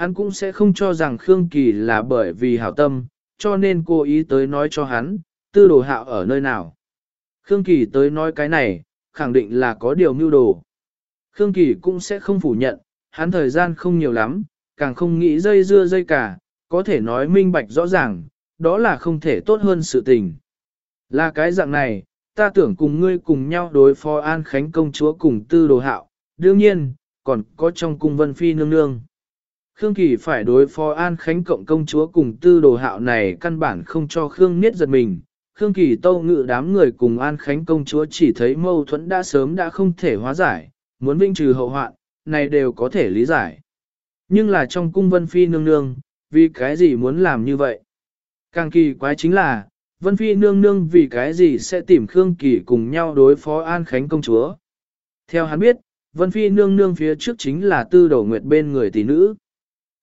hắn cũng sẽ không cho rằng Khương Kỳ là bởi vì hảo tâm, cho nên cô ý tới nói cho hắn, tư đồ hạo ở nơi nào. Khương Kỳ tới nói cái này, khẳng định là có điều mưu đồ. Khương Kỳ cũng sẽ không phủ nhận, hắn thời gian không nhiều lắm, càng không nghĩ dây dưa dây cả, có thể nói minh bạch rõ ràng, đó là không thể tốt hơn sự tình. Là cái dạng này, ta tưởng cùng ngươi cùng nhau đối phó An Khánh công chúa cùng tư đồ hạo, đương nhiên, còn có trong cung Vân Phi nương nương. Khương Kỳ phải đối phó An Khánh cộng công chúa cùng tư đồ hạo này căn bản không cho Khương Niết giật mình. Khương Kỳ tâu ngự đám người cùng An Khánh công chúa chỉ thấy mâu thuẫn đã sớm đã không thể hóa giải, muốn vinh trừ hậu hoạn, này đều có thể lý giải. Nhưng là trong cung Vân Phi nương nương, vì cái gì muốn làm như vậy? Càng kỳ quái chính là, Vân Phi nương nương vì cái gì sẽ tìm Khương Kỳ cùng nhau đối phó An Khánh công chúa. Theo hắn biết, Vân Phi nương nương phía trước chính là tư đổ nguyệt bên người tỷ nữ.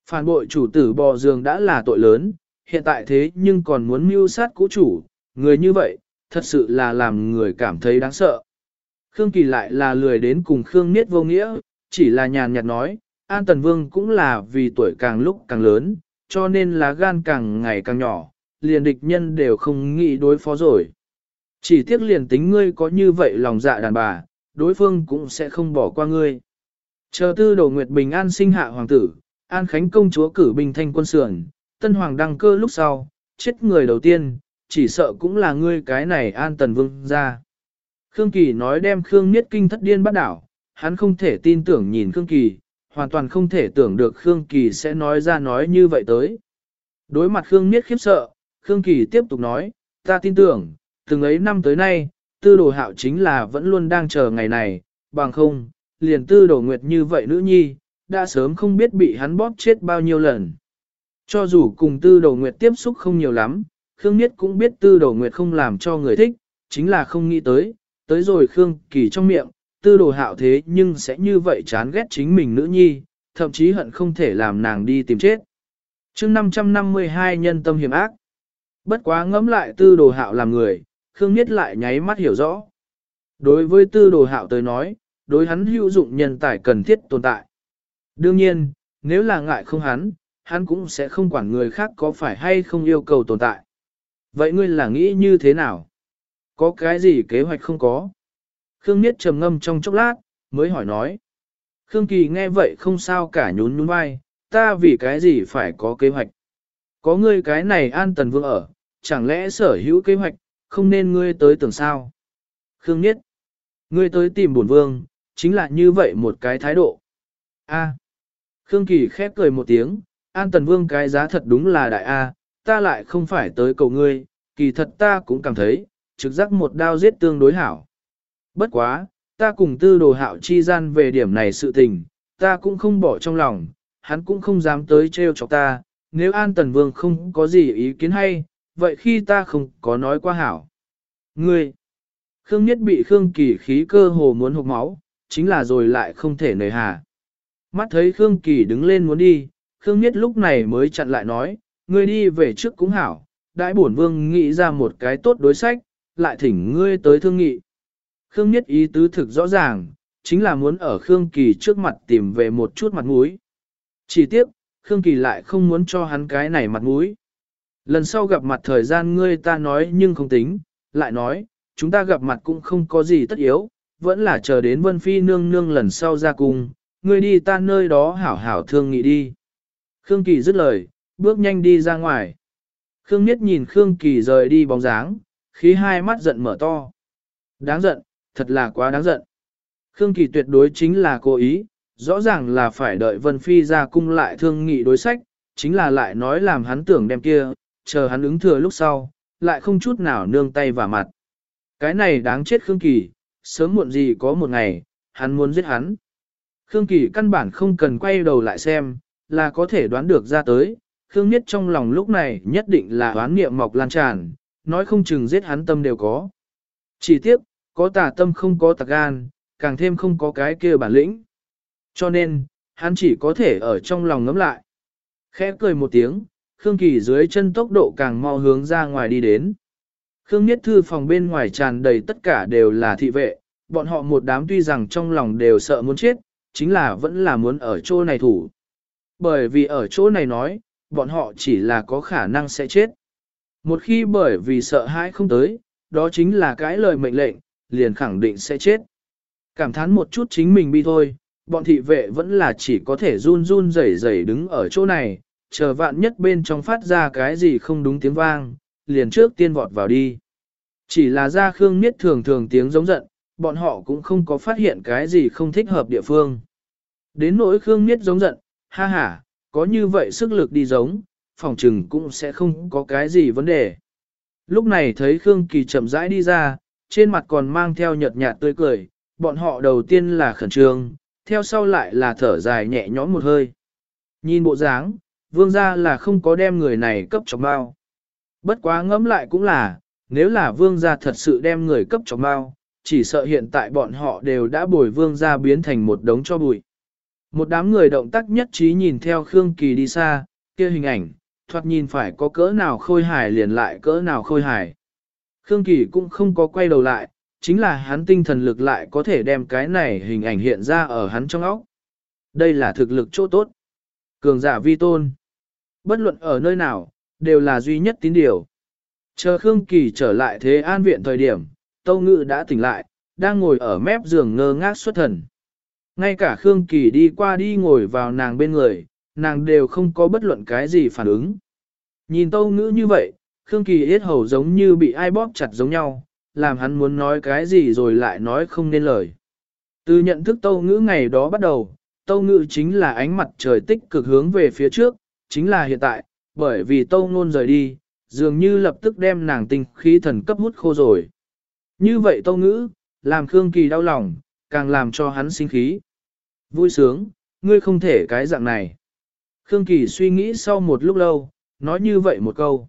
Phản bội chủ tử bò giường đã là tội lớn, hiện tại thế nhưng còn muốn mưu sát cũ chủ, người như vậy, thật sự là làm người cảm thấy đáng sợ. Khương Kỳ lại là lười đến cùng Khương Niết vô nghĩa, chỉ là nhàn nhạt nói, An Tần Vương cũng là vì tuổi càng lúc càng lớn, cho nên là gan càng ngày càng nhỏ, liền địch nhân đều không nghĩ đối phó rồi. Chỉ tiếc liền tính ngươi có như vậy lòng dạ đàn bà, đối phương cũng sẽ không bỏ qua ngươi. Chờ tư đầu Nguyệt Bình an sinh hạ hoàng tử, An Khánh công chúa cử binh thanh quân sườn, tân hoàng đăng cơ lúc sau, chết người đầu tiên, chỉ sợ cũng là ngươi cái này An Tần Vương ra. Khương Kỳ nói đem Khương Niết Kinh thất điên bắt đảo, hắn không thể tin tưởng nhìn Khương Kỳ, hoàn toàn không thể tưởng được Khương Kỳ sẽ nói ra nói như vậy tới. Đối mặt Khương Niết khiếp sợ, Khương Kỳ tiếp tục nói, ta tin tưởng, từng ấy năm tới nay, tư đồ hạo chính là vẫn luôn đang chờ ngày này, bằng không, liền tư đồ nguyệt như vậy nữ nhi, đã sớm không biết bị hắn bóp chết bao nhiêu lần. Cho dù cùng tư Đầu nguyệt tiếp xúc không nhiều lắm, Khương Niết cũng biết tư Đầu nguyệt không làm cho người thích, chính là không nghĩ tới, tới rồi Khương Kỳ trong miệng, tư đồ hạo thế nhưng sẽ như vậy chán ghét chính mình nữ nhi, thậm chí hận không thể làm nàng đi tìm chết. chương 552 nhân tâm hiểm ác. Bất quá ngẫm lại tư đồ hạo làm người, Khương Niết lại nháy mắt hiểu rõ. Đối với tư đồ hạo tới nói, đối hắn hữu dụng nhân tài cần thiết tồn tại. Đương nhiên, nếu là ngại không hắn, hắn cũng sẽ không quản người khác có phải hay không yêu cầu tồn tại. Vậy ngươi là nghĩ như thế nào? Có cái gì kế hoạch không có? Khương Niết trầm ngâm trong chốc lát, mới hỏi nói. Khương Kỳ nghe vậy không sao cả nhún nhún vai, ta vì cái gì phải có kế hoạch? Có ngươi cái này an tần vương ở, chẳng lẽ sở hữu kế hoạch, không nên ngươi tới tưởng sao? Khương Niết, ngươi tới tìm bổn vương, chính là như vậy một cái thái độ. A. Khương Kỳ khép cười một tiếng, an tần vương cái giá thật đúng là đại A, ta lại không phải tới cầu ngươi, kỳ thật ta cũng cảm thấy, trực giác một đao giết tương đối hảo. Bất quá, ta cùng tư đồ hạo chi gian về điểm này sự tình, ta cũng không bỏ trong lòng, hắn cũng không dám tới trêu chọc ta, nếu An Tần Vương không có gì ý kiến hay, vậy khi ta không có nói qua hảo. Ngươi, Khương Nhất bị Khương Kỳ khí cơ hồ muốn hụt máu, chính là rồi lại không thể nề hà. Mắt thấy Khương Kỳ đứng lên muốn đi, Khương Nhiết lúc này mới chặn lại nói, ngươi đi về trước cũng hảo, đại bổn vương nghĩ ra một cái tốt đối sách, lại thỉnh ngươi tới thương nghị. Khương Nhiết ý tứ thực rõ ràng, chính là muốn ở Khương Kỳ trước mặt tìm về một chút mặt mũi. Chỉ tiếc, Khương Kỳ lại không muốn cho hắn cái này mặt mũi. Lần sau gặp mặt thời gian ngươi ta nói nhưng không tính, lại nói, chúng ta gặp mặt cũng không có gì tất yếu, vẫn là chờ đến Vân Phi nương nương lần sau ra cùng, ngươi đi ta nơi đó hảo hảo thương nghị đi. Khương Kỳ dứt lời, bước nhanh đi ra ngoài. Khương Niết nhìn Khương Kỳ rời đi bóng dáng, khí hai mắt giận mở to. Đáng giận, thật là quá đáng giận. Khương Kỳ tuyệt đối chính là cố ý, rõ ràng là phải đợi Vân Phi ra cung lại thương nghị đối sách, chính là lại nói làm hắn tưởng đem kia, chờ hắn ứng thừa lúc sau, lại không chút nào nương tay vào mặt. Cái này đáng chết Khương Kỳ, sớm muộn gì có một ngày, hắn muốn giết hắn. Khương Kỳ căn bản không cần quay đầu lại xem, là có thể đoán được ra tới, Khương Nhất trong lòng lúc này nhất định là đoán niệm mọc lan tràn, nói không chừng giết hắn tâm đều có. Chỉ tiếc, có tà tâm không có tạc gan, càng thêm không có cái kia bản lĩnh. Cho nên, hắn chỉ có thể ở trong lòng ngấm lại. Khẽ cười một tiếng, Khương Kỳ dưới chân tốc độ càng mau hướng ra ngoài đi đến. Khương Niết Thư phòng bên ngoài tràn đầy tất cả đều là thị vệ, bọn họ một đám tuy rằng trong lòng đều sợ muốn chết, chính là vẫn là muốn ở chỗ này thủ. Bởi vì ở chỗ này nói, bọn họ chỉ là có khả năng sẽ chết. Một khi bởi vì sợ hãi không tới, đó chính là cái lời mệnh lệnh, liền khẳng định sẽ chết. Cảm thán một chút chính mình bi thôi, bọn thị vệ vẫn là chỉ có thể run run rẩy rẩy đứng ở chỗ này, chờ vạn nhất bên trong phát ra cái gì không đúng tiếng vang, liền trước tiên vọt vào đi. Chỉ là ra Khương Niết thường thường tiếng giống giận, bọn họ cũng không có phát hiện cái gì không thích hợp địa phương. Đến nỗi Khương Niết giống giận, ha ha, có như vậy sức lực đi giống, phòng trừng cũng sẽ không có cái gì vấn đề. Lúc này thấy Khương Kỳ chậm rãi đi ra, trên mặt còn mang theo nhợt nhạt tươi cười, bọn họ đầu tiên là khẩn trương, theo sau lại là thở dài nhẹ nhõm một hơi. Nhìn bộ dáng, vương gia là không có đem người này cấp cho bao. Bất quá ngẫm lại cũng là, nếu là vương gia thật sự đem người cấp cho bao, chỉ sợ hiện tại bọn họ đều đã bồi vương ra biến thành một đống cho bụi. Một đám người động tác nhất trí nhìn theo Khương Kỳ đi xa, kia hình ảnh, thoạt nhìn phải có cỡ nào khôi hài liền lại cỡ nào khôi hài. Khương Kỳ cũng không có quay đầu lại, chính là hắn tinh thần lực lại có thể đem cái này hình ảnh hiện ra ở hắn trong óc. Đây là thực lực chỗ tốt. Cường giả vi tôn. Bất luận ở nơi nào, đều là duy nhất tín điều. Chờ Khương Kỳ trở lại thế an viện thời điểm, Tâu Ngự đã tỉnh lại, đang ngồi ở mép giường ngơ ngác xuất thần. Ngay cả Khương Kỳ đi qua đi ngồi vào nàng bên người, nàng đều không có bất luận cái gì phản ứng. Nhìn Tâu Ngữ như vậy, Khương Kỳ yết hầu giống như bị ai bóp chặt giống nhau, làm hắn muốn nói cái gì rồi lại nói không nên lời. Từ nhận thức Tâu Ngữ ngày đó bắt đầu, Tâu Ngữ chính là ánh mặt trời tích cực hướng về phía trước, chính là hiện tại, bởi vì Tâu Nôn rời đi, dường như lập tức đem nàng tinh khí thần cấp hút khô rồi. Như vậy Tâu Ngữ, làm Khương Kỳ đau lòng, càng làm cho hắn sinh khí. Vui sướng, ngươi không thể cái dạng này. Khương Kỳ suy nghĩ sau một lúc lâu, nói như vậy một câu.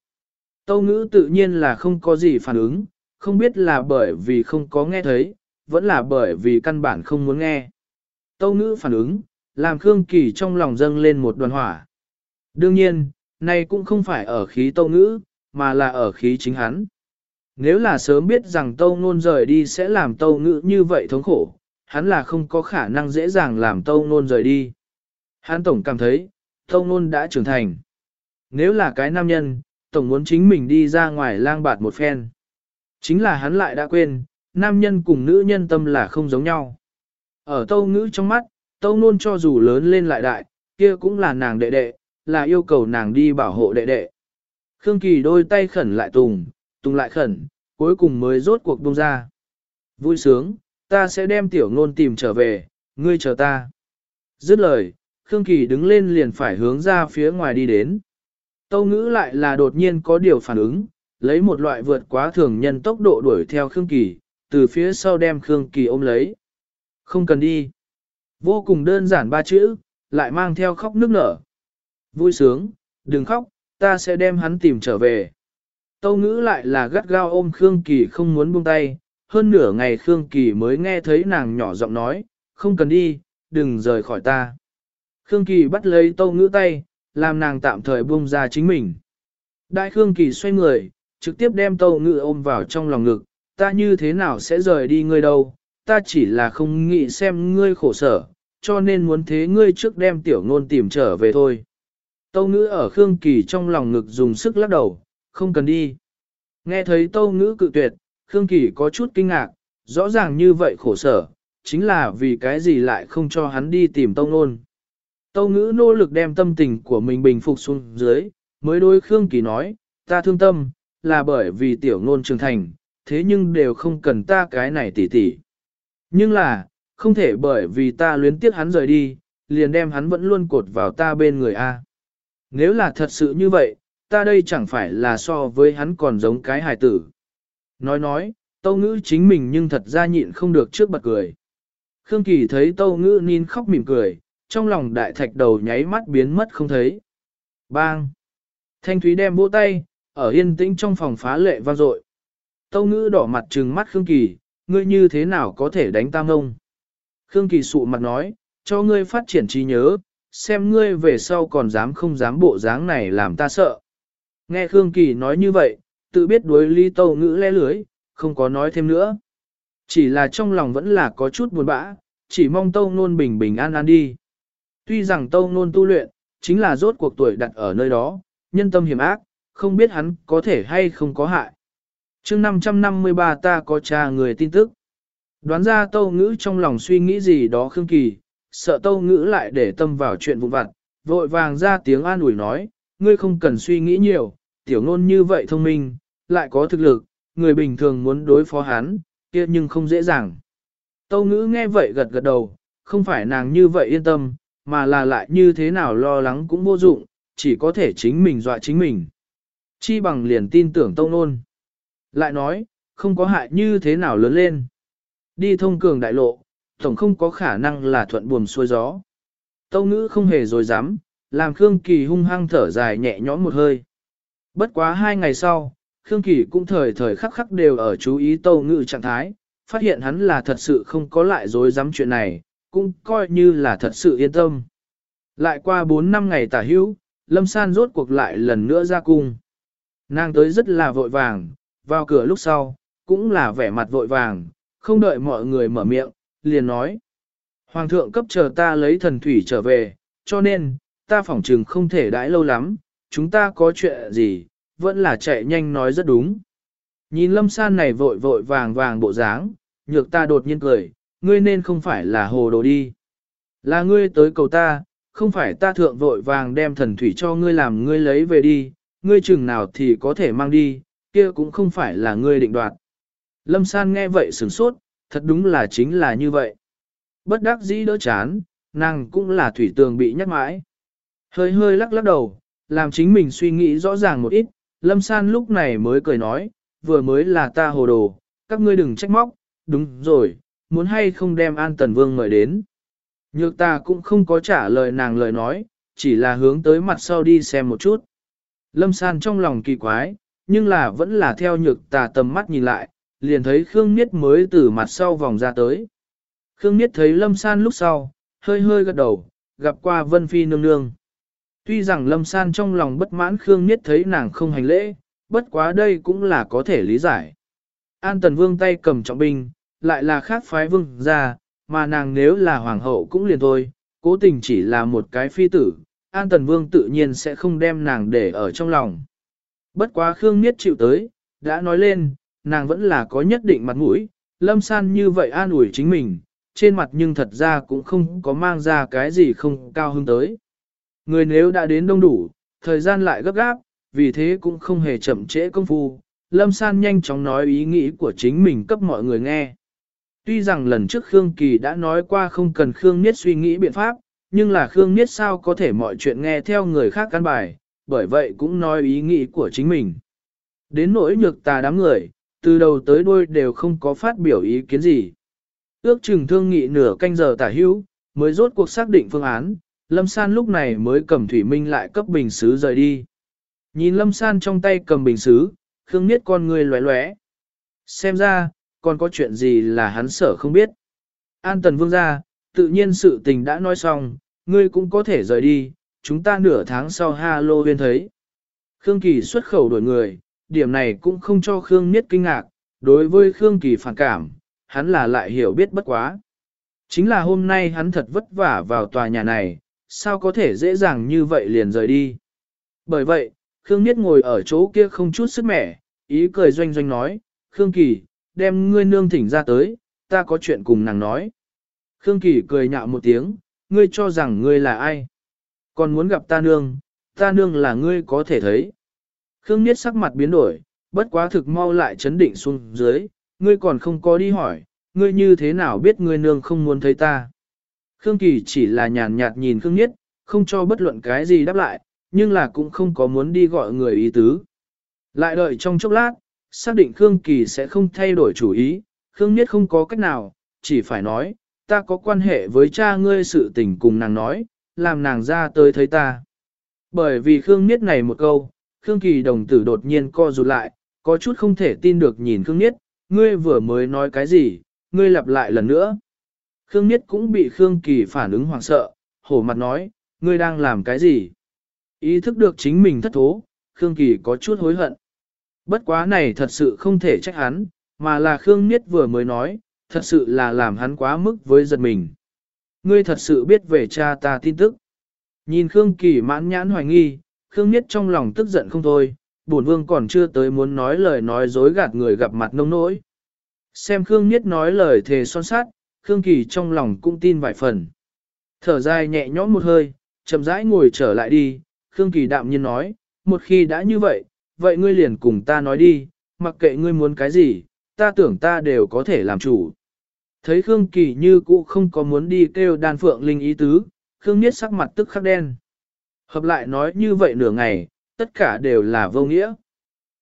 Tâu ngữ tự nhiên là không có gì phản ứng, không biết là bởi vì không có nghe thấy, vẫn là bởi vì căn bản không muốn nghe. Tâu ngữ phản ứng, làm Khương Kỳ trong lòng dâng lên một đoàn hỏa. Đương nhiên, này cũng không phải ở khí tâu ngữ, mà là ở khí chính hắn. Nếu là sớm biết rằng tâu ngôn rời đi sẽ làm tâu ngữ như vậy thống khổ, hắn là không có khả năng dễ dàng làm tâu ngôn rời đi. Hắn tổng cảm thấy, tâu ngôn đã trưởng thành. Nếu là cái nam nhân, tổng muốn chính mình đi ra ngoài lang bạt một phen. Chính là hắn lại đã quên, nam nhân cùng nữ nhân tâm là không giống nhau. Ở tâu ngữ trong mắt, tâu nôn cho dù lớn lên lại đại, kia cũng là nàng đệ đệ, là yêu cầu nàng đi bảo hộ đệ đệ. Khương Kỳ đôi tay khẩn lại tùng, tùng lại khẩn, cuối cùng mới rốt cuộc buông ra. Vui sướng, ta sẽ đem tiểu ngôn tìm trở về, ngươi chờ ta. Dứt lời, Khương Kỳ đứng lên liền phải hướng ra phía ngoài đi đến. Tâu ngữ lại là đột nhiên có điều phản ứng, lấy một loại vượt quá thường nhân tốc độ đuổi theo Khương Kỳ, từ phía sau đem Khương Kỳ ôm lấy. Không cần đi. Vô cùng đơn giản ba chữ, lại mang theo khóc nước nở. Vui sướng, đừng khóc, ta sẽ đem hắn tìm trở về. Tâu ngữ lại là gắt gao ôm Khương Kỳ không muốn buông tay, hơn nửa ngày Khương Kỳ mới nghe thấy nàng nhỏ giọng nói, không cần đi, đừng rời khỏi ta. Khương Kỳ bắt lấy tâu ngữ tay, làm nàng tạm thời buông ra chính mình. Đại Khương Kỳ xoay người, trực tiếp đem tâu ngữ ôm vào trong lòng ngực, ta như thế nào sẽ rời đi ngươi đâu, ta chỉ là không nghĩ xem ngươi khổ sở, cho nên muốn thế ngươi trước đem tiểu ngôn tìm trở về thôi. Tâu ngữ ở Khương Kỳ trong lòng ngực dùng sức lắc đầu, không cần đi. Nghe thấy tâu ngữ cự tuyệt, Khương Kỳ có chút kinh ngạc, rõ ràng như vậy khổ sở, chính là vì cái gì lại không cho hắn đi tìm tâu nôn. Tâu ngữ nỗ lực đem tâm tình của mình bình phục xuống dưới, mới đối Khương Kỳ nói, ta thương tâm, là bởi vì tiểu nôn trưởng thành, thế nhưng đều không cần ta cái này tỉ tỉ. Nhưng là, không thể bởi vì ta luyến tiếc hắn rời đi, liền đem hắn vẫn luôn cột vào ta bên người A. Nếu là thật sự như vậy, ta đây chẳng phải là so với hắn còn giống cái hài tử. Nói nói, tâu ngữ chính mình nhưng thật ra nhịn không được trước bật cười. Khương Kỳ thấy tâu ngữ nín khóc mỉm cười, trong lòng đại thạch đầu nháy mắt biến mất không thấy. Bang! Thanh Thúy đem vỗ tay, ở yên tĩnh trong phòng phá lệ vang dội. Tâu ngữ đỏ mặt trừng mắt Khương Kỳ, ngươi như thế nào có thể đánh tam ông? Khương Kỳ sụ mặt nói, cho ngươi phát triển trí nhớ, xem ngươi về sau còn dám không dám bộ dáng này làm ta sợ. Nghe Khương Kỳ nói như vậy, tự biết đối Lý tâu ngữ le lưới, không có nói thêm nữa. Chỉ là trong lòng vẫn là có chút buồn bã, chỉ mong tâu nôn bình bình an an đi. Tuy rằng tâu nôn tu luyện, chính là rốt cuộc tuổi đặt ở nơi đó, nhân tâm hiểm ác, không biết hắn có thể hay không có hại. chương 553 ta có trà người tin tức. Đoán ra tâu ngữ trong lòng suy nghĩ gì đó khương kỳ, sợ tâu ngữ lại để tâm vào chuyện vụn vặt, vội vàng ra tiếng an ủi nói, ngươi không cần suy nghĩ nhiều, tiểu ngôn như vậy thông minh, lại có thực lực, người bình thường muốn đối phó hắn, kia nhưng không dễ dàng. Tâu ngữ nghe vậy gật gật đầu, không phải nàng như vậy yên tâm, mà là lại như thế nào lo lắng cũng vô dụng, chỉ có thể chính mình dọa chính mình. Chi bằng liền tin tưởng tâu nôn. Lại nói, không có hại như thế nào lớn lên. Đi thông cường đại lộ, tổng không có khả năng là thuận buồm xuôi gió. Tâu ngữ không hề dối dám, làm Khương Kỳ hung hăng thở dài nhẹ nhõm một hơi. Bất quá hai ngày sau, Khương Kỳ cũng thời thời khắc khắc đều ở chú ý tâu ngữ trạng thái, phát hiện hắn là thật sự không có lại dối dám chuyện này, cũng coi như là thật sự yên tâm. Lại qua 4 năm ngày tả hữu, Lâm San rốt cuộc lại lần nữa ra cung. Nàng tới rất là vội vàng, vào cửa lúc sau, cũng là vẻ mặt vội vàng, không đợi mọi người mở miệng, liền nói. Hoàng thượng cấp chờ ta lấy thần thủy trở về, cho nên, ta phỏng trừng không thể đãi lâu lắm, chúng ta có chuyện gì, vẫn là chạy nhanh nói rất đúng. Nhìn lâm san này vội vội vàng vàng bộ dáng, nhược ta đột nhiên cười, ngươi nên không phải là hồ đồ đi. Là ngươi tới cầu ta, không phải ta thượng vội vàng đem thần thủy cho ngươi làm ngươi lấy về đi, ngươi chừng nào thì có thể mang đi, kia cũng không phải là ngươi định đoạt. Lâm san nghe vậy sửng sốt, thật đúng là chính là như vậy. Bất đắc dĩ đỡ chán, nàng cũng là thủy tường bị nhắc mãi. Hơi hơi lắc lắc đầu, làm chính mình suy nghĩ rõ ràng một ít, Lâm San lúc này mới cười nói, vừa mới là ta hồ đồ, các ngươi đừng trách móc, đúng rồi, muốn hay không đem An Tần Vương mời đến. Nhược ta cũng không có trả lời nàng lời nói, chỉ là hướng tới mặt sau đi xem một chút. Lâm San trong lòng kỳ quái, nhưng là vẫn là theo nhược tà tầm mắt nhìn lại, liền thấy Khương Niết mới từ mặt sau vòng ra tới. Khương Niết thấy Lâm San lúc sau, hơi hơi gật đầu, gặp qua Vân Phi nương nương. Tuy rằng Lâm San trong lòng bất mãn Khương Niết thấy nàng không hành lễ, bất quá đây cũng là có thể lý giải. An Tần Vương tay cầm trọng binh, lại là khác phái vương ra, mà nàng nếu là hoàng hậu cũng liền thôi, cố tình chỉ là một cái phi tử, An Tần Vương tự nhiên sẽ không đem nàng để ở trong lòng. Bất quá Khương Niết chịu tới, đã nói lên, nàng vẫn là có nhất định mặt mũi, Lâm San như vậy an ủi chính mình, trên mặt nhưng thật ra cũng không có mang ra cái gì không cao hứng tới. Người nếu đã đến đông đủ, thời gian lại gấp gáp, vì thế cũng không hề chậm trễ công phu, Lâm San nhanh chóng nói ý nghĩ của chính mình cấp mọi người nghe. Tuy rằng lần trước Khương Kỳ đã nói qua không cần Khương Niết suy nghĩ biện pháp, nhưng là Khương Niết sao có thể mọi chuyện nghe theo người khác căn bài, bởi vậy cũng nói ý nghĩ của chính mình. Đến nỗi nhược tà đám người, từ đầu tới đuôi đều không có phát biểu ý kiến gì. Ước chừng thương nghị nửa canh giờ tả hữu, mới rốt cuộc xác định phương án, Lâm San lúc này mới cầm thủy minh lại cấp bình xứ rời đi. Nhìn Lâm San trong tay cầm bình xứ, Khương Niết con người lóe lóe. Xem ra, còn có chuyện gì là hắn sợ không biết. An Tần Vương ra, tự nhiên sự tình đã nói xong, ngươi cũng có thể rời đi, chúng ta nửa tháng sau Halloween thấy. Khương Kỳ xuất khẩu đổi người, điểm này cũng không cho Khương Niết kinh ngạc, đối với Khương Kỳ phản cảm, hắn là lại hiểu biết bất quá. Chính là hôm nay hắn thật vất vả vào tòa nhà này, sao có thể dễ dàng như vậy liền rời đi. Bởi vậy, Khương Niết ngồi ở chỗ kia không chút sức mẻ, ý cười doanh doanh nói, Khương Kỳ, đem ngươi nương thỉnh ra tới, ta có chuyện cùng nàng nói. Khương Kỳ cười nhạo một tiếng, ngươi cho rằng ngươi là ai? Còn muốn gặp ta nương, ta nương là ngươi có thể thấy. Khương Niết sắc mặt biến đổi, bất quá thực mau lại chấn định xuống dưới, ngươi còn không có đi hỏi, ngươi như thế nào biết ngươi nương không muốn thấy ta. Khương Kỳ chỉ là nhàn nhạt nhìn Khương Niết, không cho bất luận cái gì đáp lại, nhưng là cũng không có muốn đi gọi người ý tứ. Lại đợi trong chốc lát, xác định Khương Kỳ sẽ không thay đổi chủ ý, Khương Niết không có cách nào, chỉ phải nói, ta có quan hệ với cha ngươi sự tình cùng nàng nói, làm nàng ra tới thấy ta. Bởi vì Khương Niết này một câu, Khương Kỳ đồng tử đột nhiên co rụt lại, có chút không thể tin được nhìn Khương Niết, ngươi vừa mới nói cái gì, ngươi lặp lại lần nữa. Khương Niết cũng bị Khương Kỳ phản ứng hoảng sợ, hổ mặt nói, ngươi đang làm cái gì? Ý thức được chính mình thất thố, Khương Kỳ có chút hối hận. Bất quá này thật sự không thể trách hắn, mà là Khương Niết vừa mới nói, thật sự là làm hắn quá mức với giật mình. Ngươi thật sự biết về cha ta tin tức. Nhìn Khương Kỳ mãn nhãn hoài nghi, Khương Niết trong lòng tức giận không thôi, bổn vương còn chưa tới muốn nói lời nói dối gạt người gặp mặt nông nỗi. Xem Khương Niết nói lời thề son sát, Khương Kỳ trong lòng cũng tin vài phần. Thở dài nhẹ nhõm một hơi, chậm rãi ngồi trở lại đi, Khương Kỳ đạm nhiên nói, một khi đã như vậy, vậy ngươi liền cùng ta nói đi, mặc kệ ngươi muốn cái gì, ta tưởng ta đều có thể làm chủ. Thấy Khương Kỳ như cũ không có muốn đi kêu đan phượng linh ý tứ, Khương Niết sắc mặt tức khắc đen. Hợp lại nói như vậy nửa ngày, tất cả đều là vô nghĩa.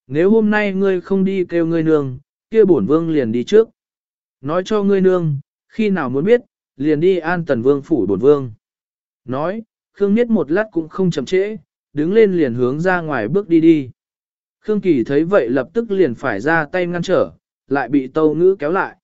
Nếu hôm nay ngươi không đi kêu ngươi nương, kia bổn vương liền đi trước. Nói cho ngươi nương, khi nào muốn biết, liền đi an tần vương phủ bổn vương. Nói, Khương Niết một lát cũng không chậm trễ, đứng lên liền hướng ra ngoài bước đi đi. Khương Kỳ thấy vậy lập tức liền phải ra tay ngăn trở, lại bị Tâu Ngữ kéo lại.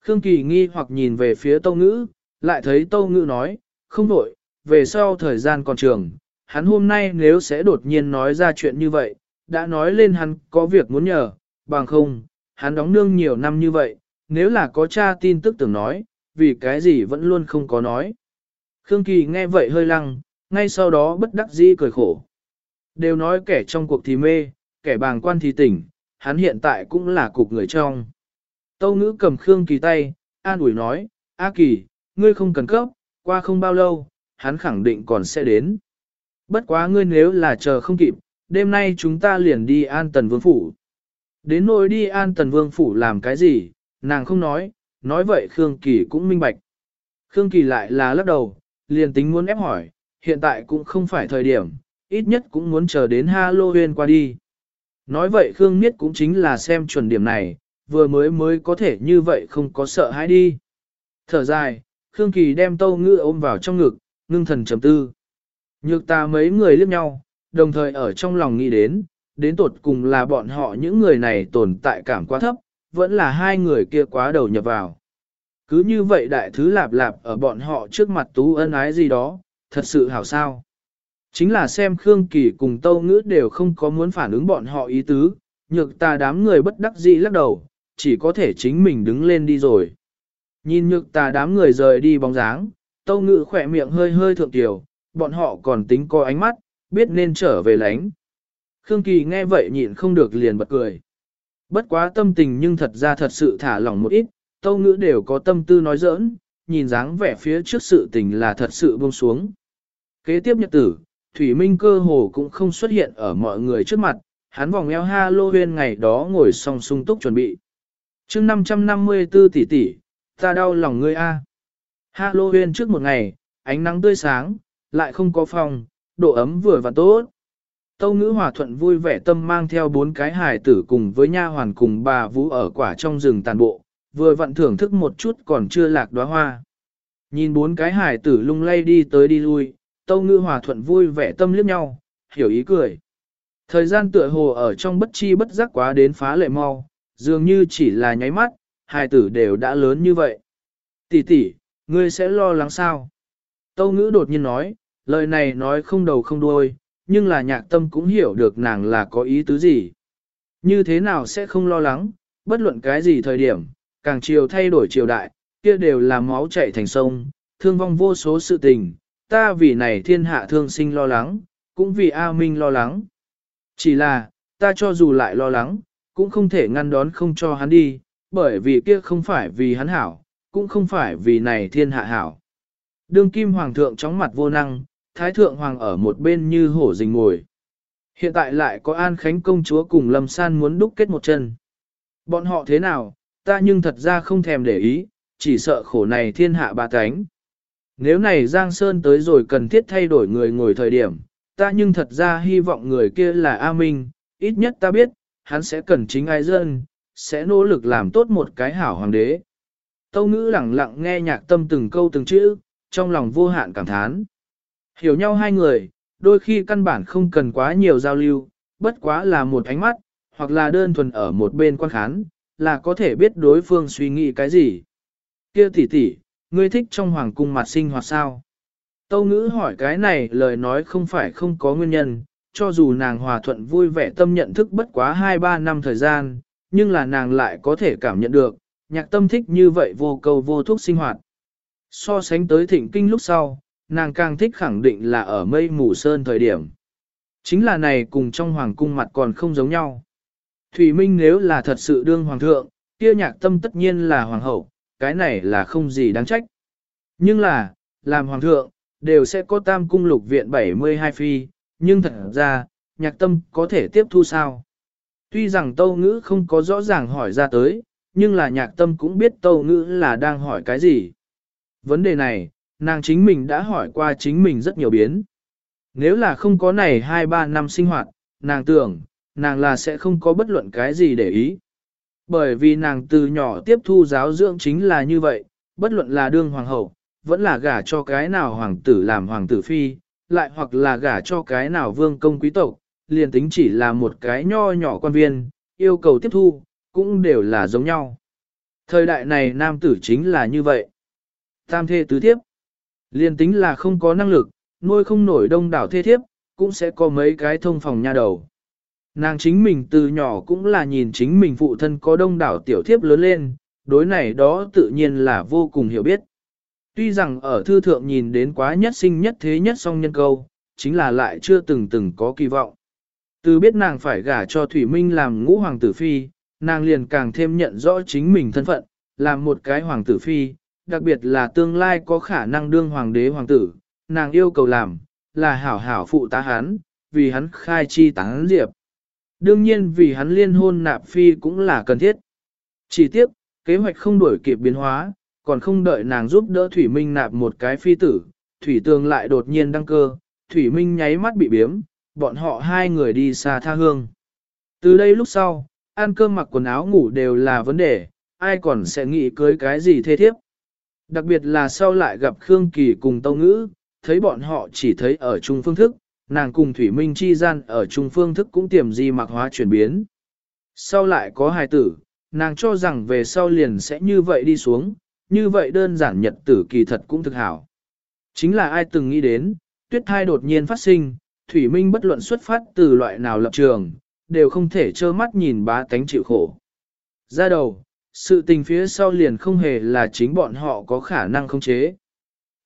Khương Kỳ nghi hoặc nhìn về phía Tâu Ngữ, lại thấy Tâu Ngữ nói, không đổi, về sau thời gian còn trường, hắn hôm nay nếu sẽ đột nhiên nói ra chuyện như vậy, đã nói lên hắn có việc muốn nhờ, bằng không, hắn đóng nương nhiều năm như vậy, nếu là có cha tin tức tưởng nói, vì cái gì vẫn luôn không có nói. Khương Kỳ nghe vậy hơi lăng, ngay sau đó bất đắc dĩ cười khổ. Đều nói kẻ trong cuộc thì mê, kẻ bàng quan thì tỉnh, hắn hiện tại cũng là cục người trong. Tâu ngữ cầm Khương Kỳ tay, an ủi nói, A Kỳ, ngươi không cần cấp, qua không bao lâu, hắn khẳng định còn sẽ đến. Bất quá ngươi nếu là chờ không kịp, đêm nay chúng ta liền đi an tần vương phủ. Đến nỗi đi an tần vương phủ làm cái gì, nàng không nói, nói vậy Khương Kỳ cũng minh bạch. Khương Kỳ lại là lắc đầu, liền tính muốn ép hỏi, hiện tại cũng không phải thời điểm, ít nhất cũng muốn chờ đến Halloween qua đi. Nói vậy Khương Niết cũng chính là xem chuẩn điểm này, vừa mới mới có thể như vậy không có sợ hãi đi. Thở dài, Khương Kỳ đem tâu ngựa ôm vào trong ngực, ngưng thần trầm tư. Nhược ta mấy người liếc nhau, đồng thời ở trong lòng nghĩ đến, đến tột cùng là bọn họ những người này tồn tại cảm quá thấp, vẫn là hai người kia quá đầu nhập vào. Cứ như vậy đại thứ lạp lạp ở bọn họ trước mặt tú ân ái gì đó, thật sự hảo sao. Chính là xem Khương Kỳ cùng Tâu Ngữ đều không có muốn phản ứng bọn họ ý tứ, nhược ta đám người bất đắc dĩ lắc đầu, chỉ có thể chính mình đứng lên đi rồi. Nhìn nhược ta đám người rời đi bóng dáng, Tâu Ngữ khỏe miệng hơi hơi thượng tiểu, bọn họ còn tính coi ánh mắt, biết nên trở về lánh. Khương Kỳ nghe vậy nhịn không được liền bật cười. Bất quá tâm tình nhưng thật ra thật sự thả lỏng một ít, Tâu Ngữ đều có tâm tư nói giỡn, nhìn dáng vẻ phía trước sự tình là thật sự buông xuống. Kế tiếp nhật tử, Thủy Minh cơ hồ cũng không xuất hiện ở mọi người trước mặt, hắn vòng eo Halloween ngày đó ngồi song sung túc chuẩn bị. chương 554 tỷ tỷ, ta đau lòng ngươi a. Halloween trước một ngày, ánh nắng tươi sáng, lại không có phòng, độ ấm vừa và tốt. Tâu ngữ hòa thuận vui vẻ tâm mang theo bốn cái hài tử cùng với nha hoàn cùng bà vũ ở quả trong rừng tàn bộ, vừa vặn thưởng thức một chút còn chưa lạc đóa hoa. Nhìn bốn cái hài tử lung lay đi tới đi lui, Tâu ngữ hòa thuận vui vẻ tâm liếc nhau, hiểu ý cười. Thời gian tựa hồ ở trong bất chi bất giác quá đến phá lệ mau, dường như chỉ là nháy mắt, hài tử đều đã lớn như vậy. Tỷ tỷ, ngươi sẽ lo lắng sao? Tâu ngữ đột nhiên nói, lời này nói không đầu không đuôi, nhưng là nhạc tâm cũng hiểu được nàng là có ý tứ gì. Như thế nào sẽ không lo lắng, bất luận cái gì thời điểm, càng chiều thay đổi triều đại, kia đều là máu chảy thành sông, thương vong vô số sự tình, ta vì này thiên hạ thương sinh lo lắng, cũng vì A Minh lo lắng. Chỉ là, ta cho dù lại lo lắng, cũng không thể ngăn đón không cho hắn đi, bởi vì kia không phải vì hắn hảo, cũng không phải vì này thiên hạ hảo. Đương kim hoàng thượng chóng mặt vô năng, thái thượng hoàng ở một bên như hổ rình ngồi. Hiện tại lại có An Khánh công chúa cùng Lâm San muốn đúc kết một chân. Bọn họ thế nào, ta nhưng thật ra không thèm để ý, chỉ sợ khổ này thiên hạ ba cánh. Nếu này Giang Sơn tới rồi cần thiết thay đổi người ngồi thời điểm, ta nhưng thật ra hy vọng người kia là A Minh, ít nhất ta biết, hắn sẽ cần chính ai dân, sẽ nỗ lực làm tốt một cái hảo hoàng đế. Tâu ngữ lặng lặng nghe nhạc tâm từng câu từng chữ, trong lòng vô hạn cảm thán. Hiểu nhau hai người, đôi khi căn bản không cần quá nhiều giao lưu, bất quá là một ánh mắt, hoặc là đơn thuần ở một bên quan khán, là có thể biết đối phương suy nghĩ cái gì. Kia tỷ tỷ, ngươi thích trong hoàng cung mặt sinh hoạt sao? Tâu ngữ hỏi cái này lời nói không phải không có nguyên nhân, cho dù nàng hòa thuận vui vẻ tâm nhận thức bất quá 2-3 năm thời gian, nhưng là nàng lại có thể cảm nhận được, nhạc tâm thích như vậy vô cầu vô thuốc sinh hoạt. So sánh tới thịnh kinh lúc sau, nàng càng thích khẳng định là ở mây mù sơn thời điểm. Chính là này cùng trong hoàng cung mặt còn không giống nhau. Thủy Minh nếu là thật sự đương hoàng thượng, kia nhạc tâm tất nhiên là hoàng hậu, cái này là không gì đáng trách. Nhưng là, làm hoàng thượng, đều sẽ có tam cung lục viện 72 phi, nhưng thật ra, nhạc tâm có thể tiếp thu sao? Tuy rằng tâu ngữ không có rõ ràng hỏi ra tới, nhưng là nhạc tâm cũng biết tâu ngữ là đang hỏi cái gì. Vấn đề này, nàng chính mình đã hỏi qua chính mình rất nhiều biến. Nếu là không có này 2-3 năm sinh hoạt, nàng tưởng, nàng là sẽ không có bất luận cái gì để ý. Bởi vì nàng từ nhỏ tiếp thu giáo dưỡng chính là như vậy, bất luận là đương hoàng hậu, vẫn là gả cho cái nào hoàng tử làm hoàng tử phi, lại hoặc là gả cho cái nào vương công quý tộc, liền tính chỉ là một cái nho nhỏ quan viên, yêu cầu tiếp thu, cũng đều là giống nhau. Thời đại này nam tử chính là như vậy. Tam thê tứ thiếp liên tính là không có năng lực, nuôi không nổi đông đảo thê thiếp, cũng sẽ có mấy cái thông phòng nha đầu. Nàng chính mình từ nhỏ cũng là nhìn chính mình phụ thân có đông đảo tiểu thiếp lớn lên, đối này đó tự nhiên là vô cùng hiểu biết. Tuy rằng ở thư thượng nhìn đến quá nhất sinh nhất thế nhất song nhân câu, chính là lại chưa từng từng có kỳ vọng. Từ biết nàng phải gả cho Thủy Minh làm ngũ hoàng tử phi, nàng liền càng thêm nhận rõ chính mình thân phận, làm một cái hoàng tử phi, đặc biệt là tương lai có khả năng đương hoàng đế hoàng tử, nàng yêu cầu làm, là hảo hảo phụ tá hắn, vì hắn khai chi tán diệp. Đương nhiên vì hắn liên hôn nạp phi cũng là cần thiết. Chỉ tiếc, kế hoạch không đổi kịp biến hóa, còn không đợi nàng giúp đỡ Thủy Minh nạp một cái phi tử, Thủy Tường lại đột nhiên đăng cơ, Thủy Minh nháy mắt bị biếm, bọn họ hai người đi xa tha hương. Từ đây lúc sau, ăn cơm mặc quần áo ngủ đều là vấn đề, ai còn sẽ nghĩ cưới cái gì thê thiếp. Đặc biệt là sau lại gặp Khương Kỳ cùng Tâu Ngữ, thấy bọn họ chỉ thấy ở chung phương thức, nàng cùng Thủy Minh chi gian ở chung phương thức cũng tiềm di mạc hóa chuyển biến. Sau lại có hài tử, nàng cho rằng về sau liền sẽ như vậy đi xuống, như vậy đơn giản nhật tử kỳ thật cũng thực hảo. Chính là ai từng nghĩ đến, tuyết thai đột nhiên phát sinh, Thủy Minh bất luận xuất phát từ loại nào lập trường, đều không thể trơ mắt nhìn bá tánh chịu khổ. Ra đầu, sự tình phía sau liền không hề là chính bọn họ có khả năng khống chế.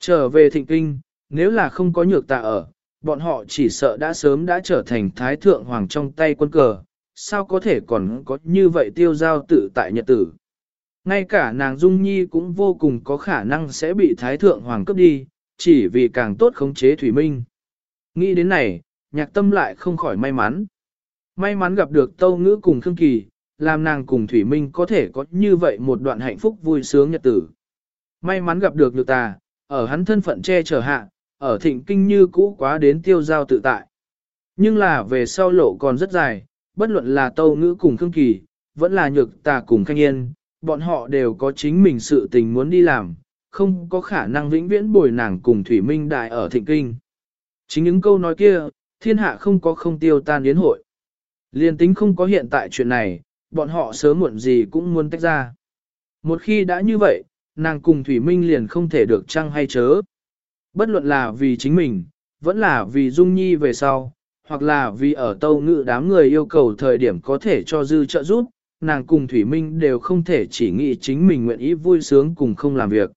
Trở về thịnh kinh, nếu là không có nhược tạ ở, bọn họ chỉ sợ đã sớm đã trở thành thái thượng hoàng trong tay quân cờ, sao có thể còn có như vậy tiêu giao tự tại nhật tử. Ngay cả nàng Dung Nhi cũng vô cùng có khả năng sẽ bị thái thượng hoàng cấp đi, chỉ vì càng tốt khống chế Thủy Minh. Nghĩ đến này, nhạc tâm lại không khỏi may mắn. May mắn gặp được Tâu Ngữ cùng Khương Kỳ, làm nàng cùng Thủy Minh có thể có như vậy một đoạn hạnh phúc vui sướng nhật tử. May mắn gặp được Nhược Tà, ở hắn thân phận che chở hạ, ở thịnh kinh như cũ quá đến tiêu giao tự tại. Nhưng là về sau lộ còn rất dài, bất luận là Tâu Ngữ cùng Khương Kỳ, vẫn là Nhược Tà cùng Khanh Yên, bọn họ đều có chính mình sự tình muốn đi làm, không có khả năng vĩnh viễn bồi nàng cùng Thủy Minh đại ở thịnh kinh. Chính những câu nói kia, thiên hạ không có không tiêu tan yến hội. Liên tính không có hiện tại chuyện này, bọn họ sớm muộn gì cũng muốn tách ra. Một khi đã như vậy, nàng cùng Thủy Minh liền không thể được trăng hay chớ. Bất luận là vì chính mình, vẫn là vì Dung Nhi về sau, hoặc là vì ở tâu ngự đám người yêu cầu thời điểm có thể cho dư trợ giúp, nàng cùng Thủy Minh đều không thể chỉ nghĩ chính mình nguyện ý vui sướng cùng không làm việc.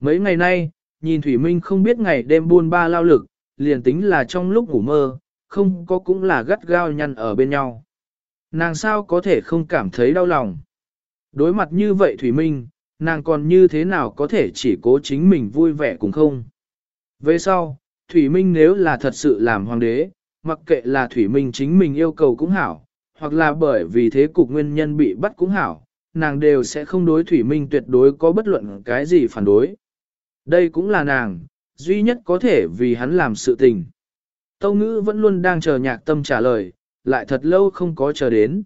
Mấy ngày nay, nhìn Thủy Minh không biết ngày đêm buôn ba lao lực, liền tính là trong lúc ngủ mơ, không có cũng là gắt gao nhăn ở bên nhau. Nàng sao có thể không cảm thấy đau lòng. Đối mặt như vậy Thủy Minh, nàng còn như thế nào có thể chỉ cố chính mình vui vẻ cùng không. Về sau, Thủy Minh nếu là thật sự làm hoàng đế, mặc kệ là Thủy Minh chính mình yêu cầu cũng hảo, hoặc là bởi vì thế cục nguyên nhân bị bắt cũng hảo, nàng đều sẽ không đối Thủy Minh tuyệt đối có bất luận cái gì phản đối. Đây cũng là nàng, duy nhất có thể vì hắn làm sự tình. Tâu ngữ vẫn luôn đang chờ nhạc tâm trả lời, lại thật lâu không có chờ đến.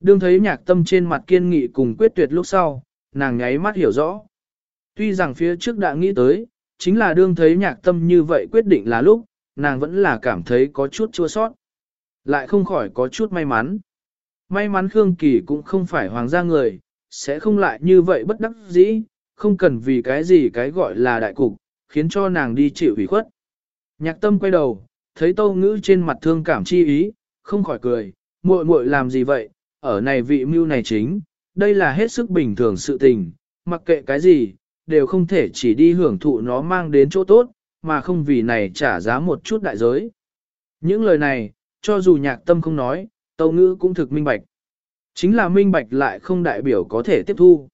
Đương thấy nhạc tâm trên mặt kiên nghị cùng quyết tuyệt lúc sau, nàng nháy mắt hiểu rõ. Tuy rằng phía trước đã nghĩ tới, chính là đương thấy nhạc tâm như vậy quyết định là lúc, nàng vẫn là cảm thấy có chút chua sót. Lại không khỏi có chút may mắn. May mắn Khương Kỳ cũng không phải hoàng gia người, sẽ không lại như vậy bất đắc dĩ, không cần vì cái gì cái gọi là đại cục, khiến cho nàng đi chịu ủy khuất. Nhạc tâm quay đầu, thấy tâu ngữ trên mặt thương cảm chi ý, không khỏi cười, muội muội làm gì vậy, ở này vị mưu này chính, đây là hết sức bình thường sự tình, mặc kệ cái gì, đều không thể chỉ đi hưởng thụ nó mang đến chỗ tốt, mà không vì này trả giá một chút đại giới. Những lời này, cho dù nhạc tâm không nói, tâu ngữ cũng thực minh bạch. Chính là minh bạch lại không đại biểu có thể tiếp thu.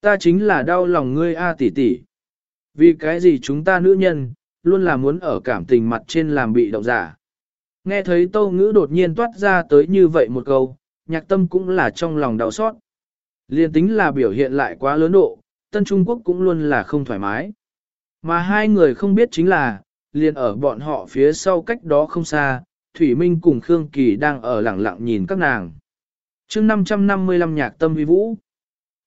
Ta chính là đau lòng ngươi a tỷ tỷ. Vì cái gì chúng ta nữ nhân, luôn là muốn ở cảm tình mặt trên làm bị động giả. Nghe thấy tâu ngữ đột nhiên toát ra tới như vậy một câu, nhạc tâm cũng là trong lòng đau xót. Liên tính là biểu hiện lại quá lớn độ, Tân Trung Quốc cũng luôn là không thoải mái. Mà hai người không biết chính là, liền ở bọn họ phía sau cách đó không xa, Thủy Minh cùng Khương Kỳ đang ở lặng lặng nhìn các nàng. chương 555 nhạc tâm vi vũ.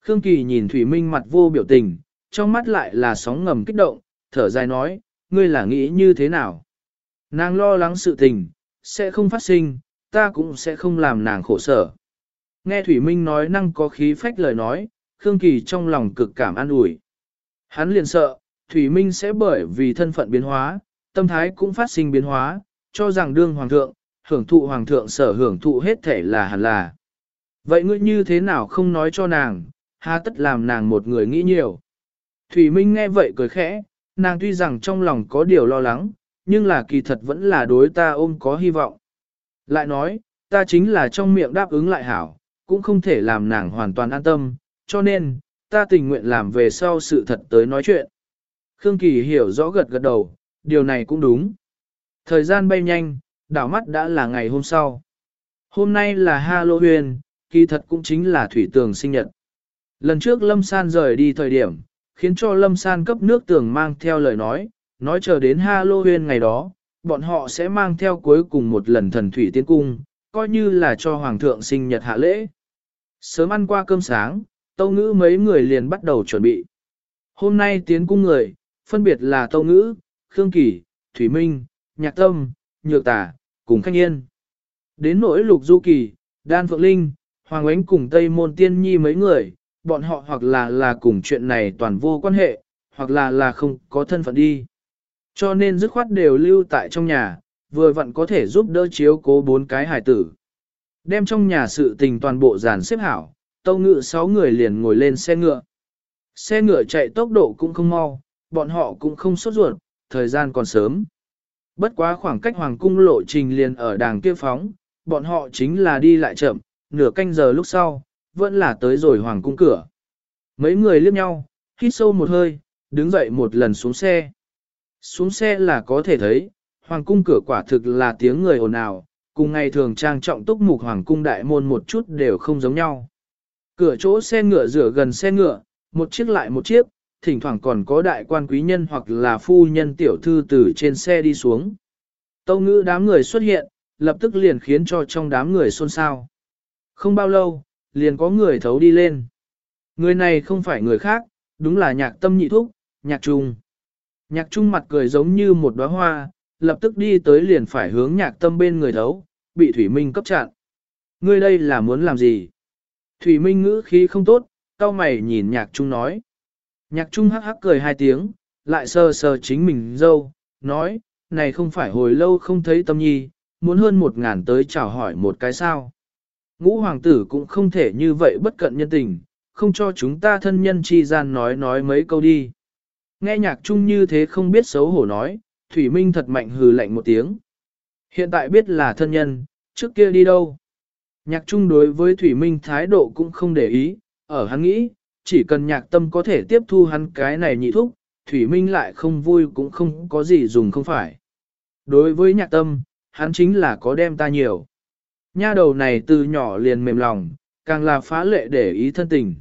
Khương Kỳ nhìn Thủy Minh mặt vô biểu tình, trong mắt lại là sóng ngầm kích động, thở dài nói, ngươi là nghĩ như thế nào? Nàng lo lắng sự tình, sẽ không phát sinh, ta cũng sẽ không làm nàng khổ sở. Nghe Thủy Minh nói năng có khí phách lời nói, Khương Kỳ trong lòng cực cảm an ủi. Hắn liền sợ, Thủy Minh sẽ bởi vì thân phận biến hóa, tâm thái cũng phát sinh biến hóa, cho rằng đương hoàng thượng, hưởng thụ hoàng thượng sở hưởng thụ hết thể là hẳn là. Vậy ngươi như thế nào không nói cho nàng, ha tất làm nàng một người nghĩ nhiều. Thủy Minh nghe vậy cười khẽ, nàng tuy rằng trong lòng có điều lo lắng, nhưng là kỳ thật vẫn là đối ta ôm có hy vọng. Lại nói, ta chính là trong miệng đáp ứng lại hảo, cũng không thể làm nàng hoàn toàn an tâm, cho nên, ta tình nguyện làm về sau sự thật tới nói chuyện. Khương Kỳ hiểu rõ gật gật đầu, điều này cũng đúng. Thời gian bay nhanh, đảo mắt đã là ngày hôm sau. Hôm nay là Halloween, kỳ thật cũng chính là thủy tường sinh nhật. Lần trước Lâm San rời đi thời điểm, khiến cho Lâm San cấp nước tường mang theo lời nói, nói chờ đến Halloween ngày đó, bọn họ sẽ mang theo cuối cùng một lần thần thủy tiến cung, coi như là cho Hoàng thượng sinh nhật hạ lễ. Sớm ăn qua cơm sáng, tâu ngữ mấy người liền bắt đầu chuẩn bị. Hôm nay tiến cung người, phân biệt là tâu ngữ, Khương Kỳ, Thủy Minh, Nhạc Tâm, Nhược Tả, cùng Khanh Yên. Đến nỗi lục du kỳ, Đan Phượng Linh, Hoàng Ánh cùng Tây Môn Tiên Nhi mấy người, bọn họ hoặc là là cùng chuyện này toàn vô quan hệ, hoặc là là không có thân phận đi. Cho nên dứt khoát đều lưu tại trong nhà, vừa vặn có thể giúp đỡ chiếu cố bốn cái hải tử. Đem trong nhà sự tình toàn bộ dàn xếp hảo, tâu ngự sáu người liền ngồi lên xe ngựa. Xe ngựa chạy tốc độ cũng không mau, bọn họ cũng không sốt ruột, thời gian còn sớm. Bất quá khoảng cách hoàng cung lộ trình liền ở đàng kia phóng, bọn họ chính là đi lại chậm, nửa canh giờ lúc sau, vẫn là tới rồi hoàng cung cửa. Mấy người liếc nhau, hít sâu một hơi, đứng dậy một lần xuống xe. Xuống xe là có thể thấy, hoàng cung cửa quả thực là tiếng người ồn ào, cùng ngày thường trang trọng túc mục hoàng cung đại môn một chút đều không giống nhau. Cửa chỗ xe ngựa rửa gần xe ngựa, một chiếc lại một chiếc, thỉnh thoảng còn có đại quan quý nhân hoặc là phu nhân tiểu thư từ trên xe đi xuống. Tâu ngữ đám người xuất hiện, lập tức liền khiến cho trong đám người xôn xao. Không bao lâu, liền có người thấu đi lên. Người này không phải người khác, đúng là nhạc tâm nhị thúc, nhạc trùng. Nhạc trung mặt cười giống như một đóa hoa, lập tức đi tới liền phải hướng nhạc tâm bên người thấu, bị Thủy Minh cấp chặn. Ngươi đây là muốn làm gì? Thủy Minh ngữ khí không tốt, cao mày nhìn nhạc trung nói. Nhạc trung hắc hắc cười hai tiếng, lại sờ sờ chính mình dâu, nói, này không phải hồi lâu không thấy tâm nhi, muốn hơn một ngàn tới chào hỏi một cái sao. Ngũ hoàng tử cũng không thể như vậy bất cận nhân tình, không cho chúng ta thân nhân chi gian nói nói mấy câu đi. Nghe nhạc Chung như thế không biết xấu hổ nói, Thủy Minh thật mạnh hừ lạnh một tiếng. Hiện tại biết là thân nhân, trước kia đi đâu. Nhạc Chung đối với Thủy Minh thái độ cũng không để ý, ở hắn nghĩ, chỉ cần nhạc tâm có thể tiếp thu hắn cái này nhị thúc, Thủy Minh lại không vui cũng không có gì dùng không phải. Đối với nhạc tâm, hắn chính là có đem ta nhiều. Nha đầu này từ nhỏ liền mềm lòng, càng là phá lệ để ý thân tình.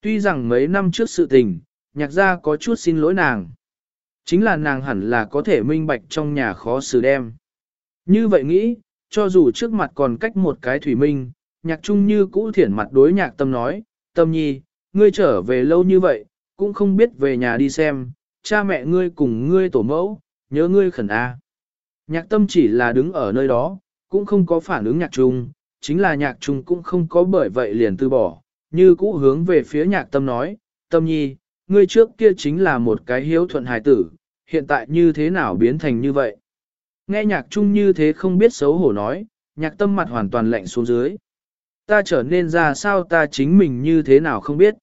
Tuy rằng mấy năm trước sự tình, nhạc gia có chút xin lỗi nàng. Chính là nàng hẳn là có thể minh bạch trong nhà khó xử đem. Như vậy nghĩ, cho dù trước mặt còn cách một cái thủy minh, nhạc trung như cũ thiển mặt đối nhạc tâm nói, tâm nhi, ngươi trở về lâu như vậy, cũng không biết về nhà đi xem, cha mẹ ngươi cùng ngươi tổ mẫu, nhớ ngươi khẩn a. Nhạc tâm chỉ là đứng ở nơi đó, cũng không có phản ứng nhạc trung, chính là nhạc trung cũng không có bởi vậy liền từ bỏ, như cũ hướng về phía nhạc tâm nói, tâm nhi, ngươi trước kia chính là một cái hiếu thuận hài tử, hiện tại như thế nào biến thành như vậy. Nghe nhạc trung như thế không biết xấu hổ nói, nhạc tâm mặt hoàn toàn lạnh xuống dưới. Ta trở nên ra sao ta chính mình như thế nào không biết.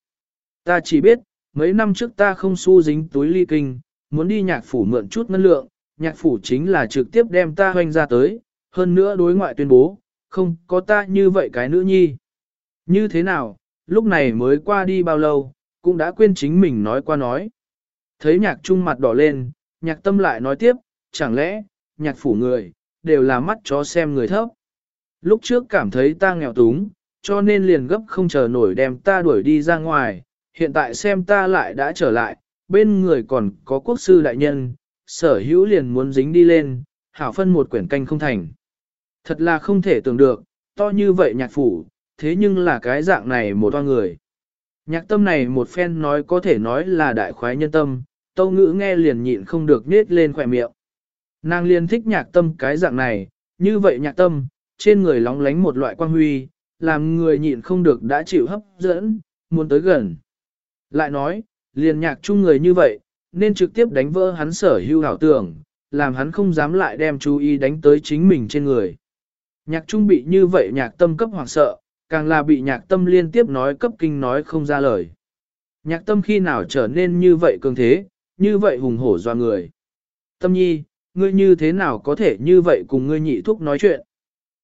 Ta chỉ biết, mấy năm trước ta không su dính túi ly kinh, muốn đi nhạc phủ mượn chút ngân lượng, nhạc phủ chính là trực tiếp đem ta hoanh ra tới, hơn nữa đối ngoại tuyên bố, không có ta như vậy cái nữ nhi. Như thế nào, lúc này mới qua đi bao lâu, cũng đã quên chính mình nói qua nói. Thấy nhạc trung mặt đỏ lên, nhạc tâm lại nói tiếp, chẳng lẽ, nhạc phủ người, đều là mắt chó xem người thấp. Lúc trước cảm thấy ta nghèo túng, cho nên liền gấp không chờ nổi đem ta đuổi đi ra ngoài, hiện tại xem ta lại đã trở lại, bên người còn có quốc sư đại nhân, sở hữu liền muốn dính đi lên, hảo phân một quyển canh không thành. Thật là không thể tưởng được, to như vậy nhạc phủ, thế nhưng là cái dạng này một toa người. Nhạc tâm này một phen nói có thể nói là đại khoái nhân tâm, tâu ngữ nghe liền nhịn không được nết lên khỏe miệng. Nàng liền thích nhạc tâm cái dạng này, như vậy nhạc tâm, trên người lóng lánh một loại quang huy, làm người nhịn không được đã chịu hấp dẫn, muốn tới gần. Lại nói, liền nhạc chung người như vậy, nên trực tiếp đánh vỡ hắn sở hưu hảo tưởng, làm hắn không dám lại đem chú ý đánh tới chính mình trên người. Nhạc trung bị như vậy nhạc tâm cấp hoảng sợ, càng là bị nhạc tâm liên tiếp nói cấp kinh nói không ra lời. Nhạc tâm khi nào trở nên như vậy cường thế, như vậy hùng hổ doa người. Tâm nhi, ngươi như thế nào có thể như vậy cùng ngươi nhị thúc nói chuyện.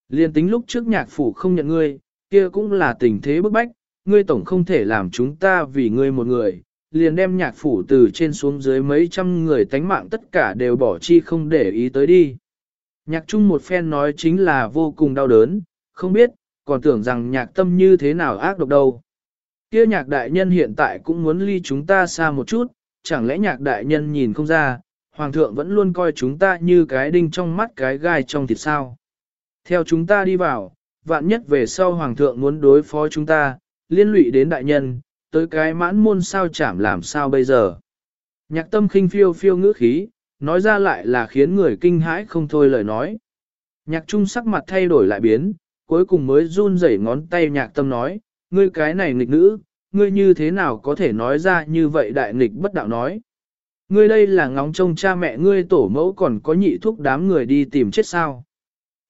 Liên tính lúc trước nhạc phủ không nhận ngươi, kia cũng là tình thế bức bách, ngươi tổng không thể làm chúng ta vì ngươi một người, liền đem nhạc phủ từ trên xuống dưới mấy trăm người tánh mạng tất cả đều bỏ chi không để ý tới đi. Nhạc chung một phen nói chính là vô cùng đau đớn, không biết, còn tưởng rằng nhạc tâm như thế nào ác độc đâu. Kia nhạc đại nhân hiện tại cũng muốn ly chúng ta xa một chút, chẳng lẽ nhạc đại nhân nhìn không ra, hoàng thượng vẫn luôn coi chúng ta như cái đinh trong mắt cái gai trong thịt sao. Theo chúng ta đi vào, vạn nhất về sau hoàng thượng muốn đối phó chúng ta, liên lụy đến đại nhân, tới cái mãn môn sao chảm làm sao bây giờ. Nhạc tâm khinh phiêu phiêu ngữ khí, nói ra lại là khiến người kinh hãi không thôi lời nói. Nhạc trung sắc mặt thay đổi lại biến, cuối cùng mới run rẩy ngón tay nhạc tâm nói, ngươi cái này nghịch nữ, ngươi như thế nào có thể nói ra như vậy đại nghịch bất đạo nói. Ngươi đây là ngóng trông cha mẹ ngươi tổ mẫu còn có nhị thúc đám người đi tìm chết sao.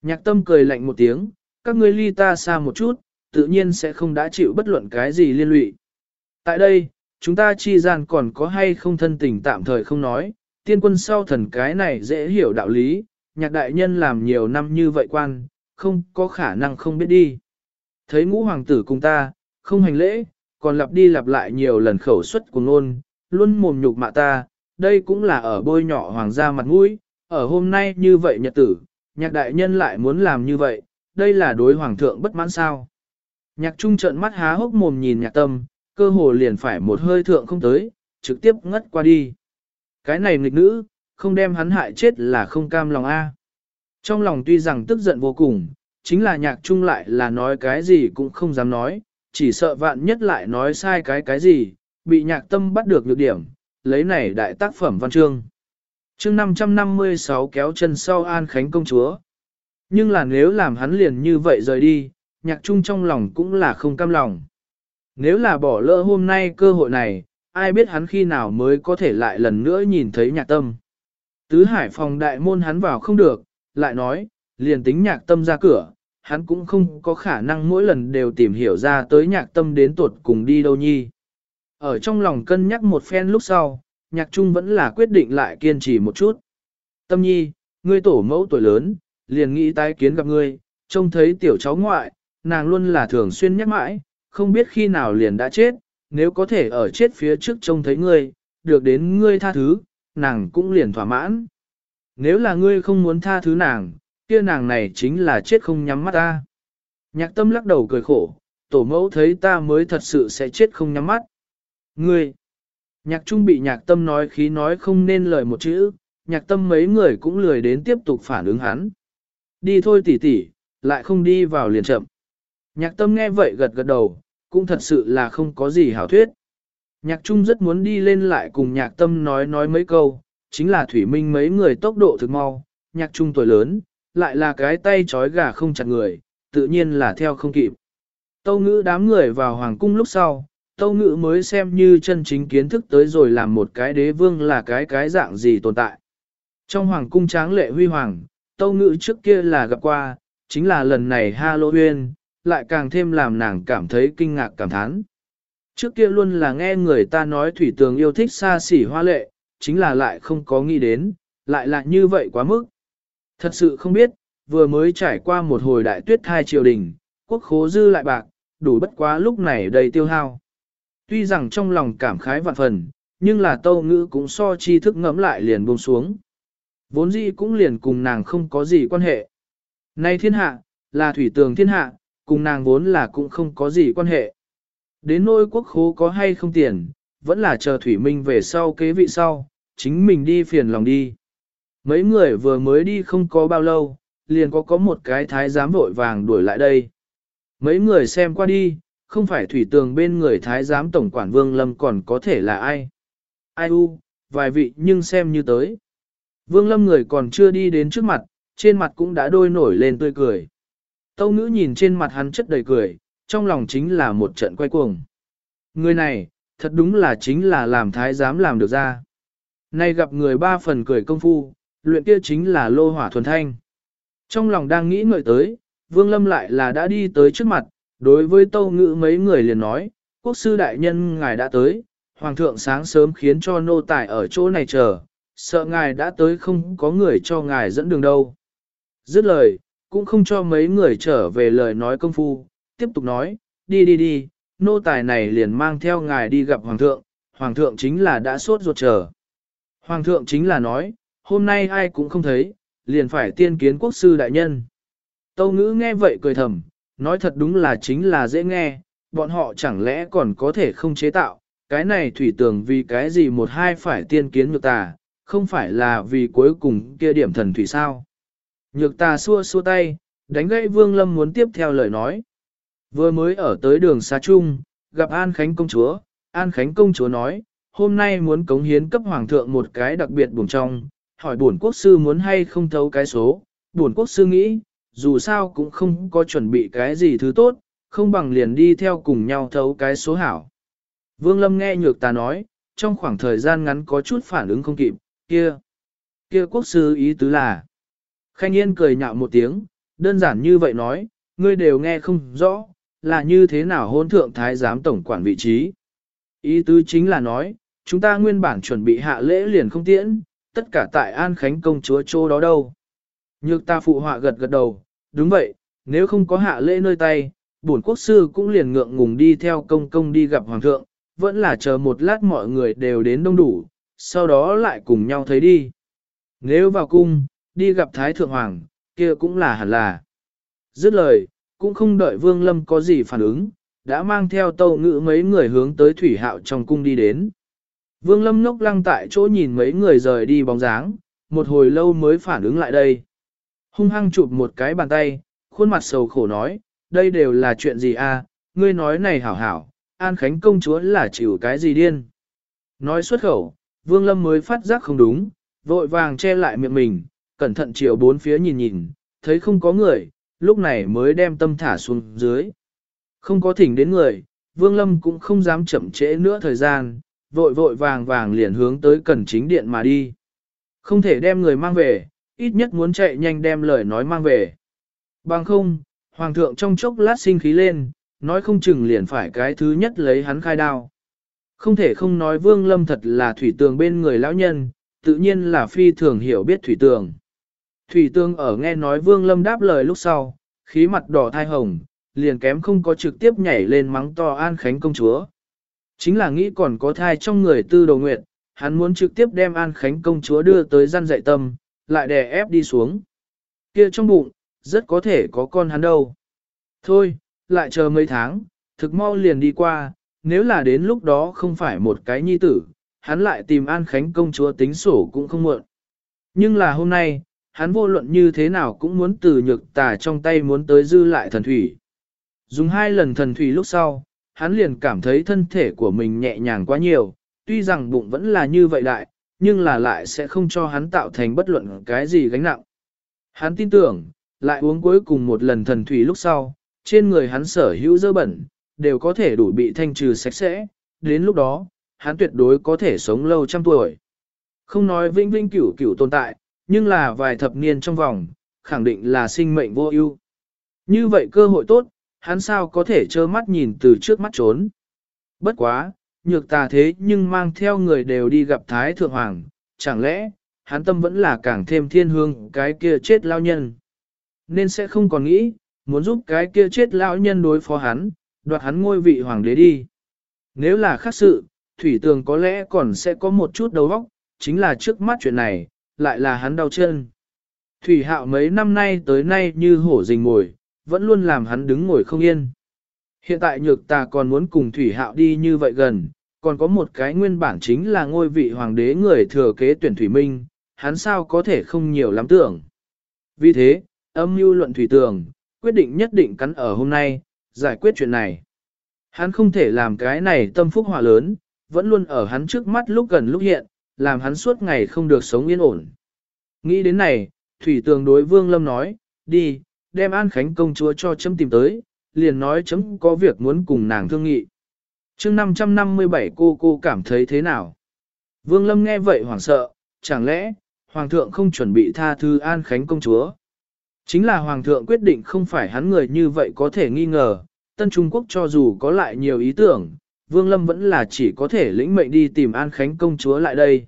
Nhạc tâm cười lạnh một tiếng, các ngươi ly ta xa một chút, tự nhiên sẽ không đã chịu bất luận cái gì liên lụy. Tại đây, chúng ta chi gian còn có hay không thân tình tạm thời không nói, tiên quân sau thần cái này dễ hiểu đạo lý, nhạc đại nhân làm nhiều năm như vậy quan, không có khả năng không biết đi. Thấy ngũ hoàng tử cùng ta, không hành lễ, còn lặp đi lặp lại nhiều lần khẩu suất của ngôn, luôn mồm nhục mạ ta, đây cũng là ở bôi nhỏ hoàng gia mặt mũi, ở hôm nay như vậy nhật tử, nhạc đại nhân lại muốn làm như vậy, đây là đối hoàng thượng bất mãn sao. Nhạc trung trận mắt há hốc mồm nhìn nhạc tâm, cơ hồ liền phải một hơi thượng không tới, trực tiếp ngất qua đi. Cái này nghịch nữ, không đem hắn hại chết là không cam lòng a. Trong lòng tuy rằng tức giận vô cùng, chính là nhạc trung lại là nói cái gì cũng không dám nói, chỉ sợ vạn nhất lại nói sai cái cái gì, bị nhạc tâm bắt được nhược điểm, lấy này đại tác phẩm văn chương. chương 556 kéo chân sau An Khánh công chúa. Nhưng là nếu làm hắn liền như vậy rời đi, nhạc trung trong lòng cũng là không cam lòng. Nếu là bỏ lỡ hôm nay cơ hội này, ai biết hắn khi nào mới có thể lại lần nữa nhìn thấy nhạc tâm. Tứ hải phòng đại môn hắn vào không được, lại nói, liền tính nhạc tâm ra cửa, hắn cũng không có khả năng mỗi lần đều tìm hiểu ra tới nhạc tâm đến tuột cùng đi đâu nhi. Ở trong lòng cân nhắc một phen lúc sau, nhạc trung vẫn là quyết định lại kiên trì một chút. Tâm nhi, ngươi tổ mẫu tuổi lớn, liền nghĩ tái kiến gặp ngươi, trông thấy tiểu cháu ngoại, nàng luôn là thường xuyên nhắc mãi, không biết khi nào liền đã chết, nếu có thể ở chết phía trước trông thấy ngươi, được đến ngươi tha thứ, nàng cũng liền thỏa mãn. Nếu là ngươi không muốn tha thứ nàng, kia nàng này chính là chết không nhắm mắt ta. Nhạc tâm lắc đầu cười khổ, tổ mẫu thấy ta mới thật sự sẽ chết không nhắm mắt. Ngươi, nhạc trung bị nhạc tâm nói khí nói không nên lời một chữ, nhạc tâm mấy người cũng lười đến tiếp tục phản ứng hắn. Đi thôi tỷ tỷ, lại không đi vào liền chậm. Nhạc tâm nghe vậy gật gật đầu, cũng thật sự là không có gì hảo thuyết. Nhạc Trung rất muốn đi lên lại cùng nhạc tâm nói nói mấy câu, chính là thủy minh mấy người tốc độ thực mau, nhạc Trung tuổi lớn, lại là cái tay trói gà không chặt người, tự nhiên là theo không kịp. Tâu ngữ đám người vào hoàng cung lúc sau, tâu ngữ mới xem như chân chính kiến thức tới rồi làm một cái đế vương là cái cái dạng gì tồn tại. Trong hoàng cung tráng lệ huy hoàng, tâu ngữ trước kia là gặp qua, chính là lần này Halloween, lại càng thêm làm nàng cảm thấy kinh ngạc cảm thán. Trước kia luôn là nghe người ta nói thủy tường yêu thích xa xỉ hoa lệ, chính là lại không có nghĩ đến, lại là như vậy quá mức. Thật sự không biết, vừa mới trải qua một hồi đại tuyết thai triều đình, quốc khố dư lại bạc, đủ bất quá lúc này đầy tiêu hao. Tuy rằng trong lòng cảm khái vạn phần, nhưng là tâu ngữ cũng so chi thức ngẫm lại liền buông xuống. Vốn dĩ cũng liền cùng nàng không có gì quan hệ. Nay thiên hạ, là thủy tường thiên hạ, cùng nàng vốn là cũng không có gì quan hệ. Đến nỗi quốc khố có hay không tiền, vẫn là chờ thủy minh về sau kế vị sau, chính mình đi phiền lòng đi. Mấy người vừa mới đi không có bao lâu, liền có có một cái thái giám vội vàng đuổi lại đây. Mấy người xem qua đi, không phải thủy tường bên người thái giám tổng quản vương lâm còn có thể là ai. Ai u, vài vị nhưng xem như tới. Vương lâm người còn chưa đi đến trước mặt, trên mặt cũng đã đôi nổi lên tươi cười. Tâu ngữ nhìn trên mặt hắn chất đầy cười, trong lòng chính là một trận quay cuồng. Người này, thật đúng là chính là làm thái giám làm được ra. Nay gặp người ba phần cười công phu, luyện kia chính là lô hỏa thuần thanh. Trong lòng đang nghĩ ngợi tới, Vương Lâm lại là đã đi tới trước mặt, đối với tâu ngữ mấy người liền nói, quốc sư đại nhân ngài đã tới, hoàng thượng sáng sớm khiến cho nô tài ở chỗ này chờ, sợ ngài đã tới không có người cho ngài dẫn đường đâu. Dứt lời, cũng không cho mấy người trở về lời nói công phu, tiếp tục nói, đi đi đi, nô tài này liền mang theo ngài đi gặp hoàng thượng, hoàng thượng chính là đã sốt ruột chờ. Hoàng thượng chính là nói, hôm nay ai cũng không thấy, liền phải tiên kiến quốc sư đại nhân. Tâu ngữ nghe vậy cười thầm, nói thật đúng là chính là dễ nghe, bọn họ chẳng lẽ còn có thể không chế tạo, cái này thủy tường vì cái gì một hai phải tiên kiến nhược tà, không phải là vì cuối cùng kia điểm thần thủy sao. Nhược tà xua xua tay, đánh gãy vương lâm muốn tiếp theo lời nói. Vừa mới ở tới đường xa trung, gặp An Khánh công chúa, An Khánh công chúa nói, hôm nay muốn cống hiến cấp hoàng thượng một cái đặc biệt buồn trong, hỏi buồn quốc sư muốn hay không thấu cái số, buồn quốc sư nghĩ, dù sao cũng không có chuẩn bị cái gì thứ tốt, không bằng liền đi theo cùng nhau thấu cái số hảo. Vương Lâm nghe nhược ta nói, trong khoảng thời gian ngắn có chút phản ứng không kịp, kia, kia quốc sư ý tứ là. Khanh Yên cười nhạo một tiếng, đơn giản như vậy nói, ngươi đều nghe không rõ, là như thế nào hôn thượng thái giám tổng quản vị trí. Ý tứ chính là nói, chúng ta nguyên bản chuẩn bị hạ lễ liền không tiễn, tất cả tại An Khánh công chúa chỗ đó đâu. Nhược ta phụ họa gật gật đầu, đúng vậy, nếu không có hạ lễ nơi tay, bổn quốc sư cũng liền ngượng ngùng đi theo công công đi gặp hoàng thượng, vẫn là chờ một lát mọi người đều đến đông đủ, sau đó lại cùng nhau thấy đi. Nếu vào cung, đi gặp Thái Thượng Hoàng, kia cũng là hẳn là. Dứt lời, cũng không đợi Vương Lâm có gì phản ứng, đã mang theo tâu ngữ mấy người hướng tới thủy hạo trong cung đi đến. Vương Lâm ngốc lăng tại chỗ nhìn mấy người rời đi bóng dáng, một hồi lâu mới phản ứng lại đây. Hung hăng chụp một cái bàn tay, khuôn mặt sầu khổ nói, đây đều là chuyện gì a? ngươi nói này hảo hảo, An Khánh công chúa là chịu cái gì điên. Nói xuất khẩu, Vương Lâm mới phát giác không đúng, vội vàng che lại miệng mình, cẩn thận chiều bốn phía nhìn nhìn, thấy không có người, lúc này mới đem tâm thả xuống dưới. Không có thỉnh đến người, Vương Lâm cũng không dám chậm trễ nữa thời gian, vội vội vàng vàng liền hướng tới cần chính điện mà đi. Không thể đem người mang về, ít nhất muốn chạy nhanh đem lời nói mang về. Bằng không, Hoàng thượng trong chốc lát sinh khí lên, nói không chừng liền phải cái thứ nhất lấy hắn khai đao. Không thể không nói Vương Lâm thật là thủy tường bên người lão nhân, tự nhiên là phi thường hiểu biết thủy tường. Thủy tương ở nghe nói Vương Lâm đáp lời lúc sau, khí mặt đỏ thai hồng, liền kém không có trực tiếp nhảy lên mắng to An Khánh công chúa. Chính là nghĩ còn có thai trong người tư đồ nguyện, hắn muốn trực tiếp đem An Khánh công chúa đưa tới gian dạy tâm, lại đè ép đi xuống. kia trong bụng, rất có thể có con hắn đâu. Thôi, lại chờ mấy tháng, thực mau liền đi qua, nếu là đến lúc đó không phải một cái nhi tử, hắn lại tìm An Khánh công chúa tính sổ cũng không muộn. Nhưng là hôm nay, hắn vô luận như thế nào cũng muốn từ nhược tà trong tay muốn tới dư lại thần thủy. Dùng hai lần thần thủy lúc sau, hắn liền cảm thấy thân thể của mình nhẹ nhàng quá nhiều, tuy rằng bụng vẫn là như vậy đại, nhưng là lại sẽ không cho hắn tạo thành bất luận cái gì gánh nặng. Hắn tin tưởng, lại uống cuối cùng một lần thần thủy lúc sau, trên người hắn sở hữu dơ bẩn, đều có thể đủ bị thanh trừ sạch sẽ, đến lúc đó, hắn tuyệt đối có thể sống lâu trăm tuổi. Không nói vinh vinh cửu cửu tồn tại, nhưng là vài thập niên trong vòng, khẳng định là sinh mệnh vô ưu. Như vậy cơ hội tốt, hắn sao có thể trơ mắt nhìn từ trước mắt trốn. Bất quá, nhược tà thế nhưng mang theo người đều đi gặp Thái Thượng Hoàng, chẳng lẽ, hắn tâm vẫn là càng thêm thiên hương cái kia chết lao nhân. Nên sẽ không còn nghĩ, muốn giúp cái kia chết lão nhân đối phó hắn, đoạt hắn ngôi vị hoàng đế đi. Nếu là khác sự, Thủy Tường có lẽ còn sẽ có một chút đầu óc, chính là trước mắt chuyện này, lại là hắn đau chân. Thủy Hạo mấy năm nay tới nay như hổ rình ngồi, vẫn luôn làm hắn đứng ngồi không yên. Hiện tại nhược ta còn muốn cùng Thủy Hạo đi như vậy gần, còn có một cái nguyên bản chính là ngôi vị hoàng đế người thừa kế tuyển Thủy Minh, hắn sao có thể không nhiều lắm tưởng. Vì thế, âm mưu luận Thủy Tường, quyết định nhất định cắn ở hôm nay, giải quyết chuyện này. Hắn không thể làm cái này tâm phúc hỏa lớn, vẫn luôn ở hắn trước mắt lúc gần lúc hiện, làm hắn suốt ngày không được sống yên ổn. Nghĩ đến này, Thủy Tường đối Vương Lâm nói, đi, đem An Khánh công chúa cho chấm tìm tới, liền nói chấm có việc muốn cùng nàng thương nghị. chương 557 cô cô cảm thấy thế nào? Vương Lâm nghe vậy hoảng sợ, chẳng lẽ, Hoàng thượng không chuẩn bị tha thứ An Khánh công chúa? Chính là Hoàng thượng quyết định không phải hắn người như vậy có thể nghi ngờ, Tân Trung Quốc cho dù có lại nhiều ý tưởng, Vương Lâm vẫn là chỉ có thể lĩnh mệnh đi tìm An Khánh công chúa lại đây.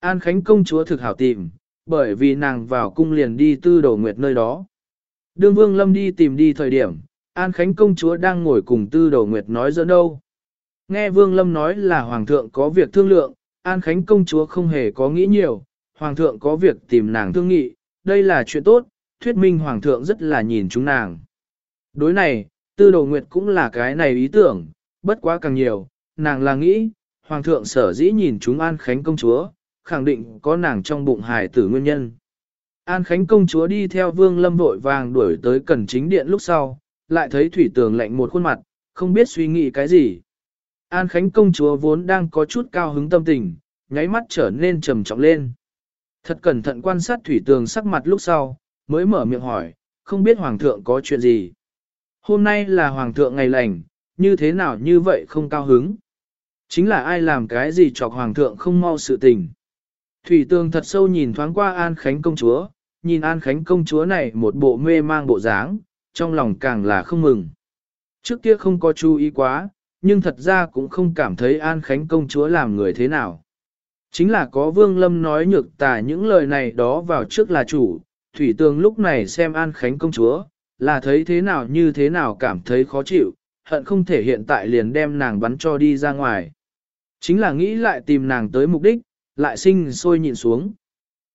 An Khánh công chúa thực hảo tìm, bởi vì nàng vào cung liền đi tư đổ nguyệt nơi đó. Đương Vương Lâm đi tìm đi thời điểm, An Khánh công chúa đang ngồi cùng tư đổ nguyệt nói giữa đâu. Nghe Vương Lâm nói là Hoàng thượng có việc thương lượng, An Khánh công chúa không hề có nghĩ nhiều, Hoàng thượng có việc tìm nàng thương nghị, đây là chuyện tốt, thuyết minh Hoàng thượng rất là nhìn chúng nàng. Đối này, tư Đồ nguyệt cũng là cái này ý tưởng, bất quá càng nhiều, nàng là nghĩ, Hoàng thượng sở dĩ nhìn chúng An Khánh công chúa, khẳng định có nàng trong bụng hài tử nguyên nhân. An Khánh công chúa đi theo Vương Lâm vội vàng đuổi tới cần chính điện lúc sau, lại thấy thủy tường lạnh một khuôn mặt, không biết suy nghĩ cái gì. An Khánh công chúa vốn đang có chút cao hứng tâm tình, nháy mắt trở nên trầm trọng lên. Thật cẩn thận quan sát thủy tường sắc mặt lúc sau, mới mở miệng hỏi, không biết hoàng thượng có chuyện gì. Hôm nay là hoàng thượng ngày lành, như thế nào như vậy không cao hứng. Chính là ai làm cái gì chọc hoàng thượng không mau sự tình. Thủy tường thật sâu nhìn thoáng qua An Khánh công chúa, nhìn An Khánh công chúa này một bộ mê mang bộ dáng, trong lòng càng là không mừng. Trước kia không có chú ý quá, nhưng thật ra cũng không cảm thấy An Khánh công chúa làm người thế nào. Chính là có Vương Lâm nói nhược tả những lời này đó vào trước là chủ, Thủy Tường lúc này xem An Khánh công chúa, là thấy thế nào như thế nào cảm thấy khó chịu, hận không thể hiện tại liền đem nàng bắn cho đi ra ngoài. Chính là nghĩ lại tìm nàng tới mục đích, lại sinh sôi nhịn xuống.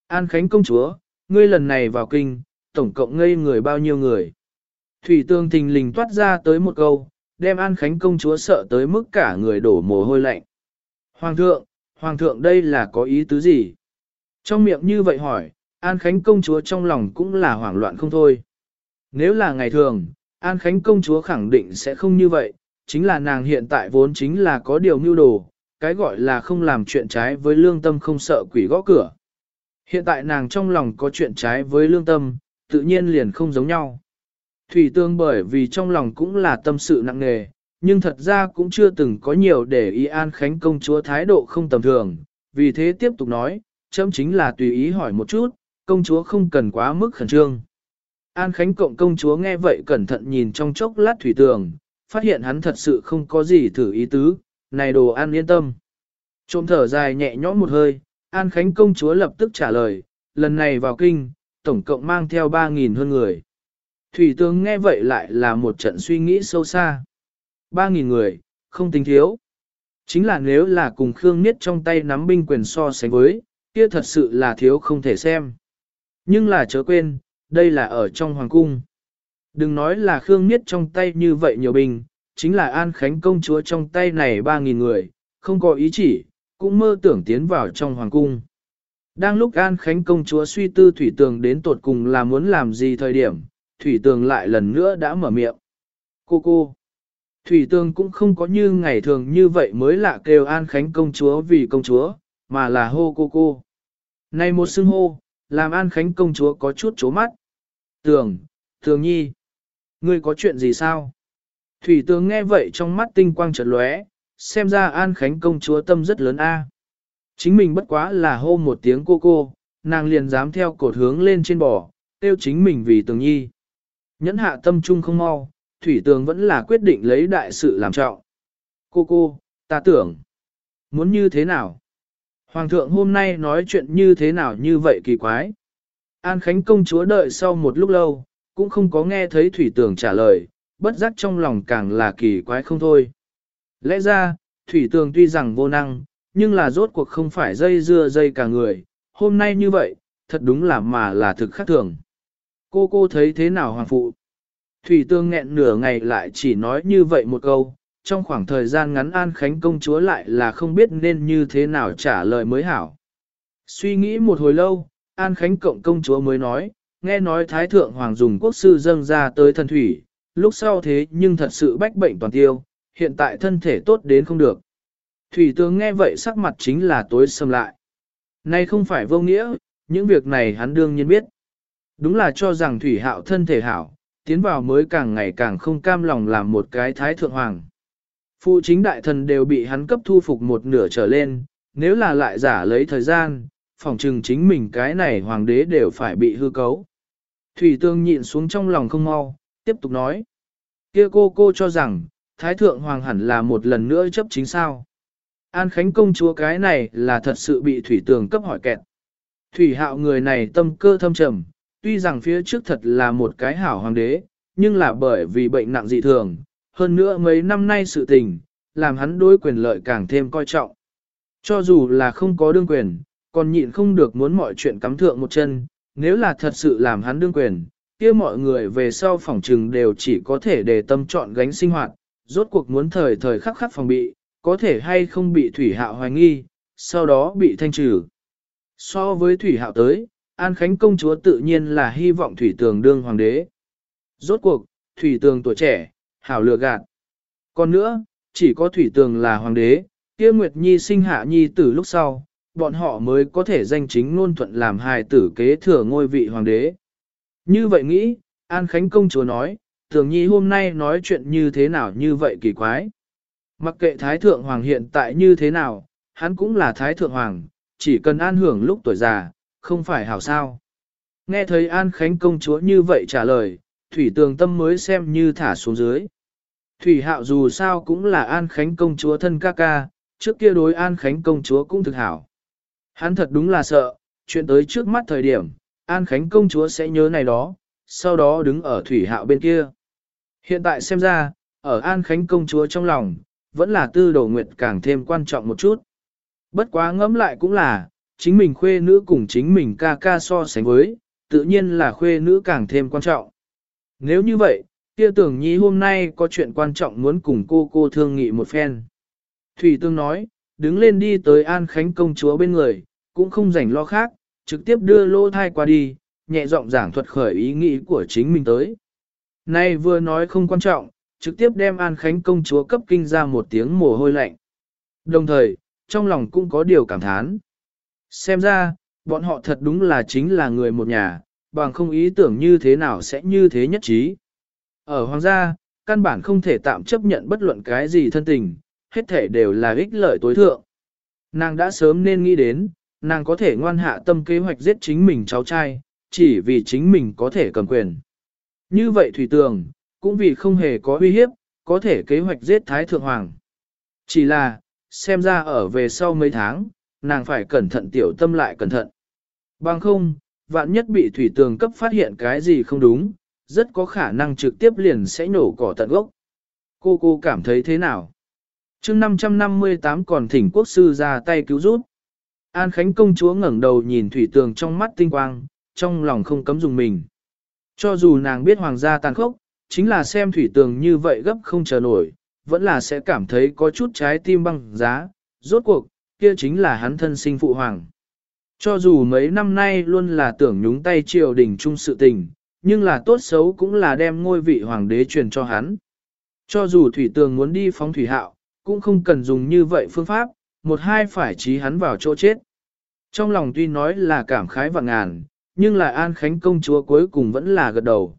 An Khánh công chúa, ngươi lần này vào kinh, tổng cộng ngây người bao nhiêu người. Thủy tương thình lình toát ra tới một câu, đem An Khánh công chúa sợ tới mức cả người đổ mồ hôi lạnh. Hoàng thượng, Hoàng thượng đây là có ý tứ gì? Trong miệng như vậy hỏi, An Khánh công chúa trong lòng cũng là hoảng loạn không thôi. Nếu là ngày thường, An Khánh công chúa khẳng định sẽ không như vậy, chính là nàng hiện tại vốn chính là có điều mưu đồ, cái gọi là không làm chuyện trái với lương tâm không sợ quỷ gõ cửa. Hiện tại nàng trong lòng có chuyện trái với lương tâm, tự nhiên liền không giống nhau. Thủy tương bởi vì trong lòng cũng là tâm sự nặng nề, nhưng thật ra cũng chưa từng có nhiều để ý An Khánh công chúa thái độ không tầm thường, vì thế tiếp tục nói, chấm chính là tùy ý hỏi một chút, công chúa không cần quá mức khẩn trương. An Khánh cộng công chúa nghe vậy cẩn thận nhìn trong chốc lát thủy tường, phát hiện hắn thật sự không có gì thử ý tứ, này đồ ăn yên tâm. Trộm thở dài nhẹ nhõm một hơi, An Khánh công chúa lập tức trả lời, lần này vào kinh, tổng cộng mang theo 3.000 hơn người. Thủy tướng nghe vậy lại là một trận suy nghĩ sâu xa. 3.000 người, không tính thiếu. Chính là nếu là cùng Khương Niết trong tay nắm binh quyền so sánh với, kia thật sự là thiếu không thể xem. Nhưng là chớ quên, đây là ở trong hoàng cung. Đừng nói là Khương Niết trong tay như vậy nhiều bình, chính là An Khánh công chúa trong tay này 3.000 người, không có ý chỉ, cũng mơ tưởng tiến vào trong hoàng cung. Đang lúc An Khánh công chúa suy tư Thủy Tường đến tột cùng là muốn làm gì thời điểm, Thủy Tường lại lần nữa đã mở miệng. Cô cô. Thủy Tường cũng không có như ngày thường như vậy mới lạ kêu An Khánh công chúa vì công chúa, mà là hô cô cô. Này một xưng hô, làm An Khánh công chúa có chút chố mắt. Tường, Tường Nhi, ngươi có chuyện gì sao? Thủy Tường nghe vậy trong mắt tinh quang chợt lóe, xem ra An Khánh công chúa tâm rất lớn a. Chính mình bất quá là hô một tiếng cô cô, nàng liền dám theo cột hướng lên trên bò, tiêu chính mình vì Tường Nhi. Nhẫn hạ tâm trung không mau, Thủy Tường vẫn là quyết định lấy đại sự làm trọng. Cô cô, ta tưởng, muốn như thế nào? Hoàng thượng hôm nay nói chuyện như thế nào như vậy kỳ quái? An Khánh công chúa đợi sau một lúc lâu, cũng không có nghe thấy thủy tường trả lời, bất giác trong lòng càng là kỳ quái không thôi. Lẽ ra, thủy tường tuy rằng vô năng, nhưng là rốt cuộc không phải dây dưa dây cả người, hôm nay như vậy, thật đúng là mà là thực khác thường. Cô cô thấy thế nào hoàng phụ? Thủy tương nghẹn nửa ngày lại chỉ nói như vậy một câu, trong khoảng thời gian ngắn An Khánh công chúa lại là không biết nên như thế nào trả lời mới hảo. Suy nghĩ một hồi lâu, An Khánh cộng công chúa mới nói, nghe nói Thái Thượng Hoàng dùng quốc sư dâng ra tới thần thủy, lúc sau thế nhưng thật sự bách bệnh toàn tiêu, hiện tại thân thể tốt đến không được. Thủy tướng nghe vậy sắc mặt chính là tối sầm lại. Nay không phải vô nghĩa, những việc này hắn đương nhiên biết. Đúng là cho rằng Thủy Hạo thân thể hảo, tiến vào mới càng ngày càng không cam lòng làm một cái Thái Thượng Hoàng. Phụ chính đại thần đều bị hắn cấp thu phục một nửa trở lên, nếu là lại giả lấy thời gian, phòng trừng chính mình cái này hoàng đế đều phải bị hư cấu. Thủy tương nhịn xuống trong lòng không mau, tiếp tục nói. kia cô cô cho rằng, Thái Thượng Hoàng hẳn là một lần nữa chấp chính sao. An Khánh công chúa cái này là thật sự bị Thủy tường cấp hỏi kẹt. Thủy hạo người này tâm cơ thâm trầm, tuy rằng phía trước thật là một cái hảo hoàng đế, nhưng là bởi vì bệnh nặng dị thường, hơn nữa mấy năm nay sự tình, làm hắn đối quyền lợi càng thêm coi trọng. Cho dù là không có đương quyền, còn nhịn không được muốn mọi chuyện cắm thượng một chân, nếu là thật sự làm hắn đương quyền, kia mọi người về sau phòng trừng đều chỉ có thể để tâm chọn gánh sinh hoạt, rốt cuộc muốn thời thời khắc khắc phòng bị, có thể hay không bị thủy hạo hoài nghi, sau đó bị thanh trừ. So với thủy hạo tới, An Khánh công chúa tự nhiên là hy vọng thủy tường đương hoàng đế. Rốt cuộc, thủy tường tuổi trẻ, hảo lừa gạt. Còn nữa, chỉ có thủy tường là hoàng đế, kia Nguyệt Nhi sinh hạ Nhi từ lúc sau, bọn họ mới có thể danh chính ngôn thuận làm hài tử kế thừa ngôi vị hoàng đế. Như vậy nghĩ, An Khánh công chúa nói, Thường Nhi hôm nay nói chuyện như thế nào như vậy kỳ quái. Mặc kệ Thái Thượng Hoàng hiện tại như thế nào, hắn cũng là Thái Thượng Hoàng, chỉ cần an hưởng lúc tuổi già, không phải hảo sao. Nghe thấy An Khánh công chúa như vậy trả lời, Thủy Tường Tâm mới xem như thả xuống dưới. Thủy Hạo dù sao cũng là An Khánh công chúa thân ca ca, trước kia đối An Khánh công chúa cũng thực hảo. Hắn thật đúng là sợ, chuyện tới trước mắt thời điểm, An Khánh công chúa sẽ nhớ này đó, sau đó đứng ở Thủy Hạo bên kia. Hiện tại xem ra, ở An Khánh công chúa trong lòng, vẫn là tư đồ nguyệt càng thêm quan trọng một chút. Bất quá ngẫm lại cũng là, chính mình khuê nữ cùng chính mình ca ca so sánh với, tự nhiên là khuê nữ càng thêm quan trọng. Nếu như vậy, kia tưởng nhi hôm nay có chuyện quan trọng muốn cùng cô cô thương nghị một phen. Thủy Tương nói, đứng lên đi tới An Khánh công chúa bên người, cũng không rảnh lo khác, trực tiếp đưa lô thai qua đi, nhẹ giọng giảng thuật khởi ý nghĩ của chính mình tới. Nay vừa nói không quan trọng, trực tiếp đem An Khánh công chúa cấp kinh ra một tiếng mồ hôi lạnh. Đồng thời, trong lòng cũng có điều cảm thán. Xem ra, bọn họ thật đúng là chính là người một nhà, bằng không ý tưởng như thế nào sẽ như thế nhất trí. Ở hoàng gia, căn bản không thể tạm chấp nhận bất luận cái gì thân tình, hết thể đều là ích lợi tối thượng. Nàng đã sớm nên nghĩ đến, nàng có thể ngoan hạ tâm kế hoạch giết chính mình cháu trai, chỉ vì chính mình có thể cầm quyền. Như vậy Thủy Tường, cũng vì không hề có uy hiếp, có thể kế hoạch giết Thái Thượng Hoàng. Chỉ là, xem ra ở về sau mấy tháng, nàng phải cẩn thận tiểu tâm lại cẩn thận. Bằng không, vạn nhất bị Thủy Tường cấp phát hiện cái gì không đúng, rất có khả năng trực tiếp liền sẽ nổ cỏ tận gốc. Cô cô cảm thấy thế nào? chương 558 còn thỉnh quốc sư ra tay cứu giúp. An Khánh công chúa ngẩng đầu nhìn Thủy Tường trong mắt tinh quang, trong lòng không cấm dùng mình. Cho dù nàng biết hoàng gia tàn khốc, chính là xem Thủy Tường như vậy gấp không chờ nổi, vẫn là sẽ cảm thấy có chút trái tim băng giá, rốt cuộc, kia chính là hắn thân sinh phụ hoàng. Cho dù mấy năm nay luôn là tưởng nhúng tay triều đình chung sự tình, nhưng là tốt xấu cũng là đem ngôi vị hoàng đế truyền cho hắn. Cho dù Thủy Tường muốn đi phóng Thủy Hạo, cũng không cần dùng như vậy phương pháp, một hai phải trí hắn vào chỗ chết. Trong lòng tuy nói là cảm khái và ngàn, nhưng lại An Khánh công chúa cuối cùng vẫn là gật đầu.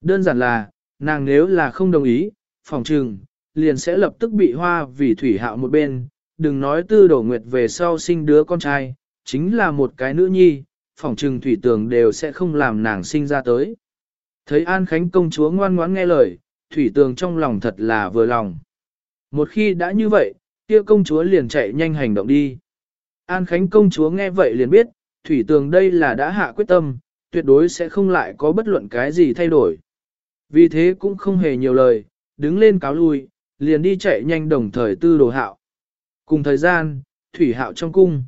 Đơn giản là, nàng nếu là không đồng ý, phòng trừng, liền sẽ lập tức bị hoa vì thủy hạo một bên, đừng nói tư đổ nguyệt về sau sinh đứa con trai, chính là một cái nữ nhi, phòng trừng thủy tường đều sẽ không làm nàng sinh ra tới. Thấy An Khánh công chúa ngoan ngoãn nghe lời, thủy tường trong lòng thật là vừa lòng. Một khi đã như vậy, Kia công chúa liền chạy nhanh hành động đi. An Khánh công chúa nghe vậy liền biết, thủy tường đây là đã hạ quyết tâm, tuyệt đối sẽ không lại có bất luận cái gì thay đổi. Vì thế cũng không hề nhiều lời, đứng lên cáo lui, liền đi chạy nhanh đồng thời tư đồ hạo. Cùng thời gian, thủy hạo trong cung.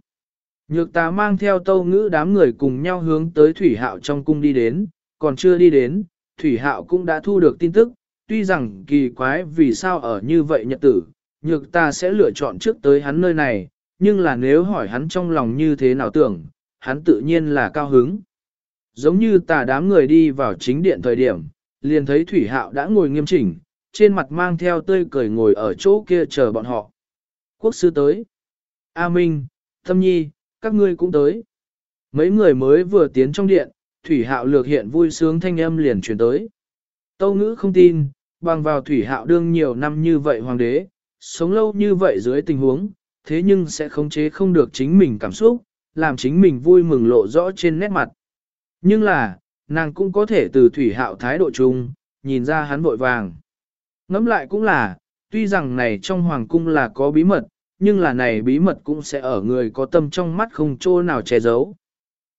Nhược Tá mang theo tâu ngữ đám người cùng nhau hướng tới thủy hạo trong cung đi đến, còn chưa đi đến, thủy hạo cũng đã thu được tin tức, tuy rằng kỳ quái vì sao ở như vậy nhật tử, nhược ta sẽ lựa chọn trước tới hắn nơi này, nhưng là nếu hỏi hắn trong lòng như thế nào tưởng, hắn tự nhiên là cao hứng. Giống như tà đám người đi vào chính điện thời điểm, liền thấy Thủy Hạo đã ngồi nghiêm chỉnh, trên mặt mang theo tươi cười ngồi ở chỗ kia chờ bọn họ. Quốc sư tới. A Minh, Thâm Nhi, các ngươi cũng tới. Mấy người mới vừa tiến trong điện, Thủy Hạo lược hiện vui sướng thanh âm liền truyền tới. Tâu ngữ không tin, bằng vào Thủy Hạo đương nhiều năm như vậy hoàng đế, sống lâu như vậy dưới tình huống, thế nhưng sẽ khống chế không được chính mình cảm xúc, làm chính mình vui mừng lộ rõ trên nét mặt. Nhưng là, nàng cũng có thể từ thủy hạo thái độ chung, nhìn ra hắn vội vàng. Ngẫm lại cũng là, tuy rằng này trong hoàng cung là có bí mật, nhưng là này bí mật cũng sẽ ở người có tâm trong mắt không chỗ nào che giấu.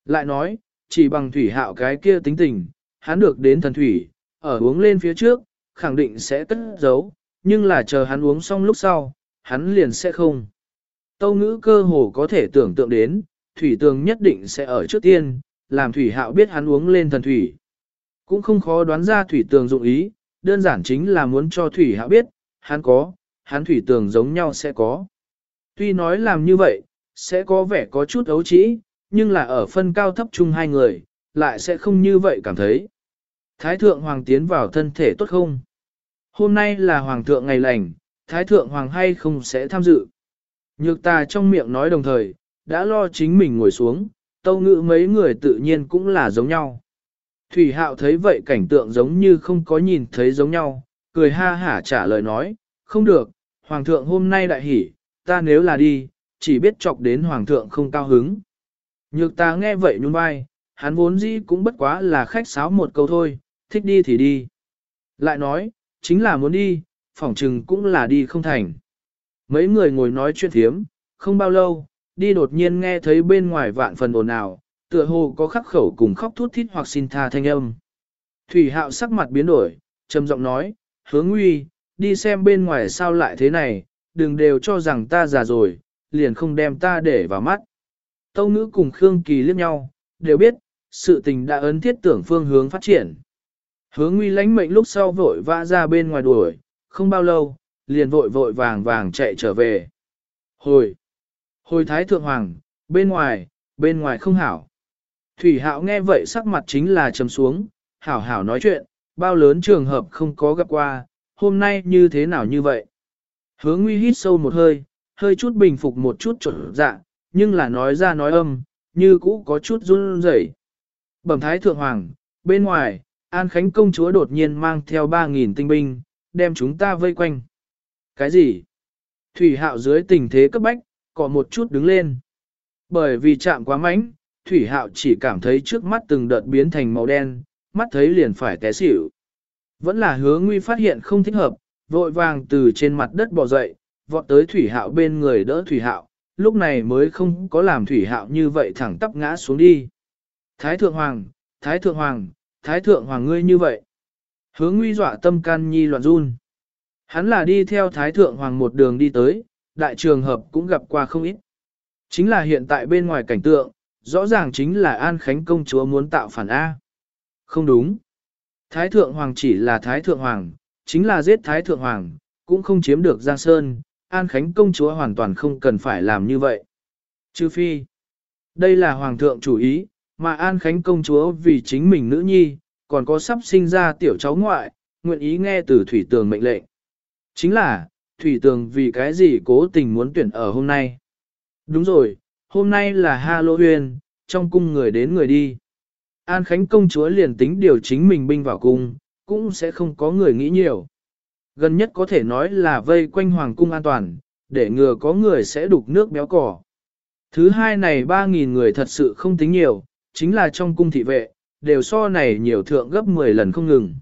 Lại nói, chỉ bằng thủy hạo cái kia tính tình, hắn được đến thần thủy, ở uống lên phía trước, khẳng định sẽ cất giấu, nhưng là chờ hắn uống xong lúc sau, hắn liền sẽ không. Tâu ngữ cơ hồ có thể tưởng tượng đến, thủy tường nhất định sẽ ở trước tiên, làm thủy hạo biết hắn uống lên thần thủy. Cũng không khó đoán ra thủy tường dụng ý, đơn giản chính là muốn cho thủy hạo biết, hắn có, hắn thủy tường giống nhau sẽ có. Tuy nói làm như vậy, sẽ có vẻ có chút ấu trĩ, nhưng là ở phân cao thấp chung hai người, lại sẽ không như vậy cảm thấy. Thái thượng hoàng tiến vào thân thể tốt không? Hôm nay là hoàng thượng ngày lành, thái thượng hoàng hay không sẽ tham dự? Nhược ta trong miệng nói đồng thời, đã lo chính mình ngồi xuống, tâu ngữ mấy người tự nhiên cũng là giống nhau. Thủy hạo thấy vậy cảnh tượng giống như không có nhìn thấy giống nhau, cười ha hả trả lời nói, không được, hoàng thượng hôm nay đại hỉ, ta nếu là đi, chỉ biết chọc đến hoàng thượng không cao hứng. Nhược ta nghe vậy nhún vai, hắn vốn dĩ cũng bất quá là khách sáo một câu thôi, thích đi thì đi. Lại nói, chính là muốn đi, phỏng trừng cũng là đi không thành. Mấy người ngồi nói chuyện thiếm, không bao lâu, đi đột nhiên nghe thấy bên ngoài vạn phần ồn ào, tựa hồ có khắc khẩu cùng khóc thút thít hoặc xin tha thanh âm. Thủy hạo sắc mặt biến đổi, trầm giọng nói, hướng nguy, đi xem bên ngoài sao lại thế này, đừng đều cho rằng ta già rồi, liền không đem ta để vào mắt. Tâu ngữ cùng Khương Kỳ liếc nhau, đều biết, sự tình đã ấn thiết tưởng phương hướng phát triển. Hứa nguy lánh mệnh lúc sau vội vã ra bên ngoài đuổi, không bao lâu, liền vội vội vàng vàng chạy trở về. Hồi! Hồi thái thượng hoàng, bên ngoài, bên ngoài không hảo. Thủy hạo nghe vậy sắc mặt chính là trầm xuống, hảo hảo nói chuyện, bao lớn trường hợp không có gặp qua, hôm nay như thế nào như vậy. Hứa nguy hít sâu một hơi, hơi chút bình phục một chút trộn dạ, nhưng là nói ra nói âm, như cũ có chút run rẩy. Bẩm thái thượng hoàng, bên ngoài, An Khánh công chúa đột nhiên mang theo 3.000 tinh binh, đem chúng ta vây quanh. Cái gì? Thủy hạo dưới tình thế cấp bách, cọ một chút đứng lên. Bởi vì chạm quá mạnh, Thủy Hạo chỉ cảm thấy trước mắt từng đợt biến thành màu đen, mắt thấy liền phải té xỉu. Vẫn là hứa nguy phát hiện không thích hợp, vội vàng từ trên mặt đất bò dậy, vọt tới Thủy Hạo bên người đỡ Thủy Hạo, lúc này mới không có làm Thủy Hạo như vậy thẳng tắp ngã xuống đi. Thái Thượng Hoàng, Thái Thượng Hoàng, Thái Thượng Hoàng ngươi như vậy. Hứa nguy dọa tâm can nhi loạn run. Hắn là đi theo Thái Thượng Hoàng một đường đi tới, đại trường hợp cũng gặp qua không ít. Chính là hiện tại bên ngoài cảnh tượng, rõ ràng chính là An Khánh công chúa muốn tạo phản A. Không đúng. Thái Thượng Hoàng chỉ là Thái Thượng Hoàng, chính là giết Thái Thượng Hoàng, cũng không chiếm được Giang Sơn, An Khánh công chúa hoàn toàn không cần phải làm như vậy. Trừ phi, đây là Hoàng thượng chủ ý, mà An Khánh công chúa vì chính mình nữ nhi, còn có sắp sinh ra tiểu cháu ngoại, nguyện ý nghe từ Thủy Tường mệnh lệnh. Chính là, Thủy Tường vì cái gì cố tình muốn tuyển ở hôm nay. Đúng rồi, hôm nay là Halloween, trong cung người đến người đi. An Khánh công chúa liền tính điều chính mình binh vào cung, cũng sẽ không có người nghĩ nhiều. Gần nhất có thể nói là vây quanh hoàng cung an toàn, để ngừa có người sẽ đục nước béo cỏ. Thứ hai này 3.000 người thật sự không tính nhiều, chính là trong cung thị vệ, đều so này nhiều thượng gấp 10 lần không ngừng.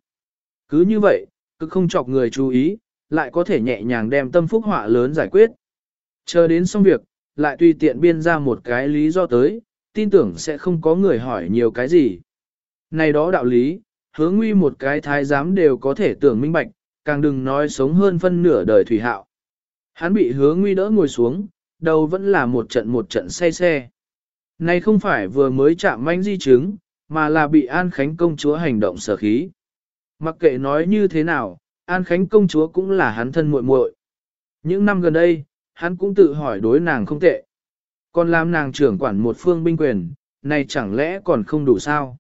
Cứ như vậy, cứ không chọc người chú ý, lại có thể nhẹ nhàng đem tâm phúc họa lớn giải quyết. Chờ đến xong việc, lại tùy tiện biên ra một cái lý do tới, tin tưởng sẽ không có người hỏi nhiều cái gì. Này đó đạo lý, hứa nguy một cái thái giám đều có thể tưởng minh bạch, càng đừng nói sống hơn phân nửa đời thủy hạo. Hắn bị hứa nguy đỡ ngồi xuống, đầu vẫn là một trận một trận say xe. Này không phải vừa mới chạm manh di chứng, mà là bị An Khánh công chúa hành động sở khí. Mặc kệ nói như thế nào, An Khánh công chúa cũng là hắn thân muội muội. Những năm gần đây, hắn cũng tự hỏi đối nàng không tệ. Còn làm nàng trưởng quản một phương binh quyền, này chẳng lẽ còn không đủ sao?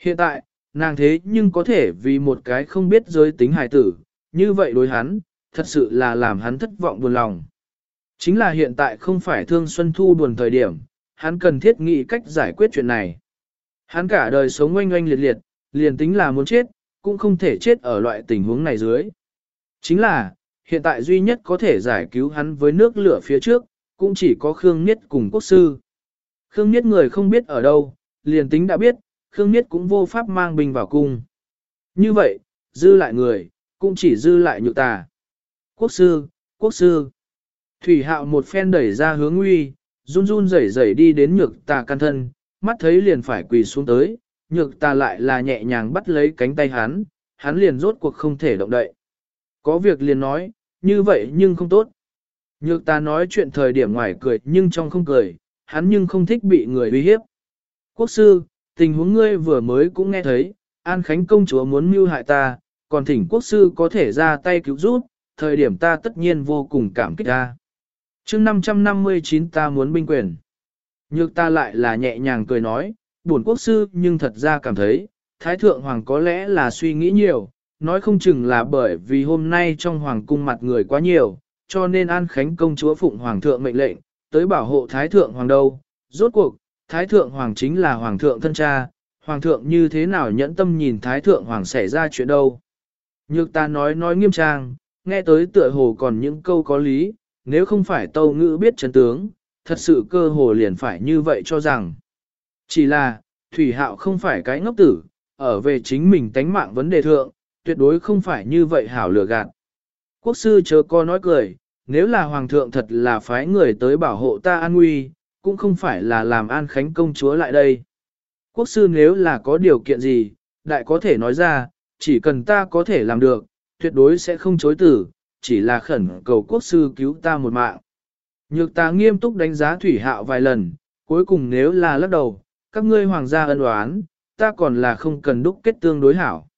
Hiện tại, nàng thế nhưng có thể vì một cái không biết giới tính hài tử, như vậy đối hắn, thật sự là làm hắn thất vọng buồn lòng. Chính là hiện tại không phải thương Xuân Thu buồn thời điểm, hắn cần thiết nghĩ cách giải quyết chuyện này. Hắn cả đời sống oanh oanh liệt liệt, liền tính là muốn chết, cũng không thể chết ở loại tình huống này dưới. Chính là, hiện tại duy nhất có thể giải cứu hắn với nước lửa phía trước, cũng chỉ có Khương Niết cùng quốc sư. Khương Niết người không biết ở đâu, liền tính đã biết, Khương Niết cũng vô pháp mang binh vào cung. Như vậy, dư lại người, cũng chỉ dư lại nhược tà. Quốc sư, quốc sư. Thủy hạo một phen đẩy ra hướng nguy, run run rẩy rẩy đi đến nhược tà căn thân, mắt thấy liền phải quỳ xuống tới, nhược tà lại là nhẹ nhàng bắt lấy cánh tay hắn, hắn liền rốt cuộc không thể động đậy. Có việc liền nói, như vậy nhưng không tốt. Nhược tà nói chuyện thời điểm ngoài cười nhưng trong không cười, hắn nhưng không thích bị người uy hiếp. Quốc sư, tình huống ngươi vừa mới cũng nghe thấy, An Khánh công chúa muốn mưu hại ta, còn thỉnh quốc sư có thể ra tay cứu giúp, thời điểm ta tất nhiên vô cùng cảm kích ta chương 559 ta muốn binh quyền. Nhược ta lại là nhẹ nhàng cười nói, buồn quốc sư nhưng thật ra cảm thấy, Thái Thượng Hoàng có lẽ là suy nghĩ nhiều, nói không chừng là bởi vì hôm nay trong Hoàng cung mặt người quá nhiều, cho nên An Khánh công chúa phụng Hoàng thượng mệnh lệnh, tới bảo hộ Thái Thượng Hoàng đâu. Rốt cuộc, Thái Thượng Hoàng chính là Hoàng thượng thân cha, Hoàng thượng như thế nào nhẫn tâm nhìn Thái Thượng Hoàng xảy ra chuyện đâu. Nhược ta nói nói nghiêm trang, nghe tới tựa hồ còn những câu có lý, nếu không phải tâu ngữ biết chân tướng, thật sự cơ hồ liền phải như vậy cho rằng. Chỉ là, Thủy Hạo không phải cái ngốc tử, ở về chính mình tánh mạng vấn đề thượng, tuyệt đối không phải như vậy hảo lừa gạt. Quốc sư chớ co nói cười, nếu là hoàng thượng thật là phái người tới bảo hộ ta an nguy, cũng không phải là làm an khánh công chúa lại đây. Quốc sư nếu là có điều kiện gì, đại có thể nói ra, chỉ cần ta có thể làm được, tuyệt đối sẽ không chối tử, chỉ là khẩn cầu quốc sư cứu ta một mạng. Nhược ta nghiêm túc đánh giá thủy hạo vài lần, cuối cùng nếu là lắc đầu, các ngươi hoàng gia ân oán, ta còn là không cần đúc kết tương đối hảo.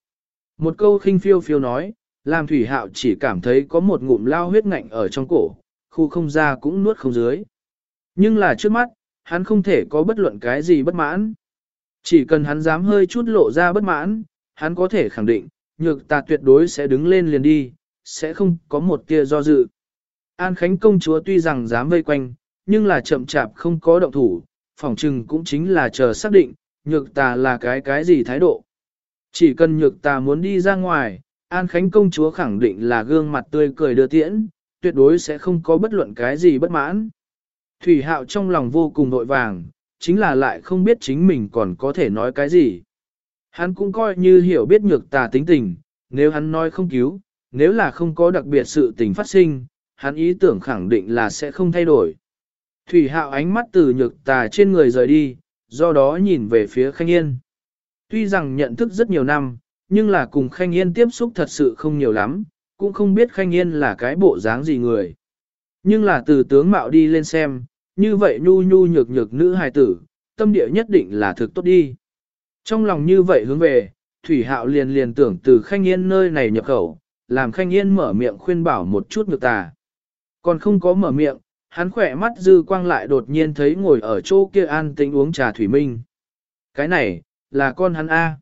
Một câu khinh phiêu phiêu nói, làm thủy hạo chỉ cảm thấy có một ngụm lao huyết ngạnh ở trong cổ, khu không ra cũng nuốt không dưới. Nhưng là trước mắt, hắn không thể có bất luận cái gì bất mãn. Chỉ cần hắn dám hơi chút lộ ra bất mãn, hắn có thể khẳng định, nhược ta tuyệt đối sẽ đứng lên liền đi, sẽ không có một tia do dự. An Khánh công chúa tuy rằng dám vây quanh, nhưng là chậm chạp không có động thủ, phỏng chừng cũng chính là chờ xác định, nhược tà là cái cái gì thái độ. Chỉ cần nhược tà muốn đi ra ngoài, An Khánh công chúa khẳng định là gương mặt tươi cười đưa tiễn, tuyệt đối sẽ không có bất luận cái gì bất mãn. Thủy hạo trong lòng vô cùng vội vàng, chính là lại không biết chính mình còn có thể nói cái gì. Hắn cũng coi như hiểu biết nhược tà tính tình, nếu hắn nói không cứu, nếu là không có đặc biệt sự tình phát sinh, hắn ý tưởng khẳng định là sẽ không thay đổi. Thủy hạo ánh mắt từ nhược tà trên người rời đi, do đó nhìn về phía Khanh Yên. Tuy rằng nhận thức rất nhiều năm, nhưng là cùng Khanh Yên tiếp xúc thật sự không nhiều lắm, cũng không biết Khanh Yên là cái bộ dáng gì người. Nhưng là từ tướng mạo đi lên xem, như vậy nhu nhu nhược nhược nữ hài tử, tâm địa nhất định là thực tốt đi. Trong lòng như vậy hướng về, Thủy Hạo liền liền tưởng từ Khanh Yên nơi này nhập khẩu, làm Khanh Yên mở miệng khuyên bảo một chút ngược tà. Còn không có mở miệng, hắn khỏe mắt dư quang lại đột nhiên thấy ngồi ở chỗ kia an tĩnh uống trà Thủy Minh. Cái này, là con hắn A.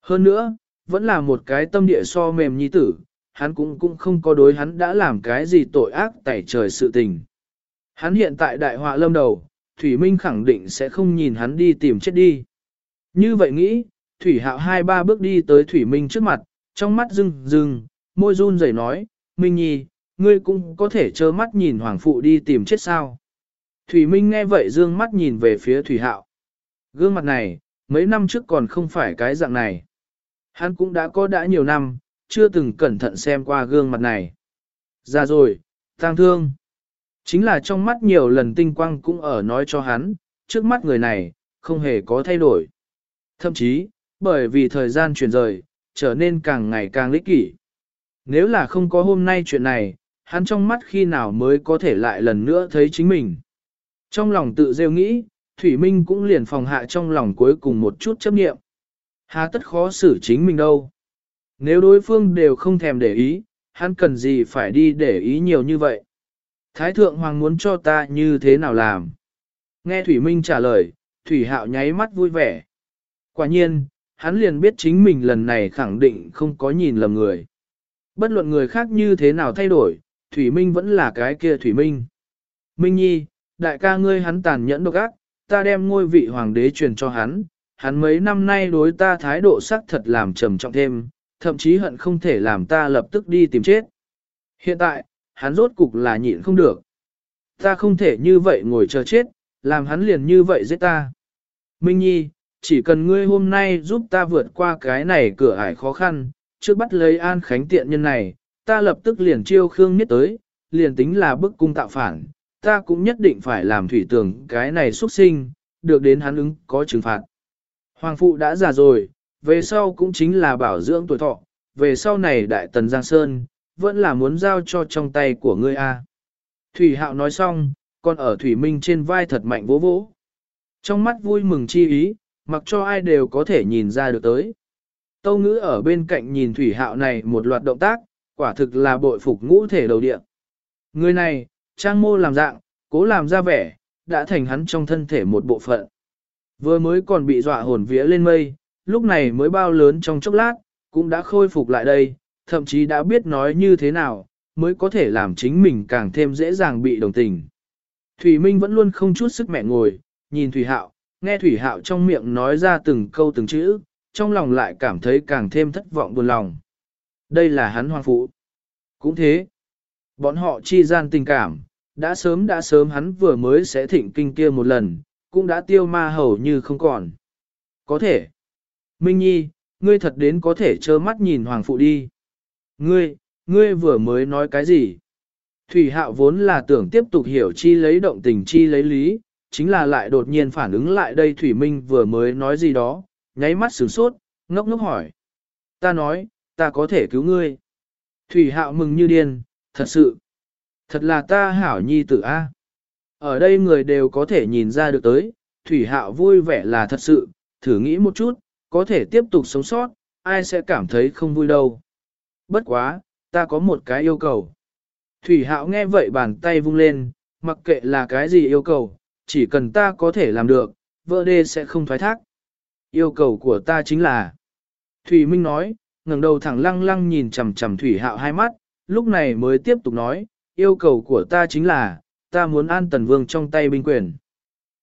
Hơn nữa, vẫn là một cái tâm địa so mềm nhi tử, hắn cũng cũng không có đối hắn đã làm cái gì tội ác tẩy trời sự tình. Hắn hiện tại đại họa lâm đầu, Thủy Minh khẳng định sẽ không nhìn hắn đi tìm chết đi. Như vậy nghĩ, Thủy Hạo hai ba bước đi tới Thủy Minh trước mặt, trong mắt rưng rưng, môi run rẩy nói, Minh Nhi, ngươi cũng có thể trơ mắt nhìn Hoàng Phụ đi tìm chết sao. Thủy Minh nghe vậy dương mắt nhìn về phía Thủy Hạo. Gương mặt này, mấy năm trước còn không phải cái dạng này. Hắn cũng đã có đã nhiều năm, chưa từng cẩn thận xem qua gương mặt này. Ra rồi, tang thương. Chính là trong mắt nhiều lần tinh quang cũng ở nói cho hắn, trước mắt người này, không hề có thay đổi. Thậm chí, bởi vì thời gian chuyển rời, trở nên càng ngày càng lích kỷ. Nếu là không có hôm nay chuyện này, hắn trong mắt khi nào mới có thể lại lần nữa thấy chính mình. Trong lòng tự rêu nghĩ, Thủy Minh cũng liền phòng hạ trong lòng cuối cùng một chút chấp nghiệm. Hà tất khó xử chính mình đâu. Nếu đối phương đều không thèm để ý, hắn cần gì phải đi để ý nhiều như vậy. Thái thượng hoàng muốn cho ta như thế nào làm? Nghe Thủy Minh trả lời, Thủy Hạo nháy mắt vui vẻ. Quả nhiên, hắn liền biết chính mình lần này khẳng định không có nhìn lầm người. Bất luận người khác như thế nào thay đổi, Thủy Minh vẫn là cái kia Thủy Minh. Minh Nhi, đại ca ngươi hắn tàn nhẫn độc ác, ta đem ngôi vị hoàng đế truyền cho hắn, hắn mấy năm nay đối ta thái độ sắc thật làm trầm trọng thêm, thậm chí hận không thể làm ta lập tức đi tìm chết. Hiện tại, hắn rốt cục là nhịn không được. Ta không thể như vậy ngồi chờ chết, làm hắn liền như vậy giết ta. Minh Nhi, chỉ cần ngươi hôm nay giúp ta vượt qua cái này cửa ải khó khăn, trước bắt lấy an khánh tiện nhân này, ta lập tức liền chiêu Khương Niết tới, liền tính là bức cung tạo phản, ta cũng nhất định phải làm thủy tường cái này xuất sinh, được đến hắn ứng có trừng phạt. Hoàng phụ đã già rồi, về sau cũng chính là bảo dưỡng tuổi thọ, về sau này đại tần Giang Sơn, vẫn là muốn giao cho trong tay của ngươi a. Thủy Hạo nói xong, còn ở Thủy Minh trên vai thật mạnh vỗ vỗ. Trong mắt vui mừng chi ý, mặc cho ai đều có thể nhìn ra được tới. Tâu ngữ ở bên cạnh nhìn Thủy Hạo này một loạt động tác, quả thực là bội phục ngũ thể đầu địa. Người này, trang mô làm dạng, cố làm ra vẻ, đã thành hắn trong thân thể một bộ phận. Vừa mới còn bị dọa hồn vía lên mây, lúc này mới bao lớn trong chốc lát, cũng đã khôi phục lại đây, thậm chí đã biết nói như thế nào, mới có thể làm chính mình càng thêm dễ dàng bị đồng tình. Thủy Minh vẫn luôn không chút sức mẹ ngồi, nhìn Thủy Hạo, nghe Thủy Hạo trong miệng nói ra từng câu từng chữ, trong lòng lại cảm thấy càng thêm thất vọng buồn lòng. Đây là hắn hoàng phụ. Cũng thế, bọn họ chi gian tình cảm, đã sớm đã sớm hắn vừa mới sẽ thịnh kinh kia một lần, cũng đã tiêu ma hầu như không còn. Có thể. Minh Nhi, ngươi thật đến có thể trơ mắt nhìn hoàng phụ đi. Ngươi, ngươi vừa mới nói cái gì? Thủy hạo vốn là tưởng tiếp tục hiểu chi lấy động tình chi lấy lý, chính là lại đột nhiên phản ứng lại đây Thủy Minh vừa mới nói gì đó, nháy mắt sửng sốt, ngốc ngốc hỏi. Ta nói, ta có thể cứu ngươi. Thủy hạo mừng như điên, thật sự. Thật là ta hảo nhi tử A. Ở đây người đều có thể nhìn ra được tới, Thủy hạo vui vẻ là thật sự, thử nghĩ một chút, có thể tiếp tục sống sót, ai sẽ cảm thấy không vui đâu. Bất quá, ta có một cái yêu cầu. Thủy hạo nghe vậy bàn tay vung lên, mặc kệ là cái gì yêu cầu, chỉ cần ta có thể làm được, vợ đê sẽ không thoái thác. Yêu cầu của ta chính là... Thủy Minh nói, ngẩng đầu thẳng lăng lăng nhìn chằm chằm Thủy Hạo hai mắt, lúc này mới tiếp tục nói, yêu cầu của ta chính là, ta muốn an tần vương trong tay binh quyền.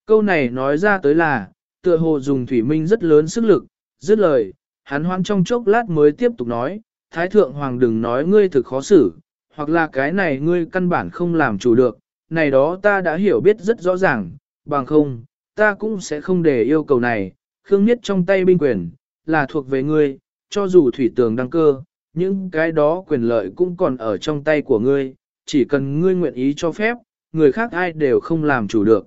Câu này nói ra tới là, tựa hồ dùng Thủy Minh rất lớn sức lực, dứt lời, hắn hoan trong chốc lát mới tiếp tục nói, Thái Thượng Hoàng đừng nói ngươi thực khó xử, hoặc là cái này ngươi căn bản không làm chủ được, này đó ta đã hiểu biết rất rõ ràng, bằng không, ta cũng sẽ không để yêu cầu này, Khương Niết trong tay binh quyền, là thuộc về ngươi, cho dù thủy tường đăng cơ, những cái đó quyền lợi cũng còn ở trong tay của ngươi, chỉ cần ngươi nguyện ý cho phép, người khác ai đều không làm chủ được.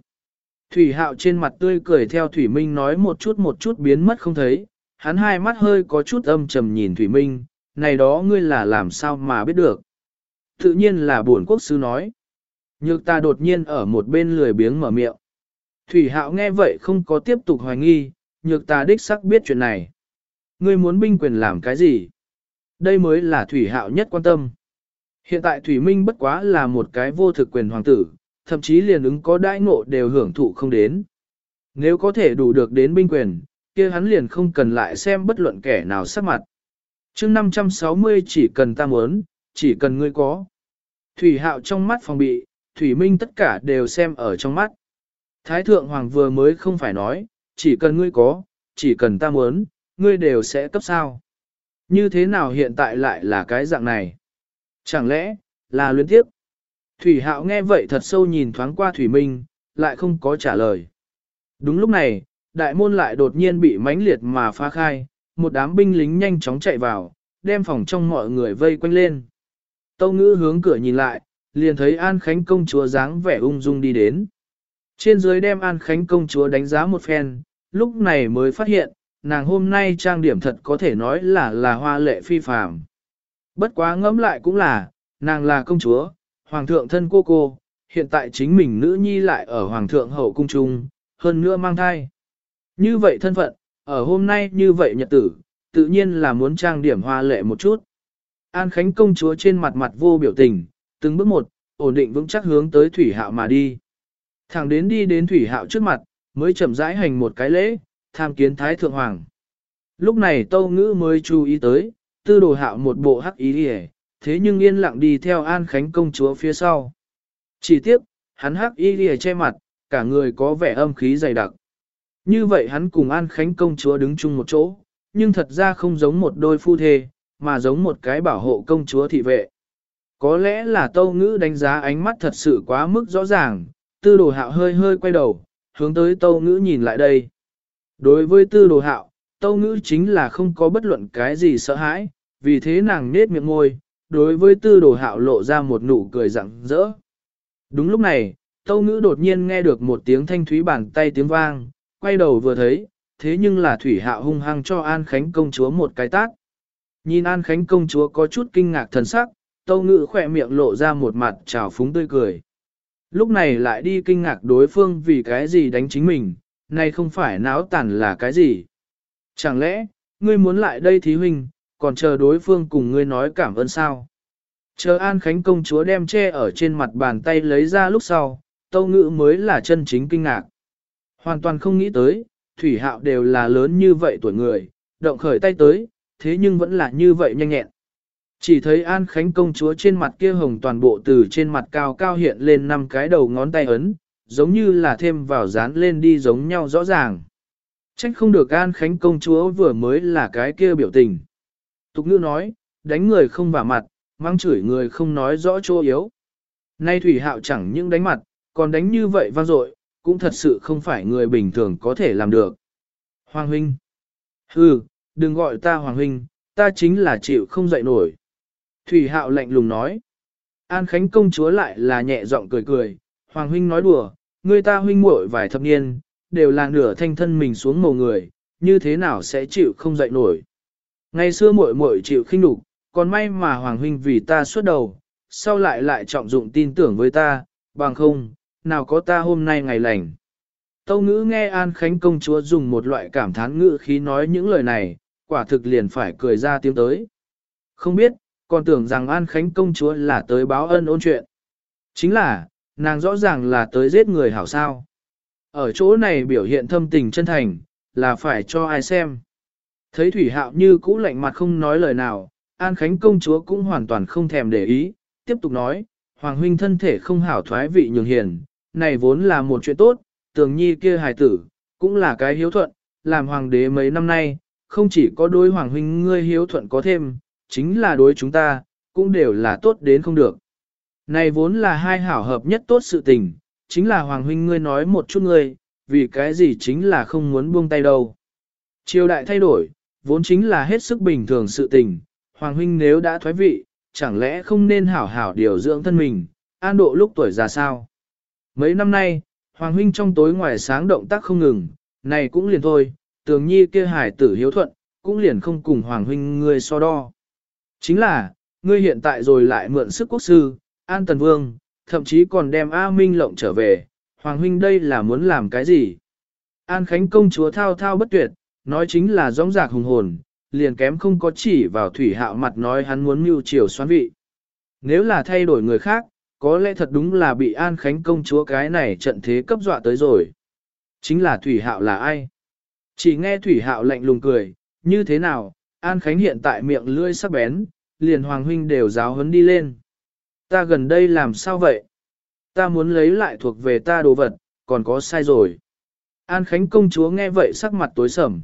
Thủy hạo trên mặt tươi cười theo Thủy Minh nói một chút một chút biến mất không thấy, hắn hai mắt hơi có chút âm trầm nhìn Thủy Minh, này đó ngươi là làm sao mà biết được. Tự nhiên là buồn quốc sư nói. Nhược ta đột nhiên ở một bên lười biếng mở miệng. Thủy hạo nghe vậy không có tiếp tục hoài nghi, nhược ta đích sắc biết chuyện này. Ngươi muốn binh quyền làm cái gì? Đây mới là thủy hạo nhất quan tâm. Hiện tại Thủy Minh bất quá là một cái vô thực quyền hoàng tử, thậm chí liền ứng có đãi ngộ đều hưởng thụ không đến. Nếu có thể đủ được đến binh quyền, kia hắn liền không cần lại xem bất luận kẻ nào sắc mặt. chương 560 chỉ cần ta muốn, chỉ cần ngươi có. Thủy hạo trong mắt phòng bị, Thủy Minh tất cả đều xem ở trong mắt. Thái thượng hoàng vừa mới không phải nói, chỉ cần ngươi có, chỉ cần ta muốn, ngươi đều sẽ cấp sao. Như thế nào hiện tại lại là cái dạng này? Chẳng lẽ, là luyến tiếp? Thủy hạo nghe vậy thật sâu nhìn thoáng qua Thủy Minh, lại không có trả lời. Đúng lúc này, đại môn lại đột nhiên bị mãnh liệt mà phá khai, một đám binh lính nhanh chóng chạy vào, đem phòng trong mọi người vây quanh lên. Tâu ngữ hướng cửa nhìn lại, liền thấy An Khánh công chúa dáng vẻ ung dung đi đến. Trên dưới đem An Khánh công chúa đánh giá một phen, lúc này mới phát hiện, nàng hôm nay trang điểm thật có thể nói là là hoa lệ phi phàm. Bất quá ngẫm lại cũng là, nàng là công chúa, hoàng thượng thân cô cô, hiện tại chính mình nữ nhi lại ở hoàng thượng hậu cung trung, hơn nữa mang thai. Như vậy thân phận, ở hôm nay như vậy nhật tử, tự nhiên là muốn trang điểm hoa lệ một chút. An Khánh công chúa trên mặt mặt vô biểu tình, từng bước một, ổn định vững chắc hướng tới thủy hạo mà đi. Thẳng đến đi đến thủy hạo trước mặt, mới chậm rãi hành một cái lễ, tham kiến thái thượng hoàng. Lúc này tâu ngữ mới chú ý tới, tư đồ hạo một bộ hắc ý đi thế nhưng yên lặng đi theo An Khánh công chúa phía sau. Chỉ tiếc, hắn hắc y lìa che mặt, cả người có vẻ âm khí dày đặc. Như vậy hắn cùng An Khánh công chúa đứng chung một chỗ, nhưng thật ra không giống một đôi phu thê, mà giống một cái bảo hộ công chúa thị vệ. Có lẽ là tâu ngữ đánh giá ánh mắt thật sự quá mức rõ ràng, tư đồ hạo hơi hơi quay đầu, hướng tới tâu ngữ nhìn lại đây. Đối với tư đồ hạo, tâu ngữ chính là không có bất luận cái gì sợ hãi, vì thế nàng nết miệng môi, đối với tư đồ hạo lộ ra một nụ cười rặng rỡ. Đúng lúc này, tâu ngữ đột nhiên nghe được một tiếng thanh thúy bàn tay tiếng vang, quay đầu vừa thấy, thế nhưng là thủy hạo hung hăng cho An Khánh công chúa một cái tác. Nhìn An Khánh công chúa có chút kinh ngạc thần sắc, tâu ngữ khỏe miệng lộ ra một mặt trào phúng tươi cười. Lúc này lại đi kinh ngạc đối phương vì cái gì đánh chính mình, nay không phải náo tản là cái gì. Chẳng lẽ, ngươi muốn lại đây thí huynh, còn chờ đối phương cùng ngươi nói cảm ơn sao? Chờ An Khánh công chúa đem che ở trên mặt bàn tay lấy ra lúc sau, tâu ngữ mới là chân chính kinh ngạc. Hoàn toàn không nghĩ tới, thủy hạo đều là lớn như vậy tuổi người, động khởi tay tới, thế nhưng vẫn là như vậy nhanh nhẹn. Chỉ thấy An Khánh công chúa trên mặt kia hồng toàn bộ từ trên mặt cao cao hiện lên năm cái đầu ngón tay ấn, giống như là thêm vào dán lên đi giống nhau rõ ràng. Trách không được An Khánh công chúa vừa mới là cái kia biểu tình. Tục ngữ nói, đánh người không vào mặt, mang chửi người không nói rõ chỗ yếu. Nay Thủy Hạo chẳng những đánh mặt, còn đánh như vậy vang dội, cũng thật sự không phải người bình thường có thể làm được. Hoàng huynh. Hừ, đừng gọi ta Hoàng huynh, ta chính là chịu không dậy nổi. Thủy Hạo lạnh lùng nói. An Khánh công chúa lại là nhẹ giọng cười cười, Hoàng huynh nói đùa, người ta huynh muội vài thập niên, đều là nửa thanh thân mình xuống mồ người, như thế nào sẽ chịu không dậy nổi. Ngày xưa muội muội chịu khinh nhục, còn may mà Hoàng huynh vì ta suốt đầu, sau lại lại trọng dụng tin tưởng với ta, bằng không, nào có ta hôm nay ngày lành. Tâu ngữ nghe An Khánh công chúa dùng một loại cảm thán ngữ khí nói những lời này, quả thực liền phải cười ra tiếng tới. Không biết, còn tưởng rằng An Khánh công chúa là tới báo ân ôn chuyện. Chính là, nàng rõ ràng là tới giết người hảo sao. Ở chỗ này biểu hiện thâm tình chân thành, là phải cho ai xem. Thấy Thủy Hạo như cũ lạnh mặt không nói lời nào, An Khánh công chúa cũng hoàn toàn không thèm để ý, tiếp tục nói, Hoàng huynh thân thể không hảo thoái vị nhường hiền, này vốn là một chuyện tốt, tường nhi kia hài tử, cũng là cái hiếu thuận, làm hoàng đế mấy năm nay, không chỉ có đối hoàng huynh ngươi hiếu thuận có thêm, chính là đối chúng ta, cũng đều là tốt đến không được. Này vốn là hai hảo hợp nhất tốt sự tình, chính là hoàng huynh ngươi nói một chút ngươi, vì cái gì chính là không muốn buông tay đâu. Triều đại thay đổi, vốn chính là hết sức bình thường sự tình, hoàng huynh nếu đã thoái vị, chẳng lẽ không nên hảo hảo điều dưỡng thân mình, an độ lúc tuổi già sao. Mấy năm nay, Hoàng huynh trong tối ngoài sáng động tác không ngừng, này cũng liền thôi, tường nhi kia hải tử hiếu thuận, cũng liền không cùng Hoàng huynh ngươi so đo. Chính là, ngươi hiện tại rồi lại mượn sức quốc sư, An Tần Vương, thậm chí còn đem A Minh lộng trở về, Hoàng huynh đây là muốn làm cái gì? An Khánh công chúa thao thao bất tuyệt, nói chính là rõng rạc hùng hồn, liền kém không có chỉ vào thủy hạo mặt nói hắn muốn mưu triều xoán vị. Nếu là thay đổi người khác, có lẽ thật đúng là bị An Khánh công chúa cái này trận thế cấp dọa tới rồi. Chính là Thủy Hạo là ai? Chỉ nghe Thủy Hạo lạnh lùng cười, như thế nào, An Khánh hiện tại miệng lưỡi sắc bén, liền Hoàng Huynh đều giáo huấn đi lên. Ta gần đây làm sao vậy? Ta muốn lấy lại thuộc về ta đồ vật, còn có sai rồi. An Khánh công chúa nghe vậy sắc mặt tối sầm.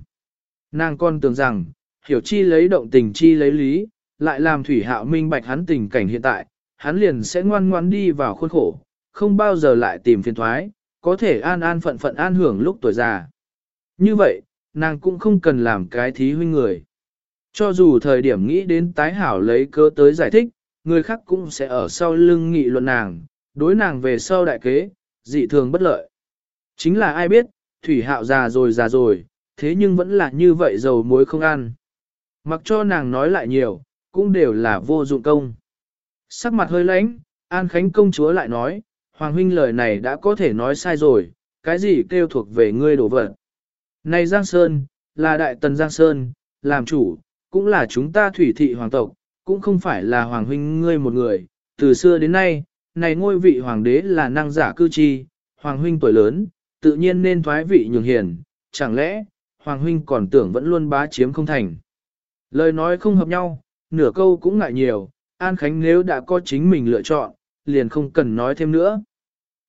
Nàng con tưởng rằng, hiểu chi lấy động tình chi lấy lý, lại làm Thủy Hạo minh bạch hắn tình cảnh hiện tại, hắn liền sẽ ngoan ngoan đi vào khuôn khổ, không bao giờ lại tìm phiền thoái, có thể an an phận phận an hưởng lúc tuổi già. Như vậy, nàng cũng không cần làm cái thí huynh người. Cho dù thời điểm nghĩ đến tái hảo lấy cơ tới giải thích, người khác cũng sẽ ở sau lưng nghị luận nàng, đối nàng về sau đại kế, dị thường bất lợi. Chính là ai biết, thủy hạo già rồi già rồi, thế nhưng vẫn là như vậy dầu muối không ăn. Mặc cho nàng nói lại nhiều, cũng đều là vô dụng công. Sắc mặt hơi lãnh, An Khánh công chúa lại nói, Hoàng huynh lời này đã có thể nói sai rồi, cái gì kêu thuộc về ngươi đổ vật. Này Giang Sơn, là đại tần Giang Sơn, làm chủ, cũng là chúng ta thủy thị hoàng tộc, cũng không phải là Hoàng huynh ngươi một người. Từ xưa đến nay, này ngôi vị hoàng đế là năng giả cư chi, Hoàng huynh tuổi lớn, tự nhiên nên thoái vị nhường hiền, chẳng lẽ, Hoàng huynh còn tưởng vẫn luôn bá chiếm không thành. Lời nói không hợp nhau, nửa câu cũng ngại nhiều, An Khánh nếu đã có chính mình lựa chọn, liền không cần nói thêm nữa.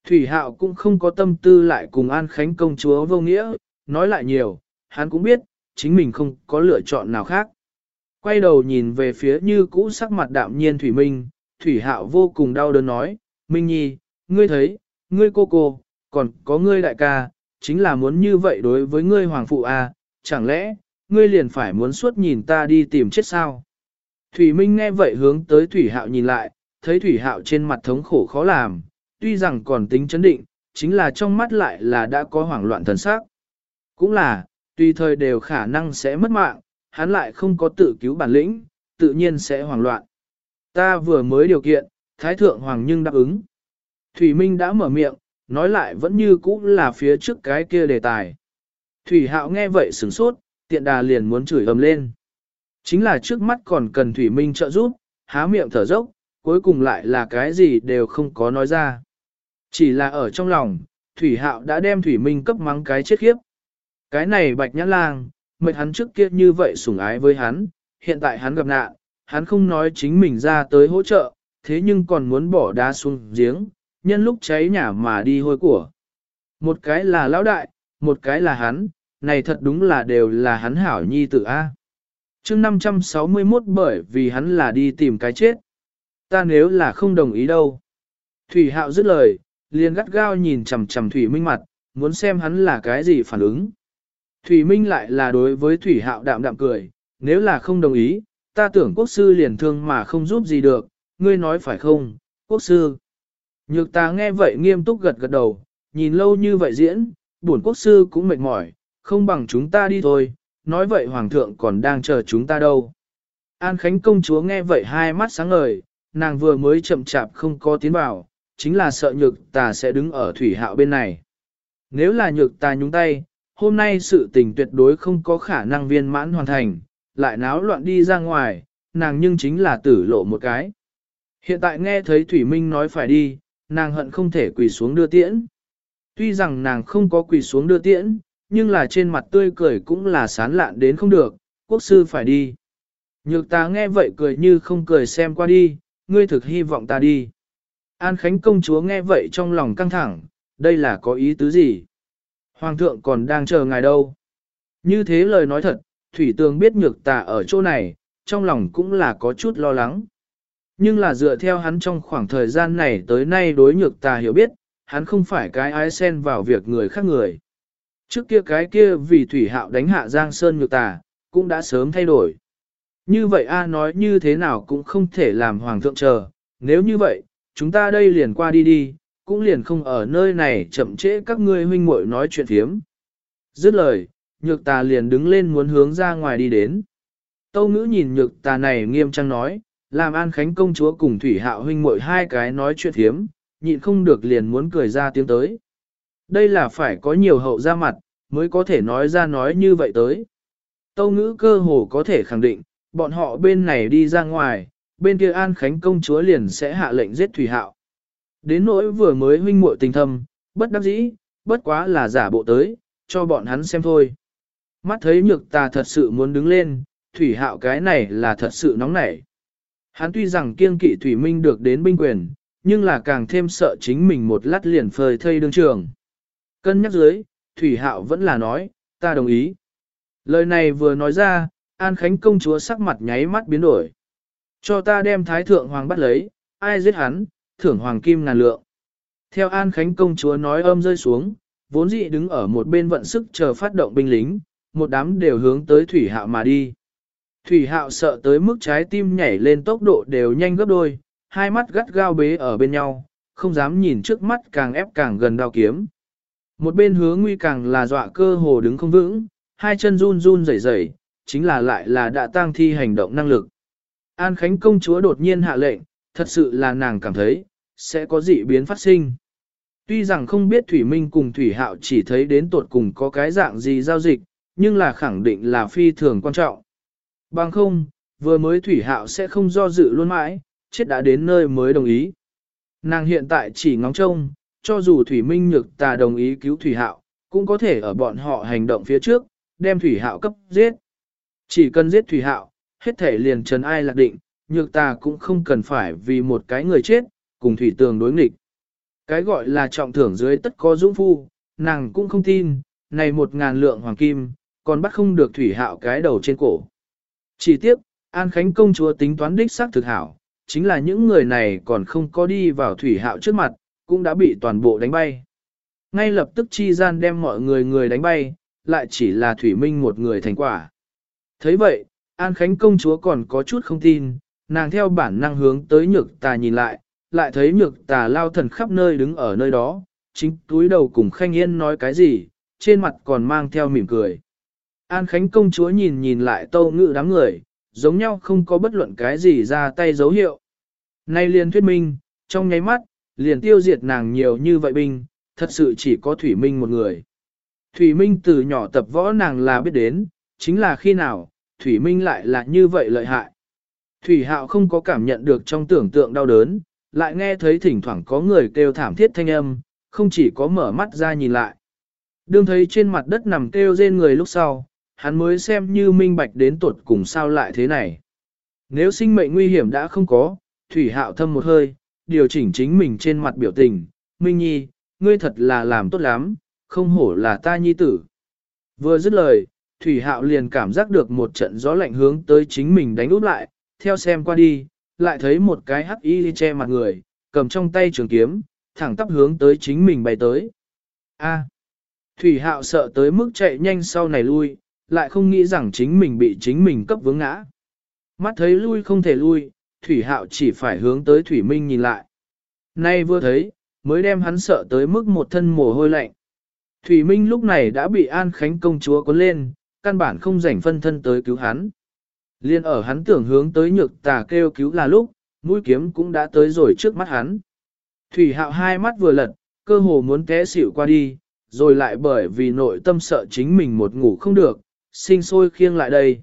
Thủy Hạo cũng không có tâm tư lại cùng An Khánh công chúa vô nghĩa, nói lại nhiều, hắn cũng biết, chính mình không có lựa chọn nào khác. Quay đầu nhìn về phía như cũ sắc mặt đạm nhiên Thủy Minh, Thủy Hạo vô cùng đau đớn nói, Minh Nhi, ngươi thấy, ngươi cô cô, còn có ngươi đại ca, chính là muốn như vậy đối với ngươi hoàng phụ à, chẳng lẽ, ngươi liền phải muốn suốt nhìn ta đi tìm chết sao? Thủy Minh nghe vậy hướng tới Thủy Hạo nhìn lại, thấy Thủy Hạo trên mặt thống khổ khó làm, tuy rằng còn tính chấn định, chính là trong mắt lại là đã có hoảng loạn thần sắc. Cũng là, tùy thời đều khả năng sẽ mất mạng, hắn lại không có tự cứu bản lĩnh, tự nhiên sẽ hoảng loạn. Ta vừa mới điều kiện, Thái Thượng Hoàng nhưng đáp ứng. Thủy Minh đã mở miệng, nói lại vẫn như cũ là phía trước cái kia đề tài. Thủy Hạo nghe vậy sửng sốt, tiện đà liền muốn chửi ầm lên. Chính là trước mắt còn cần Thủy Minh trợ giúp, há miệng thở dốc, cuối cùng lại là cái gì đều không có nói ra. Chỉ là ở trong lòng, Thủy Hạo đã đem Thủy Minh cấp mắng cái chết khiếp. Cái này bạch nhã lang, mệt hắn trước kia như vậy sủng ái với hắn, hiện tại hắn gặp nạn, hắn không nói chính mình ra tới hỗ trợ, thế nhưng còn muốn bỏ đá xuống giếng, nhân lúc cháy nhà mà đi hôi của. Một cái là lão đại, một cái là hắn, này thật đúng là đều là hắn hảo nhi tử A. chương 561 bởi vì hắn là đi tìm cái chết. Ta nếu là không đồng ý đâu. Thủy hạo dứt lời, liền gắt gao nhìn chằm chằm Thủy Minh mặt, muốn xem hắn là cái gì phản ứng. Thủy Minh lại là đối với Thủy Hạo đạm đạm cười, nếu là không đồng ý, ta tưởng quốc sư liền thương mà không giúp gì được, ngươi nói phải không, quốc sư. Nhược ta nghe vậy nghiêm túc gật gật đầu, nhìn lâu như vậy diễn, buồn quốc sư cũng mệt mỏi, không bằng chúng ta đi thôi, nói vậy hoàng thượng còn đang chờ chúng ta đâu. An Khánh công chúa nghe vậy hai mắt sáng ngời, nàng vừa mới chậm chạp không có tiến vào, chính là sợ nhược ta sẽ đứng ở thủy hạo bên này. Nếu là nhược ta nhúng tay, hôm nay sự tình tuyệt đối không có khả năng viên mãn hoàn thành, lại náo loạn đi ra ngoài, nàng nhưng chính là tử lộ một cái. Hiện tại nghe thấy Thủy Minh nói phải đi, nàng hận không thể quỳ xuống đưa tiễn. Tuy rằng nàng không có quỳ xuống đưa tiễn, nhưng là trên mặt tươi cười cũng là sán lạn đến không được, quốc sư phải đi. Nhược ta nghe vậy cười như không cười xem qua đi, ngươi thực hy vọng ta đi. An Khánh công chúa nghe vậy trong lòng căng thẳng, đây là có ý tứ gì? Hoàng thượng còn đang chờ ngài đâu? Như thế lời nói thật, Thủy Tường biết nhược tà ở chỗ này, trong lòng cũng là có chút lo lắng. Nhưng là dựa theo hắn trong khoảng thời gian này tới nay đối nhược tà hiểu biết, hắn không phải cái ái xen vào việc người khác người. Trước kia cái kia vì Thủy Hạo đánh hạ Giang Sơn nhược tà, cũng đã sớm thay đổi. Như vậy A nói như thế nào cũng không thể làm Hoàng thượng chờ, nếu như vậy, chúng ta đây liền qua đi đi, cũng liền không ở nơi này chậm trễ các ngươi huynh muội nói chuyện thiếm. Dứt lời, nhược tà liền đứng lên muốn hướng ra ngoài đi đến. Tâu ngữ nhìn nhược tà này nghiêm trang nói, làm an khánh công chúa cùng thủy hạo huynh muội hai cái nói chuyện thiếm, nhịn không được liền muốn cười ra tiếng tới. Đây là phải có nhiều hậu ra mặt, mới có thể nói ra nói như vậy tới. Tâu ngữ cơ hồ có thể khẳng định, bọn họ bên này đi ra ngoài, bên kia an khánh công chúa liền sẽ hạ lệnh giết thủy hạo. Đến nỗi vừa mới huynh muội tình thâm, bất đắc dĩ, bất quá là giả bộ tới, cho bọn hắn xem thôi. Mắt thấy nhược ta thật sự muốn đứng lên, thủy hạo cái này là thật sự nóng nảy. Hắn tuy rằng kiêng kỵ thủy minh được đến binh quyền, nhưng là càng thêm sợ chính mình một lát liền phơi thây đương trường. Cân nhắc dưới, thủy hạo vẫn là nói, ta đồng ý. Lời này vừa nói ra, An Khánh công chúa sắc mặt nháy mắt biến đổi. Cho ta đem thái thượng hoàng bắt lấy, ai giết hắn, thưởng hoàng kim ngàn lượng. Theo An Khánh công chúa nói âm rơi xuống, vốn dị đứng ở một bên vận sức chờ phát động binh lính, một đám đều hướng tới thủy hạo mà đi. Thủy hạo sợ tới mức trái tim nhảy lên tốc độ đều nhanh gấp đôi, hai mắt gắt gao bế ở bên nhau, không dám nhìn trước mắt càng ép càng gần đao kiếm. Một bên hứa nguy càng là dọa cơ hồ đứng không vững, hai chân run run rẩy rẩy, chính là lại là đã tăng thi hành động năng lực. An Khánh công chúa đột nhiên hạ lệnh, thật sự là nàng cảm thấy, sẽ có dị biến phát sinh. Tuy rằng không biết Thủy Minh cùng Thủy Hạo chỉ thấy đến tột cùng có cái dạng gì giao dịch, nhưng là khẳng định là phi thường quan trọng. Bằng không, vừa mới Thủy Hạo sẽ không do dự luôn mãi, chết đã đến nơi mới đồng ý. Nàng hiện tại chỉ ngóng trông, cho dù Thủy Minh Nhược tà đồng ý cứu Thủy Hạo, cũng có thể ở bọn họ hành động phía trước, đem Thủy Hạo cấp giết. Chỉ cần giết Thủy Hạo, hết thể liền trần ai lạc định, Nhược tà cũng không cần phải vì một cái người chết, cùng Thủy Tường đối nghịch. Cái gọi là trọng thưởng dưới tất có dũng phu, nàng cũng không tin, này một ngàn lượng hoàng kim, còn bắt không được Thủy Hạo cái đầu trên cổ. Chỉ tiếc, An Khánh công chúa tính toán đích xác thực hảo, chính là những người này còn không có đi vào thủy hạo trước mặt, cũng đã bị toàn bộ đánh bay. Ngay lập tức chi gian đem mọi người người đánh bay, lại chỉ là thủy minh một người thành quả. thấy vậy, An Khánh công chúa còn có chút không tin, nàng theo bản năng hướng tới nhược tà nhìn lại, lại thấy nhược tà lao thần khắp nơi đứng ở nơi đó, chính túi đầu cùng khanh yên nói cái gì, trên mặt còn mang theo mỉm cười. An Khánh công chúa nhìn nhìn lại tâu ngự đám người, giống nhau không có bất luận cái gì ra tay dấu hiệu. Nay liền thuyết minh, trong nháy mắt, liền tiêu diệt nàng nhiều như vậy binh, thật sự chỉ có Thủy Minh một người. Thủy Minh từ nhỏ tập võ nàng là biết đến, chính là khi nào, Thủy Minh lại là như vậy lợi hại. Thủy Hạo không có cảm nhận được trong tưởng tượng đau đớn, lại nghe thấy thỉnh thoảng có người kêu thảm thiết thanh âm, không chỉ có mở mắt ra nhìn lại. Đương thấy trên mặt đất nằm kêu rên người lúc sau, hắn mới xem như minh bạch đến tuột cùng sao lại thế này. Nếu sinh mệnh nguy hiểm đã không có, Thủy Hạo thâm một hơi, điều chỉnh chính mình trên mặt biểu tình, Minh Nhi, ngươi thật là làm tốt lắm, không hổ là ta nhi tử. Vừa dứt lời, Thủy Hạo liền cảm giác được một trận gió lạnh hướng tới chính mình đánh úp lại, theo xem qua đi, lại thấy một cái hắc y che mặt người, cầm trong tay trường kiếm, thẳng tắp hướng tới chính mình bay tới. A. À, Thủy Hạo sợ tới mức chạy nhanh sau này lui, lại không nghĩ rằng chính mình bị chính mình cấp vướng ngã. Mắt thấy lui không thể lui, Thủy Hạo chỉ phải hướng tới Thủy Minh nhìn lại. Nay vừa thấy, mới đem hắn sợ tới mức một thân mồ hôi lạnh. Thủy Minh lúc này đã bị An Khánh công chúa cuốn lên, căn bản không rảnh phân thân tới cứu hắn. Liên ở hắn tưởng hướng tới nhược tà kêu cứu là lúc, mũi kiếm cũng đã tới rồi trước mắt hắn. Thủy Hạo hai mắt vừa lật, cơ hồ muốn té xỉu qua đi, rồi lại bởi vì nội tâm sợ chính mình một ngủ không được, sinh sôi khiêng lại đây.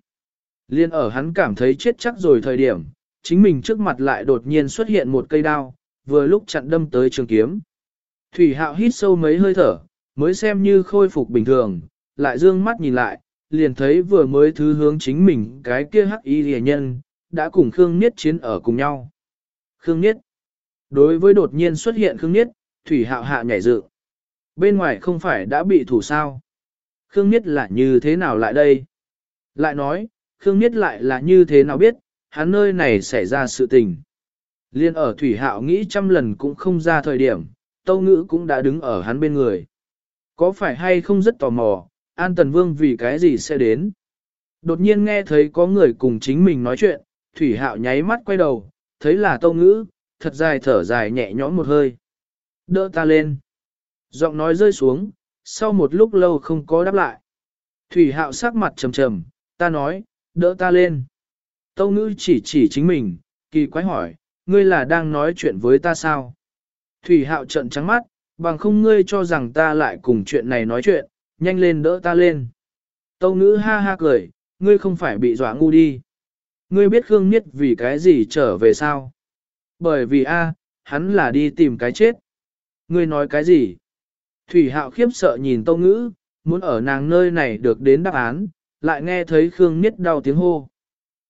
Liên ở hắn cảm thấy chết chắc rồi thời điểm, chính mình trước mặt lại đột nhiên xuất hiện một cây đao, vừa lúc chặn đâm tới trường kiếm. Thủy hạo hít sâu mấy hơi thở, mới xem như khôi phục bình thường, lại dương mắt nhìn lại, liền thấy vừa mới thứ hướng chính mình cái kia hắc y rìa nhân, đã cùng Khương Niết chiến ở cùng nhau. Khương Niết Đối với đột nhiên xuất hiện Khương Niết, Thủy hạo hạ nhảy dự. Bên ngoài không phải đã bị thủ sao. Khương Niết là như thế nào lại đây? Lại nói, Khương Niết lại là như thế nào biết, hắn nơi này xảy ra sự tình. Liên ở Thủy Hạo nghĩ trăm lần cũng không ra thời điểm, Tâu Ngữ cũng đã đứng ở hắn bên người. Có phải hay không rất tò mò, An Tần Vương vì cái gì sẽ đến? Đột nhiên nghe thấy có người cùng chính mình nói chuyện, Thủy Hạo nháy mắt quay đầu, thấy là Tâu Ngữ, thật dài thở dài nhẹ nhõm một hơi. Đỡ ta lên. Giọng nói rơi xuống, sau một lúc lâu không có đáp lại. Thủy Hạo sắc mặt trầm trầm, ta nói, đỡ ta lên. Tâu ngữ chỉ chỉ chính mình, kỳ quái hỏi, ngươi là đang nói chuyện với ta sao? Thủy hạo trận trắng mắt, bằng không ngươi cho rằng ta lại cùng chuyện này nói chuyện, nhanh lên đỡ ta lên. Tâu ngữ ha ha cười, ngươi không phải bị dọa ngu đi. Ngươi biết Khương Niết vì cái gì trở về sao? Bởi vì a, hắn là đi tìm cái chết. Ngươi nói cái gì? Thủy hạo khiếp sợ nhìn tâu ngữ, muốn ở nàng nơi này được đến đáp án, lại nghe thấy Khương Niết đau tiếng hô.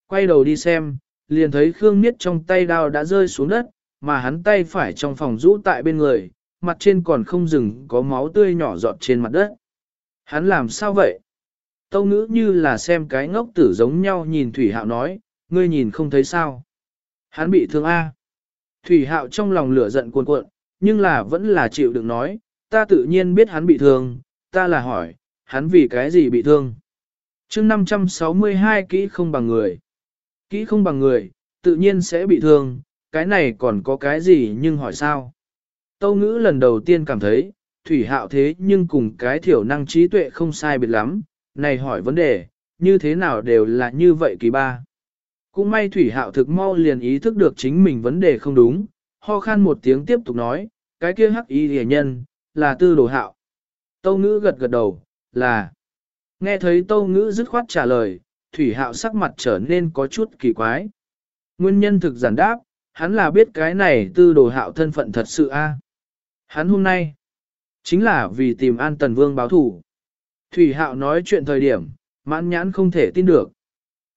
Quay đầu đi xem, liền thấy Khương Niết trong tay đao đã rơi xuống đất, mà hắn tay phải trong phòng rũ tại bên người, mặt trên còn không dừng có máu tươi nhỏ giọt trên mặt đất. Hắn làm sao vậy? Tâu ngữ như là xem cái ngốc tử giống nhau nhìn Thủy Hạo nói, ngươi nhìn không thấy sao? Hắn bị thương A. Thủy Hạo trong lòng lửa giận cuồn cuộn, nhưng là vẫn là chịu đựng nói, ta tự nhiên biết hắn bị thương, ta là hỏi, hắn vì cái gì bị thương? chương 562 kỹ không bằng người. Kỹ không bằng người, tự nhiên sẽ bị thương, cái này còn có cái gì nhưng hỏi sao? Tâu ngữ lần đầu tiên cảm thấy, thủy hạo thế nhưng cùng cái thiểu năng trí tuệ không sai biệt lắm, này hỏi vấn đề, như thế nào đều là như vậy kỳ ba. Cũng may thủy hạo thực mau liền ý thức được chính mình vấn đề không đúng, ho khan một tiếng tiếp tục nói, cái kia hắc y rìa nhân, là tư đồ hạo. Tâu ngữ gật gật đầu, là. Nghe thấy tâu ngữ dứt khoát trả lời, thủy hạo sắc mặt trở nên có chút kỳ quái. Nguyên nhân thực giản đáp, hắn là biết cái này tư đồ hạo thân phận thật sự a Hắn hôm nay, chính là vì tìm an tần vương báo thủ. Thủy hạo nói chuyện thời điểm, mãn nhãn không thể tin được.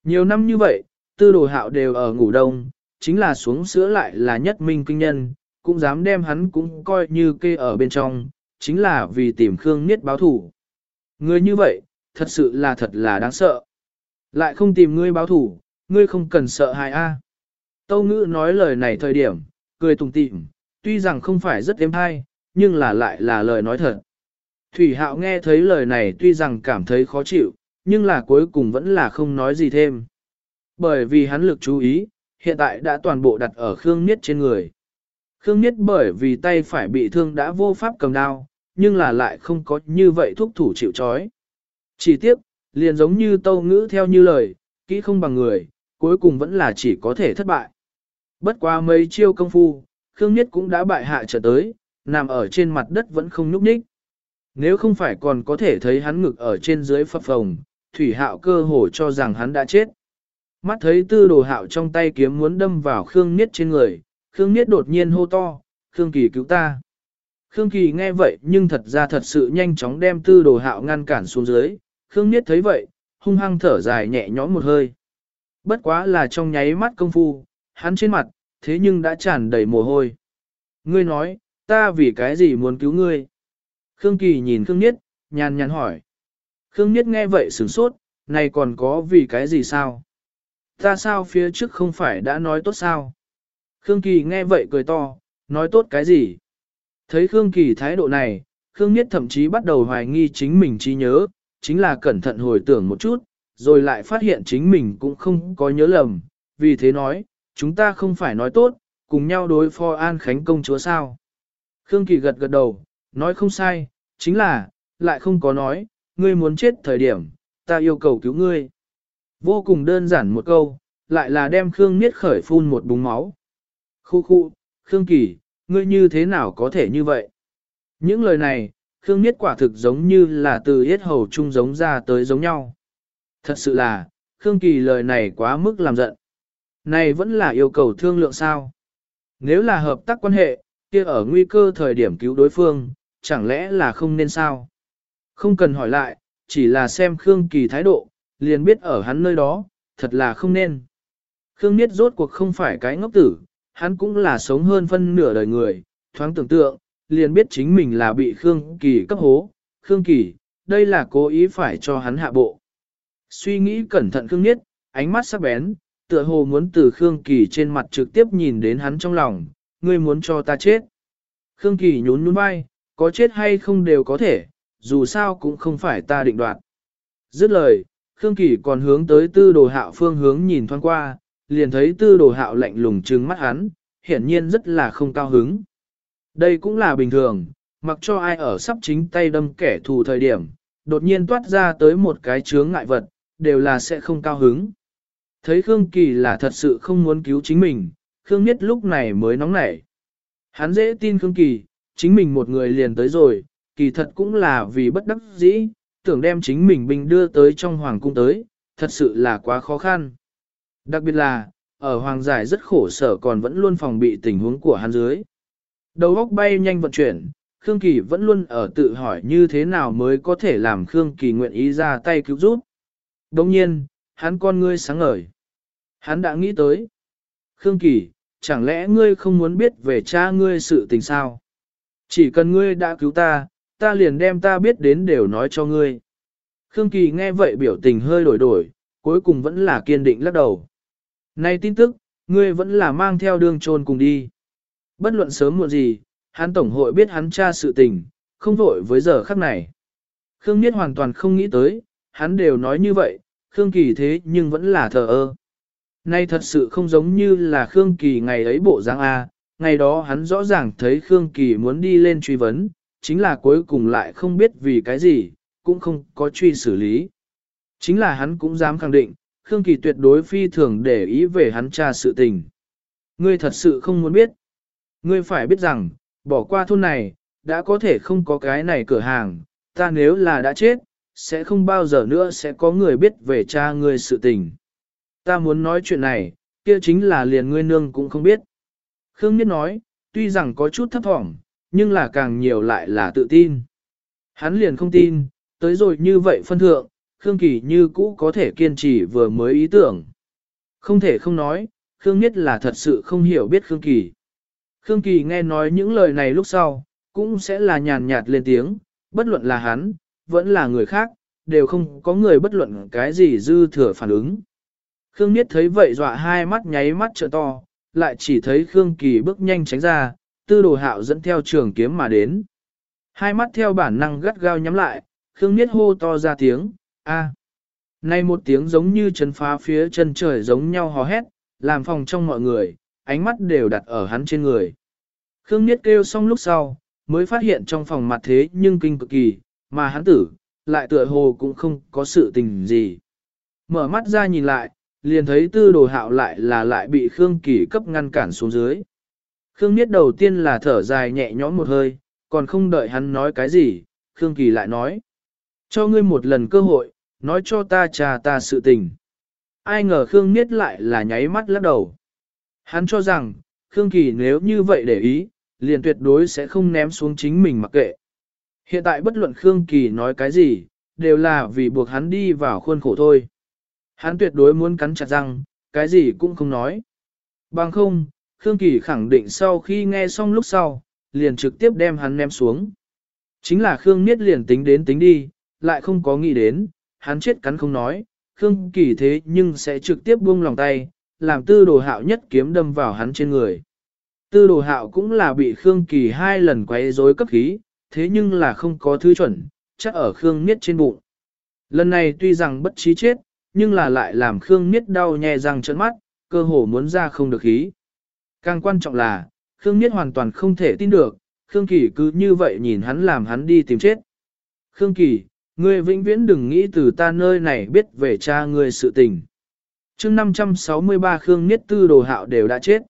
Nhiều năm như vậy, tư đồ hạo đều ở ngủ đông, chính là xuống sữa lại là nhất minh kinh nhân, cũng dám đem hắn cũng coi như kê ở bên trong, chính là vì tìm Khương Niết báo thủ. Người như vậy, thật sự là thật là đáng sợ. Lại không tìm ngươi báo thủ, ngươi không cần sợ hại a. Tâu ngữ nói lời này thời điểm, cười tùng tịm, tuy rằng không phải rất êm hay, nhưng là lại là lời nói thật. Thủy hạo nghe thấy lời này tuy rằng cảm thấy khó chịu, nhưng là cuối cùng vẫn là không nói gì thêm. Bởi vì hắn lực chú ý, hiện tại đã toàn bộ đặt ở Khương Niết trên người. Khương Niết bởi vì tay phải bị thương đã vô pháp cầm đao, nhưng là lại không có như vậy thúc thủ chịu chói. Chỉ tiếc, liền giống như tâu ngữ theo như lời, kỹ không bằng người, cuối cùng vẫn là chỉ có thể thất bại. Bất qua mấy chiêu công phu, Khương Niết cũng đã bại hạ trở tới, nằm ở trên mặt đất vẫn không nhúc nhích. Nếu không phải còn có thể thấy hắn ngực ở trên dưới phập phồng, thủy hạo cơ hồ cho rằng hắn đã chết. Mắt thấy tư đồ hạo trong tay kiếm muốn đâm vào Khương Niết trên người, Khương Niết đột nhiên hô to, Khương Kỳ cứu ta. Khương Kỳ nghe vậy nhưng thật ra thật sự nhanh chóng đem tư đồ hạo ngăn cản xuống dưới, Khương Niết thấy vậy, hung hăng thở dài nhẹ nhõm một hơi. Bất quá là trong nháy mắt công phu, hắn trên mặt, thế nhưng đã tràn đầy mồ hôi. Ngươi nói, ta vì cái gì muốn cứu ngươi? Khương Kỳ nhìn Khương Niết, nhàn nhàn hỏi. Khương Niết nghe vậy sửng sốt, này còn có vì cái gì sao? Ta sao phía trước không phải đã nói tốt sao? Khương Kỳ nghe vậy cười to, nói tốt cái gì? Thấy Khương Kỳ thái độ này, Khương Niết thậm chí bắt đầu hoài nghi chính mình trí nhớ, chính là cẩn thận hồi tưởng một chút, rồi lại phát hiện chính mình cũng không có nhớ lầm, vì thế nói, chúng ta không phải nói tốt, cùng nhau đối phó An Khánh công chúa sao. Khương Kỳ gật gật đầu, nói không sai, chính là, lại không có nói, ngươi muốn chết thời điểm, ta yêu cầu cứu ngươi. Vô cùng đơn giản một câu, lại là đem Khương Niết khởi phun một búng máu. Khu khu, Khương Kỳ, ngươi như thế nào có thể như vậy? Những lời này, Khương Niết quả thực giống như là từ yết hầu chung giống ra tới giống nhau. Thật sự là, Khương Kỳ lời này quá mức làm giận. Này vẫn là yêu cầu thương lượng sao? Nếu là hợp tác quan hệ, kia ở nguy cơ thời điểm cứu đối phương, chẳng lẽ là không nên sao? Không cần hỏi lại, chỉ là xem Khương Kỳ thái độ, liền biết ở hắn nơi đó, thật là không nên. Khương Niết rốt cuộc không phải cái ngốc tử, hắn cũng là sống hơn phân nửa đời người, thoáng tưởng tượng, liền biết chính mình là bị Khương Kỳ cấp hố. Khương Kỳ, đây là cố ý phải cho hắn hạ bộ. Suy nghĩ cẩn thận Khương Niết, ánh mắt sắc bén, tựa hồ muốn từ Khương Kỳ trên mặt trực tiếp nhìn đến hắn trong lòng, ngươi muốn cho ta chết. Khương Kỳ nhún nhún vai, có chết hay không đều có thể, dù sao cũng không phải ta định đoạt. Dứt lời, Khương Kỳ còn hướng tới tư đồ hạo phương hướng nhìn thoáng qua, liền thấy tư đồ hạo lạnh lùng trừng mắt hắn, hiển nhiên rất là không cao hứng. Đây cũng là bình thường, mặc cho ai ở sắp chính tay đâm kẻ thù thời điểm, đột nhiên toát ra tới một cái chướng ngại vật, đều là sẽ không cao hứng. Thấy Khương Kỳ là thật sự không muốn cứu chính mình, Khương Nhất lúc này mới nóng nảy. Hắn dễ tin Khương Kỳ, chính mình một người liền tới rồi, kỳ thật cũng là vì bất đắc dĩ, tưởng đem chính mình bình đưa tới trong hoàng cung tới, thật sự là quá khó khăn. Đặc biệt là, ở hoàng giải rất khổ sở còn vẫn luôn phòng bị tình huống của hắn dưới. Đầu óc bay nhanh vận chuyển, Khương Kỳ vẫn luôn ở tự hỏi như thế nào mới có thể làm Khương Kỳ nguyện ý ra tay cứu giúp. Đồng nhiên, hắn con ngươi sáng ngời. Hắn đã nghĩ tới. Khương Kỳ, chẳng lẽ ngươi không muốn biết về cha ngươi sự tình sao? Chỉ cần ngươi đã cứu ta, ta liền đem ta biết đến đều nói cho ngươi. Khương Kỳ nghe vậy biểu tình hơi đổi đổi, cuối cùng vẫn là kiên định lắc đầu. Này tin tức, ngươi vẫn là mang theo đường trôn cùng đi. Bất luận sớm muộn gì, hắn tổng hội biết hắn cha sự tình, không vội với giờ khắc này. Khương Niết hoàn toàn không nghĩ tới, hắn đều nói như vậy, Khương Kỳ thế nhưng vẫn là thờ ơ. Nay thật sự không giống như là Khương Kỳ ngày ấy bộ dáng A, ngày đó hắn rõ ràng thấy Khương Kỳ muốn đi lên truy vấn, chính là cuối cùng lại không biết vì cái gì, cũng không có truy xử lý. Chính là hắn cũng dám khẳng định, Khương Kỳ tuyệt đối phi thường để ý về hắn cha sự tình. Ngươi thật sự không muốn biết. Ngươi phải biết rằng, bỏ qua thôn này, đã có thể không có cái này cửa hàng, ta nếu là đã chết, sẽ không bao giờ nữa sẽ có người biết về cha ngươi sự tình. Ta muốn nói chuyện này, kia chính là liền ngươi nương cũng không biết. Khương Niết nói, tuy rằng có chút thấp thỏm, nhưng là càng nhiều lại là tự tin. Hắn liền không tin, tới rồi như vậy phân thượng, Khương Kỳ như cũ có thể kiên trì vừa mới ý tưởng. Không thể không nói, Khương Niết là thật sự không hiểu biết Khương Kỳ. Khương Kỳ nghe nói những lời này lúc sau, cũng sẽ là nhàn nhạt lên tiếng, bất luận là hắn, vẫn là người khác, đều không có người bất luận cái gì dư thừa phản ứng. Khương Niết thấy vậy dọa hai mắt nháy mắt trợ to, lại chỉ thấy Khương Kỳ bước nhanh tránh ra, tư đồ hạo dẫn theo trường kiếm mà đến. Hai mắt theo bản năng gắt gao nhắm lại, Khương Niết hô to ra tiếng, a. Nay một tiếng giống như chấn phá phía chân trời giống nhau hò hét, làm phòng trong mọi người, ánh mắt đều đặt ở hắn trên người. Khương Niết kêu xong lúc sau, mới phát hiện trong phòng mặt thế nhưng kinh cực kỳ, mà hắn tử, lại tựa hồ cũng không có sự tình gì. Mở mắt ra nhìn lại, liền thấy tư đồ hạo lại là lại bị Khương Kỳ cấp ngăn cản xuống dưới. Khương Niết đầu tiên là thở dài nhẹ nhõm một hơi, còn không đợi hắn nói cái gì, Khương Kỳ lại nói. Cho ngươi một lần cơ hội, nói cho ta trà ta sự tình. Ai ngờ Khương Niết lại là nháy mắt lắc đầu. Hắn cho rằng, Khương Kỳ nếu như vậy để ý, liền tuyệt đối sẽ không ném xuống chính mình mặc kệ. Hiện tại bất luận Khương Kỳ nói cái gì, đều là vì buộc hắn đi vào khuôn khổ thôi. Hắn tuyệt đối muốn cắn chặt răng, cái gì cũng không nói. Bằng không, Khương Kỳ khẳng định sau khi nghe xong lúc sau, liền trực tiếp đem hắn ném xuống. Chính là Khương Niết liền tính đến tính đi, lại không có nghĩ đến, hắn chết cắn không nói, Khương Kỳ thế nhưng sẽ trực tiếp buông lòng tay, làm tư đồ hạo nhất kiếm đâm vào hắn trên người. Tư đồ hạo cũng là bị Khương Kỳ hai lần quay rối cấp khí, thế nhưng là không có thứ chuẩn, chắc ở Khương Niết trên bụng. Lần này tuy rằng bất trí chết, nhưng là lại làm Khương Niết đau nhè răng trợn mắt, cơ hồ muốn ra không được khí. Càng quan trọng là, Khương Niết hoàn toàn không thể tin được, Khương Kỳ cứ như vậy nhìn hắn làm hắn đi tìm chết. Khương Kỳ, ngươi vĩnh viễn đừng nghĩ từ ta nơi này biết về cha ngươi sự tình. chương 563 Khương Niết tư đồ hạo đều đã chết.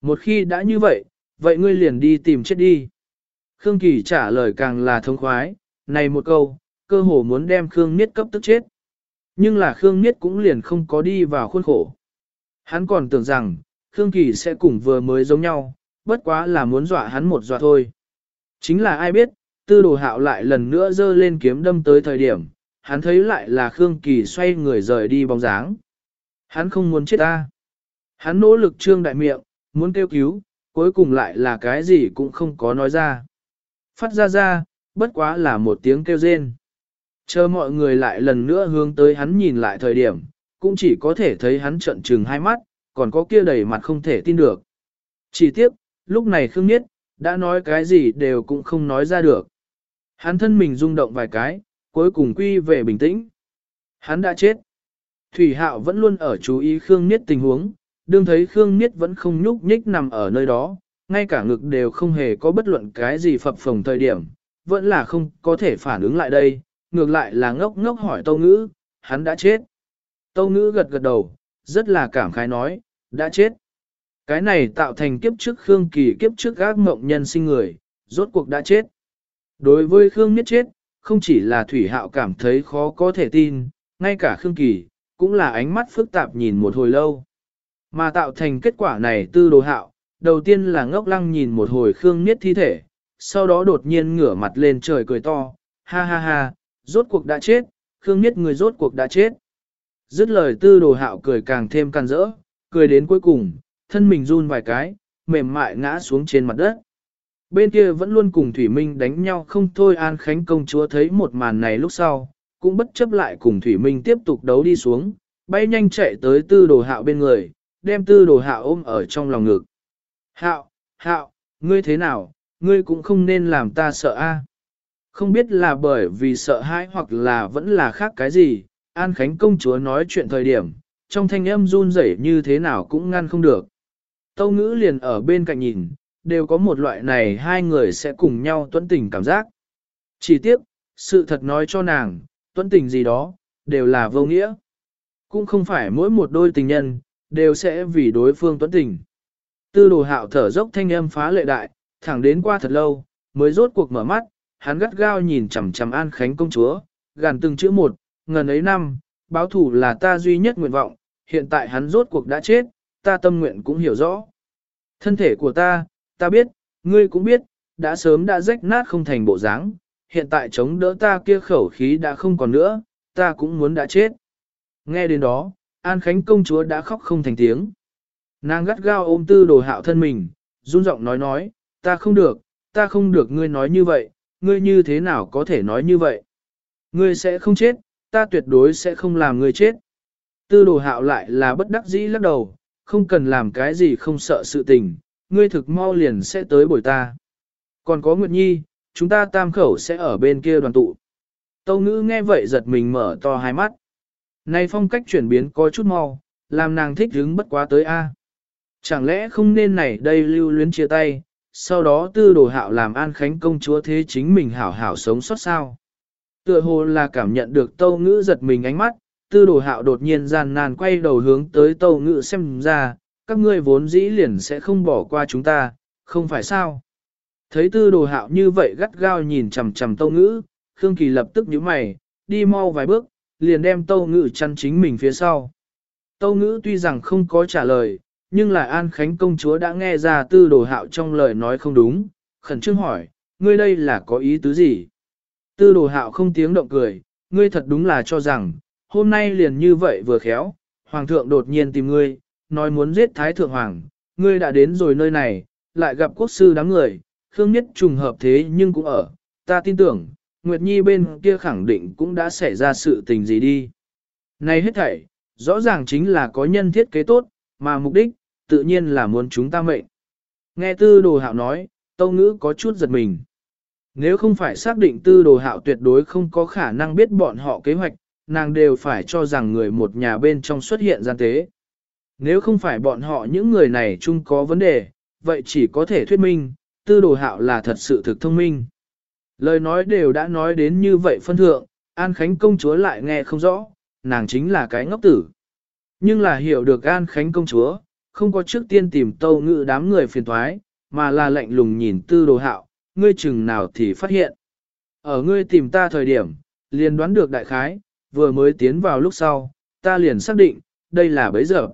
Một khi đã như vậy, vậy ngươi liền đi tìm chết đi. Khương Kỳ trả lời càng là thông khoái, này một câu, cơ hồ muốn đem Khương Niết cấp tức chết. Nhưng là Khương Niết cũng liền không có đi vào khuôn khổ. Hắn còn tưởng rằng, Khương Kỳ sẽ cùng vừa mới giống nhau, bất quá là muốn dọa hắn một dọa thôi. Chính là ai biết, tư đồ hạo lại lần nữa dơ lên kiếm đâm tới thời điểm, hắn thấy lại là Khương Kỳ xoay người rời đi bóng dáng. Hắn không muốn chết ta. Hắn nỗ lực trương đại miệng, muốn kêu cứu, cuối cùng lại là cái gì cũng không có nói ra. Phát ra ra, bất quá là một tiếng kêu rên. Chờ mọi người lại lần nữa hướng tới hắn nhìn lại thời điểm, cũng chỉ có thể thấy hắn trợn trừng hai mắt, còn có kia đầy mặt không thể tin được. Chỉ tiếc, lúc này Khương Niết, đã nói cái gì đều cũng không nói ra được. Hắn thân mình rung động vài cái, cuối cùng quy về bình tĩnh. Hắn đã chết. Thủy Hạo vẫn luôn ở chú ý Khương Niết tình huống, đương thấy Khương Niết vẫn không nhúc nhích nằm ở nơi đó, ngay cả ngực đều không hề có bất luận cái gì phập phồng thời điểm, vẫn là không có thể phản ứng lại đây, ngược lại là ngốc ngốc hỏi Tâu Ngữ, hắn đã chết. Tâu Ngữ gật gật đầu, rất là cảm khái nói, đã chết. Cái này tạo thành kiếp trước Khương Kỳ kiếp trước gác mộng nhân sinh người, rốt cuộc đã chết. Đối với Khương Niết chết, không chỉ là Thủy Hạo cảm thấy khó có thể tin, ngay cả Khương Kỳ, cũng là ánh mắt phức tạp nhìn một hồi lâu. Mà tạo thành kết quả này tư đồ hạo, đầu tiên là ngốc lăng nhìn một hồi Khương Niết thi thể, sau đó đột nhiên ngửa mặt lên trời cười to, ha ha ha, rốt cuộc đã chết, Khương Niết người rốt cuộc đã chết. Dứt lời tư đồ hạo cười càng thêm can rỡ, cười đến cuối cùng, thân mình run vài cái, mềm mại ngã xuống trên mặt đất. Bên kia vẫn luôn cùng Thủy Minh đánh nhau không thôi An Khánh công chúa thấy một màn này lúc sau, cũng bất chấp lại cùng Thủy Minh tiếp tục đấu đi xuống, bay nhanh chạy tới tư đồ hạo bên người, đem tư đồ hạo ôm ở trong lòng ngực. Hạo, hạo, ngươi thế nào, ngươi cũng không nên làm ta sợ a. Không biết là bởi vì sợ hãi hoặc là vẫn là khác cái gì, An Khánh công chúa nói chuyện thời điểm, trong thanh âm run rẩy như thế nào cũng ngăn không được. Tâu ngữ liền ở bên cạnh nhìn, đều có một loại này hai người sẽ cùng nhau tuấn tình cảm giác. Chỉ tiếc, sự thật nói cho nàng, tuấn tình gì đó, đều là vô nghĩa. Cũng không phải mỗi một đôi tình nhân, đều sẽ vì đối phương tuấn tình. Tư đồ hạo thở dốc thanh âm phá lệ đại, thẳng đến qua thật lâu, mới rốt cuộc mở mắt, hắn gắt gao nhìn chằm chằm An Khánh công chúa, gàn từng chữ một, ngần ấy năm, báo thủ là ta duy nhất nguyện vọng, hiện tại hắn rốt cuộc đã chết, ta tâm nguyện cũng hiểu rõ. Thân thể của ta, ta biết, ngươi cũng biết, đã sớm đã rách nát không thành bộ dáng, hiện tại chống đỡ ta kia khẩu khí đã không còn nữa, ta cũng muốn đã chết. Nghe đến đó, An Khánh công chúa đã khóc không thành tiếng. Nàng gắt gao ôm tư đồ hạo thân mình, run giọng nói nói, ta không được, ta không được ngươi nói như vậy, ngươi như thế nào có thể nói như vậy. Ngươi sẽ không chết, ta tuyệt đối sẽ không làm ngươi chết. Tư đồ hạo lại là bất đắc dĩ lắc đầu, không cần làm cái gì không sợ sự tình, ngươi thực mau liền sẽ tới bồi ta. Còn có Nguyệt Nhi, chúng ta tam khẩu sẽ ở bên kia đoàn tụ. Tâu ngữ nghe vậy giật mình mở to hai mắt. Này phong cách chuyển biến có chút mau, làm nàng thích hứng bất quá tới A. Chẳng lẽ không nên này đây lưu luyến chia tay, sau đó tư đồ hạo làm an khánh công chúa thế chính mình hảo hảo sống sót sao. Tựa hồ là cảm nhận được tâu ngữ giật mình ánh mắt, tư đồ hạo đột nhiên gian nan quay đầu hướng tới tâu ngữ xem ra, các ngươi vốn dĩ liền sẽ không bỏ qua chúng ta, không phải sao. Thấy tư đồ hạo như vậy gắt gao nhìn chầm chầm tâu ngữ, Khương Kỳ lập tức nhíu mày, đi mau vài bước, liền đem tâu ngữ chăn chính mình phía sau. Tâu ngữ tuy rằng không có trả lời, nhưng lại An Khánh công chúa đã nghe ra tư đồ hạo trong lời nói không đúng, khẩn trương hỏi, ngươi đây là có ý tứ gì? Tư đồ hạo không tiếng động cười, ngươi thật đúng là cho rằng, hôm nay liền như vậy vừa khéo, hoàng thượng đột nhiên tìm ngươi, nói muốn giết thái thượng hoàng, ngươi đã đến rồi nơi này, lại gặp quốc sư đám người, khương nhất trùng hợp thế nhưng cũng ở, ta tin tưởng, Nguyệt Nhi bên kia khẳng định cũng đã xảy ra sự tình gì đi. Này hết thảy, rõ ràng chính là có nhân thiết kế tốt, mà mục đích, tự nhiên là muốn chúng ta mệnh. Nghe tư đồ hạo nói, tâu ngữ có chút giật mình. Nếu không phải xác định tư đồ hạo tuyệt đối không có khả năng biết bọn họ kế hoạch, nàng đều phải cho rằng người một nhà bên trong xuất hiện gian tế. Nếu không phải bọn họ những người này chung có vấn đề, vậy chỉ có thể thuyết minh, tư đồ hạo là thật sự thực thông minh. Lời nói đều đã nói đến như vậy phân thượng, An Khánh công chúa lại nghe không rõ, nàng chính là cái ngốc tử. Nhưng là hiểu được An Khánh công chúa, không có trước tiên tìm tâu ngự đám người phiền thoái, mà là lạnh lùng nhìn tư đồ hạo, ngươi chừng nào thì phát hiện. Ở ngươi tìm ta thời điểm, liền đoán được đại khái, vừa mới tiến vào lúc sau, ta liền xác định, đây là bấy giờ.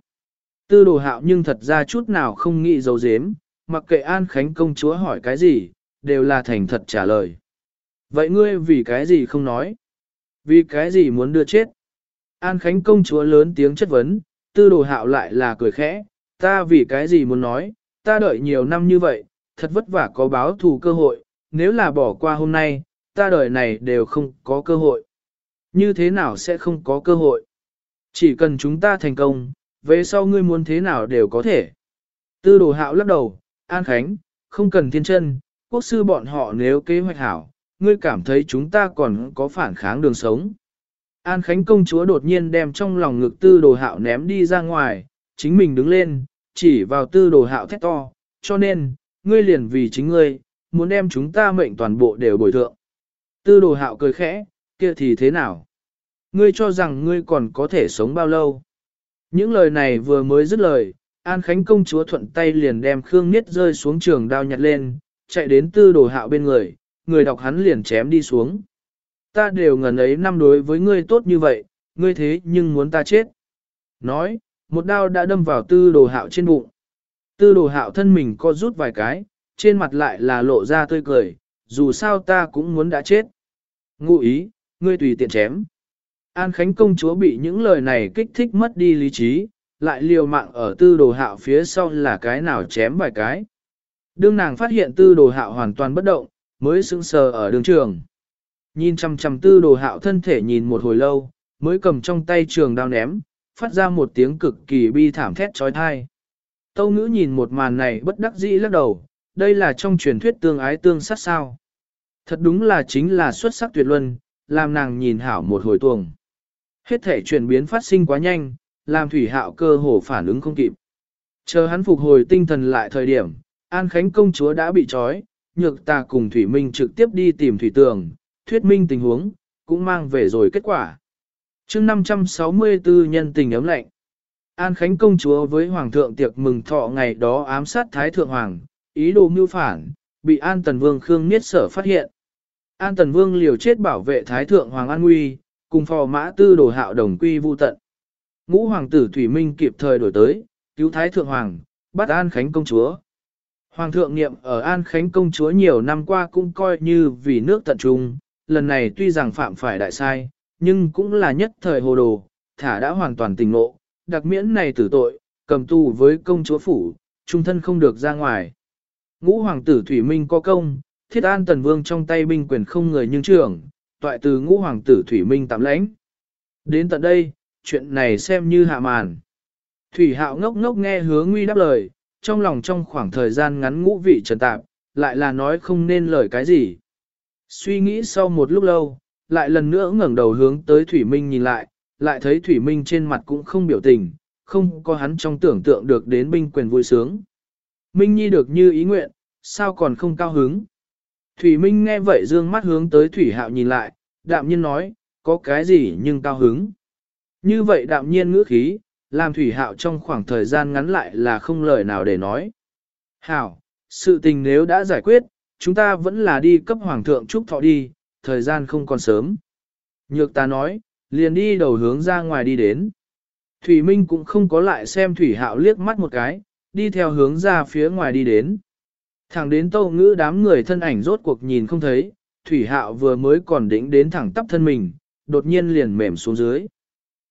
Tư đồ hạo nhưng thật ra chút nào không nghĩ dấu dếm, mặc kệ An Khánh công chúa hỏi cái gì, đều là thành thật trả lời. Vậy ngươi vì cái gì không nói? Vì cái gì muốn đưa chết? An Khánh công chúa lớn tiếng chất vấn, tư đồ hạo lại là cười khẽ, ta vì cái gì muốn nói, ta đợi nhiều năm như vậy, thật vất vả có báo thù cơ hội, nếu là bỏ qua hôm nay, ta đợi này đều không có cơ hội. Như thế nào sẽ không có cơ hội? Chỉ cần chúng ta thành công, về sau ngươi muốn thế nào đều có thể. Tư đồ hạo lắc đầu, An Khánh, không cần thiên chân, quốc sư bọn họ nếu kế hoạch hảo, ngươi cảm thấy chúng ta còn có phản kháng đường sống. An Khánh công chúa đột nhiên đem trong lòng ngực tư đồ hạo ném đi ra ngoài, chính mình đứng lên, chỉ vào tư đồ hạo thét to, cho nên, ngươi liền vì chính ngươi, muốn đem chúng ta mệnh toàn bộ đều bồi thượng. Tư đồ hạo cười khẽ, kia thì thế nào? Ngươi cho rằng ngươi còn có thể sống bao lâu? Những lời này vừa mới dứt lời, An Khánh công chúa thuận tay liền đem Khương Niết rơi xuống trường đao nhặt lên, chạy đến tư đồ hạo bên người, người đọc hắn liền chém đi xuống. Ta đều ngần ấy năm đối với ngươi tốt như vậy, ngươi thế nhưng muốn ta chết. Nói, một đao đã đâm vào tư đồ hạo trên bụng. Tư đồ hạo thân mình co rút vài cái, trên mặt lại là lộ ra tươi cười, dù sao ta cũng muốn đã chết. Ngụ ý, ngươi tùy tiện chém. An Khánh công chúa bị những lời này kích thích mất đi lý trí, lại liều mạng ở tư đồ hạo phía sau là cái nào chém vài cái. Đương nàng phát hiện tư đồ hạo hoàn toàn bất động, mới sững sờ ở đường trường. Nhìn chằm chằm tư đồ hạo thân thể nhìn một hồi lâu, mới cầm trong tay trường đao ném, phát ra một tiếng cực kỳ bi thảm thét trói thai. Tâu ngữ nhìn một màn này bất đắc dĩ lắc đầu, đây là trong truyền thuyết tương ái tương sát sao. Thật đúng là chính là xuất sắc tuyệt luân, làm nàng nhìn hảo một hồi tuồng. Hết thể chuyển biến phát sinh quá nhanh, làm thủy hạo cơ hồ phản ứng không kịp. Chờ hắn phục hồi tinh thần lại thời điểm, An Khánh công chúa đã bị trói, nhược ta cùng Thủy Minh trực tiếp đi tìm Thủy Tường, thuyết minh tình huống, cũng mang về rồi kết quả chương 564 nhân tình ấm lạnh. An Khánh công chúa với Hoàng thượng tiệc mừng thọ ngày đó ám sát Thái Thượng Hoàng, ý đồ mưu phản, bị An Tần Vương Khương Niết Sở phát hiện. An Tần Vương liều chết bảo vệ Thái Thượng Hoàng An Nguy, cùng phò mã tư đồ hạo đồng quy vu tận. Ngũ Hoàng tử Thủy Minh kịp thời đổi tới, cứu Thái Thượng Hoàng, bắt An Khánh công chúa. Hoàng thượng niệm ở An Khánh công chúa nhiều năm qua cũng coi như vì nước tận trung, lần này tuy rằng phạm phải đại sai, nhưng cũng là nhất thời hồ đồ, thả đã hoàn toàn tỉnh ngộ, đặc miễn này tử tội, cầm tù với công chúa phủ, trung thân không được ra ngoài. Ngũ hoàng tử Thủy Minh có công, thiết an tần vương trong tay binh quyền không người nhưng trưởng, toại từ ngũ hoàng tử Thủy Minh tạm lãnh. Đến tận đây, chuyện này xem như hạ màn. Thủy hạo ngốc ngốc nghe hứa nguy đáp lời, trong lòng trong khoảng thời gian ngắn ngũ vị trần tạp, lại là nói không nên lời cái gì. Suy nghĩ sau một lúc lâu, lại lần nữa ngẩng đầu hướng tới Thủy Minh nhìn lại, lại thấy Thủy Minh trên mặt cũng không biểu tình, không có hắn trong tưởng tượng được đến binh quyền vui sướng. Minh Nhi được như ý nguyện, sao còn không cao hứng? Thủy Minh nghe vậy dương mắt hướng tới Thủy Hạo nhìn lại, đạm nhiên nói, có cái gì nhưng cao hứng. Như vậy đạm nhiên ngữ khí, làm Thủy Hạo trong khoảng thời gian ngắn lại là không lời nào để nói. Hảo, sự tình nếu đã giải quyết, chúng ta vẫn là đi cấp Hoàng thượng chúc thọ đi, thời gian không còn sớm. Nhược ta nói, liền đi đầu hướng ra ngoài đi đến. Thủy Minh cũng không có lại xem Thủy Hạo liếc mắt một cái, đi theo hướng ra phía ngoài đi đến. Thẳng đến tâu ngữ đám người thân ảnh rốt cuộc nhìn không thấy, Thủy Hạo vừa mới còn đỉnh đến thẳng tắp thân mình, đột nhiên liền mềm xuống dưới.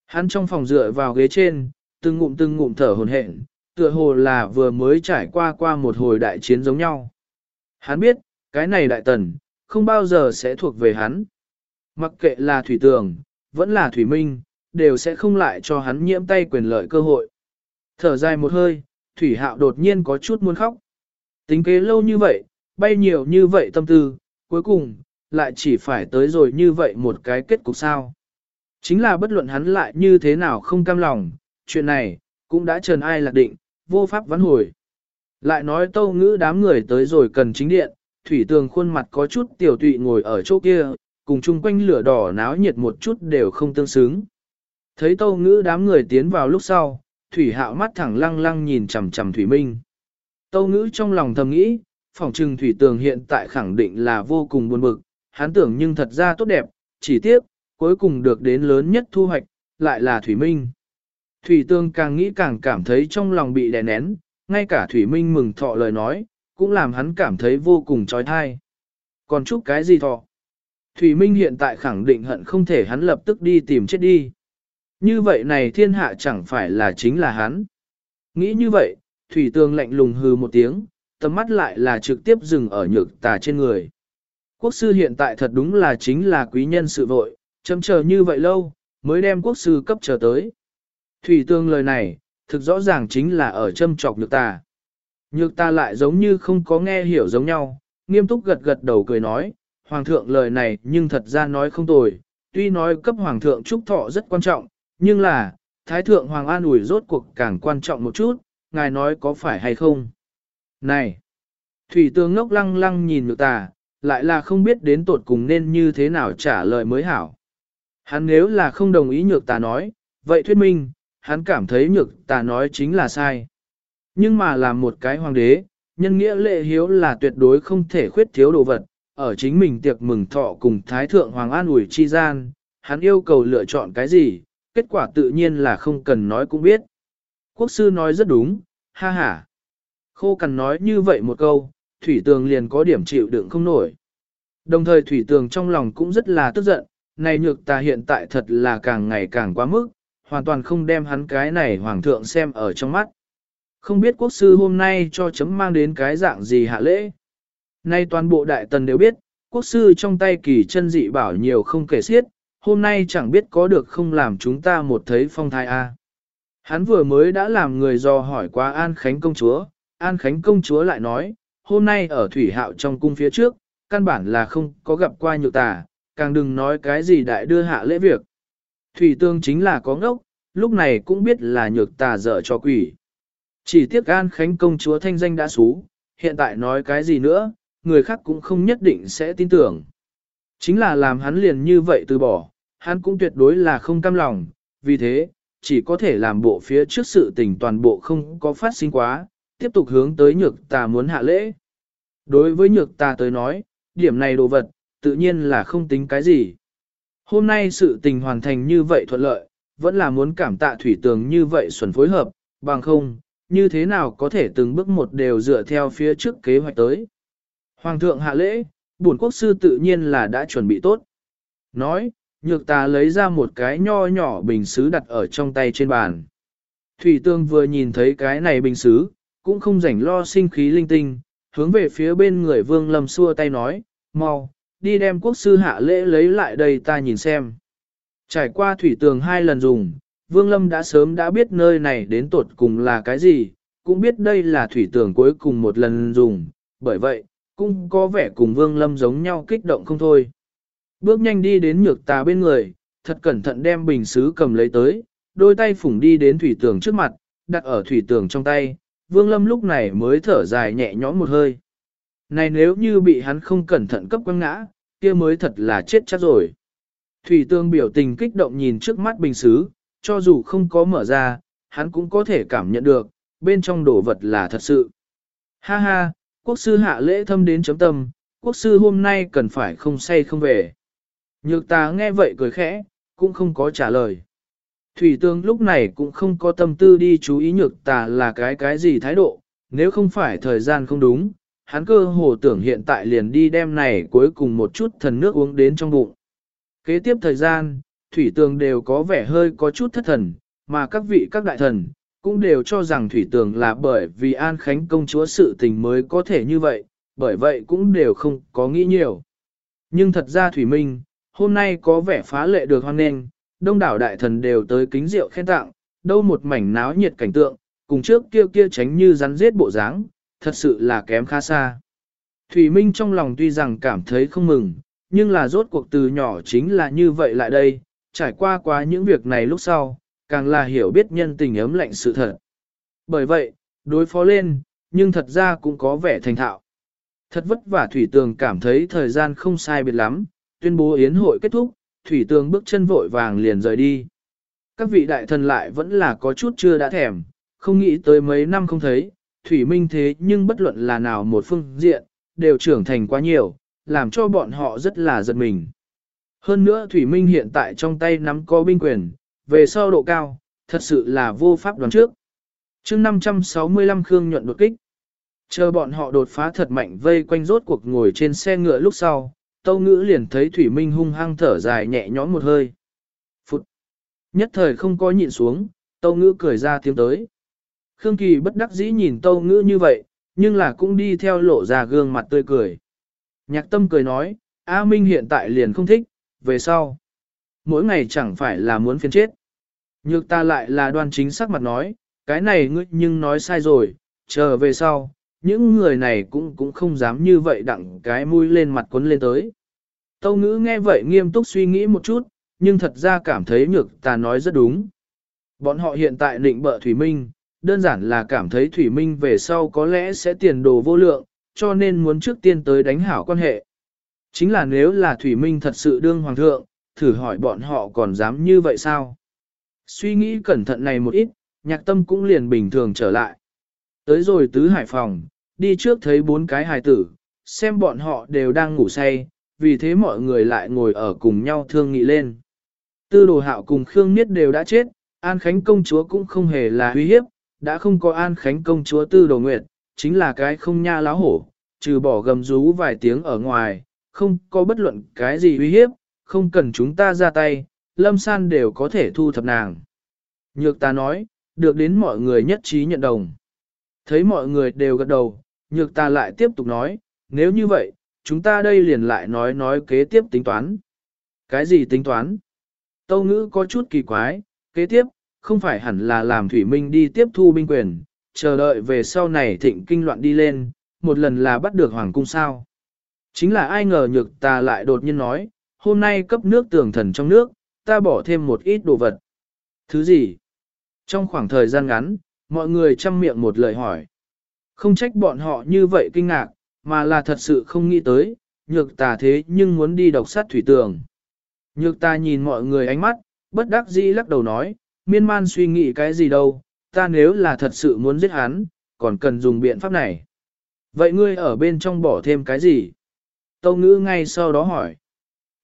Hắn trong phòng dựa vào ghế trên, từng ngụm từng ngụm thở hồn hển, tựa hồ là vừa mới trải qua qua một hồi đại chiến giống nhau. Hắn biết, cái này đại tần, không bao giờ sẽ thuộc về hắn. Mặc kệ là thủy tường, vẫn là thủy minh, đều sẽ không lại cho hắn nhiễm tay quyền lợi cơ hội. Thở dài một hơi, thủy hạo đột nhiên có chút muốn khóc. Tính kế lâu như vậy, bay nhiều như vậy tâm tư, cuối cùng, lại chỉ phải tới rồi như vậy một cái kết cục sao. Chính là bất luận hắn lại như thế nào không cam lòng, chuyện này, cũng đã trần ai lạc định, vô pháp vãn hồi. Lại nói tâu ngữ đám người tới rồi cần chính điện, thủy tường khuôn mặt có chút tiểu tụy ngồi ở chỗ kia, cùng chung quanh lửa đỏ náo nhiệt một chút đều không tương xứng. Thấy tâu ngữ đám người tiến vào lúc sau, thủy hạo mắt thẳng lăng lăng nhìn chầm chầm thủy minh. Tâu ngữ trong lòng thầm nghĩ, phòng trừng thủy tường hiện tại khẳng định là vô cùng buồn bực, hắn tưởng nhưng thật ra tốt đẹp, chỉ tiếc, cuối cùng được đến lớn nhất thu hoạch, lại là thủy minh. Thủy tương càng nghĩ càng cảm thấy trong lòng bị đè nén, ngay cả thủy minh mừng thọ lời nói, cũng làm hắn cảm thấy vô cùng trói thai. Còn chúc cái gì thọ? Thủy minh hiện tại khẳng định hận không thể hắn lập tức đi tìm chết đi. Như vậy này thiên hạ chẳng phải là chính là hắn. Nghĩ như vậy, thủy tương lạnh lùng hừ một tiếng, tầm mắt lại là trực tiếp dừng ở nhược tà trên người. Quốc sư hiện tại thật đúng là chính là quý nhân sự vội, chấm chờ như vậy lâu, mới đem quốc sư cấp chờ tới. Thủy tương lời này, thực rõ ràng chính là ở châm trọc nhược tà. Nhược ta lại giống như không có nghe hiểu giống nhau, nghiêm túc gật gật đầu cười nói, Hoàng thượng lời này nhưng thật ra nói không tồi, tuy nói cấp Hoàng thượng trúc thọ rất quan trọng, nhưng là, Thái thượng Hoàng an ủi rốt cuộc càng quan trọng một chút, ngài nói có phải hay không? Này! Thủy tướng ngốc lăng lăng nhìn nhược ta, lại là không biết đến tột cùng nên như thế nào trả lời mới hảo. Hắn nếu là không đồng ý nhược ta nói, vậy thuyết minh, hắn cảm thấy nhược ta nói chính là sai. Nhưng mà làm một cái hoàng đế, nhân nghĩa lệ hiếu là tuyệt đối không thể khuyết thiếu đồ vật, ở chính mình tiệc mừng thọ cùng Thái Thượng Hoàng An ủi chi gian, hắn yêu cầu lựa chọn cái gì, kết quả tự nhiên là không cần nói cũng biết. Quốc sư nói rất đúng, ha ha. Khô cần nói như vậy một câu, Thủy Tường liền có điểm chịu đựng không nổi. Đồng thời Thủy Tường trong lòng cũng rất là tức giận, này nhược ta hiện tại thật là càng ngày càng quá mức, hoàn toàn không đem hắn cái này hoàng thượng xem ở trong mắt. Không biết quốc sư hôm nay cho chấm mang đến cái dạng gì hạ lễ. Nay toàn bộ đại tần đều biết, quốc sư trong tay kỳ chân dị bảo nhiều không kể xiết, hôm nay chẳng biết có được không làm chúng ta một thấy phong thai a. À. Hắn vừa mới đã làm người dò hỏi qua An Khánh công chúa, An Khánh công chúa lại nói, hôm nay ở thủy hạo trong cung phía trước, căn bản là không có gặp qua nhược tà, càng đừng nói cái gì đại đưa hạ lễ việc. Thủy tương chính là có ngốc, lúc này cũng biết là nhược tà dở cho quỷ. Chỉ tiếc An Khánh công chúa thanh danh đã xú, hiện tại nói cái gì nữa, người khác cũng không nhất định sẽ tin tưởng. Chính là làm hắn liền như vậy từ bỏ, hắn cũng tuyệt đối là không cam lòng, vì thế, chỉ có thể làm bộ phía trước sự tình toàn bộ không có phát sinh quá, tiếp tục hướng tới nhược tà muốn hạ lễ. Đối với nhược tà tới nói, điểm này đồ vật, tự nhiên là không tính cái gì. Hôm nay sự tình hoàn thành như vậy thuận lợi, vẫn là muốn cảm tạ thủy tường như vậy xuẩn phối hợp, bằng không, như thế nào có thể từng bước một đều dựa theo phía trước kế hoạch tới. Hoàng thượng hạ lễ, bổn quốc sư tự nhiên là đã chuẩn bị tốt. Nói, nhược ta lấy ra một cái nho nhỏ bình xứ đặt ở trong tay trên bàn. Thủy tương vừa nhìn thấy cái này bình xứ, cũng không rảnh lo sinh khí linh tinh, hướng về phía bên người vương lâm xua tay nói, mau, đi đem quốc sư hạ lễ lấy lại đây ta nhìn xem. Trải qua thủy tường hai lần dùng, vương lâm đã sớm đã biết nơi này đến tột cùng là cái gì, cũng biết đây là thủy tường cuối cùng một lần dùng, bởi vậy, cũng có vẻ cùng vương lâm giống nhau kích động không thôi. Bước nhanh đi đến nhược tà bên người, thật cẩn thận đem bình xứ cầm lấy tới, đôi tay phủng đi đến thủy tường trước mặt, đặt ở thủy tường trong tay, vương lâm lúc này mới thở dài nhẹ nhõm một hơi. Này nếu như bị hắn không cẩn thận cấp quăng ngã, kia mới thật là chết chắc rồi. Thủy tường biểu tình kích động nhìn trước mắt bình xứ, cho dù không có mở ra, hắn cũng có thể cảm nhận được, bên trong đồ vật là thật sự. Ha ha, quốc sư hạ lễ thâm đến chấm tâm, quốc sư hôm nay cần phải không say không về. Nhược ta nghe vậy cười khẽ, cũng không có trả lời. Thủy tương lúc này cũng không có tâm tư đi chú ý nhược tà là cái cái gì thái độ, nếu không phải thời gian không đúng, hắn cơ hồ tưởng hiện tại liền đi đem này cuối cùng một chút thần nước uống đến trong bụng. Kế tiếp thời gian, thủy tường đều có vẻ hơi có chút thất thần, mà các vị các đại thần, cũng đều cho rằng thủy tường là bởi vì an khánh công chúa sự tình mới có thể như vậy, bởi vậy cũng đều không có nghĩ nhiều. Nhưng thật ra thủy minh, hôm nay có vẻ phá lệ được hoan nghênh, đông đảo đại thần đều tới kính rượu khen tặng, đâu một mảnh náo nhiệt cảnh tượng, cùng trước kia kia tránh như rắn giết bộ dáng, thật sự là kém khá xa. Thủy Minh trong lòng tuy rằng cảm thấy không mừng, nhưng là rốt cuộc từ nhỏ chính là như vậy lại đây, trải qua quá những việc này lúc sau, càng là hiểu biết nhân tình ấm lạnh sự thật. Bởi vậy, đối phó lên, nhưng thật ra cũng có vẻ thành thạo. Thật vất vả Thủy Tường cảm thấy thời gian không sai biệt lắm, tuyên bố yến hội kết thúc, Thủy Tường bước chân vội vàng liền rời đi. Các vị đại thần lại vẫn là có chút chưa đã thèm, không nghĩ tới mấy năm không thấy, Thủy Minh thế nhưng bất luận là nào một phương diện, đều trưởng thành quá nhiều, làm cho bọn họ rất là giật mình. Hơn nữa Thủy Minh hiện tại trong tay nắm có binh quyền, về sau độ cao, thật sự là vô pháp đoán trước. chương 565 Khương nhuận đột kích. Chờ bọn họ đột phá thật mạnh vây quanh rốt cuộc ngồi trên xe ngựa lúc sau, Tâu Ngữ liền thấy Thủy Minh hung hăng thở dài nhẹ nhõm một hơi. Phụt! Nhất thời không có nhịn xuống, Tâu Ngữ cười ra tiếng tới. Khương Kỳ bất đắc dĩ nhìn Tâu Ngữ như vậy, nhưng là cũng đi theo lộ ra gương mặt tươi cười. Nhạc tâm cười nói, A Minh hiện tại liền không thích, về sau. Mỗi ngày chẳng phải là muốn phiền chết. Nhược ta lại là đoan chính sắc mặt nói, cái này ngươi nhưng nói sai rồi, chờ về sau, những người này cũng cũng không dám như vậy đặng cái mũi lên mặt quấn lên tới. Tâu ngữ nghe vậy nghiêm túc suy nghĩ một chút, nhưng thật ra cảm thấy nhược ta nói rất đúng. Bọn họ hiện tại định bợ Thủy Minh, đơn giản là cảm thấy Thủy Minh về sau có lẽ sẽ tiền đồ vô lượng, cho nên muốn trước tiên tới đánh hảo quan hệ. Chính là nếu là Thủy Minh thật sự đương hoàng thượng, thử hỏi bọn họ còn dám như vậy sao? Suy nghĩ cẩn thận này một ít, nhạc tâm cũng liền bình thường trở lại. Tới rồi tứ hải phòng, đi trước thấy bốn cái hài tử, xem bọn họ đều đang ngủ say, vì thế mọi người lại ngồi ở cùng nhau thương nghị lên. Tư đồ hạo cùng Khương Niết đều đã chết, An Khánh công chúa cũng không hề là uy hiếp, đã không có An Khánh công chúa tư đồ nguyệt, chính là cái không nha láo hổ, trừ bỏ gầm rú vài tiếng ở ngoài, không có bất luận cái gì uy hiếp, không cần chúng ta ra tay, lâm san đều có thể thu thập nàng. Nhược ta nói, được đến mọi người nhất trí nhận đồng. Thấy mọi người đều gật đầu, nhược ta lại tiếp tục nói, nếu như vậy, chúng ta đây liền lại nói nói kế tiếp tính toán. Cái gì tính toán? Tâu ngữ có chút kỳ quái, kế tiếp, không phải hẳn là làm Thủy Minh đi tiếp thu binh quyền, chờ đợi về sau này thịnh kinh loạn đi lên, một lần là bắt được Hoàng cung sao. Chính là ai ngờ nhược ta lại đột nhiên nói, hôm nay cấp nước tường thần trong nước, ta bỏ thêm một ít đồ vật. Thứ gì? Trong khoảng thời gian ngắn, mọi người chăm miệng một lời hỏi. Không trách bọn họ như vậy kinh ngạc, mà là thật sự không nghĩ tới, nhược tà thế nhưng muốn đi độc sát thủy tường. Nhược ta nhìn mọi người ánh mắt, bất đắc dĩ lắc đầu nói, miên man suy nghĩ cái gì đâu, ta nếu là thật sự muốn giết hắn, còn cần dùng biện pháp này. Vậy ngươi ở bên trong bỏ thêm cái gì? Tâu ngữ ngay sau đó hỏi.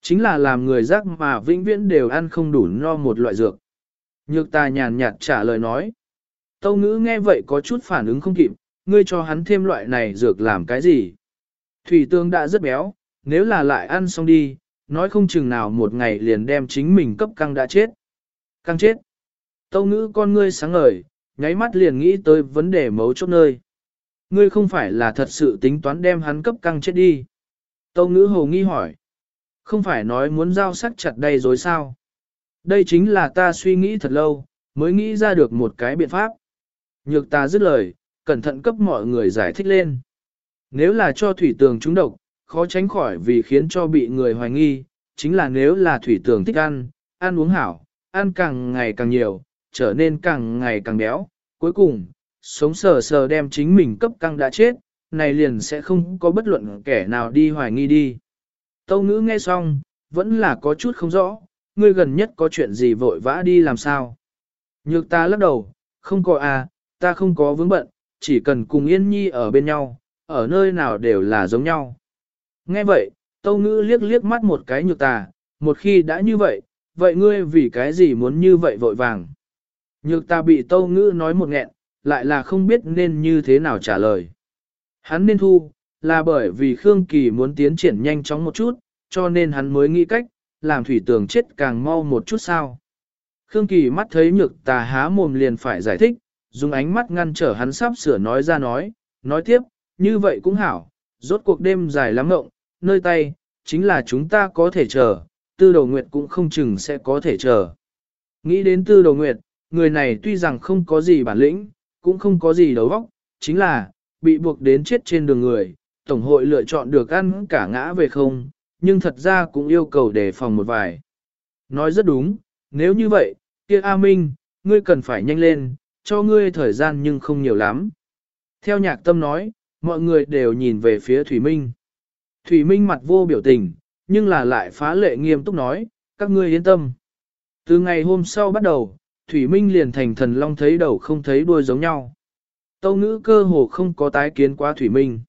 Chính là làm người rác mà vĩnh viễn đều ăn không đủ no một loại dược. Nhược ta nhàn nhạt trả lời nói. Tâu ngữ nghe vậy có chút phản ứng không kịp, ngươi cho hắn thêm loại này dược làm cái gì? Thủy tương đã rất béo, nếu là lại ăn xong đi, nói không chừng nào một ngày liền đem chính mình cấp căng đã chết. Căng chết. Tâu ngữ con ngươi sáng ngời, nháy mắt liền nghĩ tới vấn đề mấu chốt nơi. Ngươi không phải là thật sự tính toán đem hắn cấp căng chết đi. Tâu ngữ hồ nghi hỏi. Không phải nói muốn giao sắc chặt đây rồi sao? Đây chính là ta suy nghĩ thật lâu, mới nghĩ ra được một cái biện pháp. Nhược ta dứt lời, cẩn thận cấp mọi người giải thích lên. Nếu là cho thủy tường trúng độc, khó tránh khỏi vì khiến cho bị người hoài nghi, chính là nếu là thủy tường thích ăn, ăn uống hảo, ăn càng ngày càng nhiều, trở nên càng ngày càng béo, cuối cùng, sống sờ sờ đem chính mình cấp căng đã chết, này liền sẽ không có bất luận kẻ nào đi hoài nghi đi. Tâu ngữ nghe xong, vẫn là có chút không rõ, ngươi gần nhất có chuyện gì vội vã đi làm sao. Nhược ta lắc đầu, không có à, ta không có vướng bận, chỉ cần cùng Yên Nhi ở bên nhau, ở nơi nào đều là giống nhau. Nghe vậy, Tâu Ngữ liếc liếc mắt một cái nhược ta. một khi đã như vậy, vậy ngươi vì cái gì muốn như vậy vội vàng? Nhược ta bị Tâu Ngữ nói một nghẹn, lại là không biết nên như thế nào trả lời. Hắn nên thu, là bởi vì Khương Kỳ muốn tiến triển nhanh chóng một chút, cho nên hắn mới nghĩ cách, làm thủy tường chết càng mau một chút sao. Khương Kỳ mắt thấy nhược tà há mồm liền phải giải thích, dùng ánh mắt ngăn trở hắn sắp sửa nói ra nói, nói tiếp, như vậy cũng hảo, rốt cuộc đêm dài lắm ngộng, nơi tay, chính là chúng ta có thể chờ, tư đầu nguyệt cũng không chừng sẽ có thể chờ. Nghĩ đến tư đầu nguyệt, người này tuy rằng không có gì bản lĩnh, cũng không có gì đấu vóc, chính là, bị buộc đến chết trên đường người, Tổng hội lựa chọn được ăn cả ngã về không, nhưng thật ra cũng yêu cầu đề phòng một vài. Nói rất đúng, nếu như vậy, kia A Minh, ngươi cần phải nhanh lên, cho ngươi thời gian nhưng không nhiều lắm. Theo nhạc tâm nói, mọi người đều nhìn về phía Thủy Minh. Thủy Minh mặt vô biểu tình, nhưng là lại phá lệ nghiêm túc nói, các ngươi yên tâm. Từ ngày hôm sau bắt đầu, Thủy Minh liền thành thần long thấy đầu không thấy đuôi giống nhau. Tâu ngữ cơ hồ không có tái kiến qua Thủy Minh.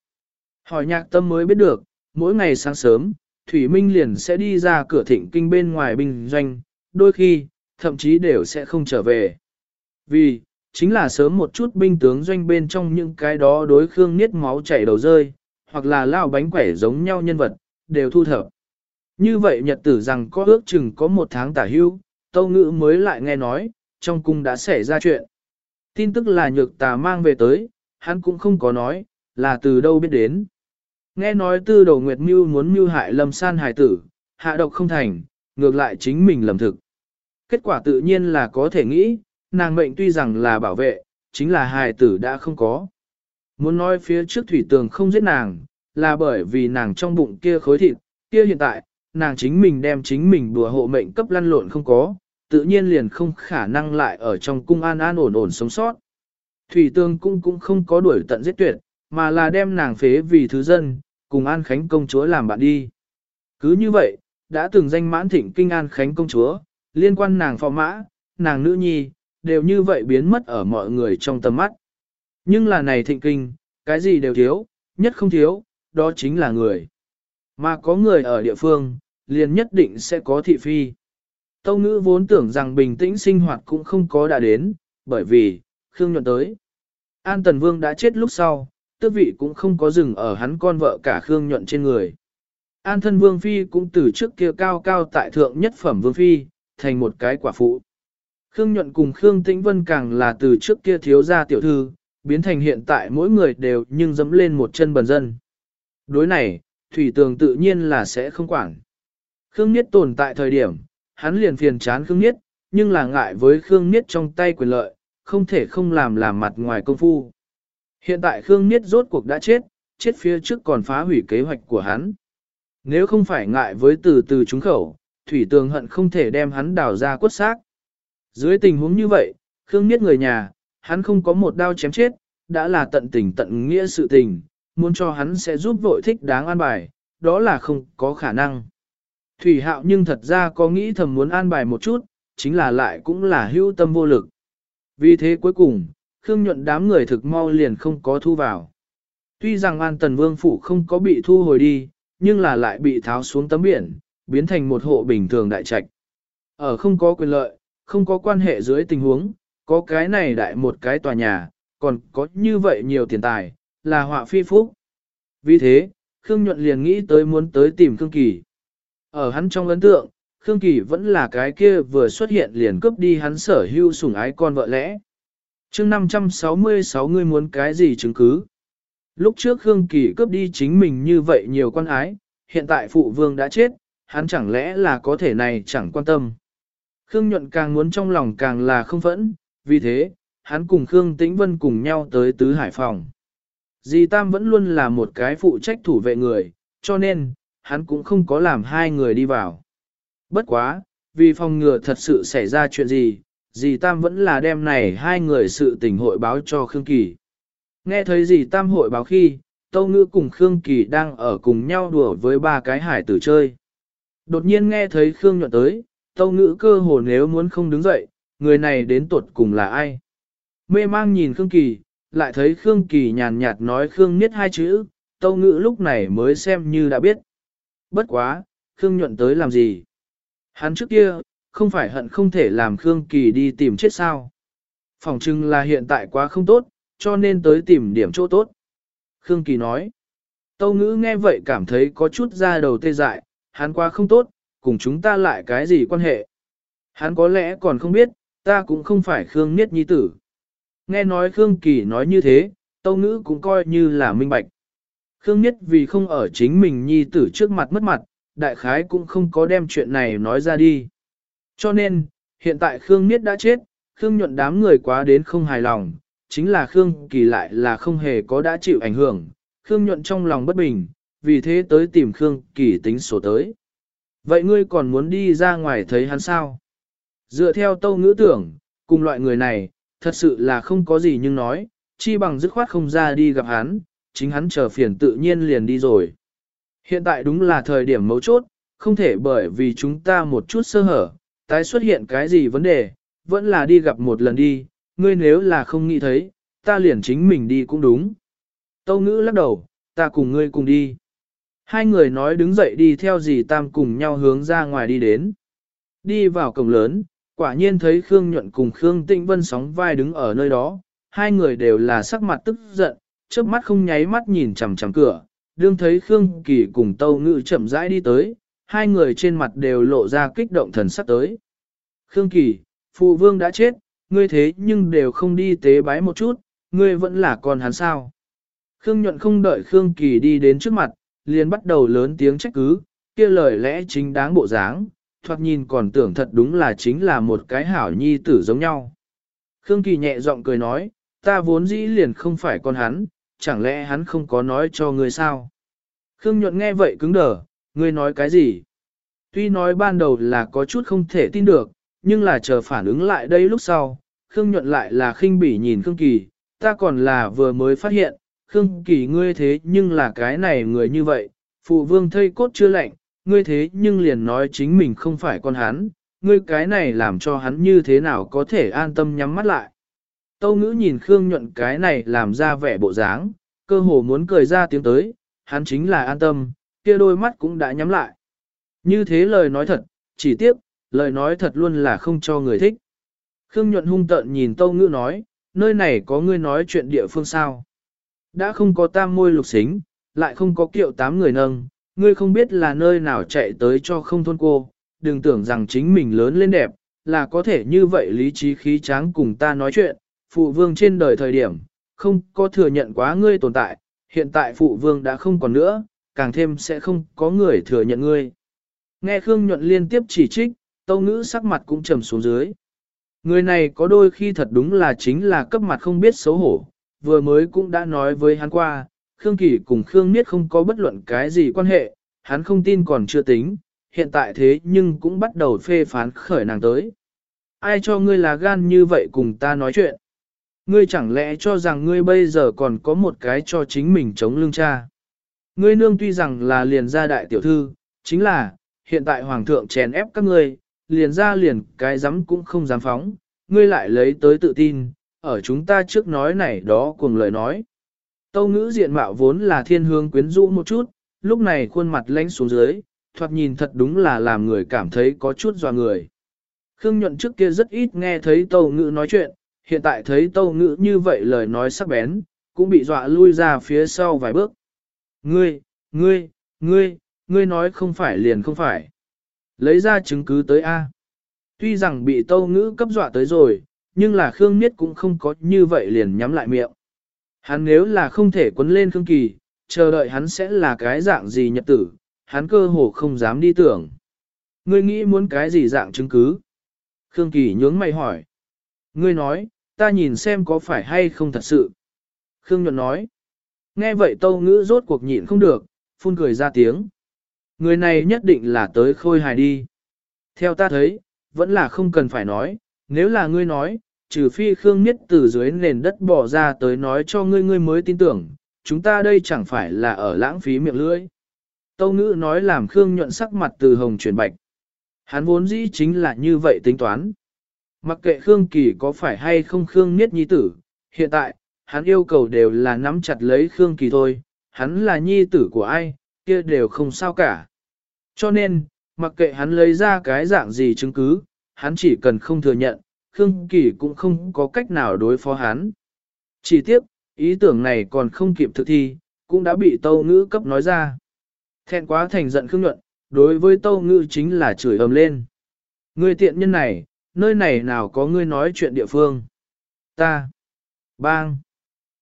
Hỏi nhạc tâm mới biết được, mỗi ngày sáng sớm, Thủy Minh liền sẽ đi ra cửa thịnh kinh bên ngoài binh doanh, đôi khi, thậm chí đều sẽ không trở về. Vì, chính là sớm một chút binh tướng doanh bên trong những cái đó đối khương niết máu chảy đầu rơi, hoặc là lao bánh quẻ giống nhau nhân vật, đều thu thập. Như vậy nhật tử rằng có ước chừng có một tháng tả hưu, tâu ngữ mới lại nghe nói, trong cung đã xảy ra chuyện. Tin tức là nhược tà mang về tới, hắn cũng không có nói, là từ đâu biết đến. Nghe nói tư đầu Nguyệt Mưu muốn mưu hại lâm san hài tử, hạ độc không thành, ngược lại chính mình lầm thực. Kết quả tự nhiên là có thể nghĩ, nàng mệnh tuy rằng là bảo vệ, chính là hài tử đã không có. Muốn nói phía trước thủy tường không giết nàng, là bởi vì nàng trong bụng kia khối thịt, kia hiện tại, nàng chính mình đem chính mình đùa hộ mệnh cấp lăn lộn không có, tự nhiên liền không khả năng lại ở trong cung an an ổn ổn sống sót. Thủy tương cung cũng không có đuổi tận giết tuyệt, mà là đem nàng phế vì thứ dân, cùng An Khánh công chúa làm bạn đi. Cứ như vậy, đã từng danh mãn thịnh kinh An Khánh công chúa, liên quan nàng phò mã, nàng nữ nhi, đều như vậy biến mất ở mọi người trong tầm mắt. Nhưng là này thịnh kinh, cái gì đều thiếu, nhất không thiếu, đó chính là người. Mà có người ở địa phương, liền nhất định sẽ có thị phi. Tâu ngữ vốn tưởng rằng bình tĩnh sinh hoạt cũng không có đã đến, bởi vì, Khương nhuận tới. An Tần Vương đã chết lúc sau, tước vị cũng không có dừng ở hắn con vợ cả Khương nhuận trên người. An thân Vương Phi cũng từ trước kia cao cao tại thượng nhất phẩm Vương Phi, thành một cái quả phụ. Khương nhuận cùng Khương Tĩnh Vân càng là từ trước kia thiếu gia tiểu thư, biến thành hiện tại mỗi người đều nhưng dẫm lên một chân bần dân. Đối này, Thủy Tường tự nhiên là sẽ không quản. Khương Niết tồn tại thời điểm, hắn liền phiền chán Khương Niết, nhưng là ngại với Khương Niết trong tay quyền lợi, không thể không làm làm mặt ngoài công phu. Hiện tại Khương Niết rốt cuộc đã chết, chết phía trước còn phá hủy kế hoạch của hắn. Nếu không phải ngại với từ từ trúng khẩu, Thủy Tường hận không thể đem hắn đào ra quất xác. Dưới tình huống như vậy, Khương Niết người nhà, hắn không có một đao chém chết, đã là tận tình tận nghĩa sự tình, muốn cho hắn sẽ giúp vội thích đáng an bài, đó là không có khả năng. Thủy hạo nhưng thật ra có nghĩ thầm muốn an bài một chút, chính là lại cũng là hữu tâm vô lực. Vì thế cuối cùng, Khương nhuận đám người thực mau liền không có thu vào. Tuy rằng an tần vương phủ không có bị thu hồi đi, nhưng là lại bị tháo xuống tấm biển, biến thành một hộ bình thường đại trạch. Ở không có quyền lợi, không có quan hệ dưới tình huống, có cái này đại một cái tòa nhà, còn có như vậy nhiều tiền tài, là họa phi phúc. Vì thế, Khương Nhuận liền nghĩ tới muốn tới tìm Khương Kỳ. Ở hắn trong ấn tượng, Khương Kỳ vẫn là cái kia vừa xuất hiện liền cướp đi hắn sở hưu sủng ái con vợ lẽ. chương 566 ngươi muốn cái gì chứng cứ? Lúc trước Khương Kỳ cướp đi chính mình như vậy nhiều con ái, hiện tại phụ vương đã chết, hắn chẳng lẽ là có thể này chẳng quan tâm. Khương Nhuận càng muốn trong lòng càng là không phẫn, vì thế, hắn cùng Khương Tĩnh Vân cùng nhau tới Tứ Hải Phòng. Dì Tam vẫn luôn là một cái phụ trách thủ vệ người, cho nên, hắn cũng không có làm hai người đi vào. Bất quá, vì phòng ngừa thật sự xảy ra chuyện gì, dì Tam vẫn là đem này hai người sự tình hội báo cho Khương Kỳ. Nghe thấy dì Tam hội báo khi, Tâu Ngữ cùng Khương Kỳ đang ở cùng nhau đùa với ba cái hải tử chơi. Đột nhiên nghe thấy Khương nhuận tới, Tâu Ngữ cơ hồ nếu muốn không đứng dậy, người này đến tuột cùng là ai? Mê mang nhìn Khương Kỳ, lại thấy Khương Kỳ nhàn nhạt nói Khương Niết hai chữ, Tâu Ngữ lúc này mới xem như đã biết. Bất quá, Khương nhuận tới làm gì? Hắn trước kia, không phải hận không thể làm Khương Kỳ đi tìm chết sao. Phòng trưng là hiện tại quá không tốt, cho nên tới tìm điểm chỗ tốt. Khương Kỳ nói. Tâu ngữ nghe vậy cảm thấy có chút ra đầu tê dại, hắn quá không tốt, cùng chúng ta lại cái gì quan hệ. Hắn có lẽ còn không biết, ta cũng không phải Khương Niết Nhi tử. Nghe nói Khương Kỳ nói như thế, Tâu ngữ cũng coi như là minh bạch. Khương Nhất vì không ở chính mình Nhi tử trước mặt mất mặt, đại khái cũng không có đem chuyện này nói ra đi. Cho nên, hiện tại Khương Nhất đã chết, Khương nhuận đám người quá đến không hài lòng, chính là Khương Kỳ lại là không hề có đã chịu ảnh hưởng, Khương nhuận trong lòng bất bình, vì thế tới tìm Khương Kỳ tính sổ tới. Vậy ngươi còn muốn đi ra ngoài thấy hắn sao? Dựa theo tâu ngữ tưởng, cùng loại người này, thật sự là không có gì nhưng nói, chi bằng dứt khoát không ra đi gặp hắn, chính hắn chờ phiền tự nhiên liền đi rồi. Hiện tại đúng là thời điểm mấu chốt, không thể bởi vì chúng ta một chút sơ hở, tái xuất hiện cái gì vấn đề, vẫn là đi gặp một lần đi, ngươi nếu là không nghĩ thấy, ta liền chính mình đi cũng đúng. Tâu ngữ lắc đầu, ta cùng ngươi cùng đi. Hai người nói đứng dậy đi theo dì Tam cùng nhau hướng ra ngoài đi đến. Đi vào cổng lớn, quả nhiên thấy Khương Nhuận cùng Khương Tĩnh Vân sóng vai đứng ở nơi đó, hai người đều là sắc mặt tức giận, chớp mắt không nháy mắt nhìn chằm chằm cửa, đương thấy Khương Kỳ cùng Tâu Ngự chậm rãi đi tới, hai người trên mặt đều lộ ra kích động thần sắc tới. Khương Kỳ, phụ vương đã chết, ngươi thế nhưng đều không đi tế bái một chút, ngươi vẫn là con hắn sao. Khương nhuận không đợi Khương Kỳ đi đến trước mặt, liền bắt đầu lớn tiếng trách cứ, kia lời lẽ chính đáng bộ dáng, thoạt nhìn còn tưởng thật đúng là chính là một cái hảo nhi tử giống nhau. Khương Kỳ nhẹ giọng cười nói, ta vốn dĩ liền không phải con hắn, chẳng lẽ hắn không có nói cho ngươi sao? Khương nhuận nghe vậy cứng đờ, ngươi nói cái gì? Tuy nói ban đầu là có chút không thể tin được, nhưng là chờ phản ứng lại đây lúc sau, Khương nhuận lại là khinh bỉ nhìn Khương Kỳ, ta còn là vừa mới phát hiện, Khương Kỳ ngươi thế nhưng là cái này người như vậy, phụ vương thây cốt chưa lạnh, ngươi thế nhưng liền nói chính mình không phải con hắn, ngươi cái này làm cho hắn như thế nào có thể an tâm nhắm mắt lại. Tâu ngữ nhìn Khương nhuận cái này làm ra vẻ bộ dáng, cơ hồ muốn cười ra tiếng tới, hắn chính là an tâm, kia đôi mắt cũng đã nhắm lại. Như thế lời nói thật, chỉ tiếc, lời nói thật luôn là không cho người thích. Khương nhuận hung tợn nhìn Tâu ngữ nói, nơi này có ngươi nói chuyện địa phương sao. Đã không có tam môi lục xính, lại không có kiệu tám người nâng, ngươi không biết là nơi nào chạy tới cho không thôn cô, đừng tưởng rằng chính mình lớn lên đẹp, là có thể như vậy lý trí khí tráng cùng ta nói chuyện, phụ vương trên đời thời điểm, không có thừa nhận quá ngươi tồn tại, hiện tại phụ vương đã không còn nữa, càng thêm sẽ không có người thừa nhận ngươi. Nghe Khương Nhuận liên tiếp chỉ trích, tâu ngữ sắc mặt cũng trầm xuống dưới. Người này có đôi khi thật đúng là chính là cấp mặt không biết xấu hổ, vừa mới cũng đã nói với hắn qua, Khương Kỳ cùng Khương Niết không có bất luận cái gì quan hệ, hắn không tin còn chưa tính, hiện tại thế nhưng cũng bắt đầu phê phán khởi nàng tới. Ai cho ngươi là gan như vậy cùng ta nói chuyện? Ngươi chẳng lẽ cho rằng ngươi bây giờ còn có một cái cho chính mình chống lưng cha? Ngươi nương tuy rằng là liền gia đại tiểu thư, chính là, hiện tại hoàng thượng chèn ép các ngươi, liền ra liền cái dám cũng không dám phóng, ngươi lại lấy tới tự tin, ở chúng ta trước nói này đó cùng lời nói. Tâu ngữ diện mạo vốn là thiên hương quyến rũ một chút, lúc này khuôn mặt lánh xuống dưới, thoạt nhìn thật đúng là làm người cảm thấy có chút dò người. Khương nhuận trước kia rất ít nghe thấy tâu ngữ nói chuyện, hiện tại thấy tâu ngữ như vậy lời nói sắc bén, cũng bị dọa lui ra phía sau vài bước. Ngươi, ngươi, ngươi, ngươi nói không phải liền không phải. Lấy ra chứng cứ tới A. Tuy rằng bị tâu ngữ cấp dọa tới rồi, nhưng là Khương Niết cũng không có như vậy liền nhắm lại miệng. Hắn nếu là không thể quấn lên Khương Kỳ, chờ đợi hắn sẽ là cái dạng gì nhật tử, hắn cơ hồ không dám đi tưởng. Ngươi nghĩ muốn cái gì dạng chứng cứ? Khương Kỳ nhướng mày hỏi. Ngươi nói, ta nhìn xem có phải hay không thật sự. Khương Nhuận nói. Nghe vậy tâu ngữ rốt cuộc nhịn không được, phun cười ra tiếng. Người này nhất định là tới khôi hài đi. Theo ta thấy, vẫn là không cần phải nói, nếu là ngươi nói, trừ phi Khương Niết từ dưới nền đất bỏ ra tới nói cho ngươi ngươi mới tin tưởng, chúng ta đây chẳng phải là ở lãng phí miệng lưỡi. Tâu ngữ nói làm Khương nhuận sắc mặt từ hồng chuyển bạch. Hắn vốn dĩ chính là như vậy tính toán. Mặc kệ Khương Kỳ có phải hay không Khương Niết nhi tử, hiện tại, hắn yêu cầu đều là nắm chặt lấy Khương Kỳ thôi, hắn là nhi tử của ai, kia đều không sao cả. Cho nên, mặc kệ hắn lấy ra cái dạng gì chứng cứ, hắn chỉ cần không thừa nhận, Khương Kỳ cũng không có cách nào đối phó hắn. Chỉ tiếc, ý tưởng này còn không kịp thực thi, cũng đã bị tâu ngữ cấp nói ra. Thẹn quá thành giận Khương Nhuận, đối với tâu ngữ chính là chửi ầm lên. Người tiện nhân này, nơi này nào có ngươi nói chuyện địa phương. Ta. Bang.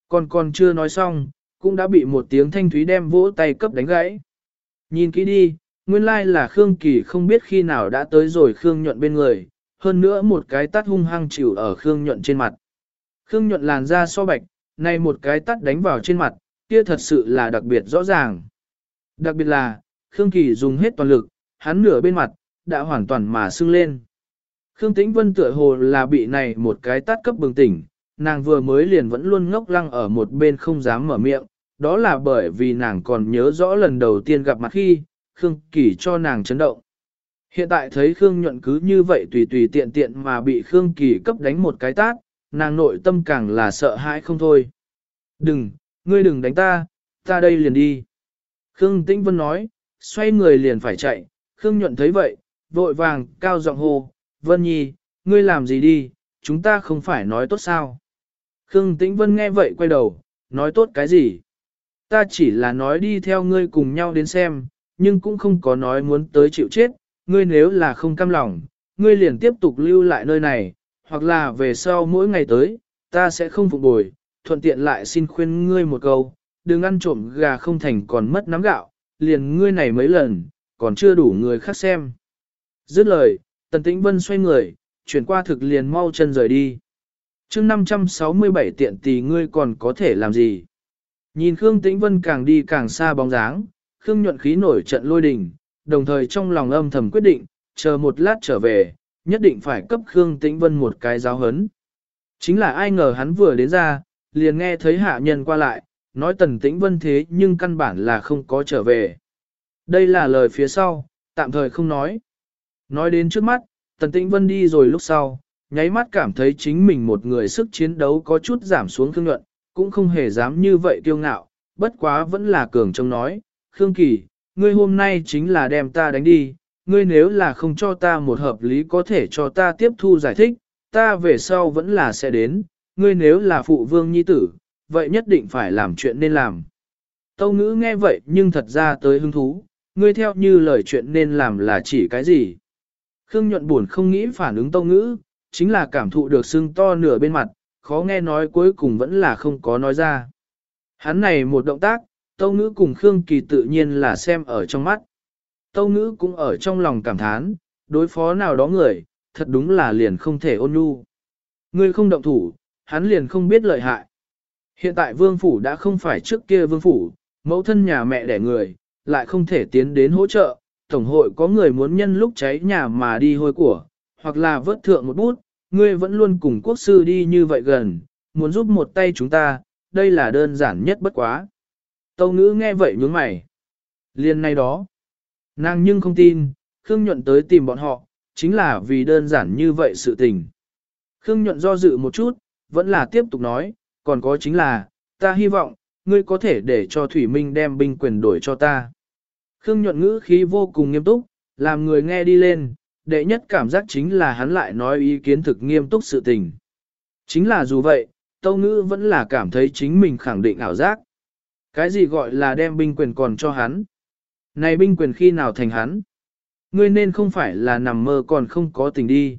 Còn còn chưa nói xong, cũng đã bị một tiếng thanh thúy đem vỗ tay cấp đánh gãy. Nhìn kỹ đi, nguyên lai là Khương Kỳ không biết khi nào đã tới rồi Khương Nhuận bên người, hơn nữa một cái tắt hung hăng chịu ở Khương Nhuận trên mặt. Khương Nhuận làn da so bạch, nay một cái tắt đánh vào trên mặt, kia thật sự là đặc biệt rõ ràng. Đặc biệt là, Khương Kỳ dùng hết toàn lực, hắn nửa bên mặt, đã hoàn toàn mà sưng lên. Khương Tĩnh Vân tựa hồ là bị này một cái tát cấp bừng tỉnh, nàng vừa mới liền vẫn luôn ngốc lăng ở một bên không dám mở miệng, đó là bởi vì nàng còn nhớ rõ lần đầu tiên gặp mặt khi, Khương Kỳ cho nàng chấn động. Hiện tại thấy Khương nhuận cứ như vậy tùy tùy tiện tiện mà bị Khương Kỳ cấp đánh một cái tát, nàng nội tâm càng là sợ hãi không thôi. Đừng, ngươi đừng đánh ta, ta đây liền đi. Khương Tĩnh Vân nói, xoay người liền phải chạy, Khương nhuận thấy vậy, vội vàng, cao giọng hô, Vân Nhi, ngươi làm gì đi, chúng ta không phải nói tốt sao. Khương Tĩnh Vân nghe vậy quay đầu, nói tốt cái gì? Ta chỉ là nói đi theo ngươi cùng nhau đến xem, nhưng cũng không có nói muốn tới chịu chết, ngươi nếu là không cam lòng, ngươi liền tiếp tục lưu lại nơi này, hoặc là về sau mỗi ngày tới, ta sẽ không phục bồi, thuận tiện lại xin khuyên ngươi một câu, đừng ăn trộm gà không thành còn mất nắm gạo, liền ngươi này mấy lần, còn chưa đủ người khác xem. Dứt lời, Tần Tĩnh Vân xoay người, chuyển qua thực liền mau chân rời đi. chương 567 tiện tỷ ngươi còn có thể làm gì? Nhìn Khương Tĩnh Vân càng đi càng xa bóng dáng, Khương nhuận khí nổi trận lôi đình, đồng thời trong lòng âm thầm quyết định, chờ một lát trở về, nhất định phải cấp Khương Tĩnh Vân một cái giáo hấn. Chính là ai ngờ hắn vừa đến ra, liền nghe thấy hạ nhân qua lại, nói Tần Tĩnh Vân thế nhưng căn bản là không có trở về. Đây là lời phía sau, tạm thời không nói. Nói đến trước mắt, Tần Tĩnh Vân đi rồi lúc sau, nháy mắt cảm thấy chính mình một người sức chiến đấu có chút giảm xuống Khương Nhuận, cũng không hề dám như vậy kiêu ngạo, bất quá vẫn là cường trông nói, Khương Kỳ, ngươi hôm nay chính là đem ta đánh đi, ngươi nếu là không cho ta một hợp lý có thể cho ta tiếp thu giải thích, ta về sau vẫn là sẽ đến, ngươi nếu là phụ vương nhi tử, vậy nhất định phải làm chuyện nên làm. Tâu ngữ nghe vậy nhưng thật ra tới hứng thú, ngươi theo như lời chuyện nên làm là chỉ cái gì. Khương nhuận buồn không nghĩ phản ứng tâu ngữ, chính là cảm thụ được sưng to nửa bên mặt, khó nghe nói cuối cùng vẫn là không có nói ra. Hắn này một động tác, Tâu Ngữ cùng Khương Kỳ tự nhiên là xem ở trong mắt. Tâu Ngữ cũng ở trong lòng cảm thán, đối phó nào đó người, thật đúng là liền không thể ôn nhu. Người không động thủ, hắn liền không biết lợi hại. Hiện tại vương phủ đã không phải trước kia vương phủ, mẫu thân nhà mẹ đẻ người, lại không thể tiến đến hỗ trợ, tổng hội có người muốn nhân lúc cháy nhà mà đi hôi của, hoặc là vớt thượng một bút, ngươi vẫn luôn cùng quốc sư đi như vậy gần, muốn giúp một tay chúng ta, đây là đơn giản nhất bất quá. Tâu ngữ nghe vậy nhướng mày. Liên nay đó, nàng nhưng không tin, Khương Nhuận tới tìm bọn họ, chính là vì đơn giản như vậy sự tình. Khương Nhuận do dự một chút, vẫn là tiếp tục nói, còn có chính là, ta hy vọng, ngươi có thể để cho Thủy Minh đem binh quyền đổi cho ta. Khương Nhuận ngữ khí vô cùng nghiêm túc, làm người nghe đi lên, đệ nhất cảm giác chính là hắn lại nói ý kiến thực nghiêm túc sự tình. Chính là dù vậy, Tâu Ngữ vẫn là cảm thấy chính mình khẳng định ảo giác. Cái gì gọi là đem binh quyền còn cho hắn? Này binh quyền khi nào thành hắn? Ngươi nên không phải là nằm mơ còn không có tình đi.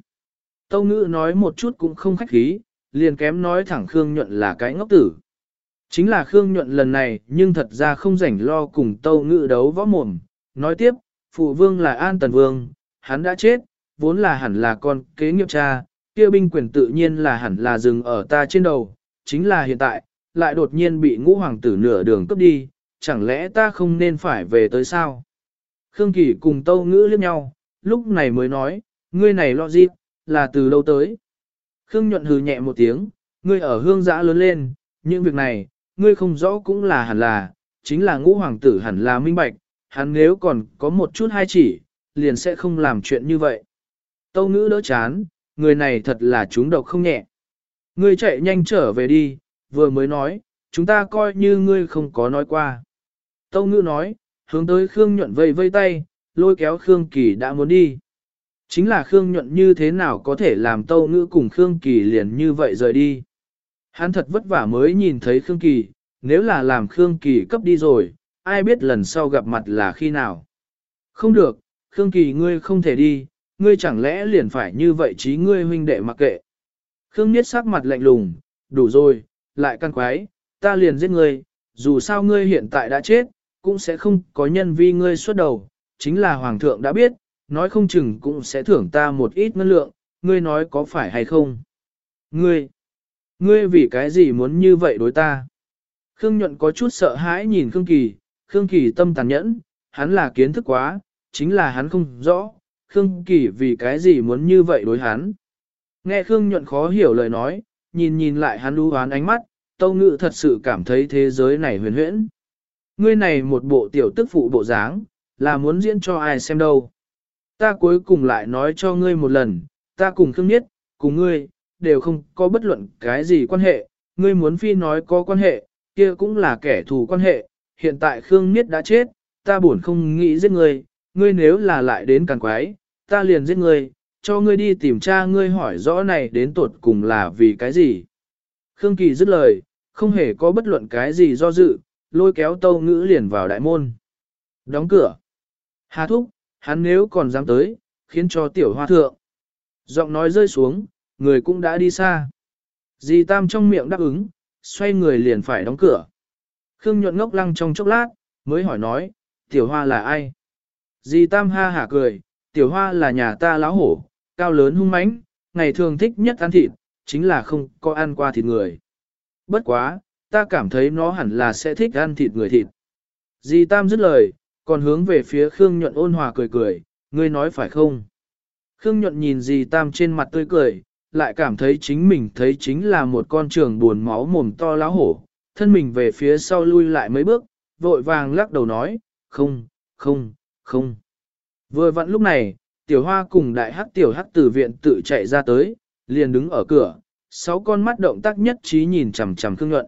Tâu Ngữ nói một chút cũng không khách khí, liền kém nói thẳng Khương Nhuận là cái ngốc tử. Chính là Khương Nhuận lần này nhưng thật ra không rảnh lo cùng Tâu Ngữ đấu võ mồm. Nói tiếp, Phụ Vương là An Tần Vương, hắn đã chết, vốn là hẳn là con kế nghiệp cha, kia binh quyền tự nhiên là hẳn là dừng ở ta trên đầu, chính là hiện tại, lại đột nhiên bị ngũ hoàng tử nửa đường cướp đi, chẳng lẽ ta không nên phải về tới sao? Khương Kỳ cùng Tâu Ngữ liếc nhau, lúc này mới nói, ngươi này lo gì, là từ lâu tới. Khương nhuận hừ nhẹ một tiếng, ngươi ở hương giã lớn lên, những việc này, ngươi không rõ cũng là hẳn là, chính là ngũ hoàng tử hẳn là minh bạch, hắn nếu còn có một chút hai chỉ, liền sẽ không làm chuyện như vậy. Tâu ngữ đỡ chán, người này thật là chúng độc không nhẹ. Ngươi chạy nhanh trở về đi, vừa mới nói, chúng ta coi như ngươi không có nói qua. Tâu ngữ nói, hướng tới Khương nhuận vây vây tay, lôi kéo Khương Kỳ đã muốn đi. Chính là Khương nhuận như thế nào có thể làm Tâu ngữ cùng Khương Kỳ liền như vậy rời đi. Hắn thật vất vả mới nhìn thấy Khương Kỳ, nếu là làm Khương Kỳ cấp đi rồi, ai biết lần sau gặp mặt là khi nào. Không được, Khương Kỳ ngươi không thể đi, ngươi chẳng lẽ liền phải như vậy chí ngươi huynh đệ mặc kệ. Khương Niết sắc mặt lạnh lùng, đủ rồi, lại căn quái, ta liền giết ngươi, dù sao ngươi hiện tại đã chết, cũng sẽ không có nhân vi ngươi xuất đầu, chính là Hoàng thượng đã biết, nói không chừng cũng sẽ thưởng ta một ít ngân lượng, ngươi nói có phải hay không. Ngươi, ngươi vì cái gì muốn như vậy đối ta? Khương Nhuận có chút sợ hãi nhìn Khương Kỳ, Khương Kỳ tâm tàn nhẫn, hắn là kiến thức quá, chính là hắn không rõ, Khương Kỳ vì cái gì muốn như vậy đối hắn. Nghe Khương Nhuận khó hiểu lời nói, nhìn nhìn lại hắn đu hoán ánh mắt, Tâu Ngự thật sự cảm thấy thế giới này huyền huyễn. Ngươi này một bộ tiểu tức phụ bộ dáng, là muốn diễn cho ai xem đâu. Ta cuối cùng lại nói cho ngươi một lần, ta cùng Khương Niết, cùng ngươi, đều không có bất luận cái gì quan hệ, ngươi muốn phi nói có quan hệ, kia cũng là kẻ thù quan hệ, hiện tại Khương Niết đã chết, ta buồn không nghĩ giết ngươi, ngươi nếu là lại đến càng quái, ta liền giết ngươi, cho ngươi đi tìm cha ngươi hỏi rõ này đến tột cùng là vì cái gì. Khương Kỳ dứt lời, không hề có bất luận cái gì do dự, lôi kéo tâu ngữ liền vào đại môn. Đóng cửa. Hà thúc, hắn nếu còn dám tới, khiến cho tiểu hoa thượng. Giọng nói rơi xuống, người cũng đã đi xa. Dì Tam trong miệng đáp ứng, xoay người liền phải đóng cửa. Khương nhuận ngốc lăng trong chốc lát, mới hỏi nói, tiểu hoa là ai? Dì Tam ha hả cười, tiểu hoa là nhà ta lão hổ, cao lớn hung mãnh, ngày thường thích nhất ăn thịt, chính là không có ăn qua thịt người. Bất quá, ta cảm thấy nó hẳn là sẽ thích ăn thịt người thịt. Dì Tam dứt lời, còn hướng về phía Khương Nhuận ôn hòa cười cười, ngươi nói phải không? Khương Nhuận nhìn dì Tam trên mặt tươi cười, lại cảm thấy chính mình thấy chính là một con trường buồn máu mồm to láo hổ, thân mình về phía sau lui lại mấy bước, vội vàng lắc đầu nói, không, không, không. Vừa vặn lúc này, tiểu hoa cùng đại hắc tiểu hắc từ viện tự chạy ra tới, liền đứng ở cửa, sáu con mắt động tác nhất trí nhìn chằm chằm Khương Nhuận.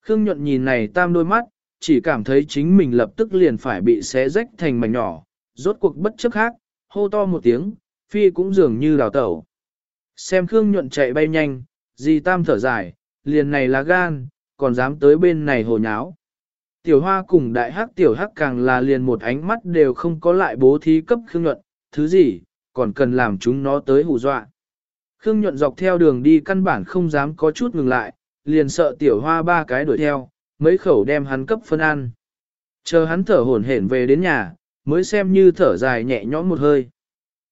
Khương Nhuận nhìn này tam đôi mắt, chỉ cảm thấy chính mình lập tức liền phải bị xé rách thành mảnh nhỏ, rốt cuộc bất chấp khác, hô to một tiếng, phi cũng dường như đào tẩu. Xem Khương Nhuận chạy bay nhanh, di tam thở dài, liền này là gan, còn dám tới bên này hồ nháo. Tiểu hoa cùng đại hắc tiểu hắc càng là liền một ánh mắt đều không có lại bố thí cấp Khương Nhuận, thứ gì, còn cần làm chúng nó tới hù dọa. Khương Nhuận dọc theo đường đi căn bản không dám có chút ngừng lại, liền sợ tiểu hoa ba cái đuổi theo, mấy khẩu đem hắn cấp phân ăn. Chờ hắn thở hổn hển về đến nhà, mới xem như thở dài nhẹ nhõm một hơi.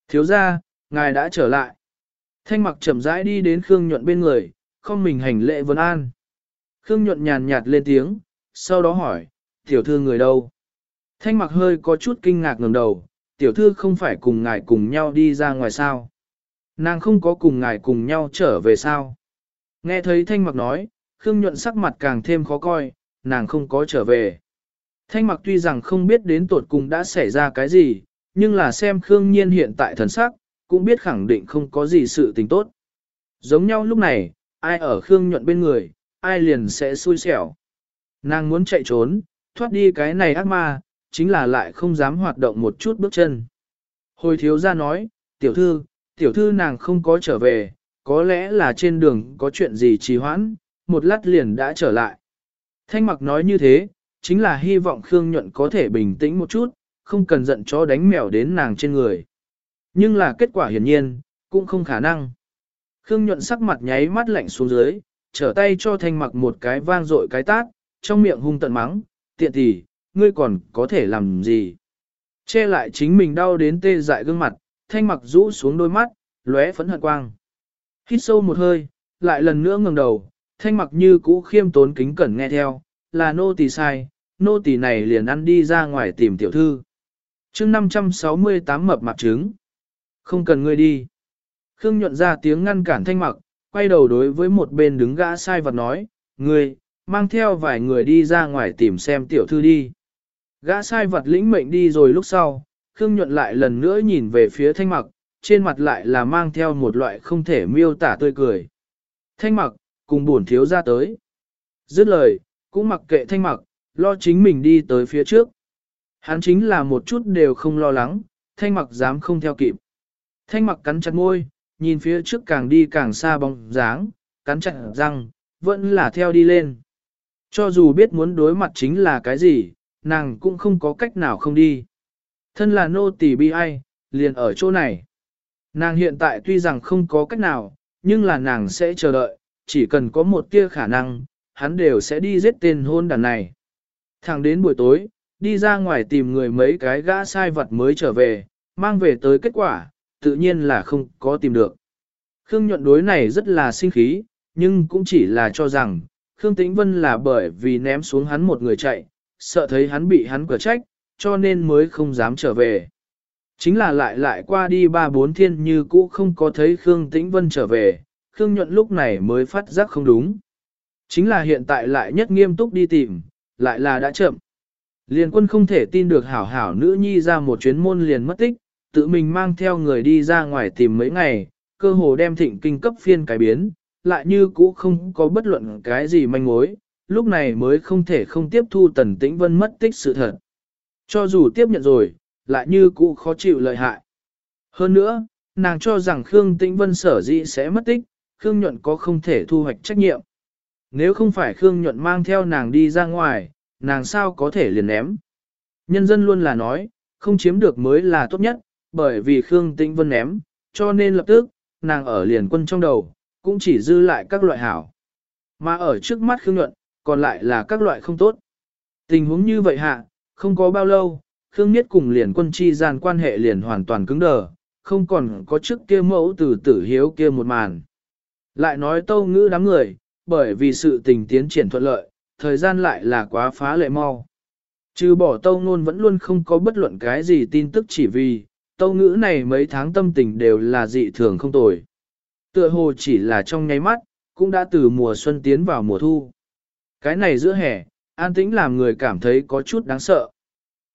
Thiếu ra, ngài đã trở lại. Thanh mặc chậm rãi đi đến Khương Nhuận bên người, không mình hành lễ vấn an. Khương Nhuận nhàn nhạt lên tiếng, sau đó hỏi, tiểu thư người đâu? Thanh mặc hơi có chút kinh ngạc ngẩng đầu, tiểu thư không phải cùng ngài cùng nhau đi ra ngoài sao? Nàng không có cùng ngài cùng nhau trở về sao? Nghe thấy Thanh Mặc nói, Khương Nhuận sắc mặt càng thêm khó coi, nàng không có trở về. Thanh Mặc tuy rằng không biết đến tột cùng đã xảy ra cái gì, nhưng là xem Khương Nhiên hiện tại thần sắc, cũng biết khẳng định không có gì sự tình tốt. Giống nhau lúc này, ai ở Khương Nhuận bên người, ai liền sẽ xui xẻo. Nàng muốn chạy trốn, thoát đi cái này ác ma, chính là lại không dám hoạt động một chút bước chân. Hồi thiếu ra nói, tiểu thư, tiểu thư nàng không có trở về, có lẽ là trên đường có chuyện gì trì hoãn, một lát liền đã trở lại. Thanh mặc nói như thế, chính là hy vọng Khương Nhuận có thể bình tĩnh một chút, không cần giận cho đánh mèo đến nàng trên người. Nhưng là kết quả hiển nhiên, cũng không khả năng. Khương Nhuận sắc mặt nháy mắt lạnh xuống dưới, trở tay cho thanh mặc một cái vang dội cái tát, trong miệng hung tận mắng, tiện tỷ, ngươi còn có thể làm gì? Che lại chính mình đau đến tê dại gương mặt, thanh mặc rũ xuống đôi mắt, lóe phấn hận quang. Hít sâu một hơi, lại lần nữa ngẩng đầu, thanh mặc như cũ khiêm tốn kính cẩn nghe theo, là nô tỳ sai, nô tỳ này liền ăn đi ra ngoài tìm tiểu thư. chương 568 mập mạp trứng. Không cần ngươi đi. Khương nhuận ra tiếng ngăn cản thanh mặc, quay đầu đối với một bên đứng gã sai vật nói, ngươi, mang theo vài người đi ra ngoài tìm xem tiểu thư đi. Gã sai vật lĩnh mệnh đi rồi lúc sau, Khương nhuận lại lần nữa nhìn về phía thanh mặc, trên mặt lại là mang theo một loại không thể miêu tả tươi cười. Thanh mặc, cùng buồn thiếu ra tới. Dứt lời, cũng mặc kệ thanh mặc, lo chính mình đi tới phía trước. Hắn chính là một chút đều không lo lắng, thanh mặc dám không theo kịp. Thanh mặc cắn chặt môi, nhìn phía trước càng đi càng xa bóng dáng, cắn chặt răng, vẫn là theo đi lên. Cho dù biết muốn đối mặt chính là cái gì, nàng cũng không có cách nào không đi. Thân là nô tỳ bi ai, liền ở chỗ này. Nàng hiện tại tuy rằng không có cách nào, nhưng là nàng sẽ chờ đợi, chỉ cần có một tia khả năng, hắn đều sẽ đi giết tên hôn đàn này. Thẳng đến buổi tối, đi ra ngoài tìm người mấy cái gã sai vật mới trở về, mang về tới kết quả, tự nhiên là không có tìm được. Khương nhuận đối này rất là sinh khí, nhưng cũng chỉ là cho rằng, Khương Tĩnh Vân là bởi vì ném xuống hắn một người chạy, sợ thấy hắn bị hắn cửa trách, cho nên mới không dám trở về. Chính là lại lại qua đi ba bốn thiên như cũ không có thấy Khương Tĩnh Vân trở về, Khương Nhuận lúc này mới phát giác không đúng. Chính là hiện tại lại nhất nghiêm túc đi tìm, lại là đã chậm. Liên quân không thể tin được hảo hảo nữ nhi ra một chuyến môn liền mất tích, tự mình mang theo người đi ra ngoài tìm mấy ngày, cơ hồ đem thịnh kinh cấp phiên cải biến, lại như cũ không có bất luận cái gì manh mối, lúc này mới không thể không tiếp thu tần tĩnh vân mất tích sự thật. Cho dù tiếp nhận rồi, lại như cũ khó chịu lợi hại. Hơn nữa, nàng cho rằng Khương Tĩnh Vân sở dĩ sẽ mất tích, Khương Nhuận có không thể thu hoạch trách nhiệm. Nếu không phải Khương Nhuận mang theo nàng đi ra ngoài, nàng sao có thể liền ném. Nhân dân luôn là nói, không chiếm được mới là tốt nhất, bởi vì Khương Tĩnh Vân ném, cho nên lập tức, nàng ở liền quân trong đầu, cũng chỉ dư lại các loại hảo. Mà ở trước mắt Khương Nhuận, còn lại là các loại không tốt. Tình huống như vậy hạ, không có bao lâu, Khương Niết cùng liền quân chi gian quan hệ liền hoàn toàn cứng đờ, không còn có trước kia mẫu từ tử hiếu kia một màn. Lại nói tâu ngữ đám người, bởi vì sự tình tiến triển thuận lợi, thời gian lại là quá phá lệ mau. Trừ bỏ tâu ngôn vẫn luôn không có bất luận cái gì tin tức chỉ vì, tâu ngữ này mấy tháng tâm tình đều là dị thường không tồi. Tựa hồ chỉ là trong nháy mắt, cũng đã từ mùa xuân tiến vào mùa thu. Cái này giữa hè, an tĩnh làm người cảm thấy có chút đáng sợ.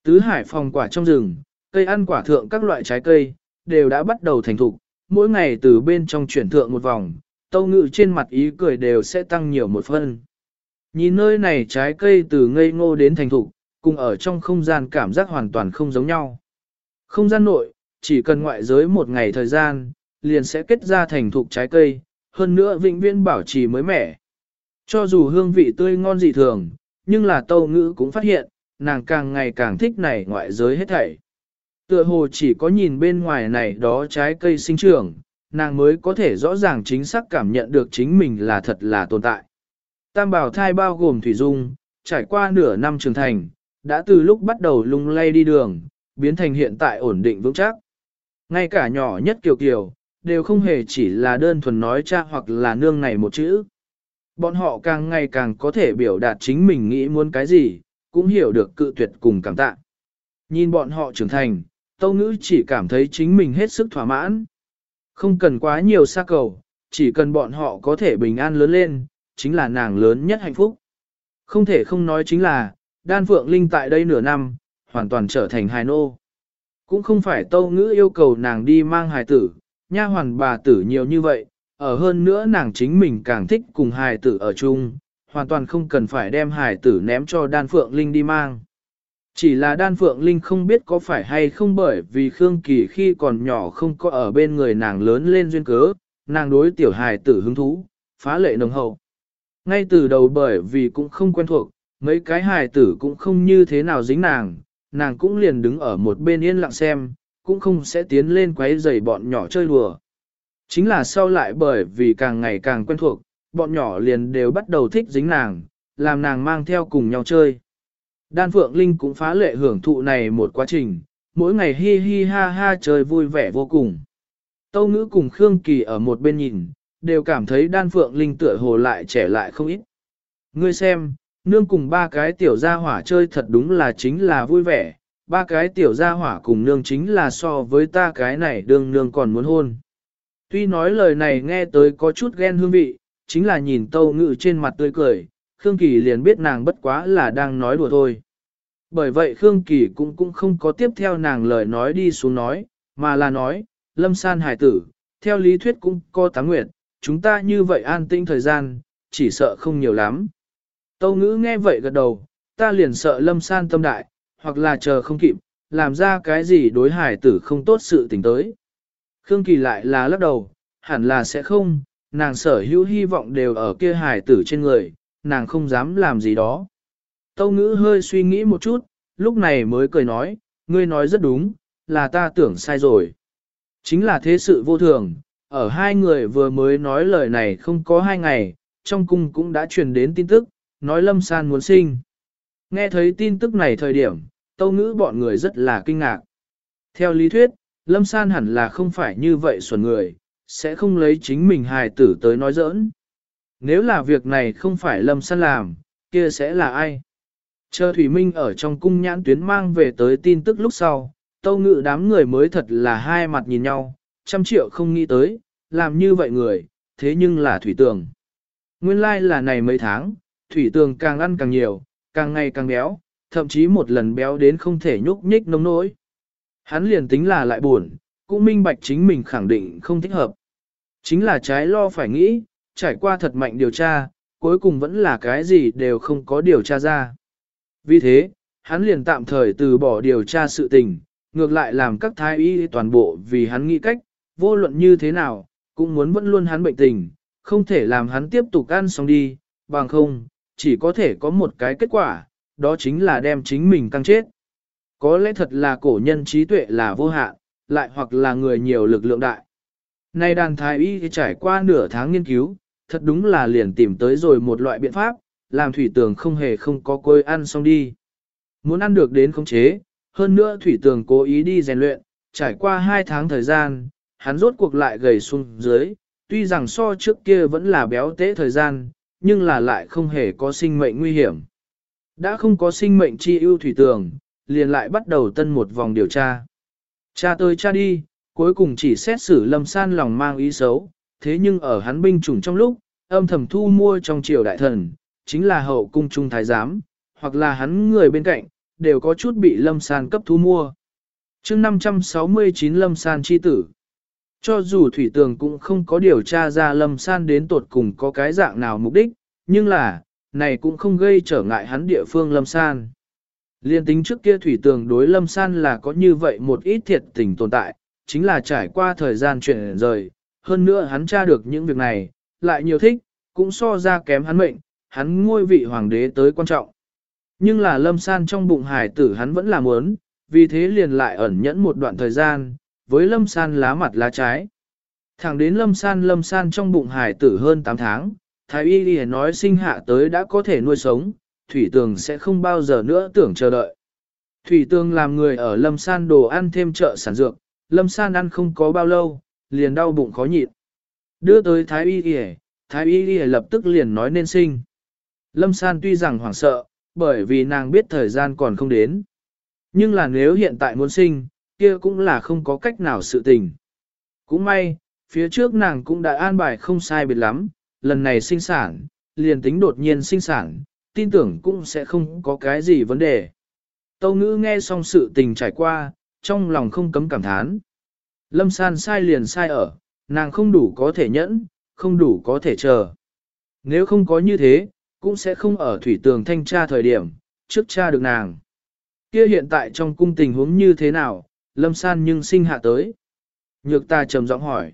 Tứ hải phòng quả trong rừng, cây ăn quả thượng các loại trái cây, đều đã bắt đầu thành thục, mỗi ngày từ bên trong chuyển thượng một vòng, tâu ngự trên mặt ý cười đều sẽ tăng nhiều một phân. Nhìn nơi này trái cây từ ngây ngô đến thành thục, cùng ở trong không gian cảm giác hoàn toàn không giống nhau. Không gian nội, chỉ cần ngoại giới một ngày thời gian, liền sẽ kết ra thành thục trái cây, hơn nữa vĩnh viễn bảo trì mới mẻ. Cho dù hương vị tươi ngon dị thường, nhưng là tâu ngữ cũng phát hiện, nàng càng ngày càng thích này ngoại giới hết thảy. Tựa hồ chỉ có nhìn bên ngoài này đó trái cây sinh trưởng, nàng mới có thể rõ ràng chính xác cảm nhận được chính mình là thật là tồn tại. Tam bảo thai bao gồm thủy dung, trải qua nửa năm trưởng thành, đã từ lúc bắt đầu lung lay đi đường, biến thành hiện tại ổn định vững chắc. Ngay cả nhỏ nhất kiều kiều, đều không hề chỉ là đơn thuần nói cha hoặc là nương này một chữ. Bọn họ càng ngày càng có thể biểu đạt chính mình nghĩ muốn cái gì, cũng hiểu được cự tuyệt cùng cảm tạ. Nhìn bọn họ trưởng thành, Tâu Ngữ chỉ cảm thấy chính mình hết sức thỏa mãn. Không cần quá nhiều xa cầu, chỉ cần bọn họ có thể bình an lớn lên, chính là nàng lớn nhất hạnh phúc. Không thể không nói chính là, đan phượng linh tại đây nửa năm, hoàn toàn trở thành hài nô. Cũng không phải tâu ngữ yêu cầu nàng đi mang hài tử, nha hoàn bà tử nhiều như vậy, ở hơn nữa nàng chính mình càng thích cùng hài tử ở chung, hoàn toàn không cần phải đem hài tử ném cho đan phượng linh đi mang. Chỉ là đan phượng linh không biết có phải hay không bởi vì Khương Kỳ khi còn nhỏ không có ở bên người nàng lớn lên duyên cớ, nàng đối tiểu hài tử hứng thú, phá lệ nồng hậu. Ngay từ đầu bởi vì cũng không quen thuộc, mấy cái hài tử cũng không như thế nào dính nàng, nàng cũng liền đứng ở một bên yên lặng xem, cũng không sẽ tiến lên quấy rầy bọn nhỏ chơi đùa. Chính là sau lại bởi vì càng ngày càng quen thuộc, bọn nhỏ liền đều bắt đầu thích dính nàng, làm nàng mang theo cùng nhau chơi. Đan Phượng Linh cũng phá lệ hưởng thụ này một quá trình, mỗi ngày hi hi ha ha chơi vui vẻ vô cùng. Tâu ngữ cùng Khương Kỳ ở một bên nhìn, đều cảm thấy Đan Phượng Linh tựa hồ lại trẻ lại không ít. Ngươi xem, nương cùng ba cái tiểu gia hỏa chơi thật đúng là chính là vui vẻ, ba cái tiểu gia hỏa cùng nương chính là so với ta cái này đương nương còn muốn hôn. Tuy nói lời này nghe tới có chút ghen hương vị, chính là nhìn tâu ngự trên mặt tươi cười, Khương Kỳ liền biết nàng bất quá là đang nói đùa thôi. Bởi vậy Khương Kỳ cũng cũng không có tiếp theo nàng lời nói đi xuống nói, mà là nói, lâm san hải tử, theo lý thuyết cũng có tá nguyệt, chúng ta như vậy an tinh thời gian, chỉ sợ không nhiều lắm. Tâu ngữ nghe vậy gật đầu, ta liền sợ lâm san tâm đại, hoặc là chờ không kịp, làm ra cái gì đối hải tử không tốt sự tình tới. Khương Kỳ lại là lắc đầu, hẳn là sẽ không, nàng sở hữu hy vọng đều ở kia hải tử trên người, nàng không dám làm gì đó. Tâu ngữ hơi suy nghĩ một chút, lúc này mới cười nói, ngươi nói rất đúng, là ta tưởng sai rồi. Chính là thế sự vô thường, ở hai người vừa mới nói lời này không có hai ngày, trong cung cũng đã truyền đến tin tức, nói Lâm San muốn sinh. Nghe thấy tin tức này thời điểm, tâu ngữ bọn người rất là kinh ngạc. Theo lý thuyết, Lâm San hẳn là không phải như vậy xuẩn người, sẽ không lấy chính mình hài tử tới nói giỡn. Nếu là việc này không phải Lâm San làm, kia sẽ là ai? Chờ Thủy Minh ở trong cung nhãn tuyến mang về tới tin tức lúc sau, tâu ngự đám người mới thật là hai mặt nhìn nhau, trăm triệu không nghĩ tới, làm như vậy người, thế nhưng là Thủy Tường. Nguyên lai like là này mấy tháng, Thủy Tường càng ăn càng nhiều, càng ngày càng béo, thậm chí một lần béo đến không thể nhúc nhích nông nỗi. Hắn liền tính là lại buồn, cũng minh bạch chính mình khẳng định không thích hợp. Chính là trái lo phải nghĩ, trải qua thật mạnh điều tra, cuối cùng vẫn là cái gì đều không có điều tra ra. Vì thế, hắn liền tạm thời từ bỏ điều tra sự tình, ngược lại làm các thái y toàn bộ vì hắn nghĩ cách, vô luận như thế nào, cũng muốn vẫn luôn hắn bệnh tình, không thể làm hắn tiếp tục ăn xong đi, bằng không, chỉ có thể có một cái kết quả, đó chính là đem chính mình căng chết. Có lẽ thật là cổ nhân trí tuệ là vô hạn, lại hoặc là người nhiều lực lượng đại. Nay đàn thái y trải qua nửa tháng nghiên cứu, thật đúng là liền tìm tới rồi một loại biện pháp, làm thủy tường không hề không có côi ăn xong đi. Muốn ăn được đến khống chế, hơn nữa thủy tường cố ý đi rèn luyện, trải qua hai tháng thời gian, hắn rốt cuộc lại gầy xuống dưới, tuy rằng so trước kia vẫn là béo tế thời gian, nhưng là lại không hề có sinh mệnh nguy hiểm. Đã không có sinh mệnh chi ưu thủy tường, liền lại bắt đầu tân một vòng điều tra. Cha tôi cha đi, cuối cùng chỉ xét xử lâm san lòng mang ý xấu, thế nhưng ở hắn binh chủng trong lúc, âm thầm thu mua trong triều đại thần, chính là hậu cung trung thái giám, hoặc là hắn người bên cạnh, đều có chút bị lâm san cấp thu mua. chương 569 lâm san chi tử. Cho dù thủy tường cũng không có điều tra ra lâm san đến tột cùng có cái dạng nào mục đích, nhưng là, này cũng không gây trở ngại hắn địa phương lâm san. Liên tính trước kia thủy tường đối lâm san là có như vậy một ít thiệt tình tồn tại, chính là trải qua thời gian chuyển rời, hơn nữa hắn tra được những việc này, lại nhiều thích, cũng so ra kém hắn mệnh, hắn ngôi vị hoàng đế tới quan trọng. Nhưng là lâm san trong bụng hải tử hắn vẫn là muốn, vì thế liền lại ẩn nhẫn một đoạn thời gian, với lâm san lá mặt lá trái. Thẳng đến lâm san lâm san trong bụng hải tử hơn 8 tháng, thái y đi nói sinh hạ tới đã có thể nuôi sống, thủy tường sẽ không bao giờ nữa tưởng chờ đợi. Thủy tường làm người ở lâm san đồ ăn thêm chợ sản dược, lâm san ăn không có bao lâu, liền đau bụng khó nhịn. Đưa tới thái y đi thái y đi lập tức liền nói nên sinh. Lâm san tuy rằng hoảng sợ, bởi vì nàng biết thời gian còn không đến. Nhưng là nếu hiện tại muốn sinh, kia cũng là không có cách nào sự tình. Cũng may, Phía trước nàng cũng đã an bài không sai biệt lắm, lần này sinh sản, liền tính đột nhiên sinh sản, tin tưởng cũng sẽ không có cái gì vấn đề. Tâu ngữ nghe xong sự tình trải qua, trong lòng không cấm cảm thán. Lâm san sai liền sai ở, nàng không đủ có thể nhẫn, không đủ có thể chờ. Nếu không có như thế, cũng sẽ không ở thủy tường thanh tra thời điểm, trước cha được nàng. Kia hiện tại trong cung tình huống như thế nào, lâm san nhưng sinh hạ tới. Nhược ta trầm giọng hỏi.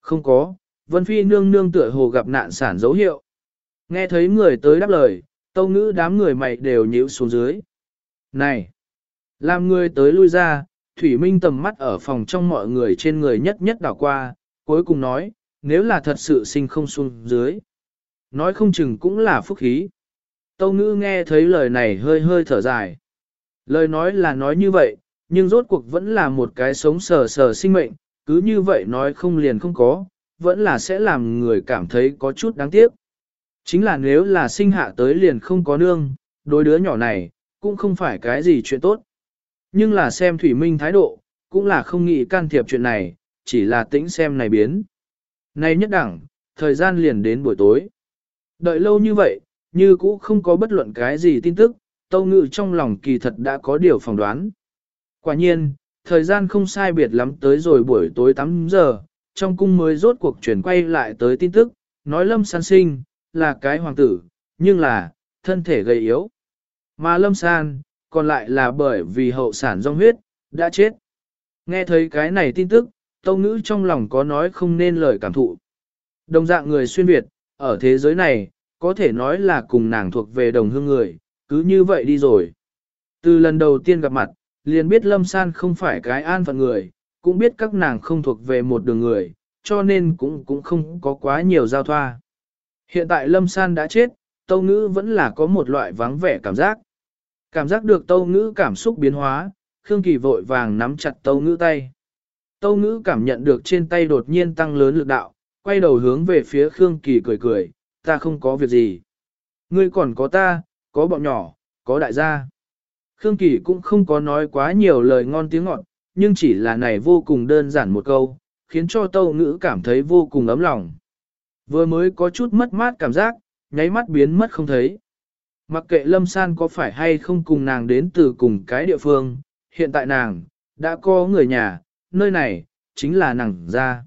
Không có, Vân Phi nương nương tựa hồ gặp nạn sản dấu hiệu. Nghe thấy người tới đáp lời, tâu ngữ đám người mày đều nhíu xuống dưới. Này! Làm người tới lui ra, Thủy Minh tầm mắt ở phòng trong mọi người trên người nhất nhất đảo qua, cuối cùng nói, nếu là thật sự sinh không xuống dưới. Nói không chừng cũng là phúc khí. Tâu ngữ nghe thấy lời này hơi hơi thở dài. Lời nói là nói như vậy, nhưng rốt cuộc vẫn là một cái sống sờ sờ sinh mệnh, cứ như vậy nói không liền không có, vẫn là sẽ làm người cảm thấy có chút đáng tiếc. Chính là nếu là sinh hạ tới liền không có nương, đối đứa nhỏ này, cũng không phải cái gì chuyện tốt. Nhưng là xem Thủy Minh thái độ, cũng là không nghĩ can thiệp chuyện này, chỉ là tĩnh xem này biến. Này nhất đẳng, thời gian liền đến buổi tối. Đợi lâu như vậy, như cũ không có bất luận cái gì tin tức, tâu ngự trong lòng kỳ thật đã có điều phỏng đoán. Quả nhiên, thời gian không sai biệt lắm tới rồi buổi tối 8 giờ, trong cung mới rốt cuộc chuyển quay lại tới tin tức, nói lâm san sinh, là cái hoàng tử, nhưng là, thân thể gầy yếu. Mà lâm san, còn lại là bởi vì hậu sản do huyết, đã chết. Nghe thấy cái này tin tức, tâu ngữ trong lòng có nói không nên lời cảm thụ. Đồng dạng người xuyên Việt, ở thế giới này, có thể nói là cùng nàng thuộc về đồng hương người, cứ như vậy đi rồi. Từ lần đầu tiên gặp mặt, liền biết Lâm San không phải cái an phận người, cũng biết các nàng không thuộc về một đường người, cho nên cũng cũng không có quá nhiều giao thoa. Hiện tại Lâm San đã chết, Tâu Ngữ vẫn là có một loại vắng vẻ cảm giác. Cảm giác được Tâu Ngữ cảm xúc biến hóa, Khương Kỳ vội vàng nắm chặt Tâu Ngữ tay. Tâu Ngữ cảm nhận được trên tay đột nhiên tăng lớn lực đạo, quay đầu hướng về phía Khương Kỳ cười cười, ta không có việc gì. Ngươi còn có ta, có bọn nhỏ, có đại gia. Khương Kỳ cũng không có nói quá nhiều lời ngon tiếng ngọt, nhưng chỉ là này vô cùng đơn giản một câu, khiến cho Tâu Ngữ cảm thấy vô cùng ấm lòng. Vừa mới có chút mất mát cảm giác, nháy mắt biến mất không thấy. Mặc kệ Lâm San có phải hay không cùng nàng đến từ cùng cái địa phương, hiện tại nàng, đã có người nhà, nơi này, chính là nàng ra.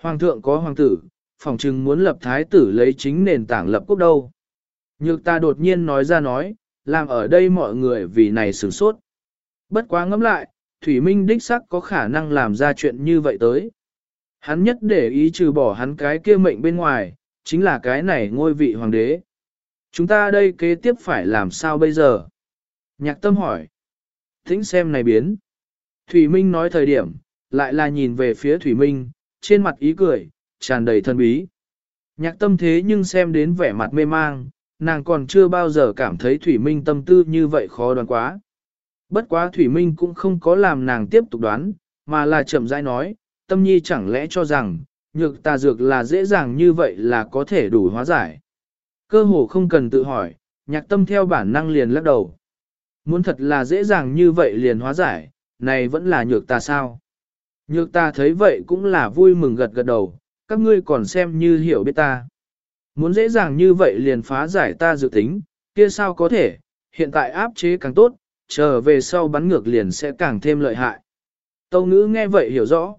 Hoàng thượng có hoàng tử, phòng trừng muốn lập thái tử lấy chính nền tảng lập quốc đâu. Nhược ta đột nhiên nói ra nói, làm ở đây mọi người vì này sửng sốt. Bất quá ngẫm lại, Thủy Minh đích sắc có khả năng làm ra chuyện như vậy tới. Hắn nhất để ý trừ bỏ hắn cái kia mệnh bên ngoài, chính là cái này ngôi vị hoàng đế. Chúng ta đây kế tiếp phải làm sao bây giờ? Nhạc tâm hỏi. Thính xem này biến. Thủy Minh nói thời điểm, lại là nhìn về phía Thủy Minh, trên mặt ý cười, tràn đầy thân bí. Nhạc tâm thế nhưng xem đến vẻ mặt mê mang, nàng còn chưa bao giờ cảm thấy Thủy Minh tâm tư như vậy khó đoán quá. Bất quá Thủy Minh cũng không có làm nàng tiếp tục đoán, mà là chậm rãi nói, tâm nhi chẳng lẽ cho rằng, nhược tà dược là dễ dàng như vậy là có thể đủ hóa giải. Cơ hồ không cần tự hỏi, nhạc tâm theo bản năng liền lắc đầu. Muốn thật là dễ dàng như vậy liền hóa giải, này vẫn là nhược tà sao. Nhược ta thấy vậy cũng là vui mừng gật gật đầu, các ngươi còn xem như hiểu biết ta. Muốn dễ dàng như vậy liền phá giải ta dự tính, kia sao có thể, hiện tại áp chế càng tốt, trở về sau bắn ngược liền sẽ càng thêm lợi hại. Tâu ngữ nghe vậy hiểu rõ.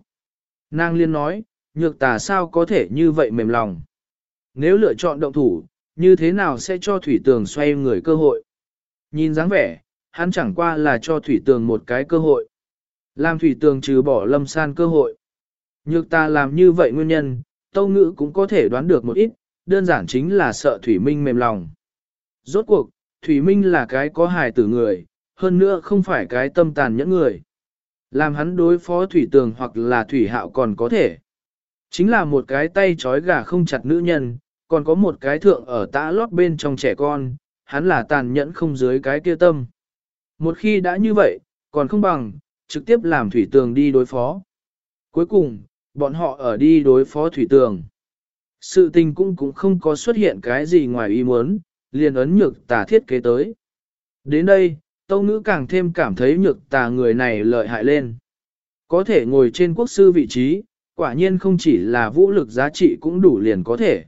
Nàng liên nói, nhược tà sao có thể như vậy mềm lòng. Nếu lựa chọn động thủ, như thế nào sẽ cho thủy tường xoay người cơ hội? Nhìn dáng vẻ, hắn chẳng qua là cho thủy tường một cái cơ hội. Làm thủy tường trừ bỏ lâm san cơ hội. Nhược ta làm như vậy nguyên nhân, tâu ngữ cũng có thể đoán được một ít, đơn giản chính là sợ Thủy Minh mềm lòng. Rốt cuộc, Thủy Minh là cái có hài tử người, hơn nữa không phải cái tâm tàn nhẫn người. Làm hắn đối phó Thủy Tường hoặc là Thủy Hạo còn có thể. Chính là một cái tay trói gà không chặt nữ nhân, còn có một cái thượng ở tã lót bên trong trẻ con, hắn là tàn nhẫn không dưới cái kia tâm. Một khi đã như vậy, còn không bằng, trực tiếp làm Thủy Tường đi đối phó. Cuối cùng, bọn họ ở đi đối phó Thủy Tường. Sự tình cũng cũng không có xuất hiện cái gì ngoài ý muốn, liền ấn nhược tà thiết kế tới. Đến đây, tâu ngữ càng thêm cảm thấy nhược tà người này lợi hại lên. Có thể ngồi trên quốc sư vị trí, Quả nhiên không chỉ là vũ lực giá trị cũng đủ liền có thể.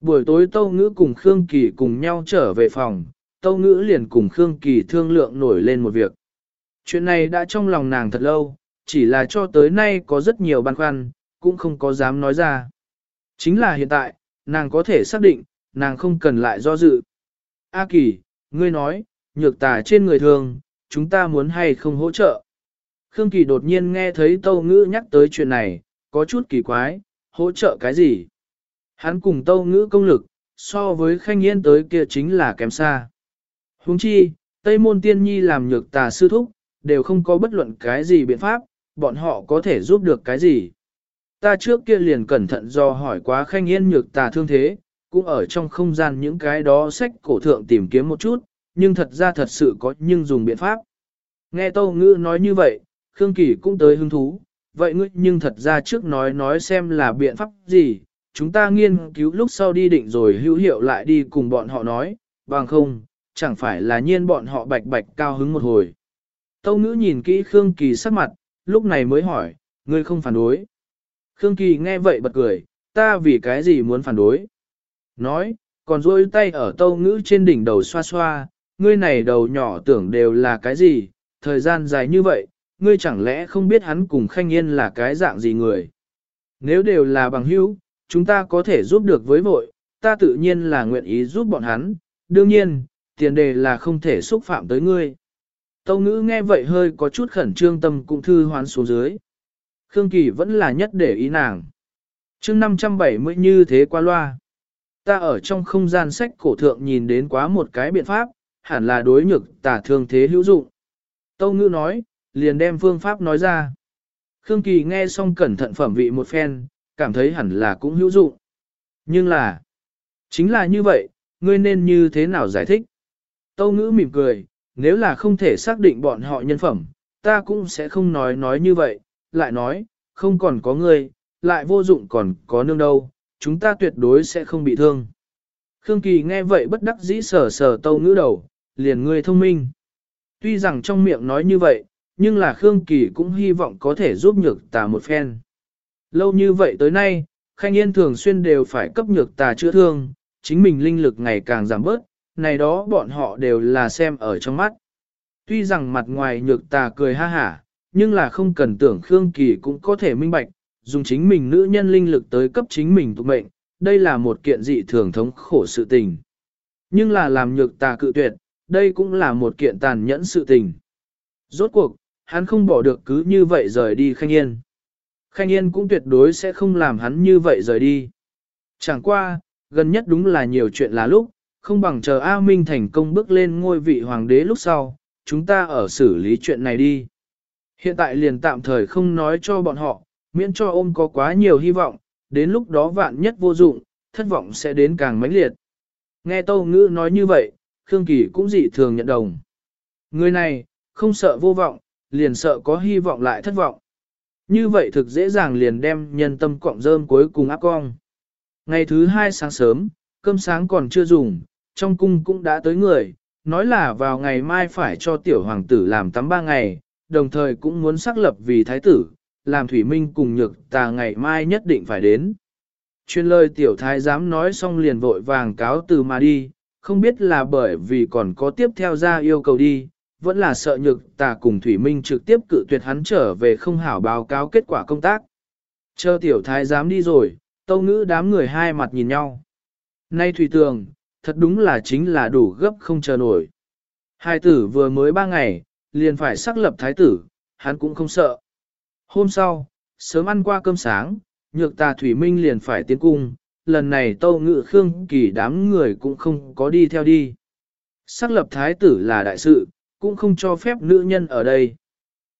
Buổi tối Tâu Ngữ cùng Khương Kỳ cùng nhau trở về phòng, Tâu Ngữ liền cùng Khương Kỳ thương lượng nổi lên một việc. Chuyện này đã trong lòng nàng thật lâu, chỉ là cho tới nay có rất nhiều băn khoăn, cũng không có dám nói ra. Chính là hiện tại, nàng có thể xác định, nàng không cần lại do dự. A Kỳ, ngươi nói, nhược tà trên người thường, chúng ta muốn hay không hỗ trợ. Khương Kỳ đột nhiên nghe thấy Tâu Ngữ nhắc tới chuyện này, có chút kỳ quái, hỗ trợ cái gì? Hắn cùng Tâu Ngữ công lực, so với Khanh Yên tới kia chính là kém xa. Huống chi, Tây Môn Tiên Nhi làm nhược tà sư thúc, đều không có bất luận cái gì biện pháp, bọn họ có thể giúp được cái gì. Ta trước kia liền cẩn thận do hỏi quá Khanh Yên nhược tà thương thế, cũng ở trong không gian những cái đó sách cổ thượng tìm kiếm một chút, nhưng thật ra thật sự có nhưng dùng biện pháp. Nghe Tâu Ngữ nói như vậy, Khương Kỳ cũng tới hứng thú, vậy ngươi nhưng thật ra trước nói nói xem là biện pháp gì, chúng ta nghiên cứu lúc sau đi định rồi hữu hiệu lại đi cùng bọn họ nói, bằng không, chẳng phải là nhiên bọn họ bạch bạch cao hứng một hồi. Tâu ngữ nhìn kỹ Khương Kỳ sắc mặt, lúc này mới hỏi, ngươi không phản đối. Khương Kỳ nghe vậy bật cười, ta vì cái gì muốn phản đối. Nói, còn rôi tay ở tâu ngữ trên đỉnh đầu xoa xoa, ngươi này đầu nhỏ tưởng đều là cái gì, thời gian dài như vậy, ngươi chẳng lẽ không biết hắn cùng Khanh Yên là cái dạng gì người. Nếu đều là bằng hữu, chúng ta có thể giúp được với vội, ta tự nhiên là nguyện ý giúp bọn hắn, đương nhiên, tiền đề là không thể xúc phạm tới ngươi. Tâu ngữ nghe vậy hơi có chút khẩn trương tâm cũng thư hoán xuống dưới. Khương Kỳ vẫn là nhất để ý nàng. chương 570 như thế qua loa. Ta ở trong không gian sách cổ thượng nhìn đến quá một cái biện pháp, hẳn là đối nhược tả thương thế hữu dụng. Tâu ngữ nói, liền đem phương pháp nói ra. Khương Kỳ nghe xong cẩn thận phẩm vị một phen, cảm thấy hẳn là cũng hữu dụng. Nhưng là, chính là như vậy, ngươi nên như thế nào giải thích? Tâu ngữ mỉm cười, nếu là không thể xác định bọn họ nhân phẩm, ta cũng sẽ không nói nói như vậy, lại nói, không còn có ngươi, lại vô dụng còn có nương đâu, chúng ta tuyệt đối sẽ không bị thương. Khương Kỳ nghe vậy bất đắc dĩ sờ sờ tâu ngữ đầu, liền ngươi thông minh. Tuy rằng trong miệng nói như vậy, nhưng là Khương Kỳ cũng hy vọng có thể giúp nhược tà một phen. Lâu như vậy tới nay, Khanh Yên thường xuyên đều phải cấp nhược tà chữa thương, chính mình linh lực ngày càng giảm bớt, này đó bọn họ đều là xem ở trong mắt. Tuy rằng mặt ngoài nhược tà cười ha hả, nhưng là không cần tưởng Khương Kỳ cũng có thể minh bạch, dùng chính mình nữ nhân linh lực tới cấp chính mình tục mệnh, đây là một kiện dị thường thống khổ sự tình. Nhưng là làm nhược tà cự tuyệt, đây cũng là một kiện tàn nhẫn sự tình. Rốt cuộc, hắn không bỏ được cứ như vậy rời đi Khanh Yên. Khanh Yên cũng tuyệt đối sẽ không làm hắn như vậy rời đi. Chẳng qua, gần nhất đúng là nhiều chuyện là lúc, không bằng chờ A Minh thành công bước lên ngôi vị hoàng đế lúc sau, chúng ta ở xử lý chuyện này đi. Hiện tại liền tạm thời không nói cho bọn họ, miễn cho ôm có quá nhiều hy vọng, đến lúc đó vạn nhất vô dụng, thất vọng sẽ đến càng mãnh liệt. Nghe Tâu Ngữ nói như vậy, Khương Kỳ cũng dị thường nhận đồng. Người này, không sợ vô vọng, liền sợ có hy vọng lại thất vọng. Như vậy thực dễ dàng liền đem nhân tâm cọng rơm cuối cùng áp cong. Ngày thứ hai sáng sớm, cơm sáng còn chưa dùng, trong cung cũng đã tới người, nói là vào ngày mai phải cho tiểu hoàng tử làm tắm ba ngày, đồng thời cũng muốn xác lập vì thái tử, làm thủy minh cùng nhược tà ngày mai nhất định phải đến. Chuyên lời tiểu thái dám nói xong liền vội vàng cáo từ mà đi, không biết là bởi vì còn có tiếp theo ra yêu cầu đi, vẫn là sợ nhược tà cùng Thủy Minh trực tiếp cự tuyệt hắn trở về không hảo báo cáo kết quả công tác. Chờ tiểu thái dám đi rồi, tâu ngữ đám người hai mặt nhìn nhau. Nay Thủy Tường, thật đúng là chính là đủ gấp không chờ nổi. Hai tử vừa mới ba ngày, liền phải xác lập thái tử, hắn cũng không sợ. Hôm sau, sớm ăn qua cơm sáng, nhược tà Thủy Minh liền phải tiến cung, lần này tâu ngự khương kỳ đám người cũng không có đi theo đi. Xác lập thái tử là đại sự, cũng không cho phép nữ nhân ở đây.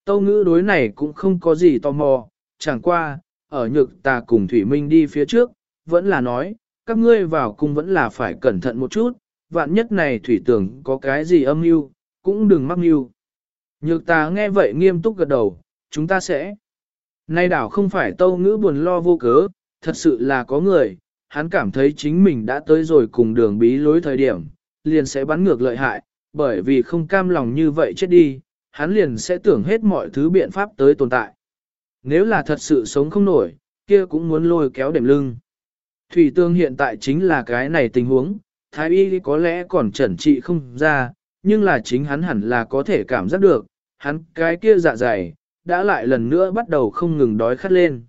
Tâu ngữ đối này cũng không có gì tò mò, chẳng qua, ở nhược tà cùng Thủy Minh đi phía trước, vẫn là nói, các ngươi vào cung vẫn là phải cẩn thận một chút, vạn nhất này Thủy tưởng có cái gì âm mưu cũng đừng mắc mưu. Nhược ta nghe vậy nghiêm túc gật đầu, chúng ta sẽ. Nay đảo không phải tâu ngữ buồn lo vô cớ, thật sự là có người, hắn cảm thấy chính mình đã tới rồi cùng đường bí lối thời điểm, liền sẽ bắn ngược lợi hại, bởi vì không cam lòng như vậy chết đi, hắn liền sẽ tưởng hết mọi thứ biện pháp tới tồn tại. Nếu là thật sự sống không nổi, kia cũng muốn lôi kéo đệm lưng. Thủy tương hiện tại chính là cái này tình huống, thái y có lẽ còn chẩn trị không ra, nhưng là chính hắn hẳn là có thể cảm giác được, hắn cái kia dạ dày, đã lại lần nữa bắt đầu không ngừng đói khát lên.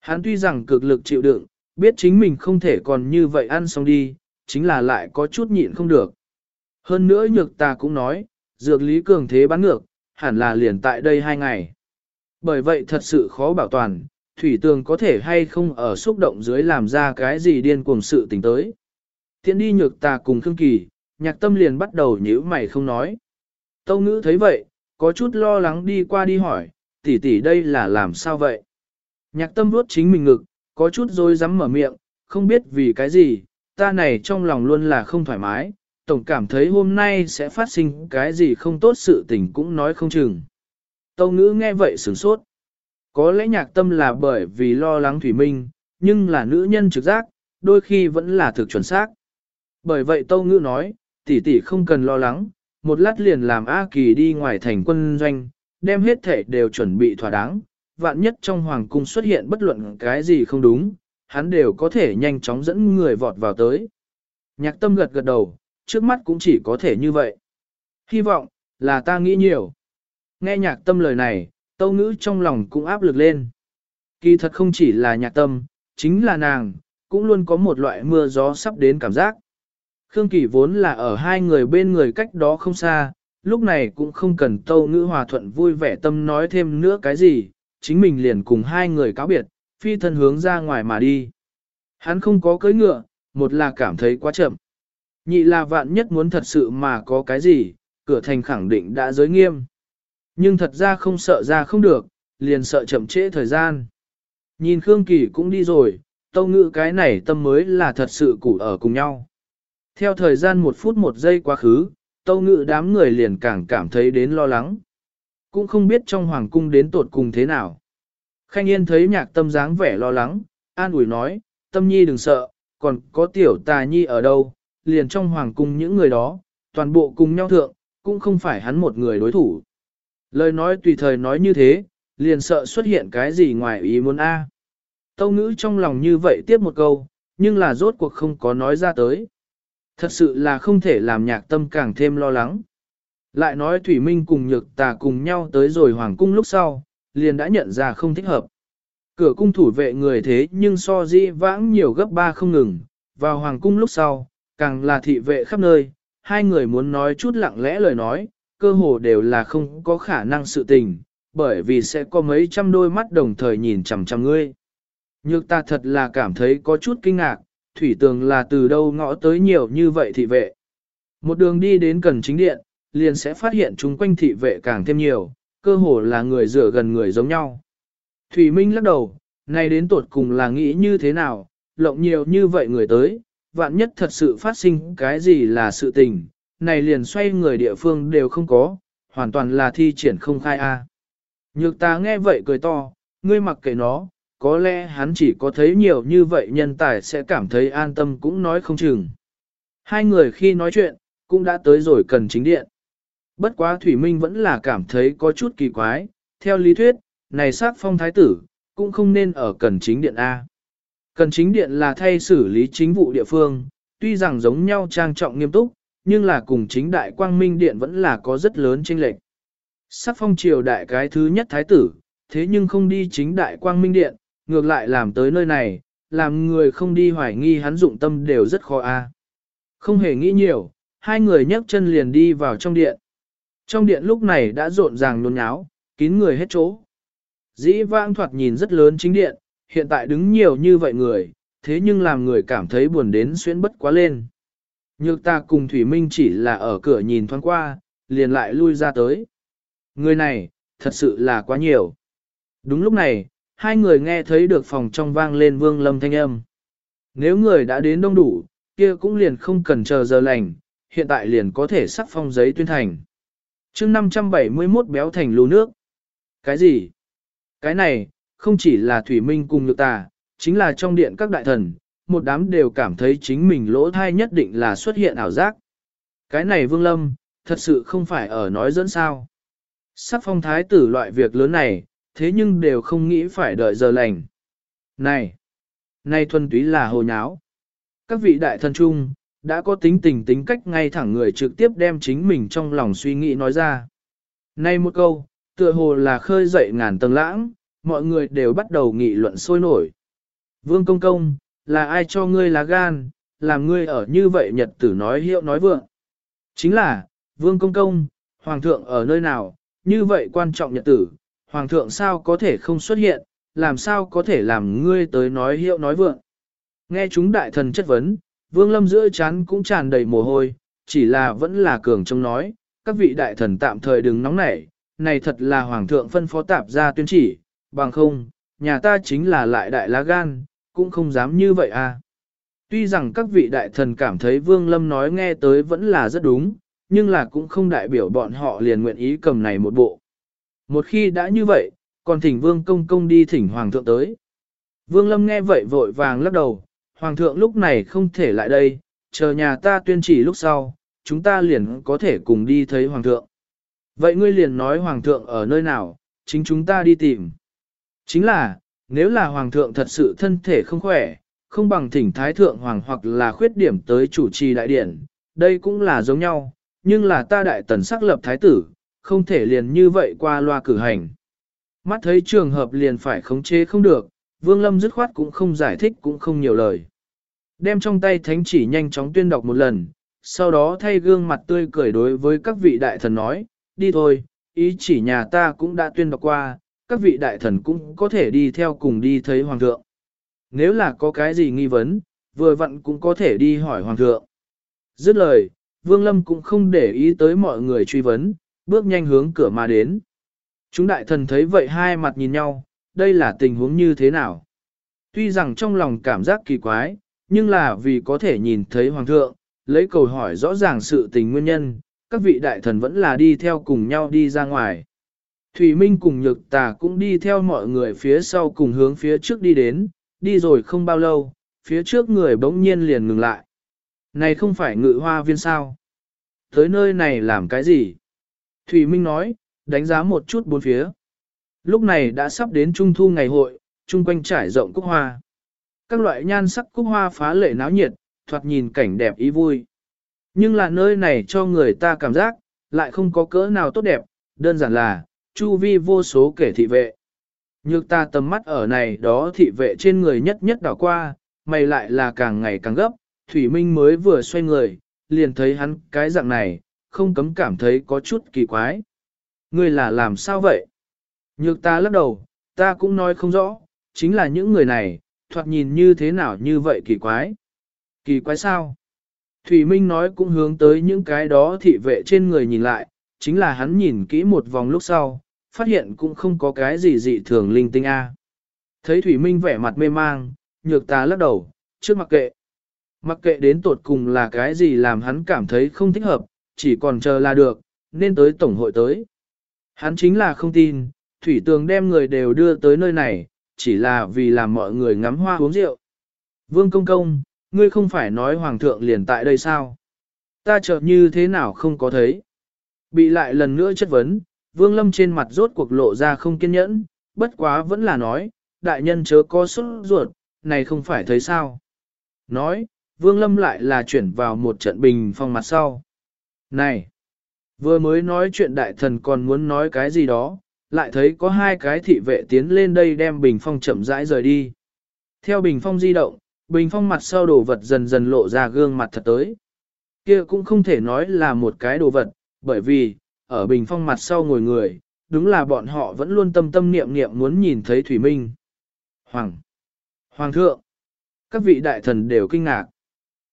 Hắn tuy rằng cực lực chịu đựng, biết chính mình không thể còn như vậy ăn xong đi, chính là lại có chút nhịn không được. Hơn nữa nhược ta cũng nói, dược lý cường thế bán ngược, hẳn là liền tại đây hai ngày. Bởi vậy thật sự khó bảo toàn, thủy tường có thể hay không ở xúc động dưới làm ra cái gì điên cuồng sự tình tới. Thiện đi nhược ta cùng Khương Kỳ, nhạc tâm liền bắt đầu nhíu mày không nói. Tâu ngữ thấy vậy, có chút lo lắng đi qua đi hỏi, tỷ tỷ đây là làm sao vậy? Nhạc tâm vuốt chính mình ngực, có chút dối rắm mở miệng, không biết vì cái gì, ta này trong lòng luôn là không thoải mái, tổng cảm thấy hôm nay sẽ phát sinh cái gì không tốt sự tình cũng nói không chừng. Tâu ngữ nghe vậy sửng sốt. Có lẽ nhạc tâm là bởi vì lo lắng Thủy Minh, nhưng là nữ nhân trực giác, đôi khi vẫn là thực chuẩn xác. Bởi vậy Tâu ngữ nói, tỷ tỷ không cần lo lắng, một lát liền làm A Kỳ đi ngoài thành quân doanh, đem hết thể đều chuẩn bị thỏa đáng, vạn nhất trong hoàng cung xuất hiện bất luận cái gì không đúng, hắn đều có thể nhanh chóng dẫn người vọt vào tới. Nhạc tâm gật gật đầu, trước mắt cũng chỉ có thể như vậy. Hy vọng, là ta nghĩ nhiều. Nghe nhạc tâm lời này, tâu ngữ trong lòng cũng áp lực lên. Kỳ thật không chỉ là nhạc tâm, chính là nàng, cũng luôn có một loại mưa gió sắp đến cảm giác. Khương Kỳ vốn là ở hai người bên người cách đó không xa, lúc này cũng không cần tâu ngữ hòa thuận vui vẻ tâm nói thêm nữa cái gì, chính mình liền cùng hai người cáo biệt, phi thân hướng ra ngoài mà đi. Hắn không có cưỡi ngựa, một là cảm thấy quá chậm. Nhị là vạn nhất muốn thật sự mà có cái gì, cửa thành khẳng định đã giới nghiêm. Nhưng thật ra không sợ ra không được, liền sợ chậm trễ thời gian. Nhìn Khương Kỳ cũng đi rồi, tâu ngữ cái này tâm mới là thật sự cụ ở cùng nhau. Theo thời gian một phút một giây quá khứ, tâu ngự đám người liền càng cảm thấy đến lo lắng. Cũng không biết trong hoàng cung đến tột cùng thế nào. Khanh Yên thấy nhạc tâm dáng vẻ lo lắng, an ủi nói, tâm nhi đừng sợ, còn có tiểu tà nhi ở đâu, liền trong hoàng cung những người đó, toàn bộ cùng nhau thượng, cũng không phải hắn một người đối thủ. Lời nói tùy thời nói như thế, liền sợ xuất hiện cái gì ngoài ý muốn a. Tâu ngữ trong lòng như vậy tiếp một câu, nhưng là rốt cuộc không có nói ra tới. Thật sự là không thể làm nhạc tâm càng thêm lo lắng. Lại nói Thủy Minh cùng nhược tà cùng nhau tới rồi hoàng cung lúc sau, liền đã nhận ra không thích hợp. Cửa cung thủ vệ người thế nhưng so di vãng nhiều gấp ba không ngừng, vào hoàng cung lúc sau, càng là thị vệ khắp nơi, hai người muốn nói chút lặng lẽ lời nói, cơ hồ đều là không có khả năng sự tình, bởi vì sẽ có mấy trăm đôi mắt đồng thời nhìn chằm chằm ngươi. Nhược ta thật là cảm thấy có chút kinh ngạc, thủy tường là từ đâu ngõ tới nhiều như vậy thị vệ. Một đường đi đến cần chính điện, liền sẽ phát hiện chúng quanh thị vệ càng thêm nhiều, cơ hồ là người rửa gần người giống nhau. Thủy Minh lắc đầu, này đến tột cùng là nghĩ như thế nào, lộng nhiều như vậy người tới, vạn nhất thật sự phát sinh cái gì là sự tình, này liền xoay người địa phương đều không có, hoàn toàn là thi triển không khai a. Nhược ta nghe vậy cười to, ngươi mặc kệ nó, có lẽ hắn chỉ có thấy nhiều như vậy nhân tài sẽ cảm thấy an tâm cũng nói không chừng. Hai người khi nói chuyện, cũng đã tới rồi cần chính điện. Bất quá Thủy Minh vẫn là cảm thấy có chút kỳ quái, theo lý thuyết, này sát phong thái tử, cũng không nên ở cần chính điện A. Cần chính điện là thay xử lý chính vụ địa phương, tuy rằng giống nhau trang trọng nghiêm túc, nhưng là cùng chính đại quang minh điện vẫn là có rất lớn chênh lệch. Sắc phong triều đại cái thứ nhất thái tử, thế nhưng không đi chính đại quang minh điện, ngược lại làm tới nơi này, làm người không đi hoài nghi hắn dụng tâm đều rất khó a. À. Không hề nghĩ nhiều, hai người nhấc chân liền đi vào trong điện. Trong điện lúc này đã rộn ràng nôn nháo, kín người hết chỗ. Dĩ vãng thoạt nhìn rất lớn chính điện, hiện tại đứng nhiều như vậy người, thế nhưng làm người cảm thấy buồn đến xuyên bất quá lên. Nhược ta cùng Thủy Minh chỉ là ở cửa nhìn thoáng qua, liền lại lui ra tới. Người này, thật sự là quá nhiều. Đúng lúc này, hai người nghe thấy được phòng trong vang lên vương lâm thanh âm. Nếu người đã đến đông đủ, kia cũng liền không cần chờ giờ lành, hiện tại liền có thể sắc phong giấy tuyên thành. chương 571 béo thành lưu nước. Cái gì? Cái này, không chỉ là Thủy Minh cùng nhược tà, chính là trong điện các đại thần, một đám đều cảm thấy chính mình lỗ thai nhất định là xuất hiện ảo giác. Cái này Vương Lâm, thật sự không phải ở nói dẫn sao. Sắc phong thái tử loại việc lớn này, thế nhưng đều không nghĩ phải đợi giờ lành. Này! Này thuần túy là hồ nháo. Các vị đại thần trung, đã có tính tình tính cách ngay thẳng người trực tiếp đem chính mình trong lòng suy nghĩ nói ra. Này một câu, tựa hồ là khơi dậy ngàn tầng lãng, mọi người đều bắt đầu nghị luận sôi nổi. Vương Công Công, là ai cho ngươi lá gan, làm ngươi ở như vậy nhật tử nói hiệu nói vượng. Chính là, Vương Công Công, Hoàng thượng ở nơi nào, như vậy quan trọng nhật tử, Hoàng thượng sao có thể không xuất hiện, làm sao có thể làm ngươi tới nói hiệu nói vượng. Nghe chúng đại thần chất vấn, Vương Lâm giữa chán cũng tràn đầy mồ hôi, chỉ là vẫn là cường trông nói, các vị đại thần tạm thời đừng nóng nảy, này thật là Hoàng thượng phân phó tạp ra tuyên chỉ, bằng không, nhà ta chính là lại đại lá gan, cũng không dám như vậy à. Tuy rằng các vị đại thần cảm thấy Vương Lâm nói nghe tới vẫn là rất đúng, nhưng là cũng không đại biểu bọn họ liền nguyện ý cầm này một bộ. Một khi đã như vậy, còn thỉnh Vương Công Công đi thỉnh Hoàng thượng tới. Vương Lâm nghe vậy vội vàng lắc đầu, Hoàng thượng lúc này không thể lại đây, chờ nhà ta tuyên chỉ lúc sau, chúng ta liền có thể cùng đi thấy Hoàng thượng. Vậy ngươi liền nói Hoàng thượng ở nơi nào, chính chúng ta đi tìm. Chính là, nếu là Hoàng thượng thật sự thân thể không khỏe, không bằng thỉnh Thái Thượng Hoàng hoặc là khuyết điểm tới chủ trì đại điển, đây cũng là giống nhau, nhưng là ta đại tần sắc lập Thái tử, không thể liền như vậy qua loa cử hành. Mắt thấy trường hợp liền phải khống chế không được, Vương Lâm dứt khoát cũng không giải thích cũng không nhiều lời. Đem trong tay thánh chỉ nhanh chóng tuyên đọc một lần, sau đó thay gương mặt tươi cười đối với các vị đại thần nói, đi thôi, ý chỉ nhà ta cũng đã tuyên đọc qua, các vị đại thần cũng có thể đi theo cùng đi thấy hoàng thượng. Nếu là có cái gì nghi vấn, vừa vặn cũng có thể đi hỏi hoàng thượng. Dứt lời, Vương Lâm cũng không để ý tới mọi người truy vấn, bước nhanh hướng cửa mà đến. Chúng đại thần thấy vậy hai mặt nhìn nhau, đây là tình huống như thế nào? Tuy rằng trong lòng cảm giác kỳ quái, nhưng là vì có thể nhìn thấy hoàng thượng, lấy cầu hỏi rõ ràng sự tình nguyên nhân, các vị đại thần vẫn là đi theo cùng nhau đi ra ngoài. Thủy Minh cùng Nhược Tà cũng đi theo mọi người phía sau cùng hướng phía trước đi đến, đi rồi không bao lâu, phía trước người bỗng nhiên liền ngừng lại. Này không phải ngự hoa viên sao? Tới nơi này làm cái gì? Thủy Minh nói, đánh giá một chút bốn phía. Lúc này đã sắp đến trung thu ngày hội, chung quanh trải rộng cúc hoa. Các loại nhan sắc cúc hoa phá lệ náo nhiệt, thoạt nhìn cảnh đẹp ý vui. Nhưng là nơi này cho người ta cảm giác, lại không có cỡ nào tốt đẹp, đơn giản là, chu vi vô số kẻ thị vệ. Nhược ta tầm mắt ở này đó thị vệ trên người nhất nhất đảo qua, mày lại là càng ngày càng gấp, Thủy Minh mới vừa xoay người, liền thấy hắn cái dạng này, không cấm cảm thấy có chút kỳ quái. Ngươi là làm sao vậy? Nhược ta lắc đầu, ta cũng nói không rõ, chính là những người này, thoạt nhìn như thế nào như vậy kỳ quái. Kỳ quái sao? Thủy Minh nói cũng hướng tới những cái đó thị vệ trên người nhìn lại, chính là hắn nhìn kỹ một vòng lúc sau, phát hiện cũng không có cái gì dị thường linh tinh a. Thấy Thủy Minh vẻ mặt mê mang, nhược ta lắc đầu, trước mặc kệ. Mặc kệ đến tột cùng là cái gì làm hắn cảm thấy không thích hợp, chỉ còn chờ là được, nên tới tổng hội tới. Hắn chính là không tin, Thủy Tường đem người đều đưa tới nơi này, chỉ là vì làm mọi người ngắm hoa uống rượu. Vương Công Công, ngươi không phải nói Hoàng thượng liền tại đây sao? Ta chợt như thế nào không có thấy? Bị lại lần nữa chất vấn, Vương Lâm trên mặt rốt cuộc lộ ra không kiên nhẫn, bất quá vẫn là nói, đại nhân chớ có xuất ruột, này không phải thấy sao? Nói, Vương Lâm lại là chuyển vào một trận bình phong mặt sau. Này! Vừa mới nói chuyện đại thần còn muốn nói cái gì đó, lại thấy có hai cái thị vệ tiến lên đây đem bình phong chậm rãi rời đi. Theo bình phong di động, bình phong mặt sau đồ vật dần dần lộ ra gương mặt thật tới. Kia cũng không thể nói là một cái đồ vật, bởi vì, ở bình phong mặt sau ngồi người, đúng là bọn họ vẫn luôn tâm tâm niệm niệm muốn nhìn thấy Thủy Minh. Hoàng! Hoàng thượng! Các vị đại thần đều kinh ngạc.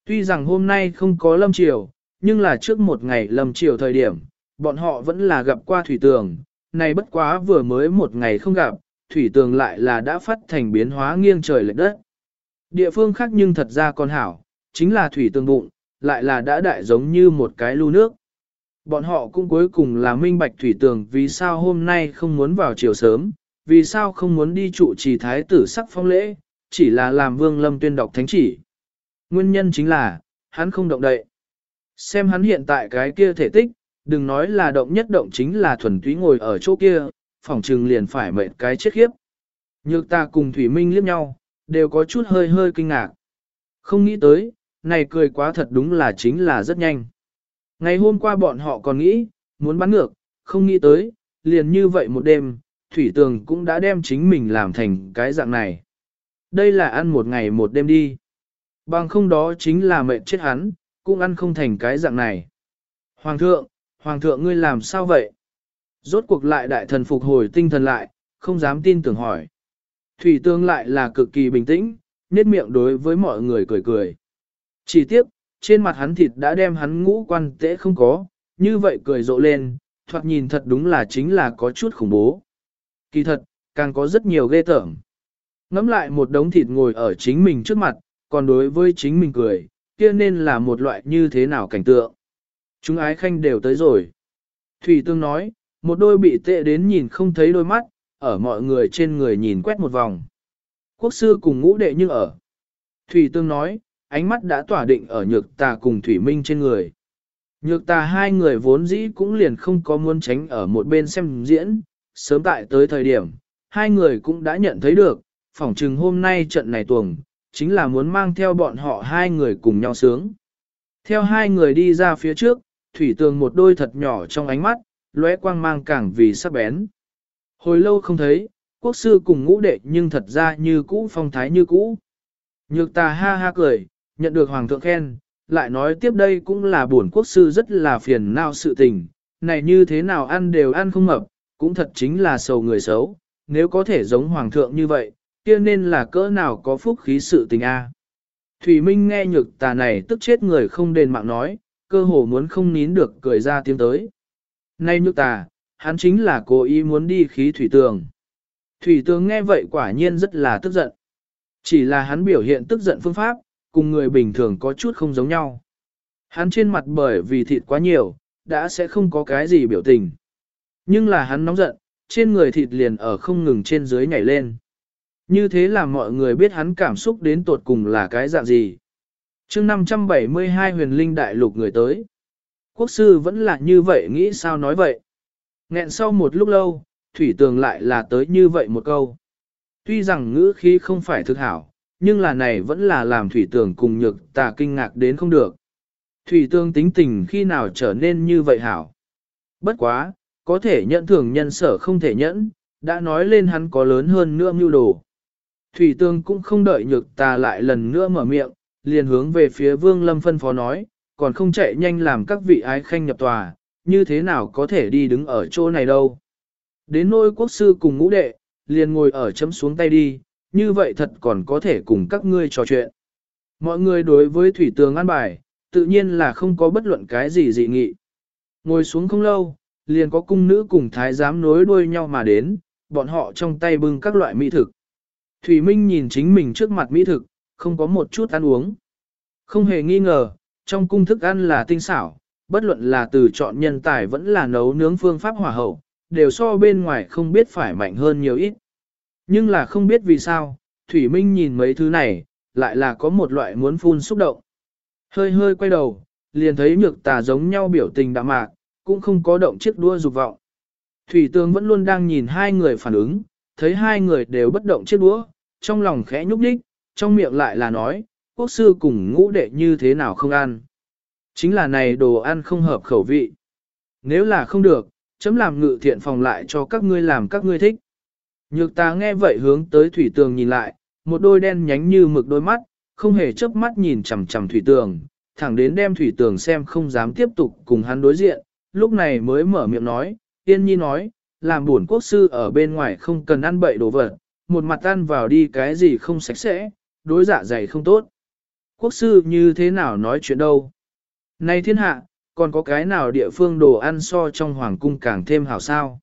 Tuy rằng hôm nay không có lâm triều, nhưng là trước một ngày lầm chiều thời điểm, bọn họ vẫn là gặp qua thủy tường, này bất quá vừa mới một ngày không gặp, thủy tường lại là đã phát thành biến hóa nghiêng trời lệch đất. Địa phương khác nhưng thật ra còn hảo, chính là thủy tường bụng, lại là đã đại giống như một cái lưu nước. Bọn họ cũng cuối cùng là minh bạch thủy tường vì sao hôm nay không muốn vào chiều sớm, vì sao không muốn đi trụ trì thái tử sắc phong lễ, chỉ là làm vương lâm tuyên đọc thánh chỉ. Nguyên nhân chính là, hắn không động đậy. Xem hắn hiện tại cái kia thể tích, đừng nói là động nhất động chính là thuần túy ngồi ở chỗ kia, phòng trừng liền phải mệnh cái chết khiếp. Nhược ta cùng Thủy Minh liếc nhau, đều có chút hơi hơi kinh ngạc. Không nghĩ tới, này cười quá thật đúng là chính là rất nhanh. Ngày hôm qua bọn họ còn nghĩ, muốn bắn ngược, không nghĩ tới, liền như vậy một đêm, Thủy Tường cũng đã đem chính mình làm thành cái dạng này. Đây là ăn một ngày một đêm đi. Bằng không đó chính là mệnh chết hắn, cũng ăn không thành cái dạng này. Hoàng thượng, Hoàng thượng ngươi làm sao vậy? Rốt cuộc lại đại thần phục hồi tinh thần lại, không dám tin tưởng hỏi. Thủy tương lại là cực kỳ bình tĩnh, nét miệng đối với mọi người cười cười. Chỉ tiếc, trên mặt hắn thịt đã đem hắn ngũ quan tễ không có, như vậy cười rộ lên, thoạt nhìn thật đúng là chính là có chút khủng bố. Kỳ thật, càng có rất nhiều ghê tởm. Ngắm lại một đống thịt ngồi ở chính mình trước mặt, còn đối với chính mình cười, kia nên là một loại như thế nào cảnh tượng. Chúng ái khanh đều tới rồi. Thủy Tương nói, một đôi bị tệ đến nhìn không thấy đôi mắt, ở mọi người trên người nhìn quét một vòng. Quốc sư cùng ngũ đệ như ở. Thủy Tương nói, ánh mắt đã tỏa định ở nhược tà cùng Thủy Minh trên người. Nhược tà hai người vốn dĩ cũng liền không có muốn tránh ở một bên xem diễn, sớm tại tới thời điểm, hai người cũng đã nhận thấy được, phỏng chừng hôm nay trận này tuồng, chính là muốn mang theo bọn họ hai người cùng nhau sướng. Theo hai người đi ra phía trước, thủy tường một đôi thật nhỏ trong ánh mắt, lóe quang mang càng vì sắc bén. Hồi lâu không thấy, quốc sư cùng ngũ đệ nhưng thật ra như cũ phong thái như cũ. Nhược tà ha ha cười, nhận được hoàng thượng khen, lại nói tiếp đây cũng là buồn quốc sư rất là phiền não sự tình, này như thế nào ăn đều ăn không mập, cũng thật chính là sầu người xấu, nếu có thể giống hoàng thượng như vậy, kia nên là cỡ nào có phúc khí sự tình a. Thủy Minh nghe nhược tà này tức chết người không đền mạng nói, cơ hồ muốn không nín được cười ra tiếng tới. Nay nhược tà, hắn chính là cố ý muốn đi khí thủy tường. Thủy tường nghe vậy quả nhiên rất là tức giận. Chỉ là hắn biểu hiện tức giận phương pháp, cùng người bình thường có chút không giống nhau. Hắn trên mặt bởi vì thịt quá nhiều, đã sẽ không có cái gì biểu tình. Nhưng là hắn nóng giận, trên người thịt liền ở không ngừng trên dưới nhảy lên. Như thế là mọi người biết hắn cảm xúc đến tột cùng là cái dạng gì. chương 572 huyền linh đại lục người tới. Quốc sư vẫn là như vậy nghĩ sao nói vậy. Nghẹn sau một lúc lâu, thủy tường lại là tới như vậy một câu. Tuy rằng ngữ khí không phải thực hảo, nhưng là này vẫn là làm thủy tường cùng nhược tà kinh ngạc đến không được. Thủy tường tính tình khi nào trở nên như vậy hảo. Bất quá, có thể nhận thường nhân sở không thể nhẫn, đã nói lên hắn có lớn hơn nữa mưu đồ. Thủy tương cũng không đợi nhược ta lại lần nữa mở miệng, liền hướng về phía vương lâm phân phó nói, còn không chạy nhanh làm các vị ái khanh nhập tòa, như thế nào có thể đi đứng ở chỗ này đâu. Đến nôi quốc sư cùng ngũ đệ, liền ngồi ở chấm xuống tay đi, như vậy thật còn có thể cùng các ngươi trò chuyện. Mọi người đối với thủy tường an bài, tự nhiên là không có bất luận cái gì dị nghị. Ngồi xuống không lâu, liền có cung nữ cùng thái giám nối đuôi nhau mà đến, bọn họ trong tay bưng các loại mỹ thực. Thủy Minh nhìn chính mình trước mặt mỹ thực, không có một chút ăn uống. Không hề nghi ngờ, trong cung thức ăn là tinh xảo, bất luận là từ chọn nhân tài vẫn là nấu nướng phương pháp hỏa hậu, đều so bên ngoài không biết phải mạnh hơn nhiều ít. Nhưng là không biết vì sao, Thủy Minh nhìn mấy thứ này, lại là có một loại muốn phun xúc động. Hơi hơi quay đầu, liền thấy nhược tà giống nhau biểu tình đạm mạc, cũng không có động chiếc đua dục vọng. Thủy Tương vẫn luôn đang nhìn hai người phản ứng, thấy hai người đều bất động chiếc đũa, trong lòng khẽ nhúc nhích, trong miệng lại là nói, quốc sư cùng ngũ đệ như thế nào không ăn. Chính là này đồ ăn không hợp khẩu vị. Nếu là không được, chấm làm ngự thiện phòng lại cho các ngươi làm các ngươi thích. Nhược ta nghe vậy hướng tới thủy tường nhìn lại, một đôi đen nhánh như mực đôi mắt, không hề chớp mắt nhìn chằm chằm thủy tường, thẳng đến đem thủy tường xem không dám tiếp tục cùng hắn đối diện, lúc này mới mở miệng nói, tiên nhi nói, làm buồn quốc sư ở bên ngoài không cần ăn bậy đồ vật, một mặt ăn vào đi cái gì không sạch sẽ, đối dạ dày không tốt. Quốc sư như thế nào nói chuyện đâu? Này thiên hạ, còn có cái nào địa phương đồ ăn so trong hoàng cung càng thêm hảo sao?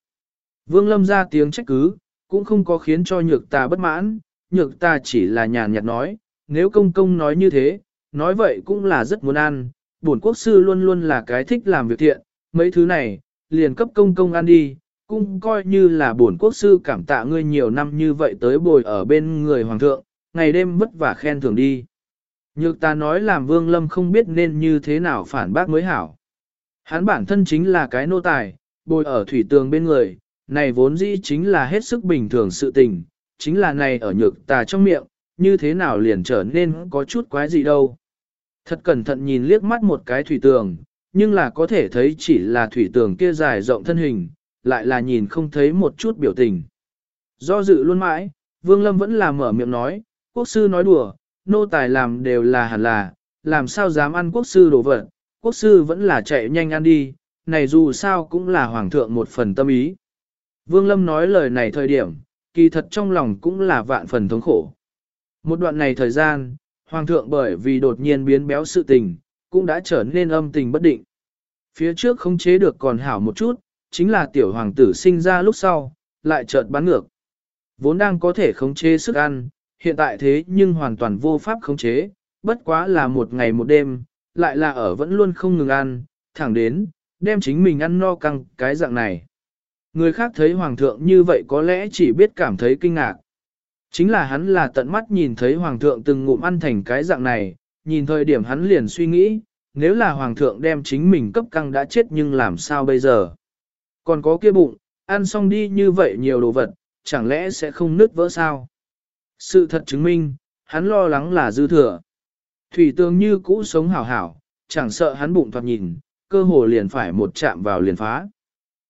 Vương Lâm ra tiếng trách cứ, cũng không có khiến cho nhược ta bất mãn, nhược ta chỉ là nhàn nhạt nói, nếu công công nói như thế, nói vậy cũng là rất muốn ăn, bổn quốc sư luôn luôn là cái thích làm việc thiện, mấy thứ này, liền cấp công công ăn đi, cũng coi như là bổn quốc sư cảm tạ ngươi nhiều năm như vậy tới bồi ở bên người hoàng thượng, ngày đêm vất vả khen thưởng đi. Nhược ta nói làm vương lâm không biết nên như thế nào phản bác mới hảo. Hắn bản thân chính là cái nô tài, bồi ở thủy tường bên người, này vốn dĩ chính là hết sức bình thường sự tình, chính là này ở nhược tà trong miệng, như thế nào liền trở nên có chút quái gì đâu. Thật cẩn thận nhìn liếc mắt một cái thủy tường, nhưng là có thể thấy chỉ là thủy tường kia dài rộng thân hình, lại là nhìn không thấy một chút biểu tình. Do dự luôn mãi, Vương Lâm vẫn là mở miệng nói, quốc sư nói đùa, nô tài làm đều là hẳn là, làm sao dám ăn quốc sư đồ vật, quốc sư vẫn là chạy nhanh ăn đi, này dù sao cũng là hoàng thượng một phần tâm ý. Vương Lâm nói lời này thời điểm, kỳ thật trong lòng cũng là vạn phần thống khổ. Một đoạn này thời gian, hoàng thượng bởi vì đột nhiên biến béo sự tình, cũng đã trở nên âm tình bất định. Phía trước không chế được còn hảo một chút, chính là tiểu hoàng tử sinh ra lúc sau, lại chợt bắn ngược. Vốn đang có thể khống chế sức ăn, hiện tại thế nhưng hoàn toàn vô pháp khống chế, bất quá là một ngày một đêm, lại là ở vẫn luôn không ngừng ăn, thẳng đến, đem chính mình ăn no căng cái dạng này. Người khác thấy hoàng thượng như vậy có lẽ chỉ biết cảm thấy kinh ngạc. Chính là hắn là tận mắt nhìn thấy hoàng thượng từng ngụm ăn thành cái dạng này, nhìn thời điểm hắn liền suy nghĩ, nếu là hoàng thượng đem chính mình cấp căng đã chết nhưng làm sao bây giờ? Còn có kia bụng, ăn xong đi như vậy nhiều đồ vật, chẳng lẽ sẽ không nứt vỡ sao? Sự thật chứng minh, hắn lo lắng là dư thừa. Thủy tương như cũ sống hảo hảo, chẳng sợ hắn bụng thoạt nhìn, cơ hồ liền phải một chạm vào liền phá.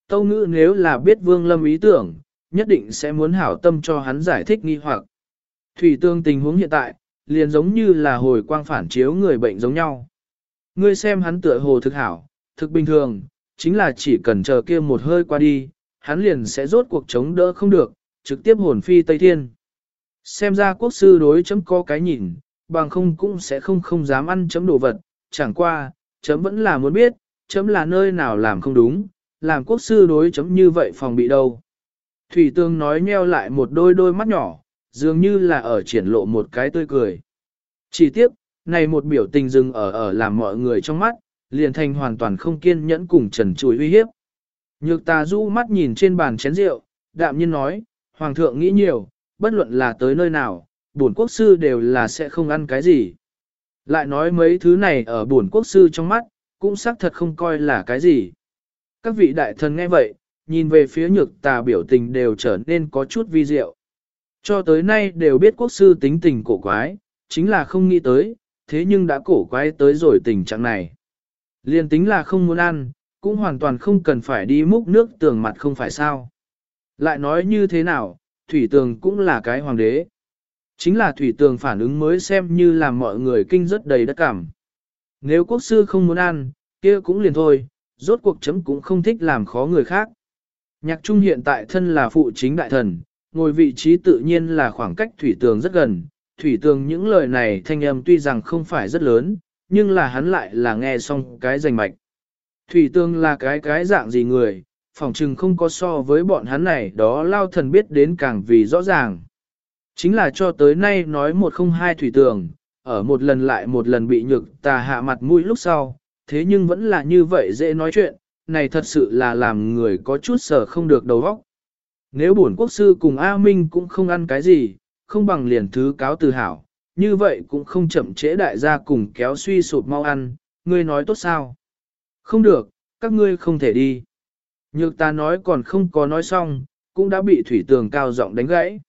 Tâu ngữ nếu là biết vương lâm ý tưởng, nhất định sẽ muốn hảo tâm cho hắn giải thích nghi hoặc. Thủy tương tình huống hiện tại, liền giống như là hồi quang phản chiếu người bệnh giống nhau. Ngươi xem hắn tựa hồ thực hảo, thực bình thường, chính là chỉ cần chờ kia một hơi qua đi, hắn liền sẽ rốt cuộc chống đỡ không được, trực tiếp hồn phi Tây Thiên. Xem ra quốc sư đối chấm có cái nhìn, bằng không cũng sẽ không không dám ăn chấm đồ vật, chẳng qua, chấm vẫn là muốn biết, chấm là nơi nào làm không đúng, làm quốc sư đối chấm như vậy phòng bị đâu. Thủy Tương nói nheo lại một đôi đôi mắt nhỏ, dường như là ở triển lộ một cái tươi cười. Chỉ tiếp, này một biểu tình dừng ở ở làm mọi người trong mắt, liền thành hoàn toàn không kiên nhẫn cùng trần trùi uy hiếp. Nhược tà du mắt nhìn trên bàn chén rượu, đạm nhiên nói, Hoàng thượng nghĩ nhiều, bất luận là tới nơi nào, bổn quốc sư đều là sẽ không ăn cái gì. Lại nói mấy thứ này ở bổn quốc sư trong mắt, cũng xác thật không coi là cái gì. Các vị đại thần nghe vậy, nhìn về phía nhược tà biểu tình đều trở nên có chút vi diệu. Cho tới nay đều biết quốc sư tính tình cổ quái, chính là không nghĩ tới, thế nhưng đã cổ quái tới rồi tình trạng này. Liên tính là không muốn ăn, cũng hoàn toàn không cần phải đi múc nước tường mặt không phải sao. Lại nói như thế nào, thủy tường cũng là cái hoàng đế. Chính là thủy tường phản ứng mới xem như làm mọi người kinh rất đầy đất cảm. Nếu quốc sư không muốn ăn, kia cũng liền thôi, rốt cuộc chấm cũng không thích làm khó người khác. Nhạc trung hiện tại thân là phụ chính đại thần, ngồi vị trí tự nhiên là khoảng cách thủy tường rất gần. Thủy tường những lời này thanh âm tuy rằng không phải rất lớn, nhưng là hắn lại là nghe xong cái rành mạch. Thủy tương là cái cái dạng gì người, phỏng chừng không có so với bọn hắn này đó lao thần biết đến càng vì rõ ràng. Chính là cho tới nay nói một không hai thủy tường, ở một lần lại một lần bị nhược tà hạ mặt mũi lúc sau, thế nhưng vẫn là như vậy dễ nói chuyện, này thật sự là làm người có chút sở không được đầu óc. Nếu bổn quốc sư cùng A Minh cũng không ăn cái gì, không bằng liền thứ cáo từ hảo, như vậy cũng không chậm trễ đại gia cùng kéo suy sụp mau ăn, ngươi nói tốt sao? Không được, các ngươi không thể đi. Nhược ta nói còn không có nói xong, cũng đã bị thủy tường cao giọng đánh gãy.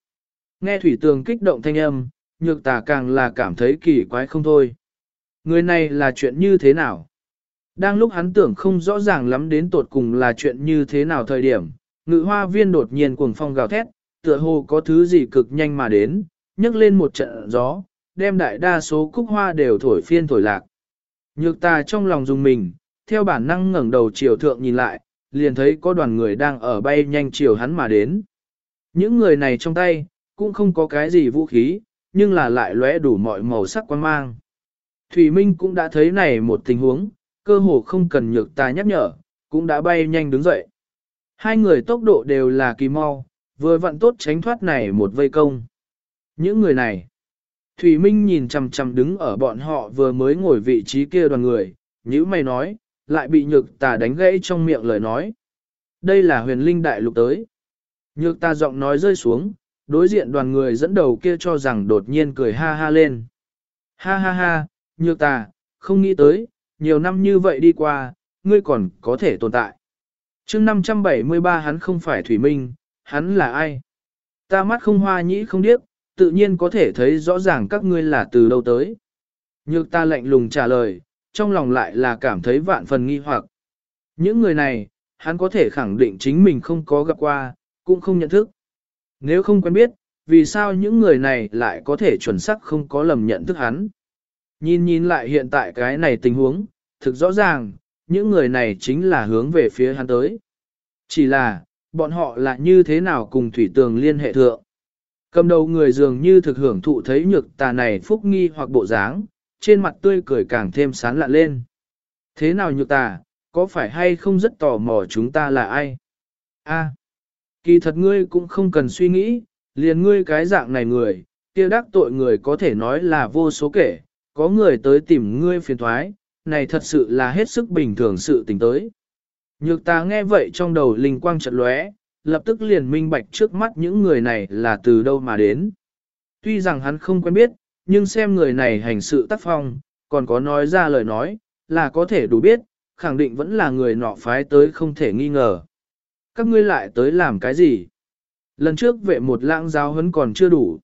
Nghe thủy tường kích động thanh âm, nhược ta càng là cảm thấy kỳ quái không thôi. Người này là chuyện như thế nào? Đang lúc hắn tưởng không rõ ràng lắm đến tột cùng là chuyện như thế nào thời điểm, ngự hoa viên đột nhiên cuồng phong gào thét, tựa hồ có thứ gì cực nhanh mà đến, nhấc lên một trận gió, đem đại đa số cúc hoa đều thổi phiên thổi lạc. Nhược ta trong lòng dùng mình, theo bản năng ngẩng đầu chiều thượng nhìn lại, liền thấy có đoàn người đang ở bay nhanh chiều hắn mà đến. Những người này trong tay, cũng không có cái gì vũ khí, nhưng là lại lóe đủ mọi màu sắc quan mang. Thủy Minh cũng đã thấy này một tình huống, cơ hồ không cần nhược ta nhắc nhở, cũng đã bay nhanh đứng dậy. Hai người tốc độ đều là kỳ mau, vừa vặn tốt tránh thoát này một vây công. Những người này, Thủy Minh nhìn chằm chằm đứng ở bọn họ vừa mới ngồi vị trí kia đoàn người, như mày nói, lại bị nhược tà đánh gãy trong miệng lời nói. Đây là huyền linh đại lục tới. Nhược tà giọng nói rơi xuống, đối diện đoàn người dẫn đầu kia cho rằng đột nhiên cười ha ha lên. Ha ha ha, nhược tà, không nghĩ tới, nhiều năm như vậy đi qua, ngươi còn có thể tồn tại. chương 573 hắn không phải Thủy Minh, hắn là ai? Ta mắt không hoa nhĩ không điếc, tự nhiên có thể thấy rõ ràng các ngươi là từ đâu tới. Nhược ta lạnh lùng trả lời, trong lòng lại là cảm thấy vạn phần nghi hoặc. Những người này, hắn có thể khẳng định chính mình không có gặp qua, cũng không nhận thức. Nếu không quen biết, vì sao những người này lại có thể chuẩn xác không có lầm nhận thức hắn. Nhìn nhìn lại hiện tại cái này tình huống, thực rõ ràng, những người này chính là hướng về phía hắn tới. Chỉ là, bọn họ là như thế nào cùng thủy tường liên hệ thượng. Cầm đầu người dường như thực hưởng thụ thấy nhược tà này phúc nghi hoặc bộ dáng, trên mặt tươi cười càng thêm sán lạ lên. Thế nào nhược tà, có phải hay không rất tò mò chúng ta là ai? A, kỳ thật ngươi cũng không cần suy nghĩ, liền ngươi cái dạng này người, kia đắc tội người có thể nói là vô số kể, có người tới tìm ngươi phiền thoái, này thật sự là hết sức bình thường sự tình tới. Nhược ta nghe vậy trong đầu linh quang chợt lóe, lập tức liền minh bạch trước mắt những người này là từ đâu mà đến. Tuy rằng hắn không quen biết, nhưng xem người này hành sự tác phong, còn có nói ra lời nói, là có thể đủ biết, khẳng định vẫn là người nọ phái tới không thể nghi ngờ. Các ngươi lại tới làm cái gì? Lần trước vệ một lãng giáo hấn còn chưa đủ.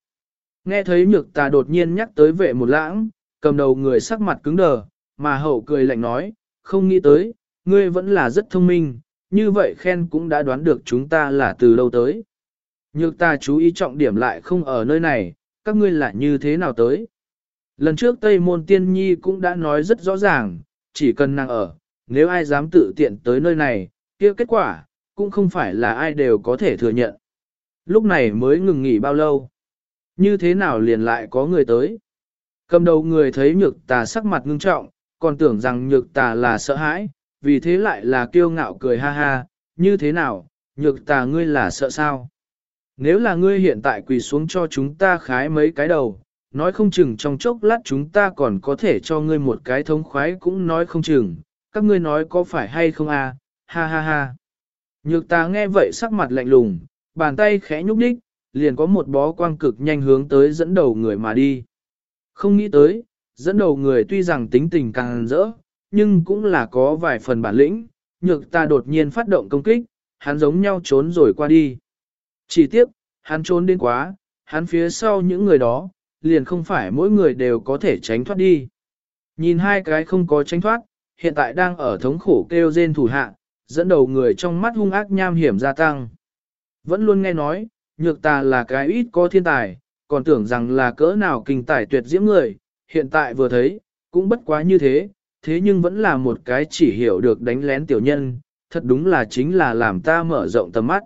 Nghe thấy nhược tà đột nhiên nhắc tới vệ một lãng, cầm đầu người sắc mặt cứng đờ, mà hậu cười lạnh nói, không nghĩ tới, ngươi vẫn là rất thông minh, như vậy khen cũng đã đoán được chúng ta là từ lâu tới. Nhược ta chú ý trọng điểm lại không ở nơi này, các ngươi là như thế nào tới. Lần trước Tây Môn Tiên Nhi cũng đã nói rất rõ ràng, chỉ cần nàng ở, nếu ai dám tự tiện tới nơi này, kia kết quả, cũng không phải là ai đều có thể thừa nhận. Lúc này mới ngừng nghỉ bao lâu. Như thế nào liền lại có người tới. Cầm đầu người thấy nhược tà sắc mặt ngưng trọng, còn tưởng rằng nhược tà là sợ hãi, vì thế lại là kiêu ngạo cười ha ha, như thế nào, nhược tà ngươi là sợ sao? Nếu là ngươi hiện tại quỳ xuống cho chúng ta khái mấy cái đầu, nói không chừng trong chốc lát chúng ta còn có thể cho ngươi một cái thống khoái cũng nói không chừng, các ngươi nói có phải hay không à, ha ha ha. Nhược ta nghe vậy sắc mặt lạnh lùng, bàn tay khẽ nhúc nhích, liền có một bó quang cực nhanh hướng tới dẫn đầu người mà đi. Không nghĩ tới, dẫn đầu người tuy rằng tính tình càng rỡ, nhưng cũng là có vài phần bản lĩnh, nhược ta đột nhiên phát động công kích, hắn giống nhau trốn rồi qua đi. Chỉ tiếp, hắn trốn đến quá, hắn phía sau những người đó, liền không phải mỗi người đều có thể tránh thoát đi. Nhìn hai cái không có tránh thoát, hiện tại đang ở thống khổ kêu rên thủ hạ, dẫn đầu người trong mắt hung ác nham hiểm gia tăng. Vẫn luôn nghe nói, nhược ta là cái ít có thiên tài, còn tưởng rằng là cỡ nào kinh tài tuyệt diễm người, hiện tại vừa thấy, cũng bất quá như thế, thế nhưng vẫn là một cái chỉ hiểu được đánh lén tiểu nhân, thật đúng là chính là làm ta mở rộng tầm mắt.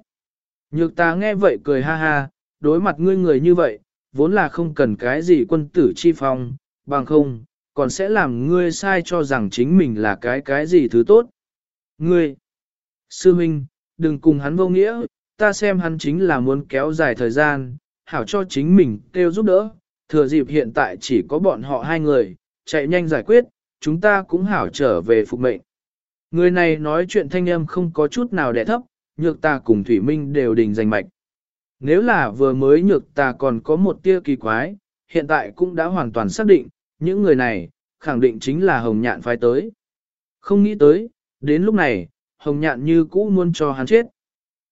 Nhược ta nghe vậy cười ha ha, đối mặt ngươi người như vậy, vốn là không cần cái gì quân tử chi phong, bằng không, còn sẽ làm ngươi sai cho rằng chính mình là cái cái gì thứ tốt. Ngươi, sư minh, đừng cùng hắn vô nghĩa, ta xem hắn chính là muốn kéo dài thời gian, hảo cho chính mình kêu giúp đỡ, thừa dịp hiện tại chỉ có bọn họ hai người, chạy nhanh giải quyết, chúng ta cũng hảo trở về phục mệnh. Người này nói chuyện thanh âm không có chút nào đẻ thấp, nhược ta cùng Thủy Minh đều đình giành mạch. Nếu là vừa mới nhược ta còn có một tia kỳ quái, hiện tại cũng đã hoàn toàn xác định, những người này, khẳng định chính là Hồng Nhạn phái tới. Không nghĩ tới, đến lúc này, Hồng Nhạn như cũ muốn cho hắn chết.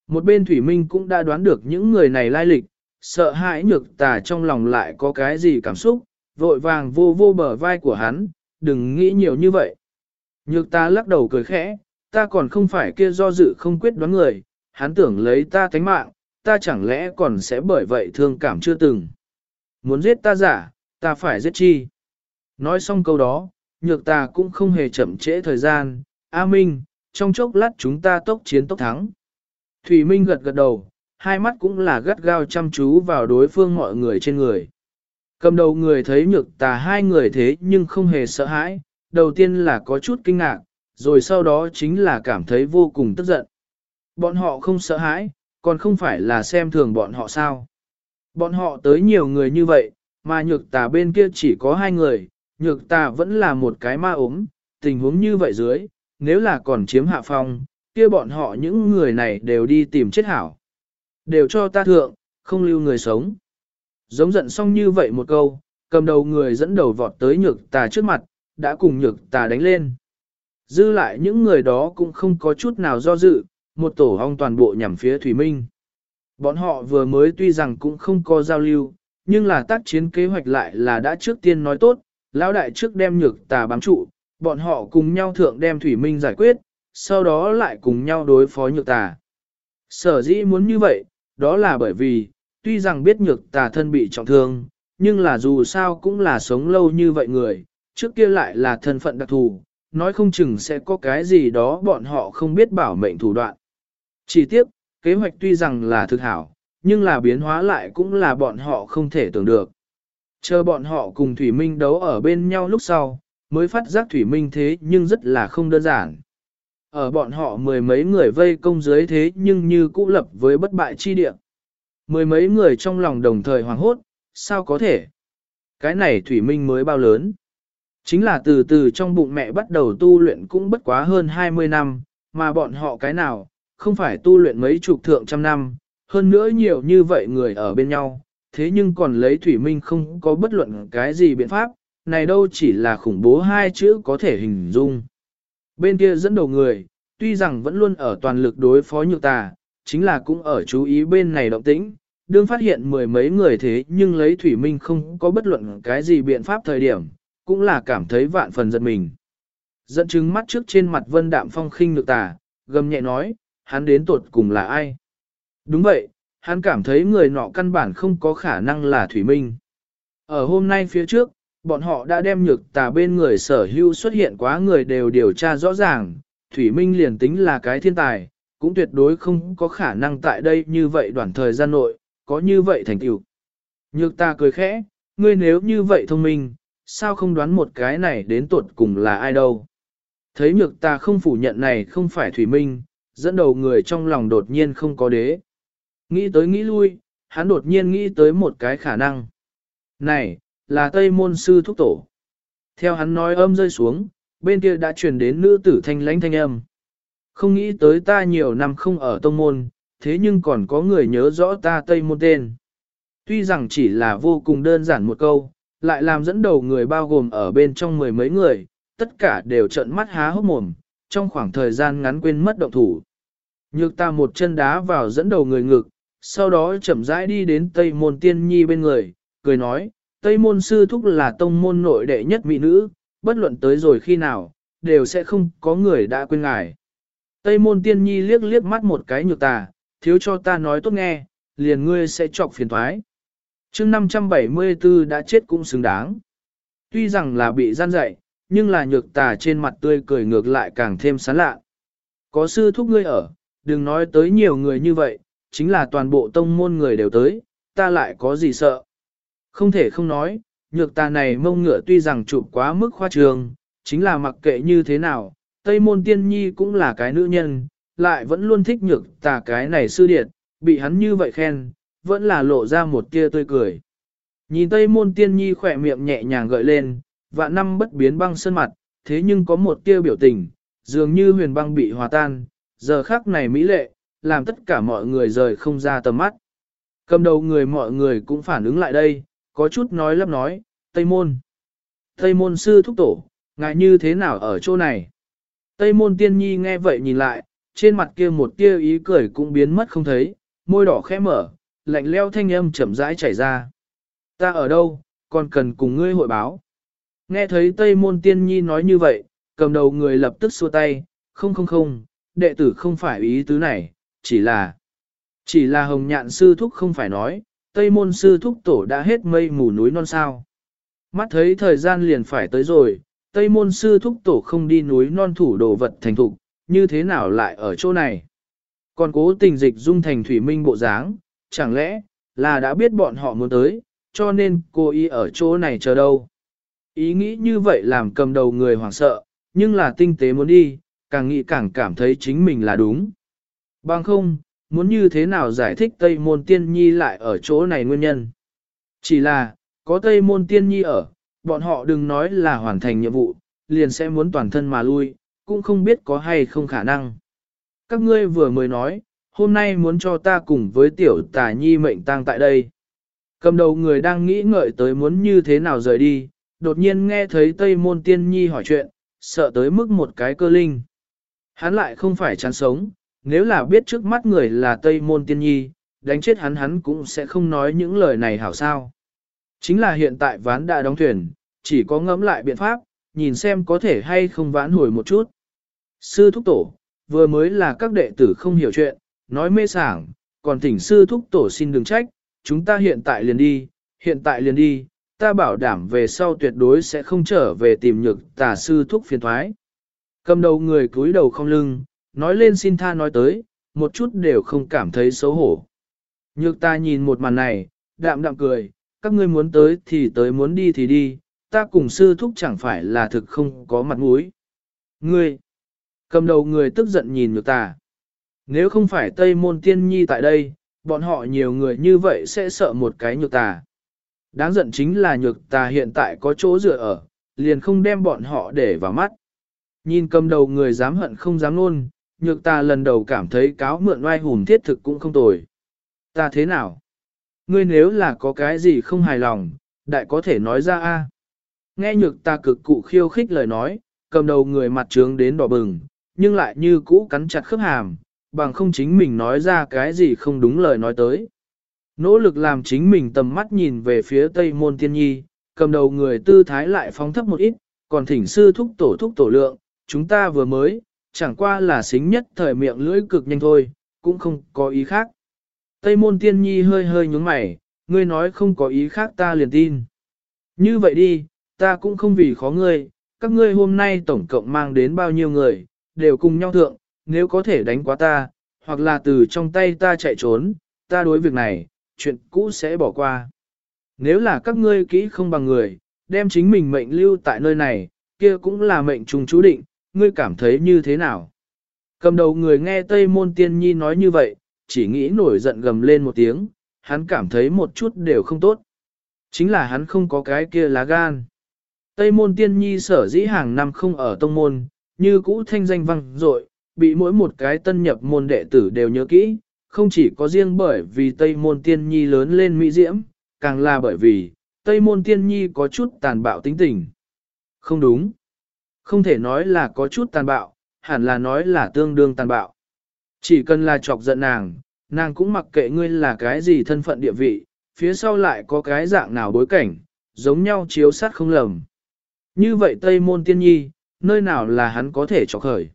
Một bên Thủy Minh cũng đã đoán được những người này lai lịch, sợ hãi nhược tà trong lòng lại có cái gì cảm xúc, vội vàng vô vô bờ vai của hắn, đừng nghĩ nhiều như vậy. Nhược ta lắc đầu cười khẽ, ta còn không phải kia do dự không quyết đoán người, hắn tưởng lấy ta thánh mạng, ta chẳng lẽ còn sẽ bởi vậy thương cảm chưa từng. Muốn giết ta giả, ta phải giết chi. Nói xong câu đó, nhược ta cũng không hề chậm trễ thời gian, A Minh, trong chốc lát chúng ta tốc chiến tốc thắng. Thủy Minh gật gật đầu, hai mắt cũng là gắt gao chăm chú vào đối phương mọi người trên người. Cầm đầu người thấy nhược tà hai người thế nhưng không hề sợ hãi, đầu tiên là có chút kinh ngạc, rồi sau đó chính là cảm thấy vô cùng tức giận. Bọn họ không sợ hãi, còn không phải là xem thường bọn họ sao. Bọn họ tới nhiều người như vậy, mà nhược tà bên kia chỉ có hai người, nhược tà vẫn là một cái ma ốm, tình huống như vậy dưới, nếu là còn chiếm hạ phong, kia bọn họ những người này đều đi tìm chết hảo. Đều cho ta thượng, không lưu người sống. Giống giận xong như vậy một câu, cầm đầu người dẫn đầu vọt tới nhược tà trước mặt, đã cùng nhược tà đánh lên. Dư lại những người đó cũng không có chút nào do dự, một tổ hong toàn bộ nhằm phía Thủy Minh. Bọn họ vừa mới tuy rằng cũng không có giao lưu, nhưng là tác chiến kế hoạch lại là đã trước tiên nói tốt, lão đại trước đem nhược tà bám trụ, bọn họ cùng nhau thượng đem thủy minh giải quyết, sau đó lại cùng nhau đối phó nhược tà. Sở dĩ muốn như vậy, đó là bởi vì, tuy rằng biết nhược tà thân bị trọng thương, nhưng là dù sao cũng là sống lâu như vậy người, trước kia lại là thân phận đặc thù, nói không chừng sẽ có cái gì đó bọn họ không biết bảo mệnh thủ đoạn. Chỉ tiếc, kế hoạch tuy rằng là thực hảo, nhưng là biến hóa lại cũng là bọn họ không thể tưởng được. Chờ bọn họ cùng Thủy Minh đấu ở bên nhau lúc sau, mới phát giác Thủy Minh thế nhưng rất là không đơn giản. Ở bọn họ mười mấy người vây công dưới thế nhưng như cũ lập với bất bại chi địa. Mười mấy người trong lòng đồng thời hoàng hốt, sao có thể? Cái này Thủy Minh mới bao lớn? Chính là từ từ trong bụng mẹ bắt đầu tu luyện cũng bất quá hơn 20 năm, mà bọn họ cái nào, không phải tu luyện mấy chục thượng trăm năm, hơn nữa nhiều như vậy người ở bên nhau, thế nhưng còn lấy Thủy Minh không có bất luận cái gì biện pháp, này đâu chỉ là khủng bố hai chữ có thể hình dung. Bên kia dẫn đầu người, tuy rằng vẫn luôn ở toàn lực đối phó nhược tà, chính là cũng ở chú ý bên này động tĩnh, đương phát hiện mười mấy người thế nhưng lấy Thủy Minh không có bất luận cái gì biện pháp thời điểm, cũng là cảm thấy vạn phần giật mình. Dẫn chứng mắt trước trên mặt vân đạm phong khinh ngược tà, gầm nhẹ nói, hắn đến tuột cùng là ai? Đúng vậy, hắn cảm thấy người nọ căn bản không có khả năng là Thủy Minh. Ở hôm nay phía trước, bọn họ đã đem nhược tà bên người sở hữu xuất hiện quá người đều điều tra rõ ràng, Thủy Minh liền tính là cái thiên tài, cũng tuyệt đối không có khả năng tại đây như vậy đoạn thời gian nội, có như vậy thành tựu. Nhược ta cười khẽ, ngươi nếu như vậy thông minh, sao không đoán một cái này đến tuột cùng là ai đâu. Thấy nhược ta không phủ nhận này không phải Thủy Minh, dẫn đầu người trong lòng đột nhiên không có đế. Nghĩ tới nghĩ lui, hắn đột nhiên nghĩ tới một cái khả năng. Này, là Tây Môn Sư Thúc Tổ. Theo hắn nói âm rơi xuống, bên kia đã truyền đến nữ tử thanh lãnh thanh âm. Không nghĩ tới ta nhiều năm không ở tông môn, thế nhưng còn có người nhớ rõ ta Tây Môn tên. Tuy rằng chỉ là vô cùng đơn giản một câu, lại làm dẫn đầu người bao gồm ở bên trong mười mấy người, tất cả đều trợn mắt há hốc mồm, trong khoảng thời gian ngắn quên mất động thủ. Nhược ta một chân đá vào dẫn đầu người ngực, sau đó chậm rãi đi đến Tây Môn Tiên Nhi bên người, cười nói, Tây Môn Sư Thúc là tông môn nội đệ nhất mỹ nữ, bất luận tới rồi khi nào, đều sẽ không có người đã quên ngài. Tây Môn Tiên Nhi liếc liếc mắt một cái nhược tà, thiếu cho ta nói tốt nghe, liền ngươi sẽ chọc phiền thoái. chương 574 đã chết cũng xứng đáng. Tuy rằng là bị gian dạy, nhưng là nhược tà trên mặt tươi cười ngược lại càng thêm sán lạ. Có sư thúc ngươi ở, đừng nói tới nhiều người như vậy, chính là toàn bộ tông môn người đều tới, ta lại có gì sợ. Không thể không nói, nhược tà này mông ngựa tuy rằng chụp quá mức khoa trường, chính là mặc kệ như thế nào, Tây môn tiên nhi cũng là cái nữ nhân, lại vẫn luôn thích nhược tà cái này sư điện, bị hắn như vậy khen, vẫn là lộ ra một tia tươi cười. Nhìn Tây môn tiên nhi khỏe miệng nhẹ nhàng gợi lên, và năm bất biến băng sơn mặt, thế nhưng có một tia biểu tình, dường như huyền băng bị hòa tan, giờ khắc này mỹ lệ, làm tất cả mọi người rời không ra tầm mắt. Cầm đầu người mọi người cũng phản ứng lại đây, có chút nói lắp nói, Tây Môn. Tây Môn sư thúc tổ, ngại như thế nào ở chỗ này? Tây Môn tiên nhi nghe vậy nhìn lại, trên mặt kia một tia ý cười cũng biến mất không thấy, môi đỏ khẽ mở, lạnh leo thanh âm chậm rãi chảy ra. Ta ở đâu, còn cần cùng ngươi hội báo. Nghe thấy Tây Môn tiên nhi nói như vậy, cầm đầu người lập tức xua tay, không không không, đệ tử không phải ý tứ này, chỉ là, chỉ là hồng nhạn sư thúc không phải nói, Tây môn sư thúc tổ đã hết mây mù núi non sao. Mắt thấy thời gian liền phải tới rồi, Tây môn sư thúc tổ không đi núi non thủ đồ vật thành thục, như thế nào lại ở chỗ này? Còn cố tình dịch dung thành thủy minh bộ dáng, chẳng lẽ là đã biết bọn họ muốn tới, cho nên cô ý ở chỗ này chờ đâu? Ý nghĩ như vậy làm cầm đầu người hoảng sợ, nhưng là tinh tế muốn đi, càng nghĩ càng cảm thấy chính mình là đúng. Bằng không, muốn như thế nào giải thích Tây Môn Tiên Nhi lại ở chỗ này nguyên nhân. Chỉ là, có Tây Môn Tiên Nhi ở, bọn họ đừng nói là hoàn thành nhiệm vụ, liền sẽ muốn toàn thân mà lui, cũng không biết có hay không khả năng. Các ngươi vừa mới nói, hôm nay muốn cho ta cùng với tiểu tà nhi mệnh tang tại đây. Cầm đầu người đang nghĩ ngợi tới muốn như thế nào rời đi, đột nhiên nghe thấy Tây Môn Tiên Nhi hỏi chuyện, sợ tới mức một cái cơ linh. Hắn lại không phải chán sống, nếu là biết trước mắt người là Tây Môn Tiên Nhi, đánh chết hắn hắn cũng sẽ không nói những lời này hảo sao. Chính là hiện tại ván đã đóng thuyền, chỉ có ngẫm lại biện pháp, nhìn xem có thể hay không vãn hồi một chút. Sư thúc tổ, vừa mới là các đệ tử không hiểu chuyện, nói mê sảng, còn thỉnh sư thúc tổ xin đừng trách, chúng ta hiện tại liền đi, hiện tại liền đi, ta bảo đảm về sau tuyệt đối sẽ không trở về tìm nhược tà sư thúc phiền thoái. Cầm đầu người cúi đầu không lưng, nói lên xin tha nói tới, một chút đều không cảm thấy xấu hổ. Nhược ta nhìn một màn này, đạm đạm cười, các ngươi muốn tới thì tới muốn đi thì đi, ta cùng sư thúc chẳng phải là thực không có mặt mũi. Ngươi, cầm đầu người tức giận nhìn nhược ta. Nếu không phải Tây Môn Tiên Nhi tại đây, bọn họ nhiều người như vậy sẽ sợ một cái nhược tà. Đáng giận chính là nhược tà hiện tại có chỗ dựa ở, liền không đem bọn họ để vào mắt. Nhìn cầm đầu người dám hận không dám luôn, nhược ta lần đầu cảm thấy cáo mượn oai hùng thiết thực cũng không tồi. Ta thế nào? Ngươi nếu là có cái gì không hài lòng, đại có thể nói ra a. Nghe nhược ta cực cụ khiêu khích lời nói, cầm đầu người mặt trướng đến đỏ bừng, nhưng lại như cũ cắn chặt khớp hàm, bằng không chính mình nói ra cái gì không đúng lời nói tới. Nỗ lực làm chính mình tầm mắt nhìn về phía tây môn tiên nhi, cầm đầu người tư thái lại phóng thấp một ít, còn thỉnh sư thúc tổ thúc tổ lượng, chúng ta vừa mới, chẳng qua là xính nhất thời miệng lưỡi cực nhanh thôi, cũng không có ý khác. Tây môn tiên nhi hơi hơi nhúng mày, ngươi nói không có ý khác ta liền tin. Như vậy đi, ta cũng không vì khó ngươi, các ngươi hôm nay tổng cộng mang đến bao nhiêu người, đều cùng nhau thượng, nếu có thể đánh quá ta, hoặc là từ trong tay ta chạy trốn, ta đối việc này, chuyện cũ sẽ bỏ qua. Nếu là các ngươi kỹ không bằng người, đem chính mình mệnh lưu tại nơi này, kia cũng là mệnh trùng chú định, ngươi cảm thấy như thế nào? Cầm đầu người nghe Tây Môn Tiên Nhi nói như vậy, chỉ nghĩ nổi giận gầm lên một tiếng, hắn cảm thấy một chút đều không tốt. Chính là hắn không có cái kia lá gan. Tây Môn Tiên Nhi sở dĩ hàng năm không ở tông môn, như cũ thanh danh vang dội, bị mỗi một cái tân nhập môn đệ tử đều nhớ kỹ, không chỉ có riêng bởi vì Tây Môn Tiên Nhi lớn lên mỹ diễm, càng là bởi vì Tây Môn Tiên Nhi có chút tàn bạo tính tình. Không đúng. Không thể nói là có chút tàn bạo, hẳn là nói là tương đương tàn bạo. Chỉ cần là chọc giận nàng, nàng cũng mặc kệ ngươi là cái gì thân phận địa vị, phía sau lại có cái dạng nào bối cảnh, giống nhau chiếu sát không lầm. Như vậy Tây Môn Tiên Nhi, nơi nào là hắn có thể cho khởi.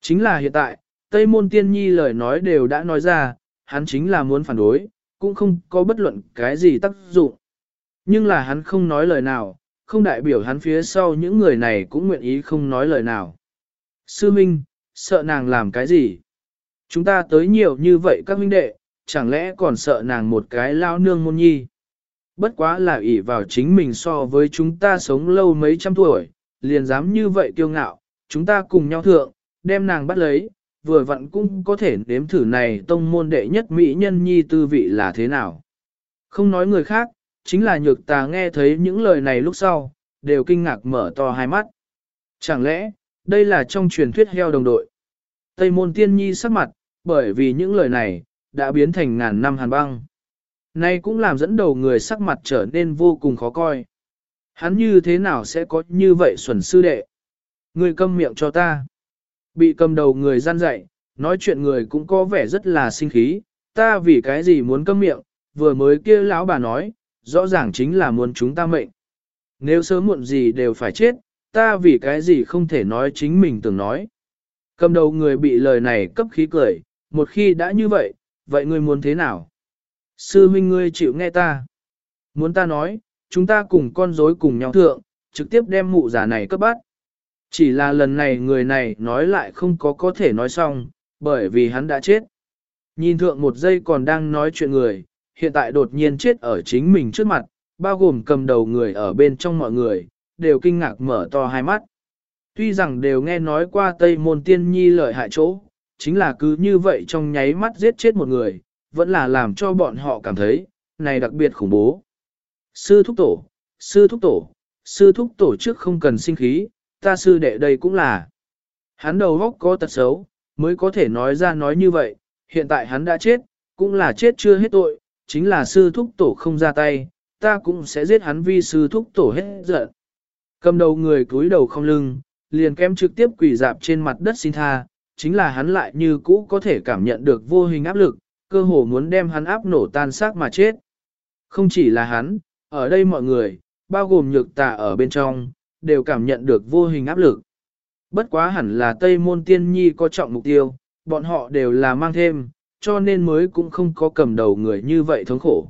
Chính là hiện tại, Tây Môn Tiên Nhi lời nói đều đã nói ra, hắn chính là muốn phản đối, cũng không có bất luận cái gì tác dụng. Nhưng là hắn không nói lời nào, không đại biểu hắn phía sau những người này cũng nguyện ý không nói lời nào. Sư Minh, sợ nàng làm cái gì? Chúng ta tới nhiều như vậy các huynh đệ, chẳng lẽ còn sợ nàng một cái lao nương môn nhi? Bất quá là ỷ vào chính mình so với chúng ta sống lâu mấy trăm tuổi, liền dám như vậy kiêu ngạo, chúng ta cùng nhau thượng, đem nàng bắt lấy, vừa vặn cũng có thể nếm thử này tông môn đệ nhất mỹ nhân nhi tư vị là thế nào. Không nói người khác, chính là nhược tà nghe thấy những lời này lúc sau, đều kinh ngạc mở to hai mắt. Chẳng lẽ, đây là trong truyền thuyết heo đồng đội? Tây môn tiên nhi sắc mặt, bởi vì những lời này, đã biến thành ngàn năm hàn băng. Nay cũng làm dẫn đầu người sắc mặt trở nên vô cùng khó coi. Hắn như thế nào sẽ có như vậy xuẩn sư đệ? Người câm miệng cho ta. Bị cầm đầu người gian dạy, nói chuyện người cũng có vẻ rất là sinh khí, ta vì cái gì muốn câm miệng, vừa mới kia lão bà nói, rõ ràng chính là muốn chúng ta mệnh. Nếu sớm muộn gì đều phải chết, ta vì cái gì không thể nói chính mình từng nói. Cầm đầu người bị lời này cấp khí cười, một khi đã như vậy, vậy ngươi muốn thế nào? Sư huynh ngươi chịu nghe ta. Muốn ta nói, chúng ta cùng con rối cùng nhau thượng, trực tiếp đem mụ giả này cấp bắt. Chỉ là lần này người này nói lại không có có thể nói xong, bởi vì hắn đã chết. Nhìn thượng một giây còn đang nói chuyện người, hiện tại đột nhiên chết ở chính mình trước mặt, bao gồm cầm đầu người ở bên trong mọi người, đều kinh ngạc mở to hai mắt. Tuy rằng đều nghe nói qua Tây Môn Tiên Nhi lợi hại chỗ, chính là cứ như vậy trong nháy mắt giết chết một người, vẫn là làm cho bọn họ cảm thấy, này đặc biệt khủng bố. Sư thúc tổ, sư thúc tổ, sư thúc tổ trước không cần sinh khí, ta sư đệ đây cũng là. Hắn đầu góc có tật xấu, mới có thể nói ra nói như vậy, hiện tại hắn đã chết, cũng là chết chưa hết tội, chính là sư thúc tổ không ra tay, ta cũng sẽ giết hắn vì sư thúc tổ hết giận. Cầm đầu người cúi đầu không lưng, liền kem trực tiếp quỳ dạp trên mặt đất xin tha, chính là hắn lại như cũ có thể cảm nhận được vô hình áp lực, cơ hồ muốn đem hắn áp nổ tan xác mà chết. Không chỉ là hắn, ở đây mọi người, bao gồm nhược tà ở bên trong, đều cảm nhận được vô hình áp lực. Bất quá hẳn là Tây Môn Tiên Nhi có trọng mục tiêu, bọn họ đều là mang thêm, cho nên mới cũng không có cầm đầu người như vậy thống khổ.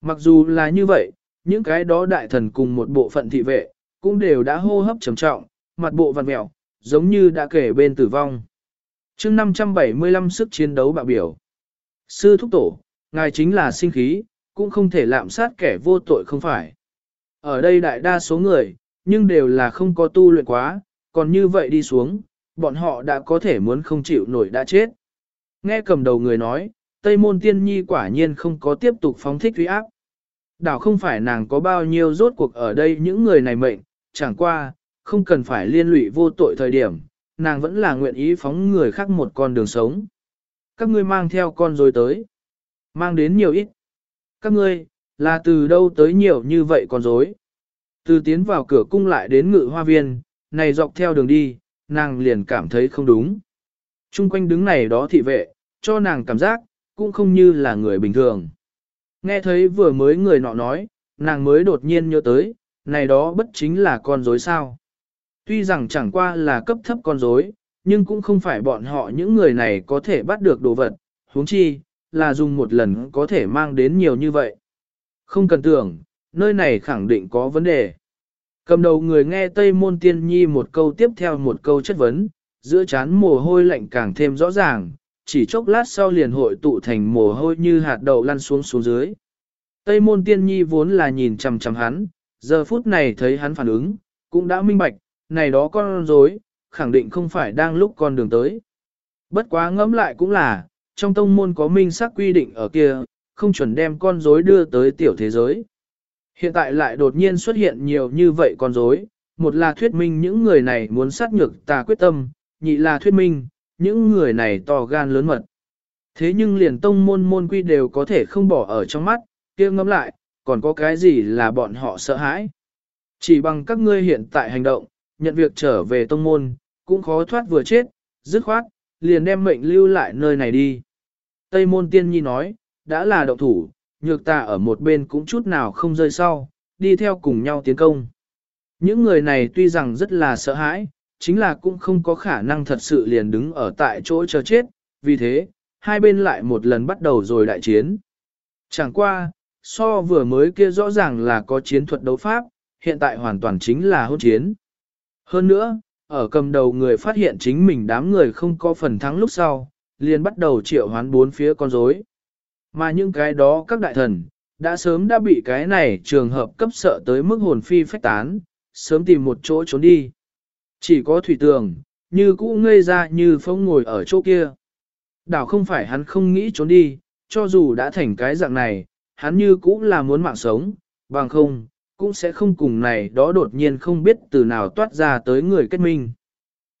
Mặc dù là như vậy, những cái đó đại thần cùng một bộ phận thị vệ, cũng đều đã hô hấp trầm trọng, mặt bộ vằn mẹo, giống như đã kể bên tử vong. chương 575 sức chiến đấu bạo biểu. Sư thúc tổ, ngài chính là sinh khí, cũng không thể lạm sát kẻ vô tội không phải. Ở đây đại đa số người, nhưng đều là không có tu luyện quá, còn như vậy đi xuống, bọn họ đã có thể muốn không chịu nổi đã chết. Nghe cầm đầu người nói, Tây Môn Tiên Nhi quả nhiên không có tiếp tục phóng thích uy áp. Đảo không phải nàng có bao nhiêu rốt cuộc ở đây những người này mệnh, chẳng qua, không cần phải liên lụy vô tội thời điểm, nàng vẫn là nguyện ý phóng người khác một con đường sống. Các ngươi mang theo con rồi tới. Mang đến nhiều ít. Các ngươi, là từ đâu tới nhiều như vậy con rối? Từ tiến vào cửa cung lại đến ngự hoa viên, này dọc theo đường đi, nàng liền cảm thấy không đúng. Trung quanh đứng này đó thị vệ, cho nàng cảm giác, cũng không như là người bình thường. Nghe thấy vừa mới người nọ nói, nàng mới đột nhiên nhớ tới, này đó bất chính là con rối sao. Tuy rằng chẳng qua là cấp thấp con rối, nhưng cũng không phải bọn họ những người này có thể bắt được đồ vật, huống chi, là dùng một lần có thể mang đến nhiều như vậy. Không cần tưởng, nơi này khẳng định có vấn đề. Cầm đầu người nghe Tây Môn Tiên Nhi một câu tiếp theo một câu chất vấn, giữa chán mồ hôi lạnh càng thêm rõ ràng, chỉ chốc lát sau liền hội tụ thành mồ hôi như hạt đậu lăn xuống xuống dưới. Tây Môn Tiên Nhi vốn là nhìn chằm chằm hắn, giờ phút này thấy hắn phản ứng, cũng đã minh bạch, này đó con rối, khẳng định không phải đang lúc con đường tới. Bất quá ngẫm lại cũng là, trong tông môn có minh xác quy định ở kia, không chuẩn đem con rối đưa tới tiểu thế giới. Hiện tại lại đột nhiên xuất hiện nhiều như vậy con rối, một là thuyết minh những người này muốn sát nhược ta quyết tâm, nhị là thuyết minh, những người này to gan lớn mật. Thế nhưng liền tông môn môn quy đều có thể không bỏ ở trong mắt, kia ngẫm lại, còn có cái gì là bọn họ sợ hãi. Chỉ bằng các ngươi hiện tại hành động, nhận việc trở về tông môn, cũng khó thoát vừa chết, dứt khoát, liền đem mệnh lưu lại nơi này đi. Tây môn tiên nhi nói, đã là động thủ, nhược ta ở một bên cũng chút nào không rơi sau, đi theo cùng nhau tiến công. Những người này tuy rằng rất là sợ hãi, chính là cũng không có khả năng thật sự liền đứng ở tại chỗ chờ chết, vì thế, hai bên lại một lần bắt đầu rồi đại chiến. Chẳng qua, so vừa mới kia rõ ràng là có chiến thuật đấu pháp, hiện tại hoàn toàn chính là hôn chiến. Hơn nữa, ở cầm đầu người phát hiện chính mình đám người không có phần thắng lúc sau, liền bắt đầu triệu hoán bốn phía con rối. Mà những cái đó các đại thần, đã sớm đã bị cái này trường hợp cấp sợ tới mức hồn phi phách tán, sớm tìm một chỗ trốn đi. Chỉ có thủy tường, như cũ ngây ra như phong ngồi ở chỗ kia. Đảo không phải hắn không nghĩ trốn đi, cho dù đã thành cái dạng này, hắn như cũ là muốn mạng sống, bằng không, cũng sẽ không cùng này đó đột nhiên không biết từ nào toát ra tới người kết minh.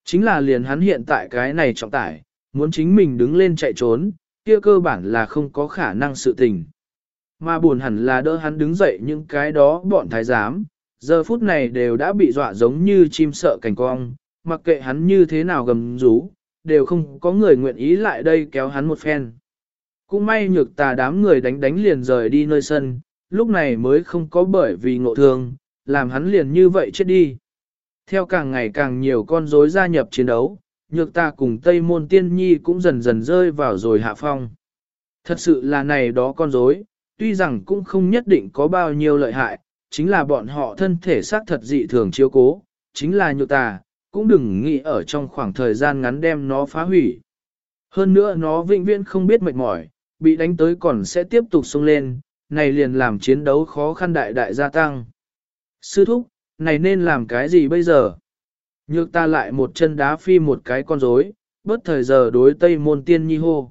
Chính là liền hắn hiện tại cái này trọng tải, muốn chính mình đứng lên chạy trốn, kia cơ bản là không có khả năng sự tình. Mà buồn hẳn là đỡ hắn đứng dậy những cái đó bọn thái giám, giờ phút này đều đã bị dọa giống như chim sợ cảnh cong, mặc kệ hắn như thế nào gầm rú, đều không có người nguyện ý lại đây kéo hắn một phen. Cũng may nhược tà đám người đánh đánh liền rời đi nơi sân, lúc này mới không có bởi vì ngộ thương, làm hắn liền như vậy chết đi. Theo càng ngày càng nhiều con rối gia nhập chiến đấu, nhược ta cùng Tây Môn Tiên Nhi cũng dần dần rơi vào rồi hạ phong. Thật sự là này đó con rối, tuy rằng cũng không nhất định có bao nhiêu lợi hại, chính là bọn họ thân thể xác thật dị thường chiếu cố, chính là nhược ta, cũng đừng nghĩ ở trong khoảng thời gian ngắn đem nó phá hủy. Hơn nữa nó vĩnh viễn không biết mệt mỏi, bị đánh tới còn sẽ tiếp tục xông lên, này liền làm chiến đấu khó khăn đại đại gia tăng. Sư thúc, này nên làm cái gì bây giờ? Nhược ta lại một chân đá phi một cái con rối, bớt thời giờ đối Tây Môn Tiên Nhi hô.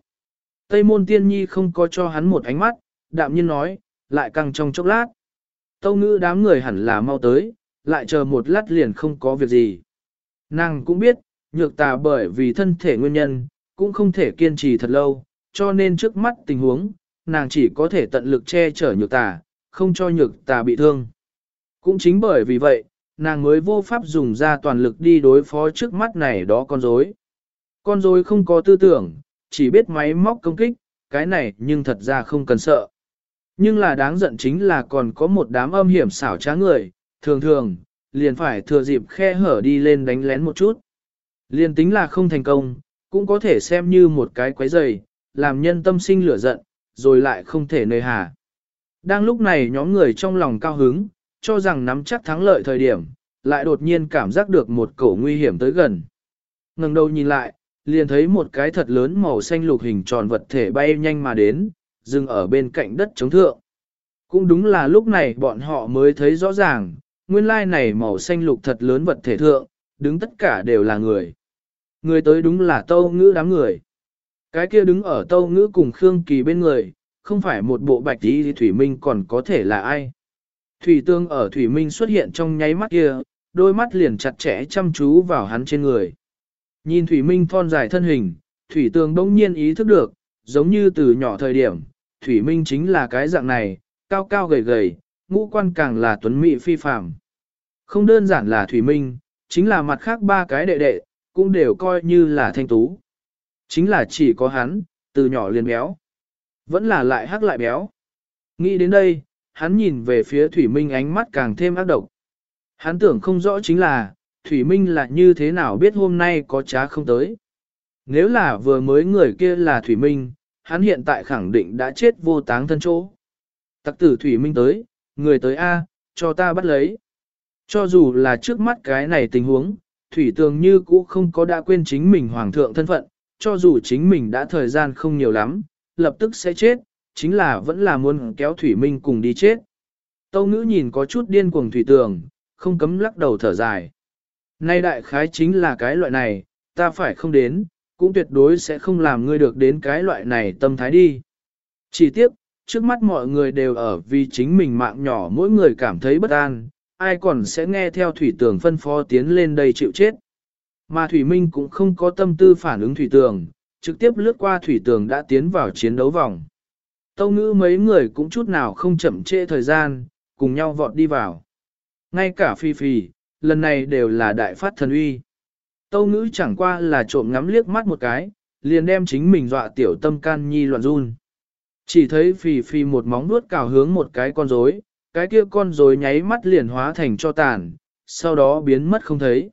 Tây Môn Tiên Nhi không có cho hắn một ánh mắt, đạm nhiên nói, lại căng trong chốc lát. Tâu ngữ đám người hẳn là mau tới, lại chờ một lát liền không có việc gì. Nàng cũng biết, nhược tà bởi vì thân thể nguyên nhân, cũng không thể kiên trì thật lâu, cho nên trước mắt tình huống, nàng chỉ có thể tận lực che chở nhược tà, không cho nhược tà bị thương. Cũng chính bởi vì vậy, nàng mới vô pháp dùng ra toàn lực đi đối phó trước mắt này đó con rối. Con rối không có tư tưởng, chỉ biết máy móc công kích, cái này nhưng thật ra không cần sợ. Nhưng là đáng giận chính là còn có một đám âm hiểm xảo trá người, thường thường, liền phải thừa dịp khe hở đi lên đánh lén một chút. Liền tính là không thành công, cũng có thể xem như một cái quấy dày, làm nhân tâm sinh lửa giận, rồi lại không thể nơi hà. Đang lúc này nhóm người trong lòng cao hứng, cho rằng nắm chắc thắng lợi thời điểm, lại đột nhiên cảm giác được một cổ nguy hiểm tới gần. ngẩng đầu nhìn lại, liền thấy một cái thật lớn màu xanh lục hình tròn vật thể bay nhanh mà đến, dừng ở bên cạnh đất chống thượng. Cũng đúng là lúc này bọn họ mới thấy rõ ràng, nguyên lai này màu xanh lục thật lớn vật thể thượng, đứng tất cả đều là người. Người tới đúng là tâu ngữ đám người. Cái kia đứng ở tâu ngữ cùng Khương Kỳ bên người, không phải một bộ bạch tí thì Thủy Minh còn có thể là ai. Thủy tương ở Thủy Minh xuất hiện trong nháy mắt kia, đôi mắt liền chặt chẽ chăm chú vào hắn trên người. Nhìn Thủy Minh thon dài thân hình, Thủy tương bỗng nhiên ý thức được, giống như từ nhỏ thời điểm, Thủy Minh chính là cái dạng này, cao cao gầy gầy, ngũ quan càng là tuấn mỹ phi phàm. Không đơn giản là Thủy Minh, chính là mặt khác ba cái đệ đệ, cũng đều coi như là thanh tú. Chính là chỉ có hắn, từ nhỏ liền béo. Vẫn là lại hắc lại béo. Nghĩ đến đây, hắn nhìn về phía Thủy Minh ánh mắt càng thêm ác độc. Hắn tưởng không rõ chính là, Thủy Minh là như thế nào biết hôm nay có trá không tới. Nếu là vừa mới người kia là Thủy Minh, hắn hiện tại khẳng định đã chết vô táng thân chỗ. Tặc tử Thủy Minh tới, người tới A, cho ta bắt lấy. Cho dù là trước mắt cái này tình huống, Thủy Tường như cũ không có đã quên chính mình hoàng thượng thân phận, cho dù chính mình đã thời gian không nhiều lắm, lập tức sẽ chết, chính là vẫn là muốn kéo Thủy Minh cùng đi chết. Tâu ngữ nhìn có chút điên cuồng Thủy Tường, không cấm lắc đầu thở dài. Nay đại khái chính là cái loại này, ta phải không đến, cũng tuyệt đối sẽ không làm ngươi được đến cái loại này tâm thái đi. Chỉ tiếc, trước mắt mọi người đều ở vì chính mình mạng nhỏ mỗi người cảm thấy bất an, ai còn sẽ nghe theo thủy tường phân phó tiến lên đây chịu chết. Mà thủy minh cũng không có tâm tư phản ứng thủy tường, trực tiếp lướt qua thủy tường đã tiến vào chiến đấu vòng. Tâu ngữ mấy người cũng chút nào không chậm trễ thời gian, cùng nhau vọt đi vào. Ngay cả phi phi, lần này đều là đại phát thần uy. Tâu ngữ chẳng qua là trộm ngắm liếc mắt một cái, liền đem chính mình dọa tiểu tâm can nhi loạn run. Chỉ thấy phì phì một móng nuốt cào hướng một cái con rối, cái kia con rối nháy mắt liền hóa thành cho tàn, sau đó biến mất không thấy.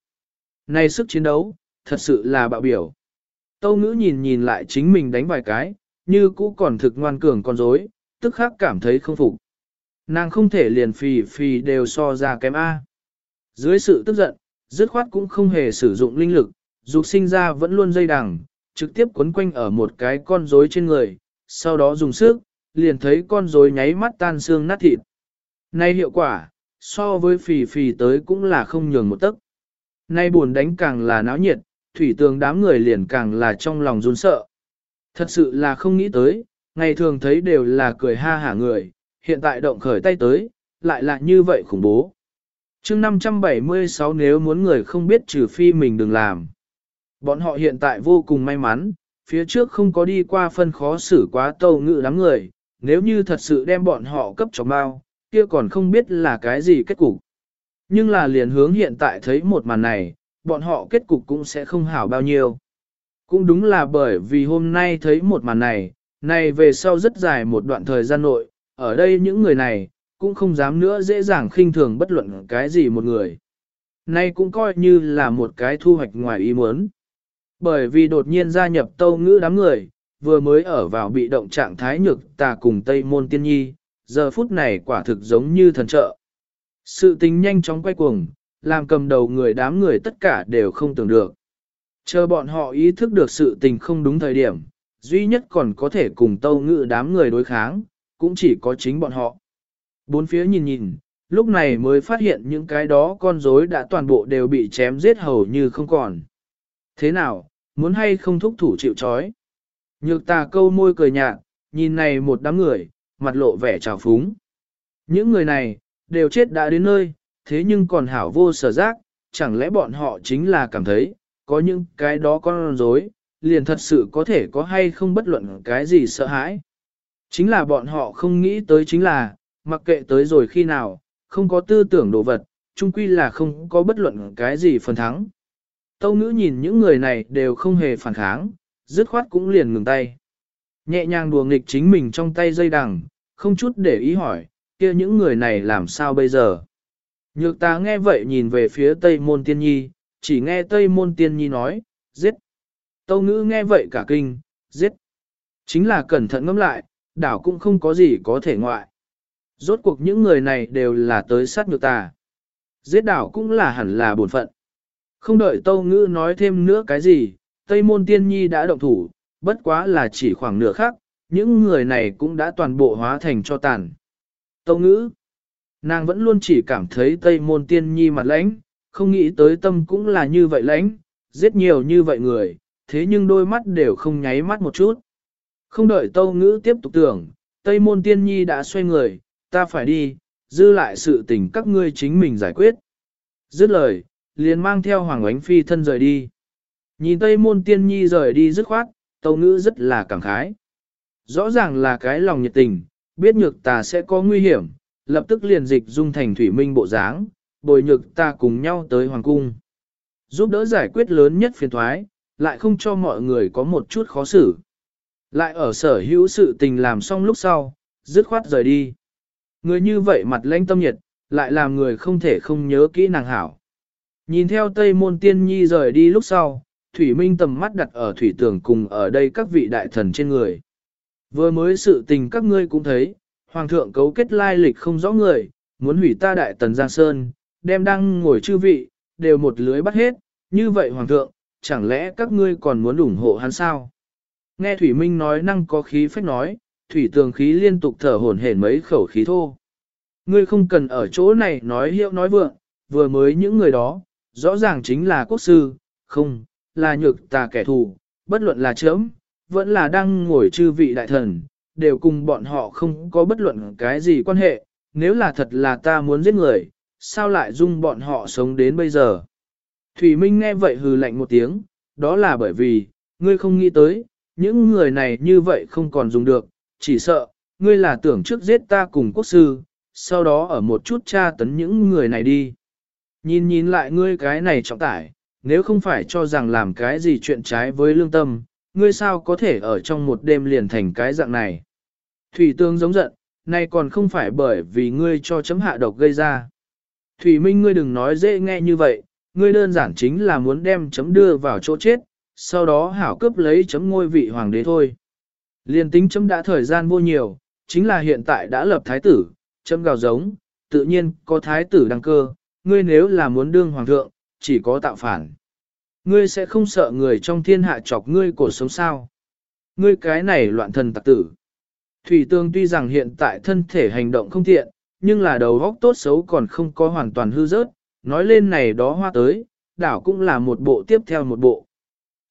Này sức chiến đấu, thật sự là bạo biểu. Tâu ngữ nhìn nhìn lại chính mình đánh vài cái, như cũ còn thực ngoan cường con rối, tức khắc cảm thấy không phục. Nàng không thể liền phì phì đều so ra kém A. Dưới sự tức giận, dứt khoát cũng không hề sử dụng linh lực, dục sinh ra vẫn luôn dây đằng, trực tiếp quấn quanh ở một cái con rối trên người, sau đó dùng sức, liền thấy con rối nháy mắt tan xương nát thịt. Nay hiệu quả, so với phì phì tới cũng là không nhường một tấc. Nay buồn đánh càng là náo nhiệt, thủy tường đám người liền càng là trong lòng run sợ. Thật sự là không nghĩ tới, ngày thường thấy đều là cười ha hả người, hiện tại động khởi tay tới, lại là như vậy khủng bố chương 576 nếu muốn người không biết trừ phi mình đừng làm. Bọn họ hiện tại vô cùng may mắn, phía trước không có đi qua phân khó xử quá tâu ngự đám người, nếu như thật sự đem bọn họ cấp cho bao, kia còn không biết là cái gì kết cục. Nhưng là liền hướng hiện tại thấy một màn này, bọn họ kết cục cũng sẽ không hảo bao nhiêu. Cũng đúng là bởi vì hôm nay thấy một màn này, này về sau rất dài một đoạn thời gian nội, ở đây những người này, cũng không dám nữa dễ dàng khinh thường bất luận cái gì một người. Nay cũng coi như là một cái thu hoạch ngoài ý muốn. Bởi vì đột nhiên gia nhập tâu ngữ đám người, vừa mới ở vào bị động trạng thái nhược tà cùng Tây Môn Tiên Nhi, giờ phút này quả thực giống như thần trợ. Sự tình nhanh chóng quay cuồng, làm cầm đầu người đám người tất cả đều không tưởng được. Chờ bọn họ ý thức được sự tình không đúng thời điểm, duy nhất còn có thể cùng tâu ngự đám người đối kháng, cũng chỉ có chính bọn họ. Bốn phía nhìn nhìn, lúc này mới phát hiện những cái đó con rối đã toàn bộ đều bị chém giết hầu như không còn. Thế nào, muốn hay không thúc thủ chịu chói? Nhược tà câu môi cười nhạt, nhìn này một đám người, mặt lộ vẻ trào phúng. Những người này, đều chết đã đến nơi, thế nhưng còn hảo vô sở giác, chẳng lẽ bọn họ chính là cảm thấy, có những cái đó con rối, liền thật sự có thể có hay không bất luận cái gì sợ hãi. Chính là bọn họ không nghĩ tới chính là, mặc kệ tới rồi khi nào, không có tư tưởng đồ vật, chung quy là không có bất luận cái gì phần thắng. Tâu ngữ nhìn những người này đều không hề phản kháng, dứt khoát cũng liền ngừng tay. Nhẹ nhàng đùa nghịch chính mình trong tay dây đằng, không chút để ý hỏi, kia những người này làm sao bây giờ. Nhược ta nghe vậy nhìn về phía Tây Môn Tiên Nhi, chỉ nghe Tây Môn Tiên Nhi nói, giết. Tâu ngữ nghe vậy cả kinh, giết. Chính là cẩn thận ngâm lại, đảo cũng không có gì có thể ngoại. Rốt cuộc những người này đều là tới sát nhược ta. Giết đảo cũng là hẳn là bổn phận. Không đợi Tâu Ngữ nói thêm nữa cái gì, Tây Môn Tiên Nhi đã động thủ, bất quá là chỉ khoảng nửa khắc những người này cũng đã toàn bộ hóa thành cho tàn. Tâu Ngữ Nàng vẫn luôn chỉ cảm thấy Tây Môn Tiên Nhi mặt lãnh, không nghĩ tới tâm cũng là như vậy lãnh, giết nhiều như vậy người, thế nhưng đôi mắt đều không nháy mắt một chút. Không đợi Tâu Ngữ tiếp tục tưởng, Tây Môn Tiên Nhi đã xoay người, ta phải đi, dư lại sự tình các ngươi chính mình giải quyết. Dứt lời, liền mang theo Hoàng Ánh Phi thân rời đi. Nhìn Tây Môn Tiên Nhi rời đi dứt khoát, Tâu Ngữ rất là cảm khái. Rõ ràng là cái lòng nhiệt tình, biết nhược ta sẽ có nguy hiểm, lập tức liền dịch dung thành thủy minh bộ dáng, bồi nhược ta cùng nhau tới Hoàng Cung. Giúp đỡ giải quyết lớn nhất phiền thoái, lại không cho mọi người có một chút khó xử. Lại ở sở hữu sự tình làm xong lúc sau, dứt khoát rời đi. Người như vậy mặt lãnh tâm nhiệt, lại làm người không thể không nhớ kỹ nàng hảo. Nhìn theo Tây Môn Tiên Nhi rời đi lúc sau, Thủy Minh tầm mắt đặt ở Thủy Tường cùng ở đây các vị đại thần trên người. Vừa mới sự tình các ngươi cũng thấy, Hoàng thượng cấu kết lai lịch không rõ người, muốn hủy ta đại tần Giang Sơn, đem đăng ngồi chư vị, đều một lưới bắt hết, như vậy Hoàng thượng, chẳng lẽ các ngươi còn muốn ủng hộ hắn sao? Nghe Thủy Minh nói năng có khí phách nói, Thủy Tường khí liên tục thở hổn hển mấy khẩu khí thô. Ngươi không cần ở chỗ này nói hiệu nói vượng, vừa mới những người đó, rõ ràng chính là quốc sư, không, là nhược tà kẻ thù, bất luận là chớm, vẫn là đang ngồi chư vị đại thần, đều cùng bọn họ không có bất luận cái gì quan hệ, nếu là thật là ta muốn giết người, sao lại dung bọn họ sống đến bây giờ. Thủy Minh nghe vậy hừ lạnh một tiếng, đó là bởi vì, ngươi không nghĩ tới, những người này như vậy không còn dùng được, chỉ sợ, ngươi là tưởng trước giết ta cùng quốc sư, sau đó ở một chút tra tấn những người này đi. Nhìn nhìn lại ngươi cái này trọng tải, nếu không phải cho rằng làm cái gì chuyện trái với lương tâm, ngươi sao có thể ở trong một đêm liền thành cái dạng này. Thủy tương giống giận, nay còn không phải bởi vì ngươi cho chấm hạ độc gây ra. Thủy Minh ngươi đừng nói dễ nghe như vậy, ngươi đơn giản chính là muốn đem chấm đưa vào chỗ chết, sau đó hảo cướp lấy chấm ngôi vị hoàng đế thôi. Liên tính chấm đã thời gian vô nhiều, chính là hiện tại đã lập thái tử, chấm gào giống, tự nhiên có thái tử đăng cơ, ngươi nếu là muốn đương hoàng thượng, chỉ có tạo phản. Ngươi sẽ không sợ người trong thiên hạ chọc ngươi cổ sống sao. Ngươi cái này loạn thần tặc tử. Thủy tương tuy rằng hiện tại thân thể hành động không tiện, nhưng là đầu góc tốt xấu còn không có hoàn toàn hư rớt, nói lên này đó hoa tới, đảo cũng là một bộ tiếp theo một bộ.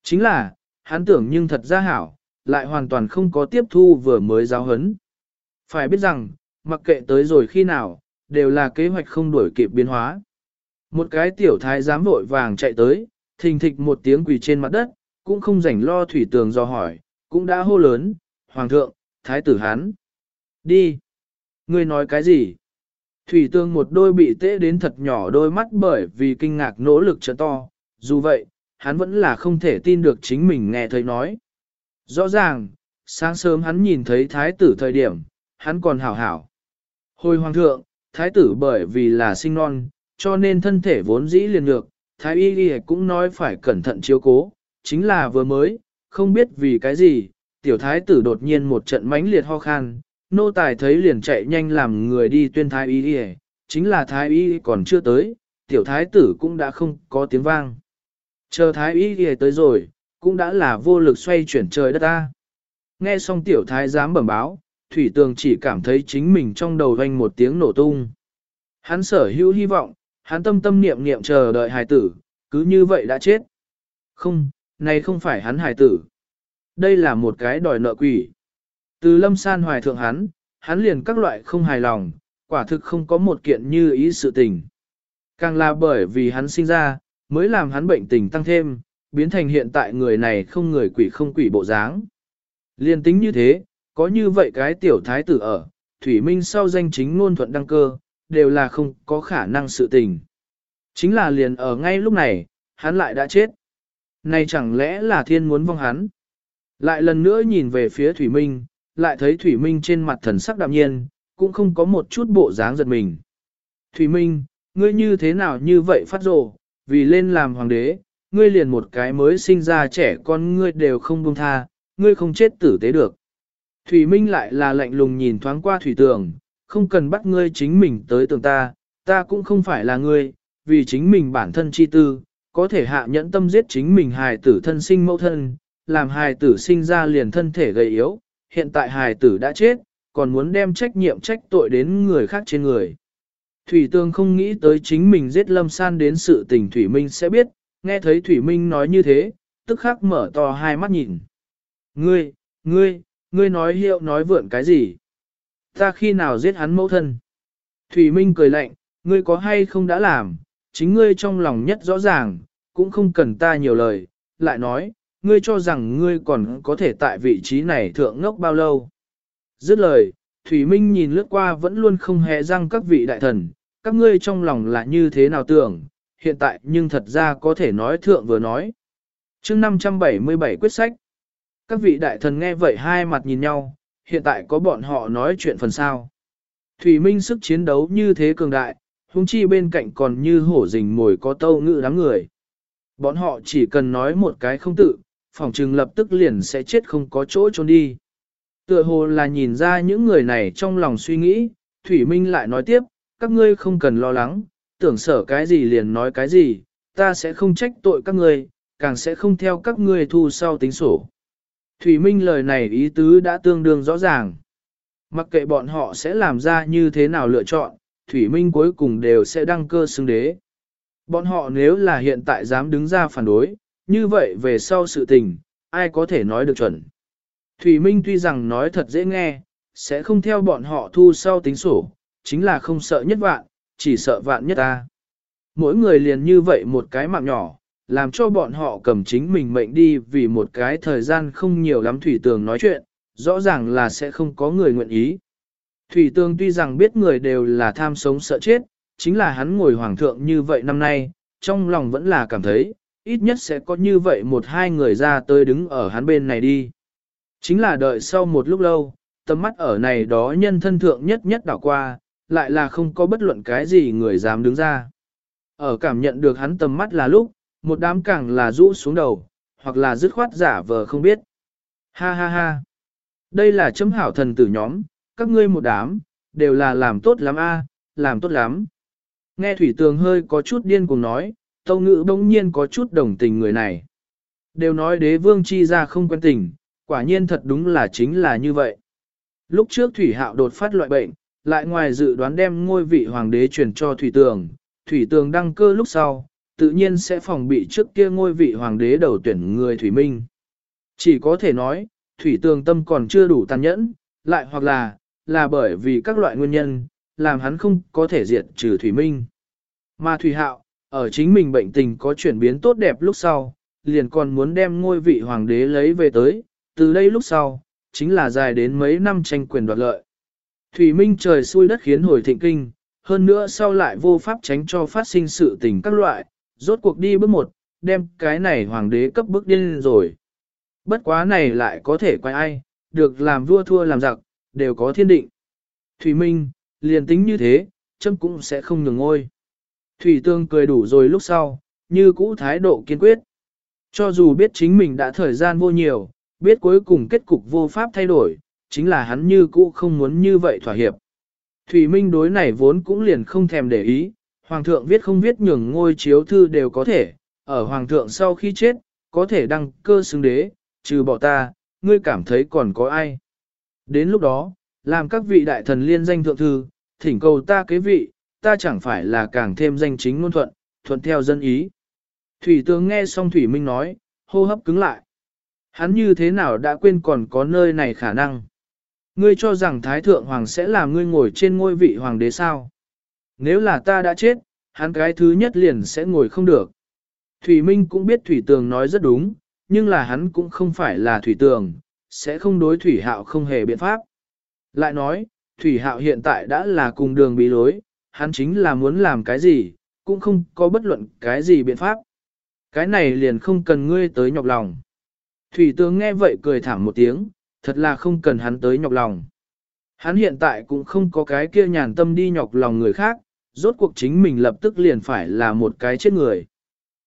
Chính là, hắn tưởng nhưng thật ra hảo, lại hoàn toàn không có tiếp thu vừa mới giáo hấn. Phải biết rằng, mặc kệ tới rồi khi nào, đều là kế hoạch không đuổi kịp biến hóa. Một cái tiểu thái giám vội vàng chạy tới, thình thịch một tiếng quỳ trên mặt đất, cũng không rảnh lo thủy tường do hỏi, cũng đã hô lớn, Hoàng thượng, thái tử hắn. Đi. Ngươi nói cái gì? Thủy tương một đôi bị tê đến thật nhỏ đôi mắt bởi vì kinh ngạc nỗ lực trở to, dù vậy, hắn vẫn là không thể tin được chính mình nghe thấy nói. Rõ ràng, sáng sớm hắn nhìn thấy thái tử thời điểm, hắn còn hảo hảo. Hồi hoàng thượng, thái tử bởi vì là sinh non, cho nên thân thể vốn dĩ liền được, thái y ghi cũng nói phải cẩn thận chiếu cố, chính là vừa mới, không biết vì cái gì, tiểu thái tử đột nhiên một trận mãnh liệt ho khan, nô tài thấy liền chạy nhanh làm người đi tuyên thái y y, chính là thái y còn chưa tới, tiểu thái tử cũng đã không có tiếng vang. Chờ thái y y tới rồi, cũng đã là vô lực xoay chuyển trời đất ta. Nghe xong tiểu thái giám bẩm báo, Thủy Tường chỉ cảm thấy chính mình trong đầu vang một tiếng nổ tung. Hắn sở hữu hy vọng, hắn tâm tâm niệm niệm chờ đợi hài tử, cứ như vậy đã chết. Không, này không phải hắn hài tử. Đây là một cái đòi nợ quỷ. Từ lâm san hoài thượng hắn, hắn liền các loại không hài lòng, quả thực không có một kiện như ý sự tình. Càng là bởi vì hắn sinh ra, mới làm hắn bệnh tình tăng thêm, biến thành hiện tại người này không người quỷ không quỷ bộ dáng. Liên tính như thế, có như vậy cái tiểu thái tử ở, Thủy Minh sau danh chính ngôn thuận đăng cơ, đều là không có khả năng sự tình. Chính là liền ở ngay lúc này, hắn lại đã chết. Này chẳng lẽ là thiên muốn vong hắn? Lại lần nữa nhìn về phía Thủy Minh, lại thấy Thủy Minh trên mặt thần sắc đạm nhiên, cũng không có một chút bộ dáng giật mình. Thủy Minh, ngươi như thế nào như vậy phát rồ, vì lên làm hoàng đế, ngươi liền một cái mới sinh ra trẻ con ngươi đều không buông tha, ngươi không chết tử tế được. Thủy Minh lại là lạnh lùng nhìn thoáng qua thủy tường, không cần bắt ngươi chính mình tới tường ta, ta cũng không phải là ngươi, vì chính mình bản thân chi tư, có thể hạ nhẫn tâm giết chính mình hài tử thân sinh mẫu thân, làm hài tử sinh ra liền thân thể gầy yếu, hiện tại hài tử đã chết, còn muốn đem trách nhiệm trách tội đến người khác trên người. Thủy Tương không nghĩ tới chính mình giết Lâm San đến sự tình Thủy Minh sẽ biết, nghe thấy Thủy Minh nói như thế, tức khắc mở to hai mắt nhìn. Ngươi, ngươi, ngươi nói hiệu nói vượn cái gì? Ta khi nào giết hắn mẫu thân? Thủy Minh cười lạnh, ngươi có hay không đã làm, chính ngươi trong lòng nhất rõ ràng, cũng không cần ta nhiều lời, lại nói, ngươi cho rằng ngươi còn có thể tại vị trí này thượng ngốc bao lâu. Dứt lời, Thủy Minh nhìn lướt qua vẫn luôn không hề răng các vị đại thần, các ngươi trong lòng là như thế nào tưởng, hiện tại nhưng thật ra có thể nói thượng vừa nói. chương 577 quyết sách, các vị đại thần nghe vậy hai mặt nhìn nhau, hiện tại có bọn họ nói chuyện phần sao. Thủy Minh sức chiến đấu như thế cường đại, huống chi bên cạnh còn như hổ rình mồi có tâu ngự đám người. Bọn họ chỉ cần nói một cái không tự, phòng trừng lập tức liền sẽ chết không có chỗ trốn đi. Tựa hồ là nhìn ra những người này trong lòng suy nghĩ, Thủy Minh lại nói tiếp, các ngươi không cần lo lắng, tưởng sở cái gì liền nói cái gì, ta sẽ không trách tội các ngươi, càng sẽ không theo các ngươi thu sau tính sổ. Thủy Minh lời này ý tứ đã tương đương rõ ràng. Mặc kệ bọn họ sẽ làm ra như thế nào lựa chọn, Thủy Minh cuối cùng đều sẽ đăng cơ xứng đế. Bọn họ nếu là hiện tại dám đứng ra phản đối, như vậy về sau sự tình, ai có thể nói được chuẩn. Thủy Minh tuy rằng nói thật dễ nghe, sẽ không theo bọn họ thu sau tính sổ, chính là không sợ nhất vạn, chỉ sợ vạn nhất ta. Mỗi người liền như vậy một cái mạng nhỏ, làm cho bọn họ cầm chính mình mệnh đi vì một cái thời gian không nhiều lắm Thủy Tường nói chuyện, rõ ràng là sẽ không có người nguyện ý. Thủy Tường tuy rằng biết người đều là tham sống sợ chết, chính là hắn ngồi hoàng thượng như vậy năm nay, trong lòng vẫn là cảm thấy, ít nhất sẽ có như vậy một hai người ra tới đứng ở hắn bên này đi. Chính là đợi sau một lúc lâu, tầm mắt ở này đó nhân thân thượng nhất nhất đảo qua, lại là không có bất luận cái gì người dám đứng ra. Ở cảm nhận được hắn tầm mắt là lúc, một đám càng là rũ xuống đầu, hoặc là dứt khoát giả vờ không biết. Ha ha ha. Đây là chấm hảo thần tử nhóm, các ngươi một đám, đều là làm tốt lắm a, làm tốt lắm. Nghe Thủy Tường hơi có chút điên cùng nói, Tâu Ngữ bỗng nhiên có chút đồng tình người này. Đều nói đế vương chi ra không quen tình, quả nhiên thật đúng là chính là như vậy. Lúc trước Thủy Hạo đột phát loại bệnh, lại ngoài dự đoán đem ngôi vị hoàng đế truyền cho Thủy Tường, Thủy Tường đăng cơ lúc sau, tự nhiên sẽ phòng bị trước kia ngôi vị hoàng đế đầu tuyển người Thủy Minh. Chỉ có thể nói, Thủy Tường tâm còn chưa đủ tàn nhẫn, lại hoặc là, là bởi vì các loại nguyên nhân, làm hắn không có thể diệt trừ Thủy Minh. Mà Thủy Hạo, ở chính mình bệnh tình có chuyển biến tốt đẹp lúc sau, liền còn muốn đem ngôi vị hoàng đế lấy về tới, từ đây lúc sau, chính là dài đến mấy năm tranh quyền đoạt lợi. Thủy Minh trời xui đất khiến hồi thịnh kinh, hơn nữa sau lại vô pháp tránh cho phát sinh sự tình các loại, rốt cuộc đi bước một, đem cái này hoàng đế cấp bước điên rồi. Bất quá này lại có thể quay ai, được làm vua thua làm giặc, đều có thiên định. Thủy Minh, liền tính như thế, châm cũng sẽ không nhường ngôi. Thủy Tương cười đủ rồi lúc sau, như cũ thái độ kiên quyết. Cho dù biết chính mình đã thời gian vô nhiều, biết cuối cùng kết cục vô pháp thay đổi, chính là hắn như cũ không muốn như vậy thỏa hiệp. Thủy Minh đối này vốn cũng liền không thèm để ý, Hoàng thượng viết không viết nhường ngôi chiếu thư đều có thể, ở Hoàng thượng sau khi chết, có thể đăng cơ xứng đế, trừ bỏ ta, ngươi cảm thấy còn có ai. Đến lúc đó, làm các vị đại thần liên danh thượng thư, thỉnh cầu ta kế vị, ta chẳng phải là càng thêm danh chính ngôn thuận, thuận theo dân ý. Thủy tướng nghe xong Thủy Minh nói, hô hấp cứng lại. Hắn như thế nào đã quên còn có nơi này khả năng. Ngươi cho rằng Thái Thượng Hoàng sẽ làm ngươi ngồi trên ngôi vị Hoàng đế sao? Nếu là ta đã chết, hắn cái thứ nhất liền sẽ ngồi không được. Thủy Minh cũng biết Thủy Tường nói rất đúng, nhưng là hắn cũng không phải là Thủy Tường, sẽ không đối Thủy Hạo không hề biện pháp. Lại nói, Thủy Hạo hiện tại đã là cùng đường bí lối, hắn chính là muốn làm cái gì, cũng không có bất luận cái gì biện pháp. Cái này liền không cần ngươi tới nhọc lòng. Thủy tướng nghe vậy cười thảm một tiếng, thật là không cần hắn tới nhọc lòng. Hắn hiện tại cũng không có cái kia nhàn tâm đi nhọc lòng người khác, rốt cuộc chính mình lập tức liền phải là một cái chết người.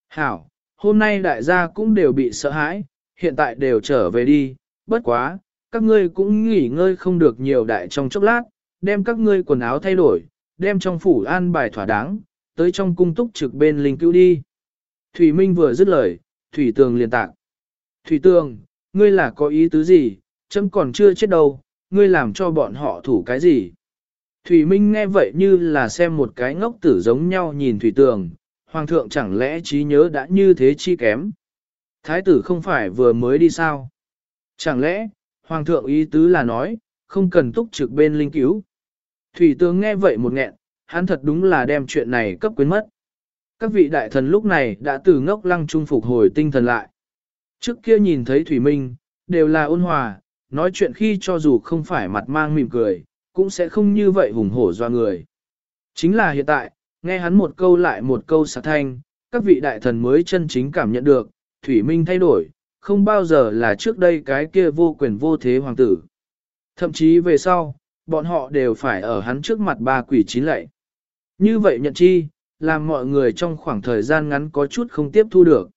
Hảo, hôm nay đại gia cũng đều bị sợ hãi, hiện tại đều trở về đi, bất quá, các ngươi cũng nghỉ ngơi không được nhiều đại trong chốc lát, đem các ngươi quần áo thay đổi, đem trong phủ an bài thỏa đáng, tới trong cung túc trực bên linh cứu đi. Thủy Minh vừa dứt lời, Thủy Tường liền tạc. Thủy Tường, ngươi là có ý tứ gì, chấm còn chưa chết đâu, ngươi làm cho bọn họ thủ cái gì. Thủy Minh nghe vậy như là xem một cái ngốc tử giống nhau nhìn Thủy Tường, Hoàng thượng chẳng lẽ trí nhớ đã như thế chi kém. Thái tử không phải vừa mới đi sao? Chẳng lẽ, Hoàng thượng ý tứ là nói, không cần túc trực bên linh cứu. Thủy tướng nghe vậy một nghẹn, hắn thật đúng là đem chuyện này cấp quyến mất. Các vị đại thần lúc này đã từ ngốc lăng trung phục hồi tinh thần lại. Trước kia nhìn thấy Thủy Minh, đều là ôn hòa, nói chuyện khi cho dù không phải mặt mang mỉm cười, cũng sẽ không như vậy hùng hổ doa người. Chính là hiện tại, nghe hắn một câu lại một câu sạc thanh, các vị đại thần mới chân chính cảm nhận được, Thủy Minh thay đổi, không bao giờ là trước đây cái kia vô quyền vô thế hoàng tử. Thậm chí về sau, bọn họ đều phải ở hắn trước mặt ba quỷ chín lệ. Như vậy nhận chi, làm mọi người trong khoảng thời gian ngắn có chút không tiếp thu được.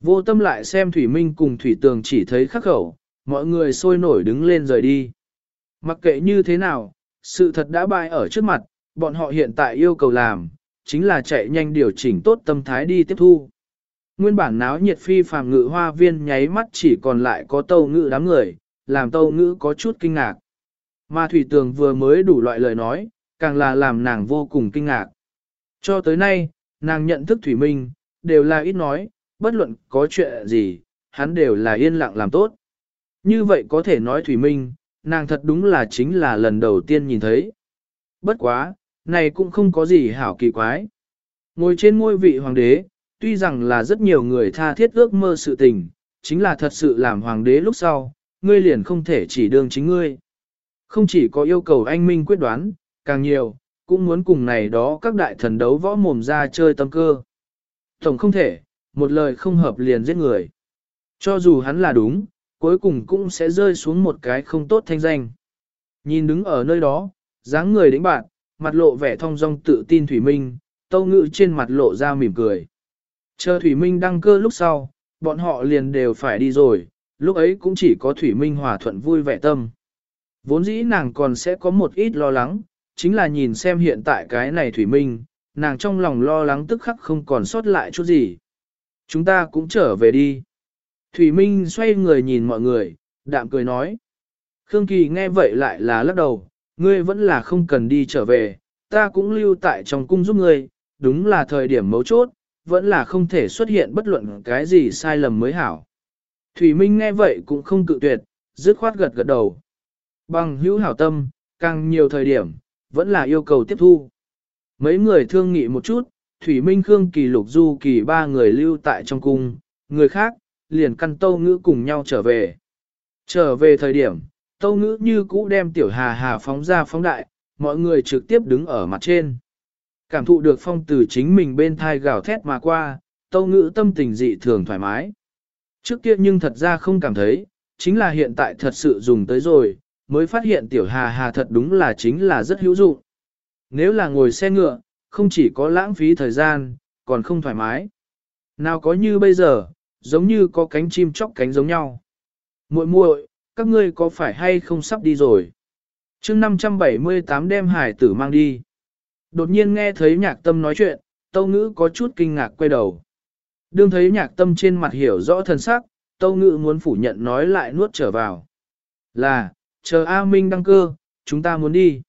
Vô tâm lại xem Thủy Minh cùng Thủy Tường chỉ thấy khắc khẩu, mọi người sôi nổi đứng lên rời đi. Mặc kệ như thế nào, sự thật đã bại ở trước mặt, bọn họ hiện tại yêu cầu làm, chính là chạy nhanh điều chỉnh tốt tâm thái đi tiếp thu. Nguyên bản náo nhiệt phi phàm ngự hoa viên nháy mắt chỉ còn lại có tâu ngự đám người, làm tâu ngữ có chút kinh ngạc. Mà Thủy Tường vừa mới đủ loại lời nói, càng là làm nàng vô cùng kinh ngạc. Cho tới nay, nàng nhận thức Thủy Minh, đều là ít nói, bất luận có chuyện gì, hắn đều là yên lặng làm tốt. Như vậy có thể nói Thủy Minh, nàng thật đúng là chính là lần đầu tiên nhìn thấy. Bất quá, này cũng không có gì hảo kỳ quái. Ngồi trên ngôi vị hoàng đế, tuy rằng là rất nhiều người tha thiết ước mơ sự tình, chính là thật sự làm hoàng đế lúc sau, ngươi liền không thể chỉ đương chính ngươi. Không chỉ có yêu cầu anh minh quyết đoán, càng nhiều, cũng muốn cùng này đó các đại thần đấu võ mồm ra chơi tâm cơ. Tổng không thể, một lời không hợp liền giết người. Cho dù hắn là đúng, cuối cùng cũng sẽ rơi xuống một cái không tốt thanh danh. Nhìn đứng ở nơi đó, dáng người đánh bạn, mặt lộ vẻ thong dong tự tin Thủy Minh, tâu ngự trên mặt lộ ra mỉm cười. Chờ Thủy Minh đăng cơ lúc sau, bọn họ liền đều phải đi rồi, lúc ấy cũng chỉ có Thủy Minh hòa thuận vui vẻ tâm. Vốn dĩ nàng còn sẽ có một ít lo lắng, chính là nhìn xem hiện tại cái này Thủy Minh, nàng trong lòng lo lắng tức khắc không còn sót lại chút gì. Chúng ta cũng trở về đi. Thủy Minh xoay người nhìn mọi người, đạm cười nói. Khương Kỳ nghe vậy lại là lắc đầu, ngươi vẫn là không cần đi trở về, ta cũng lưu tại trong cung giúp ngươi, đúng là thời điểm mấu chốt, vẫn là không thể xuất hiện bất luận cái gì sai lầm mới hảo. Thủy Minh nghe vậy cũng không cự tuyệt, dứt khoát gật gật đầu. Bằng hữu hảo tâm, càng nhiều thời điểm, vẫn là yêu cầu tiếp thu. Mấy người thương nghị một chút, Thủy Minh Khương Kỳ Lục Du Kỳ ba người lưu tại trong cung, người khác, liền căn tâu ngữ cùng nhau trở về. Trở về thời điểm, tâu ngữ như cũ đem tiểu hà hà phóng ra phóng đại, mọi người trực tiếp đứng ở mặt trên. Cảm thụ được phong từ chính mình bên thai gào thét mà qua, tâu ngữ tâm tình dị thường thoải mái. Trước kia nhưng thật ra không cảm thấy, chính là hiện tại thật sự dùng tới rồi, mới phát hiện tiểu hà hà thật đúng là chính là rất hữu dụng. Nếu là ngồi xe ngựa, không chỉ có lãng phí thời gian, còn không thoải mái. Nào có như bây giờ, giống như có cánh chim chóc cánh giống nhau. muội muội, các ngươi có phải hay không sắp đi rồi? chương 578 đem hải tử mang đi. Đột nhiên nghe thấy nhạc tâm nói chuyện, tâu ngữ có chút kinh ngạc quay đầu. Đương thấy nhạc tâm trên mặt hiểu rõ thân sắc, tâu ngữ muốn phủ nhận nói lại nuốt trở vào. Là, chờ A Minh đăng cơ, chúng ta muốn đi.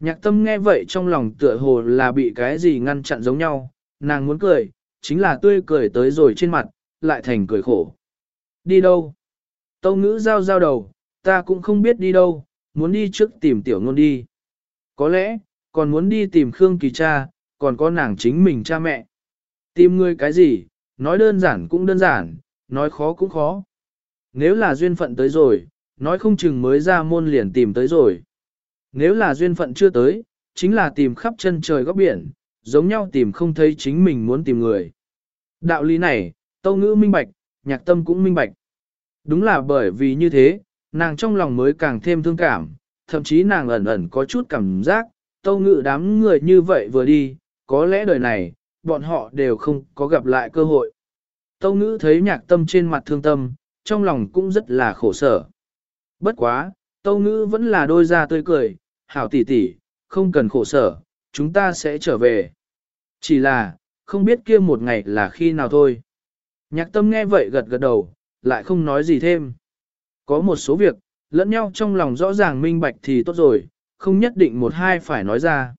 Nhạc tâm nghe vậy trong lòng tựa hồ là bị cái gì ngăn chặn giống nhau, nàng muốn cười, chính là tươi cười tới rồi trên mặt, lại thành cười khổ. Đi đâu? Tâu ngữ giao giao đầu, ta cũng không biết đi đâu, muốn đi trước tìm tiểu ngôn đi. Có lẽ, còn muốn đi tìm Khương Kỳ cha, còn có nàng chính mình cha mẹ. Tìm người cái gì, nói đơn giản cũng đơn giản, nói khó cũng khó. Nếu là duyên phận tới rồi, nói không chừng mới ra môn liền tìm tới rồi. Nếu là duyên phận chưa tới, chính là tìm khắp chân trời góc biển, giống nhau tìm không thấy chính mình muốn tìm người. Đạo lý này, tâu ngữ minh bạch, nhạc tâm cũng minh bạch. Đúng là bởi vì như thế, nàng trong lòng mới càng thêm thương cảm, thậm chí nàng ẩn ẩn có chút cảm giác, tâu ngữ đám người như vậy vừa đi, có lẽ đời này, bọn họ đều không có gặp lại cơ hội. Tâu ngữ thấy nhạc tâm trên mặt thương tâm, trong lòng cũng rất là khổ sở. Bất quá, tâu ngữ vẫn là đôi ra tươi cười, hảo tỷ tỷ, không cần khổ sở, chúng ta sẽ trở về. Chỉ là, không biết kia một ngày là khi nào thôi. Nhạc tâm nghe vậy gật gật đầu, lại không nói gì thêm. Có một số việc, lẫn nhau trong lòng rõ ràng minh bạch thì tốt rồi, không nhất định một hai phải nói ra.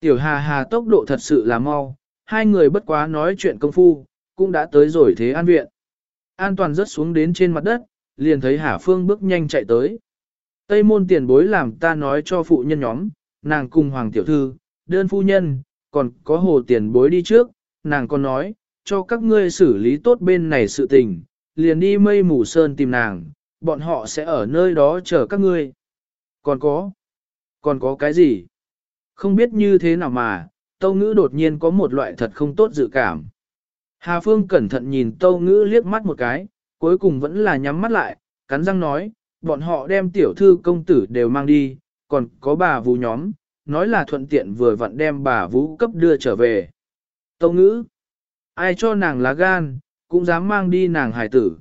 Tiểu hà hà tốc độ thật sự là mau, hai người bất quá nói chuyện công phu, cũng đã tới rồi thế an viện. An toàn rớt xuống đến trên mặt đất, liền thấy Hà Phương bước nhanh chạy tới. Tây môn tiền bối làm ta nói cho phụ nhân nhóm, nàng cùng Hoàng Tiểu Thư, đơn phu nhân, còn có hồ tiền bối đi trước, nàng còn nói, cho các ngươi xử lý tốt bên này sự tình, liền đi mây mù sơn tìm nàng, bọn họ sẽ ở nơi đó chờ các ngươi. Còn có, còn có cái gì? Không biết như thế nào mà, tâu ngữ đột nhiên có một loại thật không tốt dự cảm. Hà Phương cẩn thận nhìn tâu ngữ liếc mắt một cái, cuối cùng vẫn là nhắm mắt lại, cắn răng nói, bọn họ đem tiểu thư công tử đều mang đi, còn có bà vũ nhóm, nói là thuận tiện vừa vặn đem bà vũ cấp đưa trở về. Tâu ngữ, ai cho nàng lá gan, cũng dám mang đi nàng hài tử.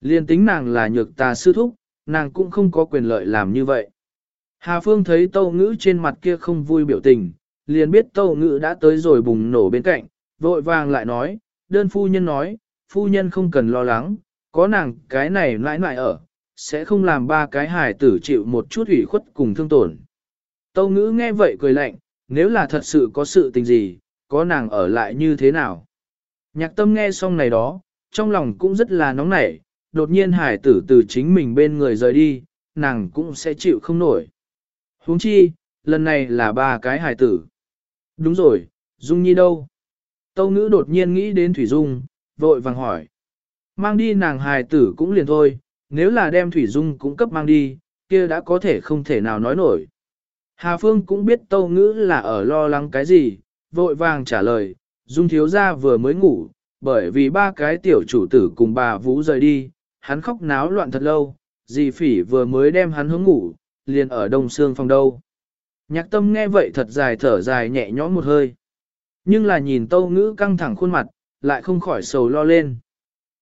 Liên tính nàng là nhược tà sư thúc, nàng cũng không có quyền lợi làm như vậy. Hà Phương thấy tâu ngữ trên mặt kia không vui biểu tình, liền biết tâu ngữ đã tới rồi bùng nổ bên cạnh, vội vàng lại nói, đơn phu nhân nói, phu nhân không cần lo lắng, có nàng cái này nãi nãi ở, sẽ không làm ba cái hài tử chịu một chút ủy khuất cùng thương tổn. Tâu ngữ nghe vậy cười lạnh, nếu là thật sự có sự tình gì, có nàng ở lại như thế nào. Nhạc tâm nghe xong này đó, trong lòng cũng rất là nóng nảy, đột nhiên hải tử từ chính mình bên người rời đi, nàng cũng sẽ chịu không nổi. huống chi, lần này là ba cái hải tử. Đúng rồi, Dung Nhi đâu? Tâu ngữ đột nhiên nghĩ đến Thủy Dung, vội vàng hỏi. Mang đi nàng hài tử cũng liền thôi, nếu là đem Thủy Dung cũng cấp mang đi, kia đã có thể không thể nào nói nổi. Hà Phương cũng biết tâu ngữ là ở lo lắng cái gì, vội vàng trả lời, Dung thiếu gia vừa mới ngủ, bởi vì ba cái tiểu chủ tử cùng bà Vũ rời đi, hắn khóc náo loạn thật lâu, dì phỉ vừa mới đem hắn hướng ngủ, liền ở đông xương phòng đâu. Nhạc tâm nghe vậy thật dài thở dài nhẹ nhõm một hơi. Nhưng là nhìn tâu ngữ căng thẳng khuôn mặt, lại không khỏi sầu lo lên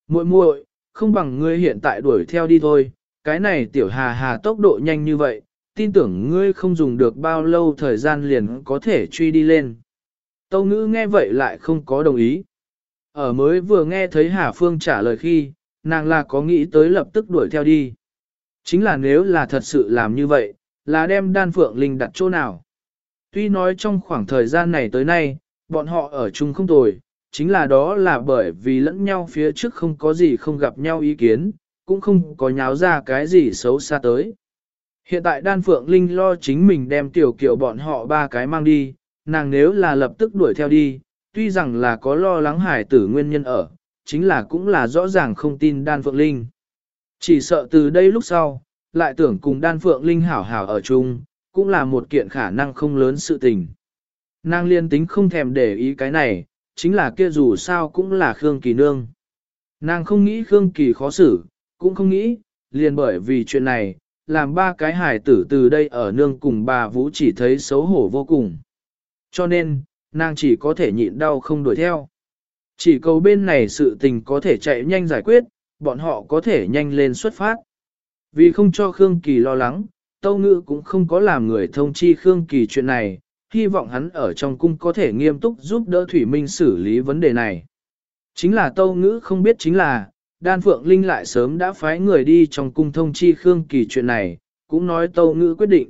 muội muội không bằng ngươi hiện tại đuổi theo đi thôi, cái này tiểu hà hà tốc độ nhanh như vậy, tin tưởng ngươi không dùng được bao lâu thời gian liền có thể truy đi lên. Tâu ngữ nghe vậy lại không có đồng ý. Ở mới vừa nghe thấy Hà Phương trả lời khi, nàng là có nghĩ tới lập tức đuổi theo đi. Chính là nếu là thật sự làm như vậy, là đem đan phượng linh đặt chỗ nào. Tuy nói trong khoảng thời gian này tới nay, bọn họ ở chung không tồi, chính là đó là bởi vì lẫn nhau phía trước không có gì không gặp nhau ý kiến, cũng không có nháo ra cái gì xấu xa tới. Hiện tại đan phượng linh lo chính mình đem tiểu kiểu bọn họ ba cái mang đi, nàng nếu là lập tức đuổi theo đi, tuy rằng là có lo lắng hải tử nguyên nhân ở, chính là cũng là rõ ràng không tin đan phượng linh. Chỉ sợ từ đây lúc sau, lại tưởng cùng đan phượng linh hảo hảo ở chung, cũng là một kiện khả năng không lớn sự tình. Nàng liên tính không thèm để ý cái này, chính là kia dù sao cũng là Khương Kỳ nương. Nàng không nghĩ Khương Kỳ khó xử, cũng không nghĩ, liền bởi vì chuyện này, làm ba cái hài tử từ đây ở nương cùng bà Vũ chỉ thấy xấu hổ vô cùng. Cho nên, nàng chỉ có thể nhịn đau không đuổi theo. Chỉ cầu bên này sự tình có thể chạy nhanh giải quyết, bọn họ có thể nhanh lên xuất phát. Vì không cho Khương Kỳ lo lắng, Tâu Ngữ cũng không có làm người thông chi Khương Kỳ chuyện này, hy vọng hắn ở trong cung có thể nghiêm túc giúp đỡ Thủy Minh xử lý vấn đề này. Chính là Tâu Ngữ không biết chính là, Đan Phượng Linh lại sớm đã phái người đi trong cung thông chi Khương Kỳ chuyện này, cũng nói Tâu Ngữ quyết định.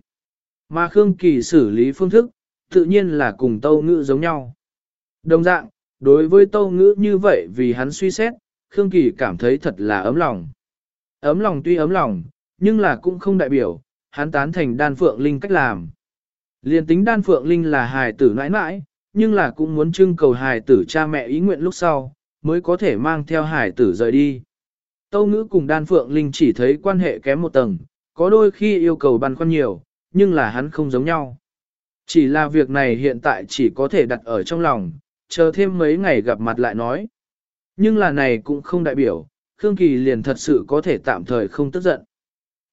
Mà Khương Kỳ xử lý phương thức, tự nhiên là cùng Tâu Ngữ giống nhau. Đồng dạng, đối với Tâu Ngữ như vậy vì hắn suy xét, Khương Kỳ cảm thấy thật là ấm lòng. Ấm lòng tuy ấm lòng, nhưng là cũng không đại biểu, hắn tán thành Đan Phượng Linh cách làm. Liên tính đan phượng linh là hài tử nãi nãi, nhưng là cũng muốn trưng cầu hài tử cha mẹ ý nguyện lúc sau, mới có thể mang theo hài tử rời đi. Tâu ngữ cùng đan phượng linh chỉ thấy quan hệ kém một tầng, có đôi khi yêu cầu băn khoăn nhiều, nhưng là hắn không giống nhau. Chỉ là việc này hiện tại chỉ có thể đặt ở trong lòng, chờ thêm mấy ngày gặp mặt lại nói. Nhưng là này cũng không đại biểu, Khương Kỳ liền thật sự có thể tạm thời không tức giận.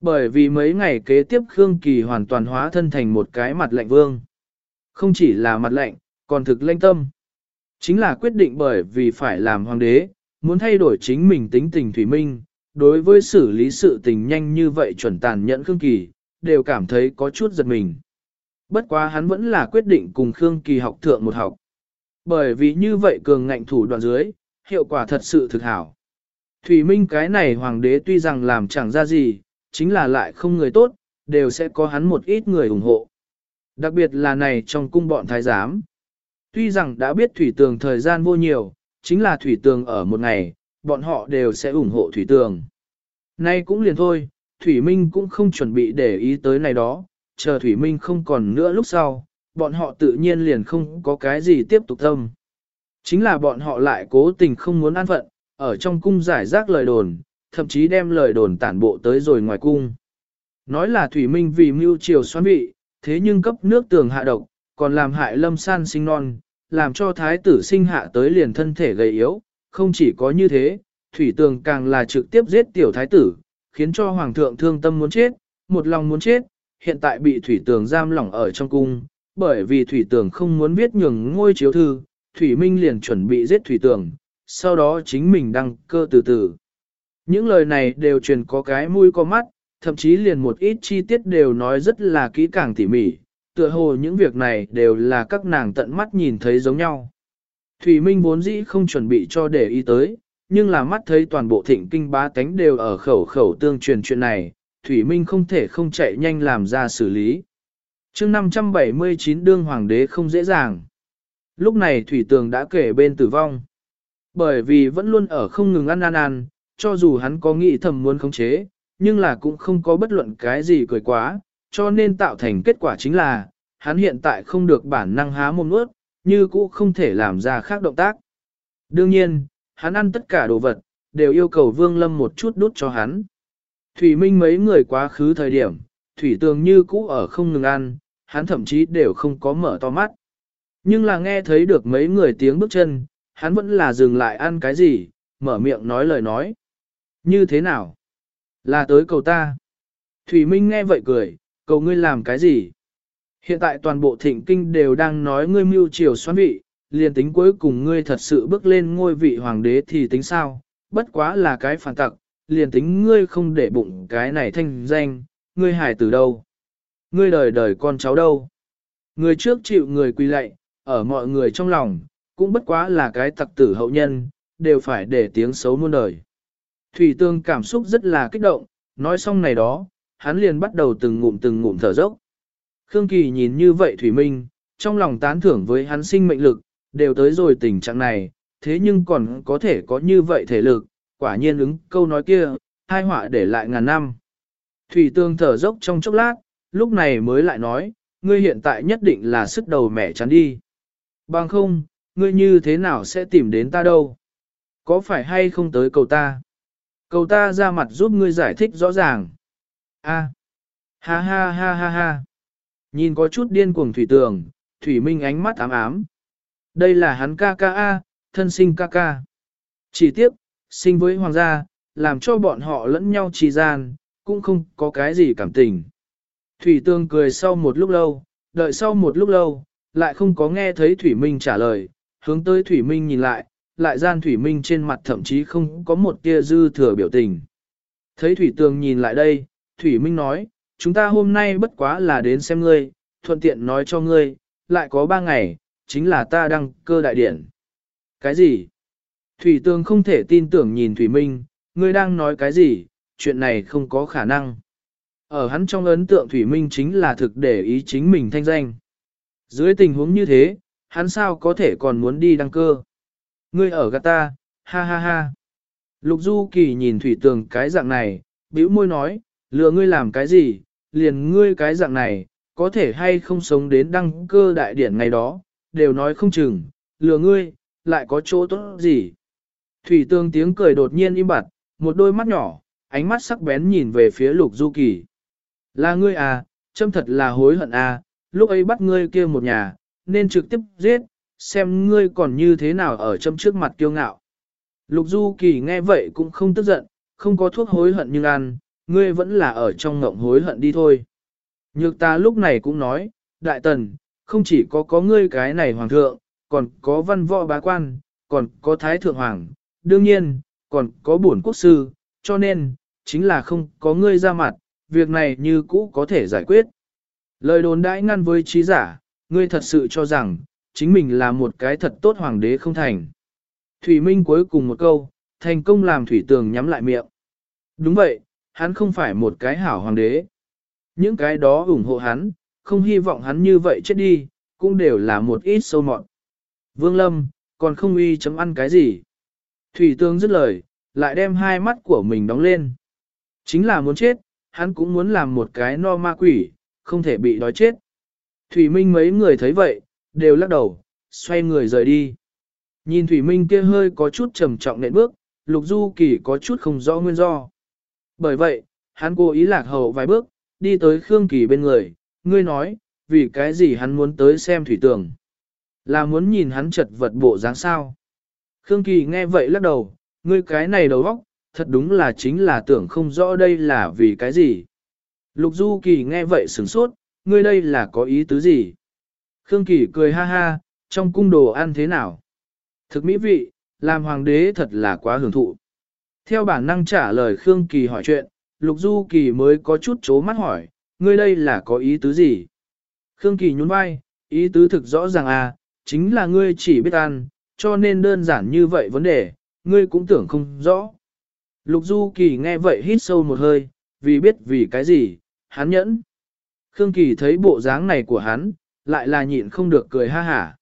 Bởi vì mấy ngày kế tiếp Khương Kỳ hoàn toàn hóa thân thành một cái mặt lạnh vương. Không chỉ là mặt lạnh, còn thực lanh tâm. Chính là quyết định bởi vì phải làm hoàng đế, muốn thay đổi chính mình tính tình thủy minh, đối với xử lý sự tình nhanh như vậy chuẩn tàn nhẫn Khương Kỳ, đều cảm thấy có chút giật mình. Bất quá hắn vẫn là quyết định cùng Khương Kỳ học thượng một học. Bởi vì như vậy cường ngạnh thủ đoạn dưới, hiệu quả thật sự thực hảo. Thủy Minh cái này hoàng đế tuy rằng làm chẳng ra gì, chính là lại không người tốt, đều sẽ có hắn một ít người ủng hộ. Đặc biệt là này trong cung bọn thái giám. Tuy rằng đã biết thủy tường thời gian vô nhiều, chính là thủy tường ở một ngày, bọn họ đều sẽ ủng hộ thủy tường. Nay cũng liền thôi, Thủy Minh cũng không chuẩn bị để ý tới này đó, chờ Thủy Minh không còn nữa lúc sau, bọn họ tự nhiên liền không có cái gì tiếp tục tâm. Chính là bọn họ lại cố tình không muốn an phận, ở trong cung giải rác lời đồn, thậm chí đem lời đồn tản bộ tới rồi ngoài cung. Nói là Thủy Minh vì mưu triều xoan vị, thế nhưng cấp nước tường hạ độc, còn làm hại lâm san sinh non, làm cho thái tử sinh hạ tới liền thân thể gầy yếu, không chỉ có như thế, Thủy Tường càng là trực tiếp giết tiểu thái tử, khiến cho hoàng thượng thương tâm muốn chết, một lòng muốn chết, hiện tại bị Thủy Tường giam lỏng ở trong cung, bởi vì Thủy Tường không muốn viết nhường ngôi chiếu thư, Thủy Minh liền chuẩn bị giết Thủy Tường, sau đó chính mình đăng cơ từ từ. Những lời này đều truyền có cái mũi có mắt, thậm chí liền một ít chi tiết đều nói rất là kỹ càng tỉ mỉ, tựa hồ những việc này đều là các nàng tận mắt nhìn thấy giống nhau. Thủy Minh vốn dĩ không chuẩn bị cho để ý tới, nhưng là mắt thấy toàn bộ thịnh kinh bá tánh đều ở khẩu khẩu tương truyền chuyện này, Thủy Minh không thể không chạy nhanh làm ra xử lý. chương 579 đương hoàng đế không dễ dàng. Lúc này Thủy Tường đã kể bên tử vong. Bởi vì vẫn luôn ở không ngừng ăn ăn ăn, cho dù hắn có nghĩ thầm muốn khống chế, nhưng là cũng không có bất luận cái gì cười quá, cho nên tạo thành kết quả chính là, hắn hiện tại không được bản năng há mồm nuốt, như cũ không thể làm ra khác động tác. Đương nhiên, hắn ăn tất cả đồ vật, đều yêu cầu Vương Lâm một chút đút cho hắn. Thủy Minh mấy người quá khứ thời điểm, Thủy Tường như cũ ở không ngừng ăn, hắn thậm chí đều không có mở to mắt. Nhưng là nghe thấy được mấy người tiếng bước chân, hắn vẫn là dừng lại ăn cái gì, mở miệng nói lời nói. Như thế nào? Là tới cầu ta. Thủy Minh nghe vậy cười, cầu ngươi làm cái gì? Hiện tại toàn bộ thịnh kinh đều đang nói ngươi mưu triều xoan vị, liền tính cuối cùng ngươi thật sự bước lên ngôi vị hoàng đế thì tính sao, bất quá là cái phản tặc, liền tính ngươi không để bụng cái này thanh danh, ngươi hài từ đâu? Ngươi đời đời con cháu đâu? Người trước chịu người quy lạy, ở mọi người trong lòng, cũng bất quá là cái tặc tử hậu nhân, đều phải để tiếng xấu muôn đời. Thủy tương cảm xúc rất là kích động, nói xong này đó, hắn liền bắt đầu từng ngụm từng ngụm thở dốc. Khương Kỳ nhìn như vậy Thủy Minh, trong lòng tán thưởng với hắn sinh mệnh lực, đều tới rồi tình trạng này, thế nhưng còn có thể có như vậy thể lực, quả nhiên ứng câu nói kia, hai họa để lại ngàn năm. Thủy tương thở dốc trong chốc lát, lúc này mới lại nói, ngươi hiện tại nhất định là sức đầu mẹ chắn đi. Bằng không, ngươi như thế nào sẽ tìm đến ta đâu? Có phải hay không tới cầu ta? Cầu ta ra mặt giúp ngươi giải thích rõ ràng. A. Ha ha ha ha ha. Nhìn có chút điên cuồng thủy tường, thủy minh ánh mắt ám ám. Đây là hắn ca ca A, thân sinh ca ca. Chỉ tiếc, sinh với hoàng gia, làm cho bọn họ lẫn nhau trì gian, cũng không có cái gì cảm tình. Thủy tương cười sau một lúc lâu, đợi sau một lúc lâu, lại không có nghe thấy Thủy Minh trả lời, hướng tới Thủy Minh nhìn lại, lại gian Thủy Minh trên mặt thậm chí không có một tia dư thừa biểu tình. Thấy Thủy Tường nhìn lại đây, Thủy Minh nói, chúng ta hôm nay bất quá là đến xem ngươi, thuận tiện nói cho ngươi, lại có ba ngày, chính là ta đăng cơ đại điển. Cái gì? Thủy Tường không thể tin tưởng nhìn Thủy Minh, ngươi đang nói cái gì, chuyện này không có khả năng. Ở hắn trong ấn tượng Thủy Minh chính là thực để ý chính mình thanh danh. Dưới tình huống như thế, hắn sao có thể còn muốn đi đăng cơ? Ngươi ở gạt ta, ha ha ha. Lục Du Kỳ nhìn Thủy Tường cái dạng này, bĩu môi nói, lừa ngươi làm cái gì, liền ngươi cái dạng này, có thể hay không sống đến đăng cơ đại điển ngày đó, đều nói không chừng, lừa ngươi, lại có chỗ tốt gì. Thủy Tường tiếng cười đột nhiên im bặt, một đôi mắt nhỏ, ánh mắt sắc bén nhìn về phía Lục Du Kỳ. Là ngươi à, châm thật là hối hận à, lúc ấy bắt ngươi kia một nhà, nên trực tiếp giết, xem ngươi còn như thế nào ở châm trước mặt kiêu ngạo. Lục Du Kỳ nghe vậy cũng không tức giận, không có thuốc hối hận nhưng ăn, ngươi vẫn là ở trong ngộng hối hận đi thôi. Nhược ta lúc này cũng nói, đại tần, không chỉ có có ngươi cái này hoàng thượng, còn có văn võ bá quan, còn có thái thượng hoàng, đương nhiên, còn có bổn quốc sư, cho nên, chính là không có ngươi ra mặt, việc này như cũ có thể giải quyết. Lời đồn đãi ngăn với trí giả, ngươi thật sự cho rằng, chính mình là một cái thật tốt hoàng đế không thành. Thủy Minh cuối cùng một câu, thành công làm Thủy Tường nhắm lại miệng. Đúng vậy, hắn không phải một cái hảo hoàng đế. Những cái đó ủng hộ hắn, không hy vọng hắn như vậy chết đi, cũng đều là một ít sâu mọn. Vương Lâm, còn không uy chấm ăn cái gì. Thủy Tường dứt lời, lại đem hai mắt của mình đóng lên. Chính là muốn chết, hắn cũng muốn làm một cái no ma quỷ, không thể bị đói chết. Thủy Minh mấy người thấy vậy, đều lắc đầu, xoay người rời đi. Nhìn Thủy Minh kia hơi có chút trầm trọng nện bước, Lục Du Kỳ có chút không rõ nguyên do. Bởi vậy, hắn cố ý lạc hậu vài bước, đi tới Khương Kỳ bên người, ngươi nói, vì cái gì hắn muốn tới xem Thủy Tường. Là muốn nhìn hắn chật vật bộ dáng sao. Khương Kỳ nghe vậy lắc đầu, ngươi cái này đầu óc, thật đúng là chính là tưởng không rõ đây là vì cái gì. Lục Du Kỳ nghe vậy sửng sốt, ngươi đây là có ý tứ gì? Khương Kỳ cười ha ha, trong cung đồ ăn thế nào? Thực mỹ vị, làm hoàng đế thật là quá hưởng thụ. Theo bản năng trả lời Khương Kỳ hỏi chuyện, Lục Du Kỳ mới có chút chố mắt hỏi, ngươi đây là có ý tứ gì? Khương Kỳ nhún vai, ý tứ thực rõ ràng à, chính là ngươi chỉ biết ăn, cho nên đơn giản như vậy vấn đề, ngươi cũng tưởng không rõ. Lục Du Kỳ nghe vậy hít sâu một hơi, vì biết vì cái gì, hắn nhẫn. Khương Kỳ thấy bộ dáng này của hắn, lại là nhịn không được cười ha hả.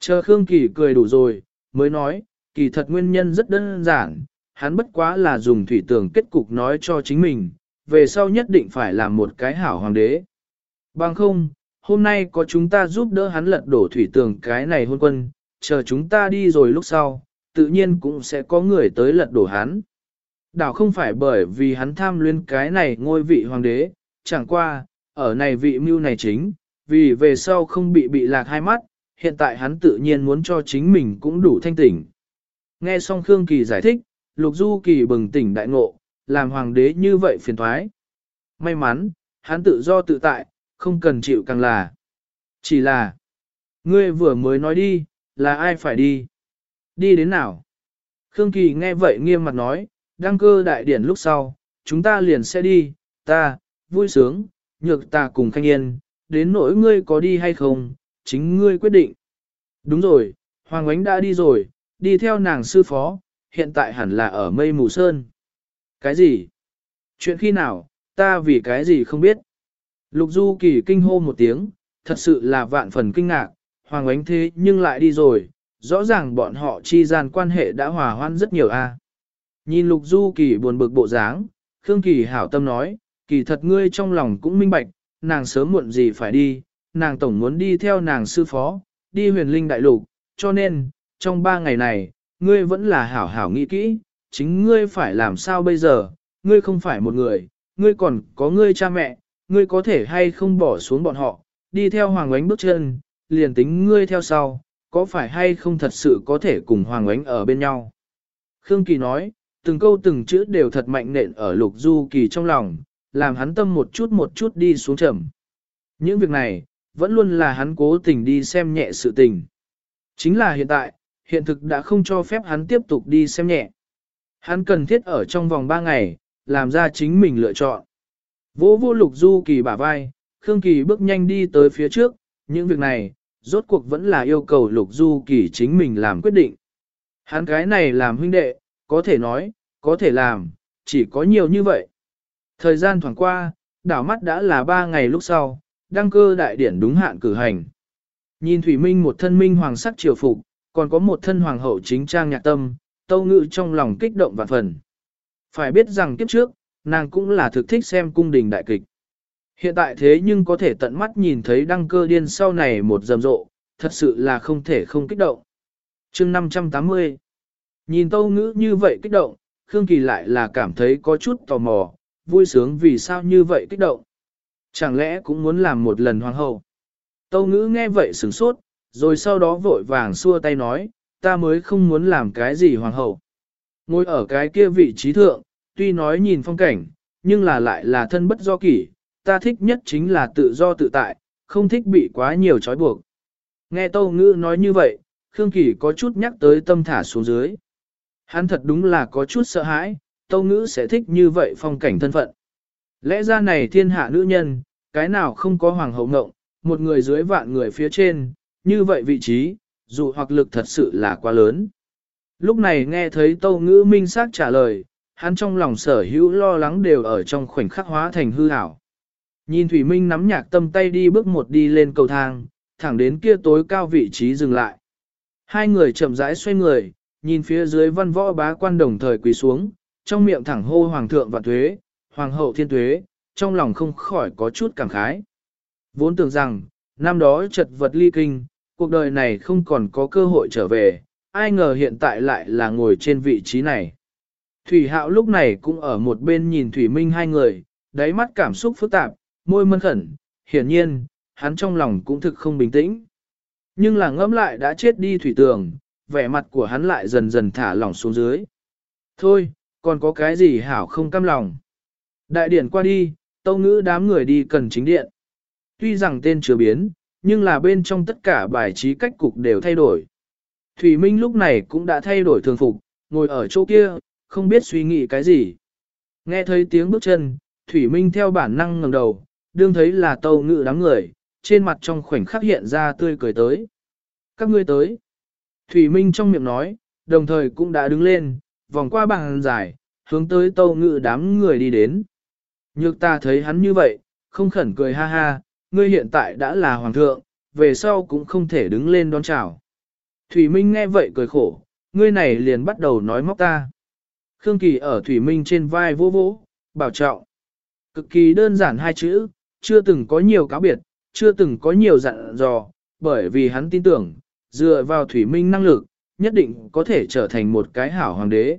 Chờ Khương Kỳ cười đủ rồi, mới nói, kỳ thật nguyên nhân rất đơn giản, hắn bất quá là dùng thủy tường kết cục nói cho chính mình, về sau nhất định phải làm một cái hảo hoàng đế. Bằng không, hôm nay có chúng ta giúp đỡ hắn lật đổ thủy tường cái này hôn quân, chờ chúng ta đi rồi lúc sau, tự nhiên cũng sẽ có người tới lật đổ hắn. Đảo không phải bởi vì hắn tham luyến cái này ngôi vị hoàng đế, chẳng qua, ở này vị mưu này chính, vì về sau không bị bị lạc hai mắt, hiện tại hắn tự nhiên muốn cho chính mình cũng đủ thanh tỉnh. Nghe xong Khương Kỳ giải thích, Lục Du Kỳ bừng tỉnh đại ngộ, làm hoàng đế như vậy phiền thoái. May mắn, hắn tự do tự tại, không cần chịu càng là. Chỉ là, ngươi vừa mới nói đi, là ai phải đi? Đi đến nào? Khương Kỳ nghe vậy nghiêm mặt nói, đăng cơ đại điển lúc sau, chúng ta liền sẽ đi, ta, vui sướng, nhược ta cùng khanh yên, đến nỗi ngươi có đi hay không, chính ngươi quyết định. Đúng rồi, Hoàng Ánh đã đi rồi, đi theo nàng sư phó, hiện tại hẳn là ở mây mù sơn. Cái gì? Chuyện khi nào, ta vì cái gì không biết. Lục Du Kỳ kinh hô một tiếng, thật sự là vạn phần kinh ngạc, Hoàng Ánh thế nhưng lại đi rồi, rõ ràng bọn họ chi gian quan hệ đã hòa hoan rất nhiều a. Nhìn Lục Du Kỳ buồn bực bộ dáng, Khương Kỳ hảo tâm nói, kỳ thật ngươi trong lòng cũng minh bạch, nàng sớm muộn gì phải đi, nàng tổng muốn đi theo nàng sư phó, đi huyền linh đại lục, cho nên, trong ba ngày này, ngươi vẫn là hảo hảo nghĩ kỹ, chính ngươi phải làm sao bây giờ, ngươi không phải một người, ngươi còn có ngươi cha mẹ, ngươi có thể hay không bỏ xuống bọn họ, đi theo hoàng ánh bước chân, liền tính ngươi theo sau, có phải hay không thật sự có thể cùng hoàng Oánh ở bên nhau. Khương Kỳ nói, từng câu từng chữ đều thật mạnh nện ở lục du kỳ trong lòng, làm hắn tâm một chút một chút đi xuống trầm. Những việc này, vẫn luôn là hắn cố tình đi xem nhẹ sự tình. Chính là hiện tại, hiện thực đã không cho phép hắn tiếp tục đi xem nhẹ. Hắn cần thiết ở trong vòng 3 ngày, làm ra chính mình lựa chọn. Vô vô lục du kỳ bả vai, Khương Kỳ bước nhanh đi tới phía trước, những việc này, rốt cuộc vẫn là yêu cầu lục du kỳ chính mình làm quyết định. Hắn cái này làm huynh đệ, có thể nói, có thể làm, chỉ có nhiều như vậy. Thời gian thoảng qua, đảo mắt đã là ba ngày lúc sau, đăng cơ đại điển đúng hạn cử hành. Nhìn Thủy Minh một thân minh hoàng sắc triều phục, còn có một thân hoàng hậu chính trang nhạc tâm, tâu ngự trong lòng kích động vạn phần. Phải biết rằng kiếp trước, nàng cũng là thực thích xem cung đình đại kịch. Hiện tại thế nhưng có thể tận mắt nhìn thấy đăng cơ điên sau này một rầm rộ, thật sự là không thể không kích động. chương 580 Nhìn tâu ngữ như vậy kích động, Khương Kỳ lại là cảm thấy có chút tò mò, vui sướng vì sao như vậy kích động. Chẳng lẽ cũng muốn làm một lần hoàng hậu? Tâu ngữ nghe vậy sửng sốt, rồi sau đó vội vàng xua tay nói, ta mới không muốn làm cái gì hoàng hậu. Ngồi ở cái kia vị trí thượng, tuy nói nhìn phong cảnh, nhưng là lại là thân bất do kỷ, ta thích nhất chính là tự do tự tại, không thích bị quá nhiều trói buộc. Nghe Tâu Ngữ nói như vậy, Khương Kỳ có chút nhắc tới tâm thả xuống dưới. Hắn thật đúng là có chút sợ hãi, Tâu Ngữ sẽ thích như vậy phong cảnh thân phận. Lẽ ra này thiên hạ nữ nhân, cái nào không có hoàng hậu ngộng, một người dưới vạn người phía trên, như vậy vị trí, dù hoặc lực thật sự là quá lớn. Lúc này nghe thấy Tâu Ngữ minh xác trả lời, hắn trong lòng sở hữu lo lắng đều ở trong khoảnh khắc hóa thành hư ảo. Nhìn Thủy Minh nắm nhạc tâm tay đi bước một đi lên cầu thang, thẳng đến kia tối cao vị trí dừng lại. Hai người chậm rãi xoay người, nhìn phía dưới văn võ bá quan đồng thời quỳ xuống, trong miệng thẳng hô hoàng thượng và thuế, hoàng hậu thiên thuế, trong lòng không khỏi có chút cảm khái. Vốn tưởng rằng, năm đó chật vật ly kinh, cuộc đời này không còn có cơ hội trở về, ai ngờ hiện tại lại là ngồi trên vị trí này. Thủy Hạo lúc này cũng ở một bên nhìn Thủy Minh hai người, đáy mắt cảm xúc phức tạp, môi mân khẩn, hiển nhiên, hắn trong lòng cũng thực không bình tĩnh. Nhưng là ngẫm lại đã chết đi Thủy Tường, vẻ mặt của hắn lại dần dần thả lỏng xuống dưới. Thôi, còn có cái gì hảo không cam lòng. Đại điển qua đi, tâu ngữ đám người đi cần chính điện. Tuy rằng tên chưa biến, nhưng là bên trong tất cả bài trí cách cục đều thay đổi. Thủy Minh lúc này cũng đã thay đổi thường phục, ngồi ở chỗ kia, không biết suy nghĩ cái gì. Nghe thấy tiếng bước chân, Thủy Minh theo bản năng ngẩng đầu, đương thấy là tâu ngự đám người, trên mặt trong khoảnh khắc hiện ra tươi cười tới. Các ngươi tới. Thủy Minh trong miệng nói, đồng thời cũng đã đứng lên, vòng qua bàn dài, hướng tới tâu ngự đám người đi đến. Nhược ta thấy hắn như vậy, không khẩn cười ha ha, ngươi hiện tại đã là hoàng thượng, về sau cũng không thể đứng lên đón chào. Thủy Minh nghe vậy cười khổ, ngươi này liền bắt đầu nói móc ta. Khương Kỳ ở Thủy Minh trên vai vô vỗ, bảo trọng. Cực kỳ đơn giản hai chữ, chưa từng có nhiều cáo biệt, chưa từng có nhiều dặn dò, bởi vì hắn tin tưởng, dựa vào Thủy Minh năng lực, nhất định có thể trở thành một cái hảo hoàng đế.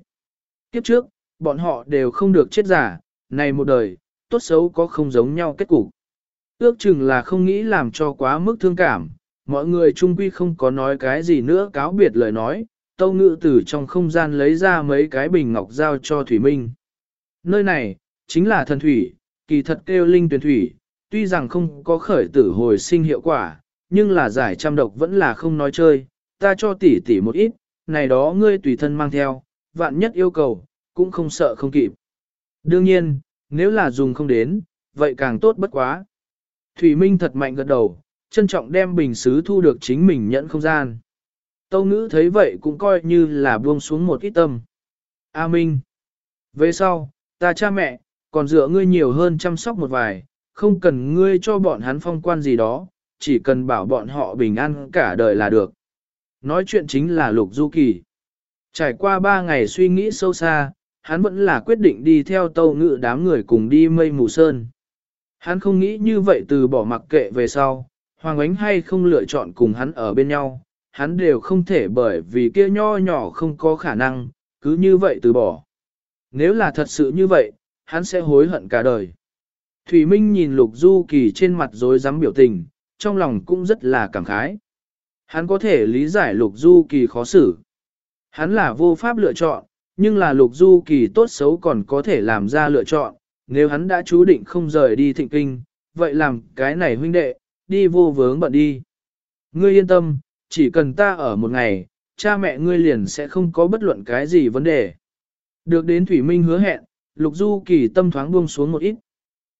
Kiếp trước, bọn họ đều không được chết giả, này một đời, tốt xấu có không giống nhau kết cục. Ước chừng là không nghĩ làm cho quá mức thương cảm, mọi người chung quy không có nói cái gì nữa cáo biệt lời nói, tâu ngự tử trong không gian lấy ra mấy cái bình ngọc giao cho Thủy Minh. Nơi này, chính là thần thủy, kỳ thật kêu linh tuyển thủy, tuy rằng không có khởi tử hồi sinh hiệu quả, nhưng là giải trăm độc vẫn là không nói chơi, ta cho tỷ tỷ một ít, này đó ngươi tùy thân mang theo, vạn nhất yêu cầu, cũng không sợ không kịp. Đương nhiên, nếu là dùng không đến, vậy càng tốt bất quá. Thủy Minh thật mạnh gật đầu, trân trọng đem bình xứ thu được chính mình nhận không gian. Tâu ngữ thấy vậy cũng coi như là buông xuống một ít tâm. A Minh. Về sau, ta cha mẹ, còn dựa ngươi nhiều hơn chăm sóc một vài, không cần ngươi cho bọn hắn phong quan gì đó, chỉ cần bảo bọn họ bình an cả đời là được. Nói chuyện chính là Lục Du Kỳ. Trải qua ba ngày suy nghĩ sâu xa, hắn vẫn là quyết định đi theo tâu ngự đám người cùng đi mây mù sơn. Hắn không nghĩ như vậy từ bỏ mặc kệ về sau, Hoàng Ánh hay không lựa chọn cùng hắn ở bên nhau, hắn đều không thể bởi vì kia nho nhỏ không có khả năng, cứ như vậy từ bỏ. Nếu là thật sự như vậy, hắn sẽ hối hận cả đời. Thủy Minh nhìn Lục Du Kỳ trên mặt rối rắm biểu tình, trong lòng cũng rất là cảm khái. Hắn có thể lý giải Lục Du Kỳ khó xử. Hắn là vô pháp lựa chọn, nhưng là Lục Du Kỳ tốt xấu còn có thể làm ra lựa chọn, nếu hắn đã chú định không rời đi thịnh kinh, vậy làm cái này huynh đệ, đi vô vướng bận đi. Ngươi yên tâm, chỉ cần ta ở một ngày, cha mẹ ngươi liền sẽ không có bất luận cái gì vấn đề. Được đến Thủy Minh hứa hẹn, Lục Du Kỳ tâm thoáng buông xuống một ít.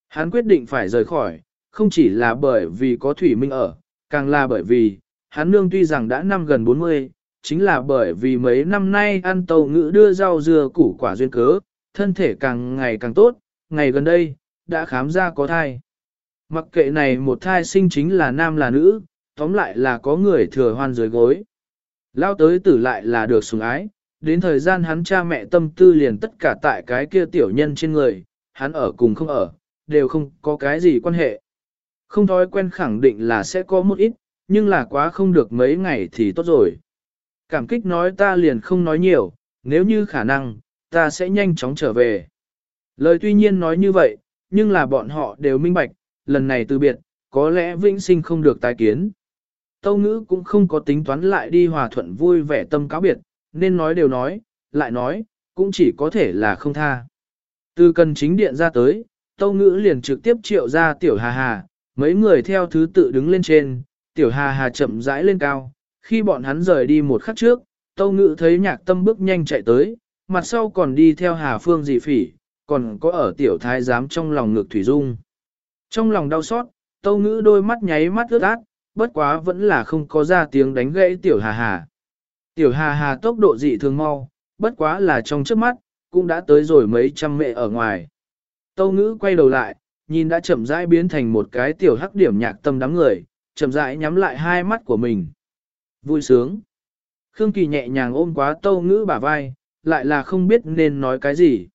Hắn quyết định phải rời khỏi, không chỉ là bởi vì có Thủy Minh ở, càng là bởi vì, hắn nương tuy rằng đã năm gần 40, chính là bởi vì mấy năm nay ăn tàu ngữ đưa rau dưa củ quả duyên cớ, thân thể càng ngày càng tốt, ngày gần đây, đã khám ra có thai. Mặc kệ này một thai sinh chính là nam là nữ, tóm lại là có người thừa hoan dưới gối. Lao tới tử lại là được sủng ái, đến thời gian hắn cha mẹ tâm tư liền tất cả tại cái kia tiểu nhân trên người, hắn ở cùng không ở, đều không có cái gì quan hệ. Không thói quen khẳng định là sẽ có một ít, nhưng là quá không được mấy ngày thì tốt rồi. Cảm kích nói ta liền không nói nhiều, nếu như khả năng, ta sẽ nhanh chóng trở về. Lời tuy nhiên nói như vậy, nhưng là bọn họ đều minh bạch, lần này từ biệt, có lẽ vĩnh sinh không được tái kiến. Tâu ngữ cũng không có tính toán lại đi hòa thuận vui vẻ tâm cáo biệt, nên nói đều nói, lại nói, cũng chỉ có thể là không tha. Từ cần chính điện ra tới, Tâu Ngữ liền trực tiếp triệu ra Tiểu Hà Hà, mấy người theo thứ tự đứng lên trên, Tiểu Hà Hà chậm rãi lên cao. Khi bọn hắn rời đi một khắc trước, Tâu ngự thấy nhạc tâm bước nhanh chạy tới, mặt sau còn đi theo Hà Phương dị phỉ, còn có ở Tiểu Thái giám trong lòng ngực Thủy Dung. Trong lòng đau xót, Tâu Ngữ đôi mắt nháy mắt ướt át, bất quá vẫn là không có ra tiếng đánh gãy Tiểu Hà Hà. Tiểu Hà Hà tốc độ dị thường mau, bất quá là trong trước mắt, cũng đã tới rồi mấy trăm mẹ ở ngoài. Tâu ngữ quay đầu lại, nhìn đã chậm rãi biến thành một cái tiểu hắc điểm nhạc tâm đám người, chậm rãi nhắm lại hai mắt của mình. Vui sướng. Khương Kỳ nhẹ nhàng ôm quá tâu ngữ bả vai, lại là không biết nên nói cái gì.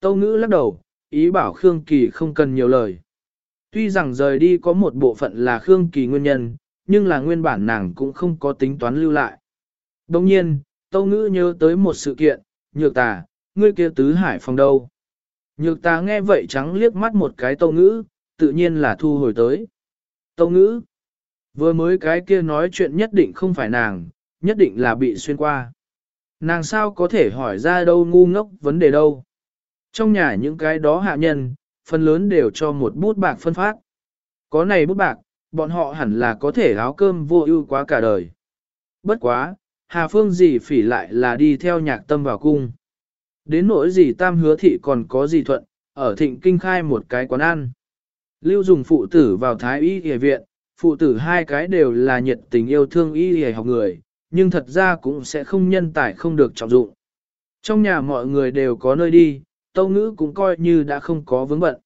Tâu ngữ lắc đầu, ý bảo Khương Kỳ không cần nhiều lời. Tuy rằng rời đi có một bộ phận là Khương Kỳ nguyên nhân, nhưng là nguyên bản nàng cũng không có tính toán lưu lại. Đồng nhiên, Tâu Ngữ nhớ tới một sự kiện, nhược tà, ngươi kia tứ hải phòng đâu. Nhược tà nghe vậy trắng liếc mắt một cái Tâu Ngữ, tự nhiên là thu hồi tới. Tâu Ngữ, vừa mới cái kia nói chuyện nhất định không phải nàng, nhất định là bị xuyên qua. Nàng sao có thể hỏi ra đâu ngu ngốc vấn đề đâu. Trong nhà những cái đó hạ nhân, phần lớn đều cho một bút bạc phân phát. Có này bút bạc, bọn họ hẳn là có thể áo cơm vô ưu quá cả đời. Bất quá, Hà Phương gì phỉ lại là đi theo nhạc tâm vào cung. Đến nỗi gì tam hứa thị còn có gì thuận, ở thịnh kinh khai một cái quán ăn. Lưu dùng phụ tử vào thái y y viện, phụ tử hai cái đều là nhiệt tình yêu thương y y học người, nhưng thật ra cũng sẽ không nhân tài không được trọng dụng. Trong nhà mọi người đều có nơi đi, tâu ngữ cũng coi như đã không có vướng bận.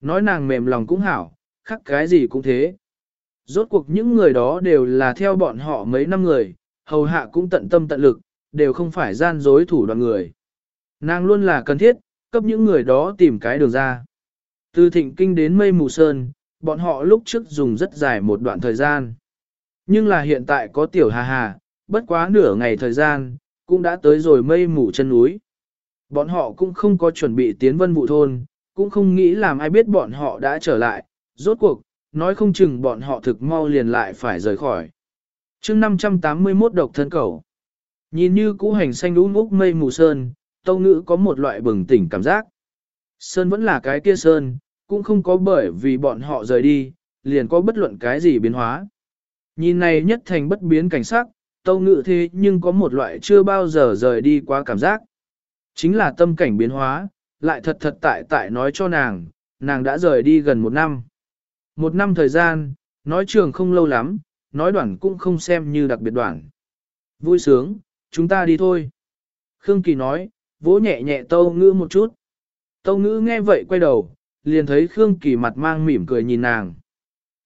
Nói nàng mềm lòng cũng hảo, khắc cái gì cũng thế. Rốt cuộc những người đó đều là theo bọn họ mấy năm người, hầu hạ cũng tận tâm tận lực, đều không phải gian dối thủ đoạn người. Nàng luôn là cần thiết, cấp những người đó tìm cái đường ra. Từ thịnh kinh đến mây mù sơn, bọn họ lúc trước dùng rất dài một đoạn thời gian. Nhưng là hiện tại có tiểu hà hà, bất quá nửa ngày thời gian, cũng đã tới rồi mây mù chân núi. Bọn họ cũng không có chuẩn bị tiến vân vụ thôn, cũng không nghĩ làm ai biết bọn họ đã trở lại, rốt cuộc, nói không chừng bọn họ thực mau liền lại phải rời khỏi chương 581 độc thân cầu. Nhìn như cũ hành xanh úng úc mây mù sơn, tâu ngữ có một loại bừng tỉnh cảm giác. Sơn vẫn là cái kia sơn, cũng không có bởi vì bọn họ rời đi, liền có bất luận cái gì biến hóa. Nhìn này nhất thành bất biến cảnh sắc, tâu ngự thế nhưng có một loại chưa bao giờ rời đi quá cảm giác. Chính là tâm cảnh biến hóa, lại thật thật tại tại nói cho nàng, nàng đã rời đi gần một năm. Một năm thời gian, nói trường không lâu lắm, nói đoạn cũng không xem như đặc biệt đoạn. Vui sướng, chúng ta đi thôi. Khương Kỳ nói, vỗ nhẹ nhẹ tâu ngữ một chút. Tâu ngữ nghe vậy quay đầu, liền thấy Khương Kỳ mặt mang mỉm cười nhìn nàng.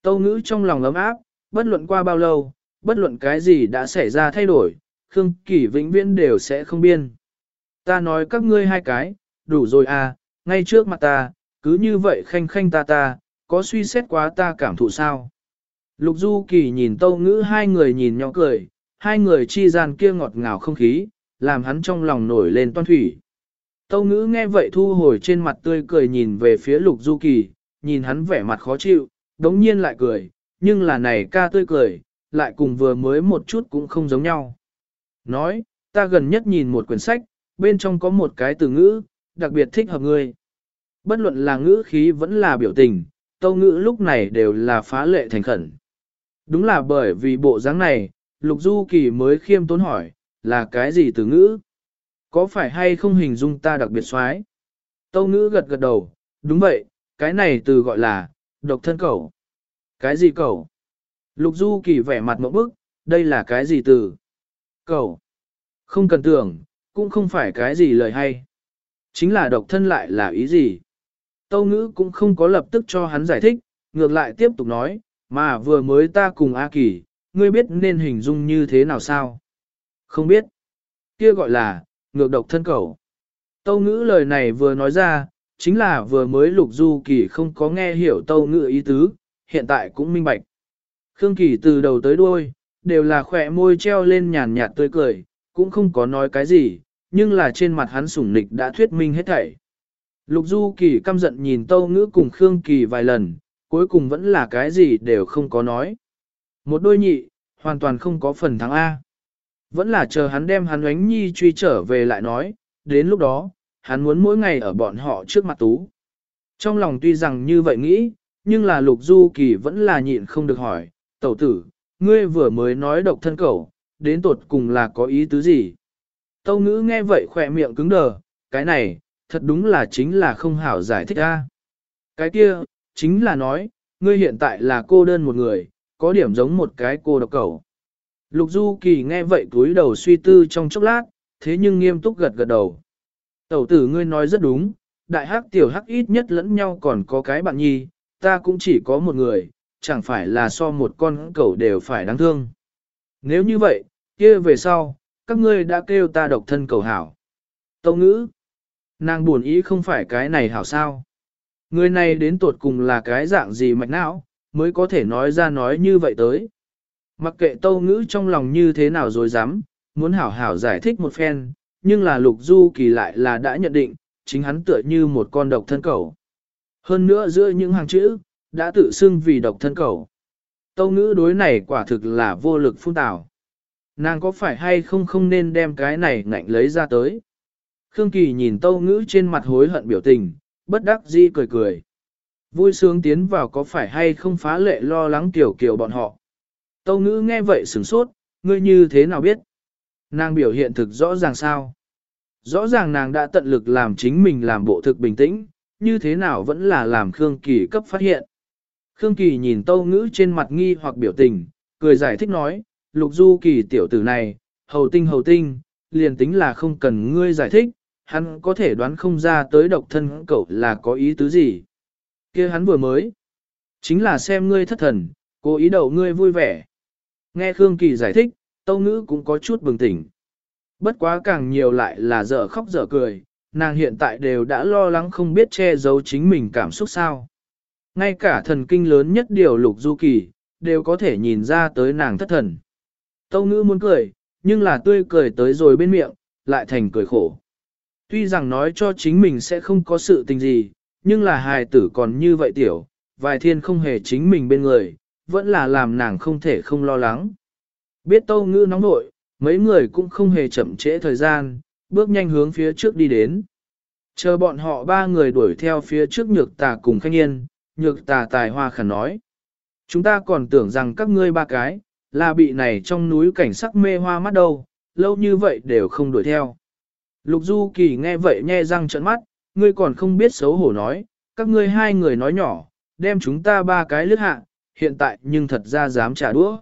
Tâu ngữ trong lòng ấm áp, bất luận qua bao lâu, bất luận cái gì đã xảy ra thay đổi, Khương Kỳ vĩnh viễn đều sẽ không biên. Ta nói các ngươi hai cái, đủ rồi à, ngay trước mặt ta, cứ như vậy khanh khanh ta ta, có suy xét quá ta cảm thụ sao? Lục Du Kỳ nhìn Tâu Ngữ hai người nhìn nhỏ cười, hai người chi gian kia ngọt ngào không khí, làm hắn trong lòng nổi lên toan thủy. Tâu Ngữ nghe vậy thu hồi trên mặt tươi cười nhìn về phía Lục Du Kỳ, nhìn hắn vẻ mặt khó chịu, đống nhiên lại cười, nhưng là này ca tươi cười, lại cùng vừa mới một chút cũng không giống nhau. Nói, ta gần nhất nhìn một quyển sách, bên trong có một cái từ ngữ, đặc biệt thích hợp ngươi. Bất luận là ngữ khí vẫn là biểu tình, tâu ngữ lúc này đều là phá lệ thành khẩn. Đúng là bởi vì bộ dáng này, Lục Du Kỳ mới khiêm tốn hỏi, là cái gì từ ngữ? Có phải hay không hình dung ta đặc biệt xoái? Tâu ngữ gật gật đầu, đúng vậy, cái này từ gọi là, độc thân cầu. Cái gì cầu? Lục Du Kỳ vẻ mặt mẫu bức, đây là cái gì từ? Cầu. Không cần tưởng, cũng không phải cái gì lời hay. Chính là độc thân lại là ý gì? Tâu ngữ cũng không có lập tức cho hắn giải thích, ngược lại tiếp tục nói, mà vừa mới ta cùng A Kỳ, ngươi biết nên hình dung như thế nào sao? Không biết. Kia gọi là, ngược độc thân cầu. Tâu ngữ lời này vừa nói ra, chính là vừa mới lục du kỳ không có nghe hiểu tâu ngữ ý tứ, hiện tại cũng minh bạch. Khương Kỳ từ đầu tới đuôi, đều là khỏe môi treo lên nhàn nhạt tươi cười, cũng không có nói cái gì, nhưng là trên mặt hắn sủng nịch đã thuyết minh hết thảy. Lục Du Kỳ căm giận nhìn Tâu Ngữ cùng Khương Kỳ vài lần, cuối cùng vẫn là cái gì đều không có nói. Một đôi nhị, hoàn toàn không có phần thắng A. Vẫn là chờ hắn đem hắn oánh nhi truy trở về lại nói, đến lúc đó, hắn muốn mỗi ngày ở bọn họ trước mặt tú. Trong lòng tuy rằng như vậy nghĩ, nhưng là lục du kỳ vẫn là nhịn không được hỏi, tẩu tử, ngươi vừa mới nói độc thân cẩu, đến tột cùng là có ý tứ gì? Tâu ngữ nghe vậy khỏe miệng cứng đờ, cái này, thật đúng là chính là không hảo giải thích ra. Cái kia, chính là nói, ngươi hiện tại là cô đơn một người, có điểm giống một cái cô độc cẩu. Lục Du Kỳ nghe vậy cúi đầu suy tư trong chốc lát, thế nhưng nghiêm túc gật gật đầu. Tẩu tử ngươi nói rất đúng, đại hắc tiểu hắc ít nhất lẫn nhau còn có cái bạn nhi, ta cũng chỉ có một người, chẳng phải là so một con cẩu đều phải đáng thương. Nếu như vậy, kia về sau, các ngươi đã kêu ta độc thân cầu hảo. Tâu ngữ, nàng buồn ý không phải cái này hảo sao. Người này đến tuột cùng là cái dạng gì mạch não, mới có thể nói ra nói như vậy tới. Mặc kệ tâu ngữ trong lòng như thế nào rồi dám, muốn hảo hảo giải thích một phen, nhưng là lục du kỳ lại là đã nhận định, chính hắn tựa như một con độc thân cầu. Hơn nữa giữa những hàng chữ, đã tự xưng vì độc thân cầu. Tâu ngữ đối này quả thực là vô lực phun tảo. Nàng có phải hay không không nên đem cái này ngạnh lấy ra tới. Khương Kỳ nhìn tâu ngữ trên mặt hối hận biểu tình, bất đắc dĩ cười cười. Vui sướng tiến vào có phải hay không phá lệ lo lắng tiểu kiểu bọn họ. Tâu ngữ nghe vậy sửng sốt, ngươi như thế nào biết? Nàng biểu hiện thực rõ ràng sao? Rõ ràng nàng đã tận lực làm chính mình làm bộ thực bình tĩnh, như thế nào vẫn là làm Khương Kỳ cấp phát hiện. Khương Kỳ nhìn Tâu Ngữ trên mặt nghi hoặc biểu tình, cười giải thích nói, Lục Du Kỳ tiểu tử này, hầu tinh hầu tinh, liền tính là không cần ngươi giải thích, hắn có thể đoán không ra tới độc thân cậu là có ý tứ gì. kia hắn vừa mới, chính là xem ngươi thất thần, cố ý đầu ngươi vui vẻ. Nghe Khương Kỳ giải thích, Tâu Ngữ cũng có chút bừng tỉnh. Bất quá càng nhiều lại là dở khóc dở cười, nàng hiện tại đều đã lo lắng không biết che giấu chính mình cảm xúc sao. Ngay cả thần kinh lớn nhất điều lục du kỳ, đều có thể nhìn ra tới nàng thất thần. Tâu ngữ muốn cười, nhưng là tươi cười tới rồi bên miệng, lại thành cười khổ. Tuy rằng nói cho chính mình sẽ không có sự tình gì, nhưng là hài tử còn như vậy tiểu, vài thiên không hề chính mình bên người, vẫn là làm nàng không thể không lo lắng. Biết tâu ngữ nóng nội, mấy người cũng không hề chậm trễ thời gian, bước nhanh hướng phía trước đi đến. Chờ bọn họ ba người đuổi theo phía trước nhược tà cùng khanh yên, nhược tà tài hoa khẩn nói. Chúng ta còn tưởng rằng các ngươi ba cái, là bị này trong núi cảnh sắc mê hoa mắt đâu, lâu như vậy đều không đuổi theo. Lục Du Kỳ nghe vậy nhe răng trợn mắt, ngươi còn không biết xấu hổ nói, các ngươi hai người nói nhỏ, đem chúng ta ba cái lướt hạ, hiện tại nhưng thật ra dám trả đũa.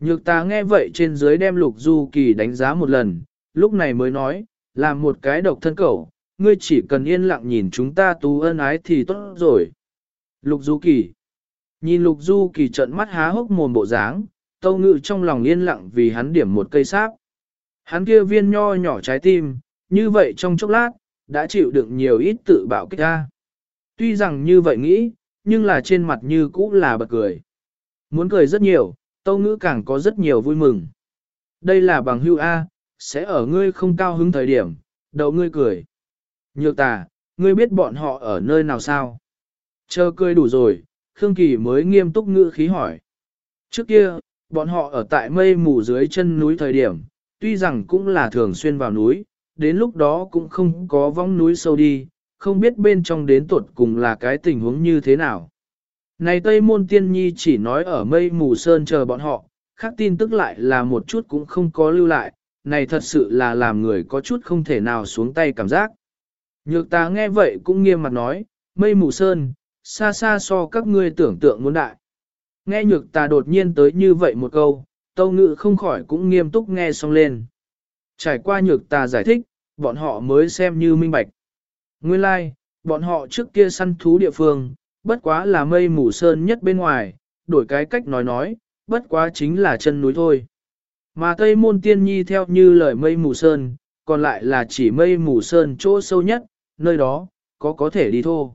Nhược ta nghe vậy trên dưới đem Lục Du Kỳ đánh giá một lần, lúc này mới nói, làm một cái độc thân cẩu, ngươi chỉ cần yên lặng nhìn chúng ta tú ân ái thì tốt rồi. Lục Du Kỳ Nhìn Lục Du Kỳ trận mắt há hốc mồm bộ dáng, tâu ngự trong lòng yên lặng vì hắn điểm một cây sáp. Hắn kia viên nho nhỏ trái tim, như vậy trong chốc lát, đã chịu đựng nhiều ít tự bảo kích ra. Tuy rằng như vậy nghĩ, nhưng là trên mặt như cũ là bật cười. Muốn cười rất nhiều, tâu ngữ càng có rất nhiều vui mừng. Đây là bằng hưu A, sẽ ở ngươi không cao hứng thời điểm, đậu ngươi cười. Nhược tà, ngươi biết bọn họ ở nơi nào sao? Chờ cười đủ rồi, Khương Kỳ mới nghiêm túc ngữ khí hỏi. Trước kia, bọn họ ở tại mây mù dưới chân núi thời điểm, tuy rằng cũng là thường xuyên vào núi, đến lúc đó cũng không có vong núi sâu đi, không biết bên trong đến tuột cùng là cái tình huống như thế nào. Này Tây Môn Tiên Nhi chỉ nói ở mây mù sơn chờ bọn họ, khác tin tức lại là một chút cũng không có lưu lại, này thật sự là làm người có chút không thể nào xuống tay cảm giác. Nhược ta nghe vậy cũng nghiêm mặt nói, mây mù sơn, xa xa so các ngươi tưởng tượng muốn đại. Nghe nhược ta đột nhiên tới như vậy một câu, tâu ngự không khỏi cũng nghiêm túc nghe xong lên. Trải qua nhược ta giải thích, bọn họ mới xem như minh bạch. Nguyên lai, like, bọn họ trước kia săn thú địa phương, bất quá là mây mù sơn nhất bên ngoài, đổi cái cách nói nói, bất quá chính là chân núi thôi. Mà Tây Môn Tiên Nhi theo như lời mây mù sơn, còn lại là chỉ mây mù sơn chỗ sâu nhất, nơi đó, có có thể đi thô.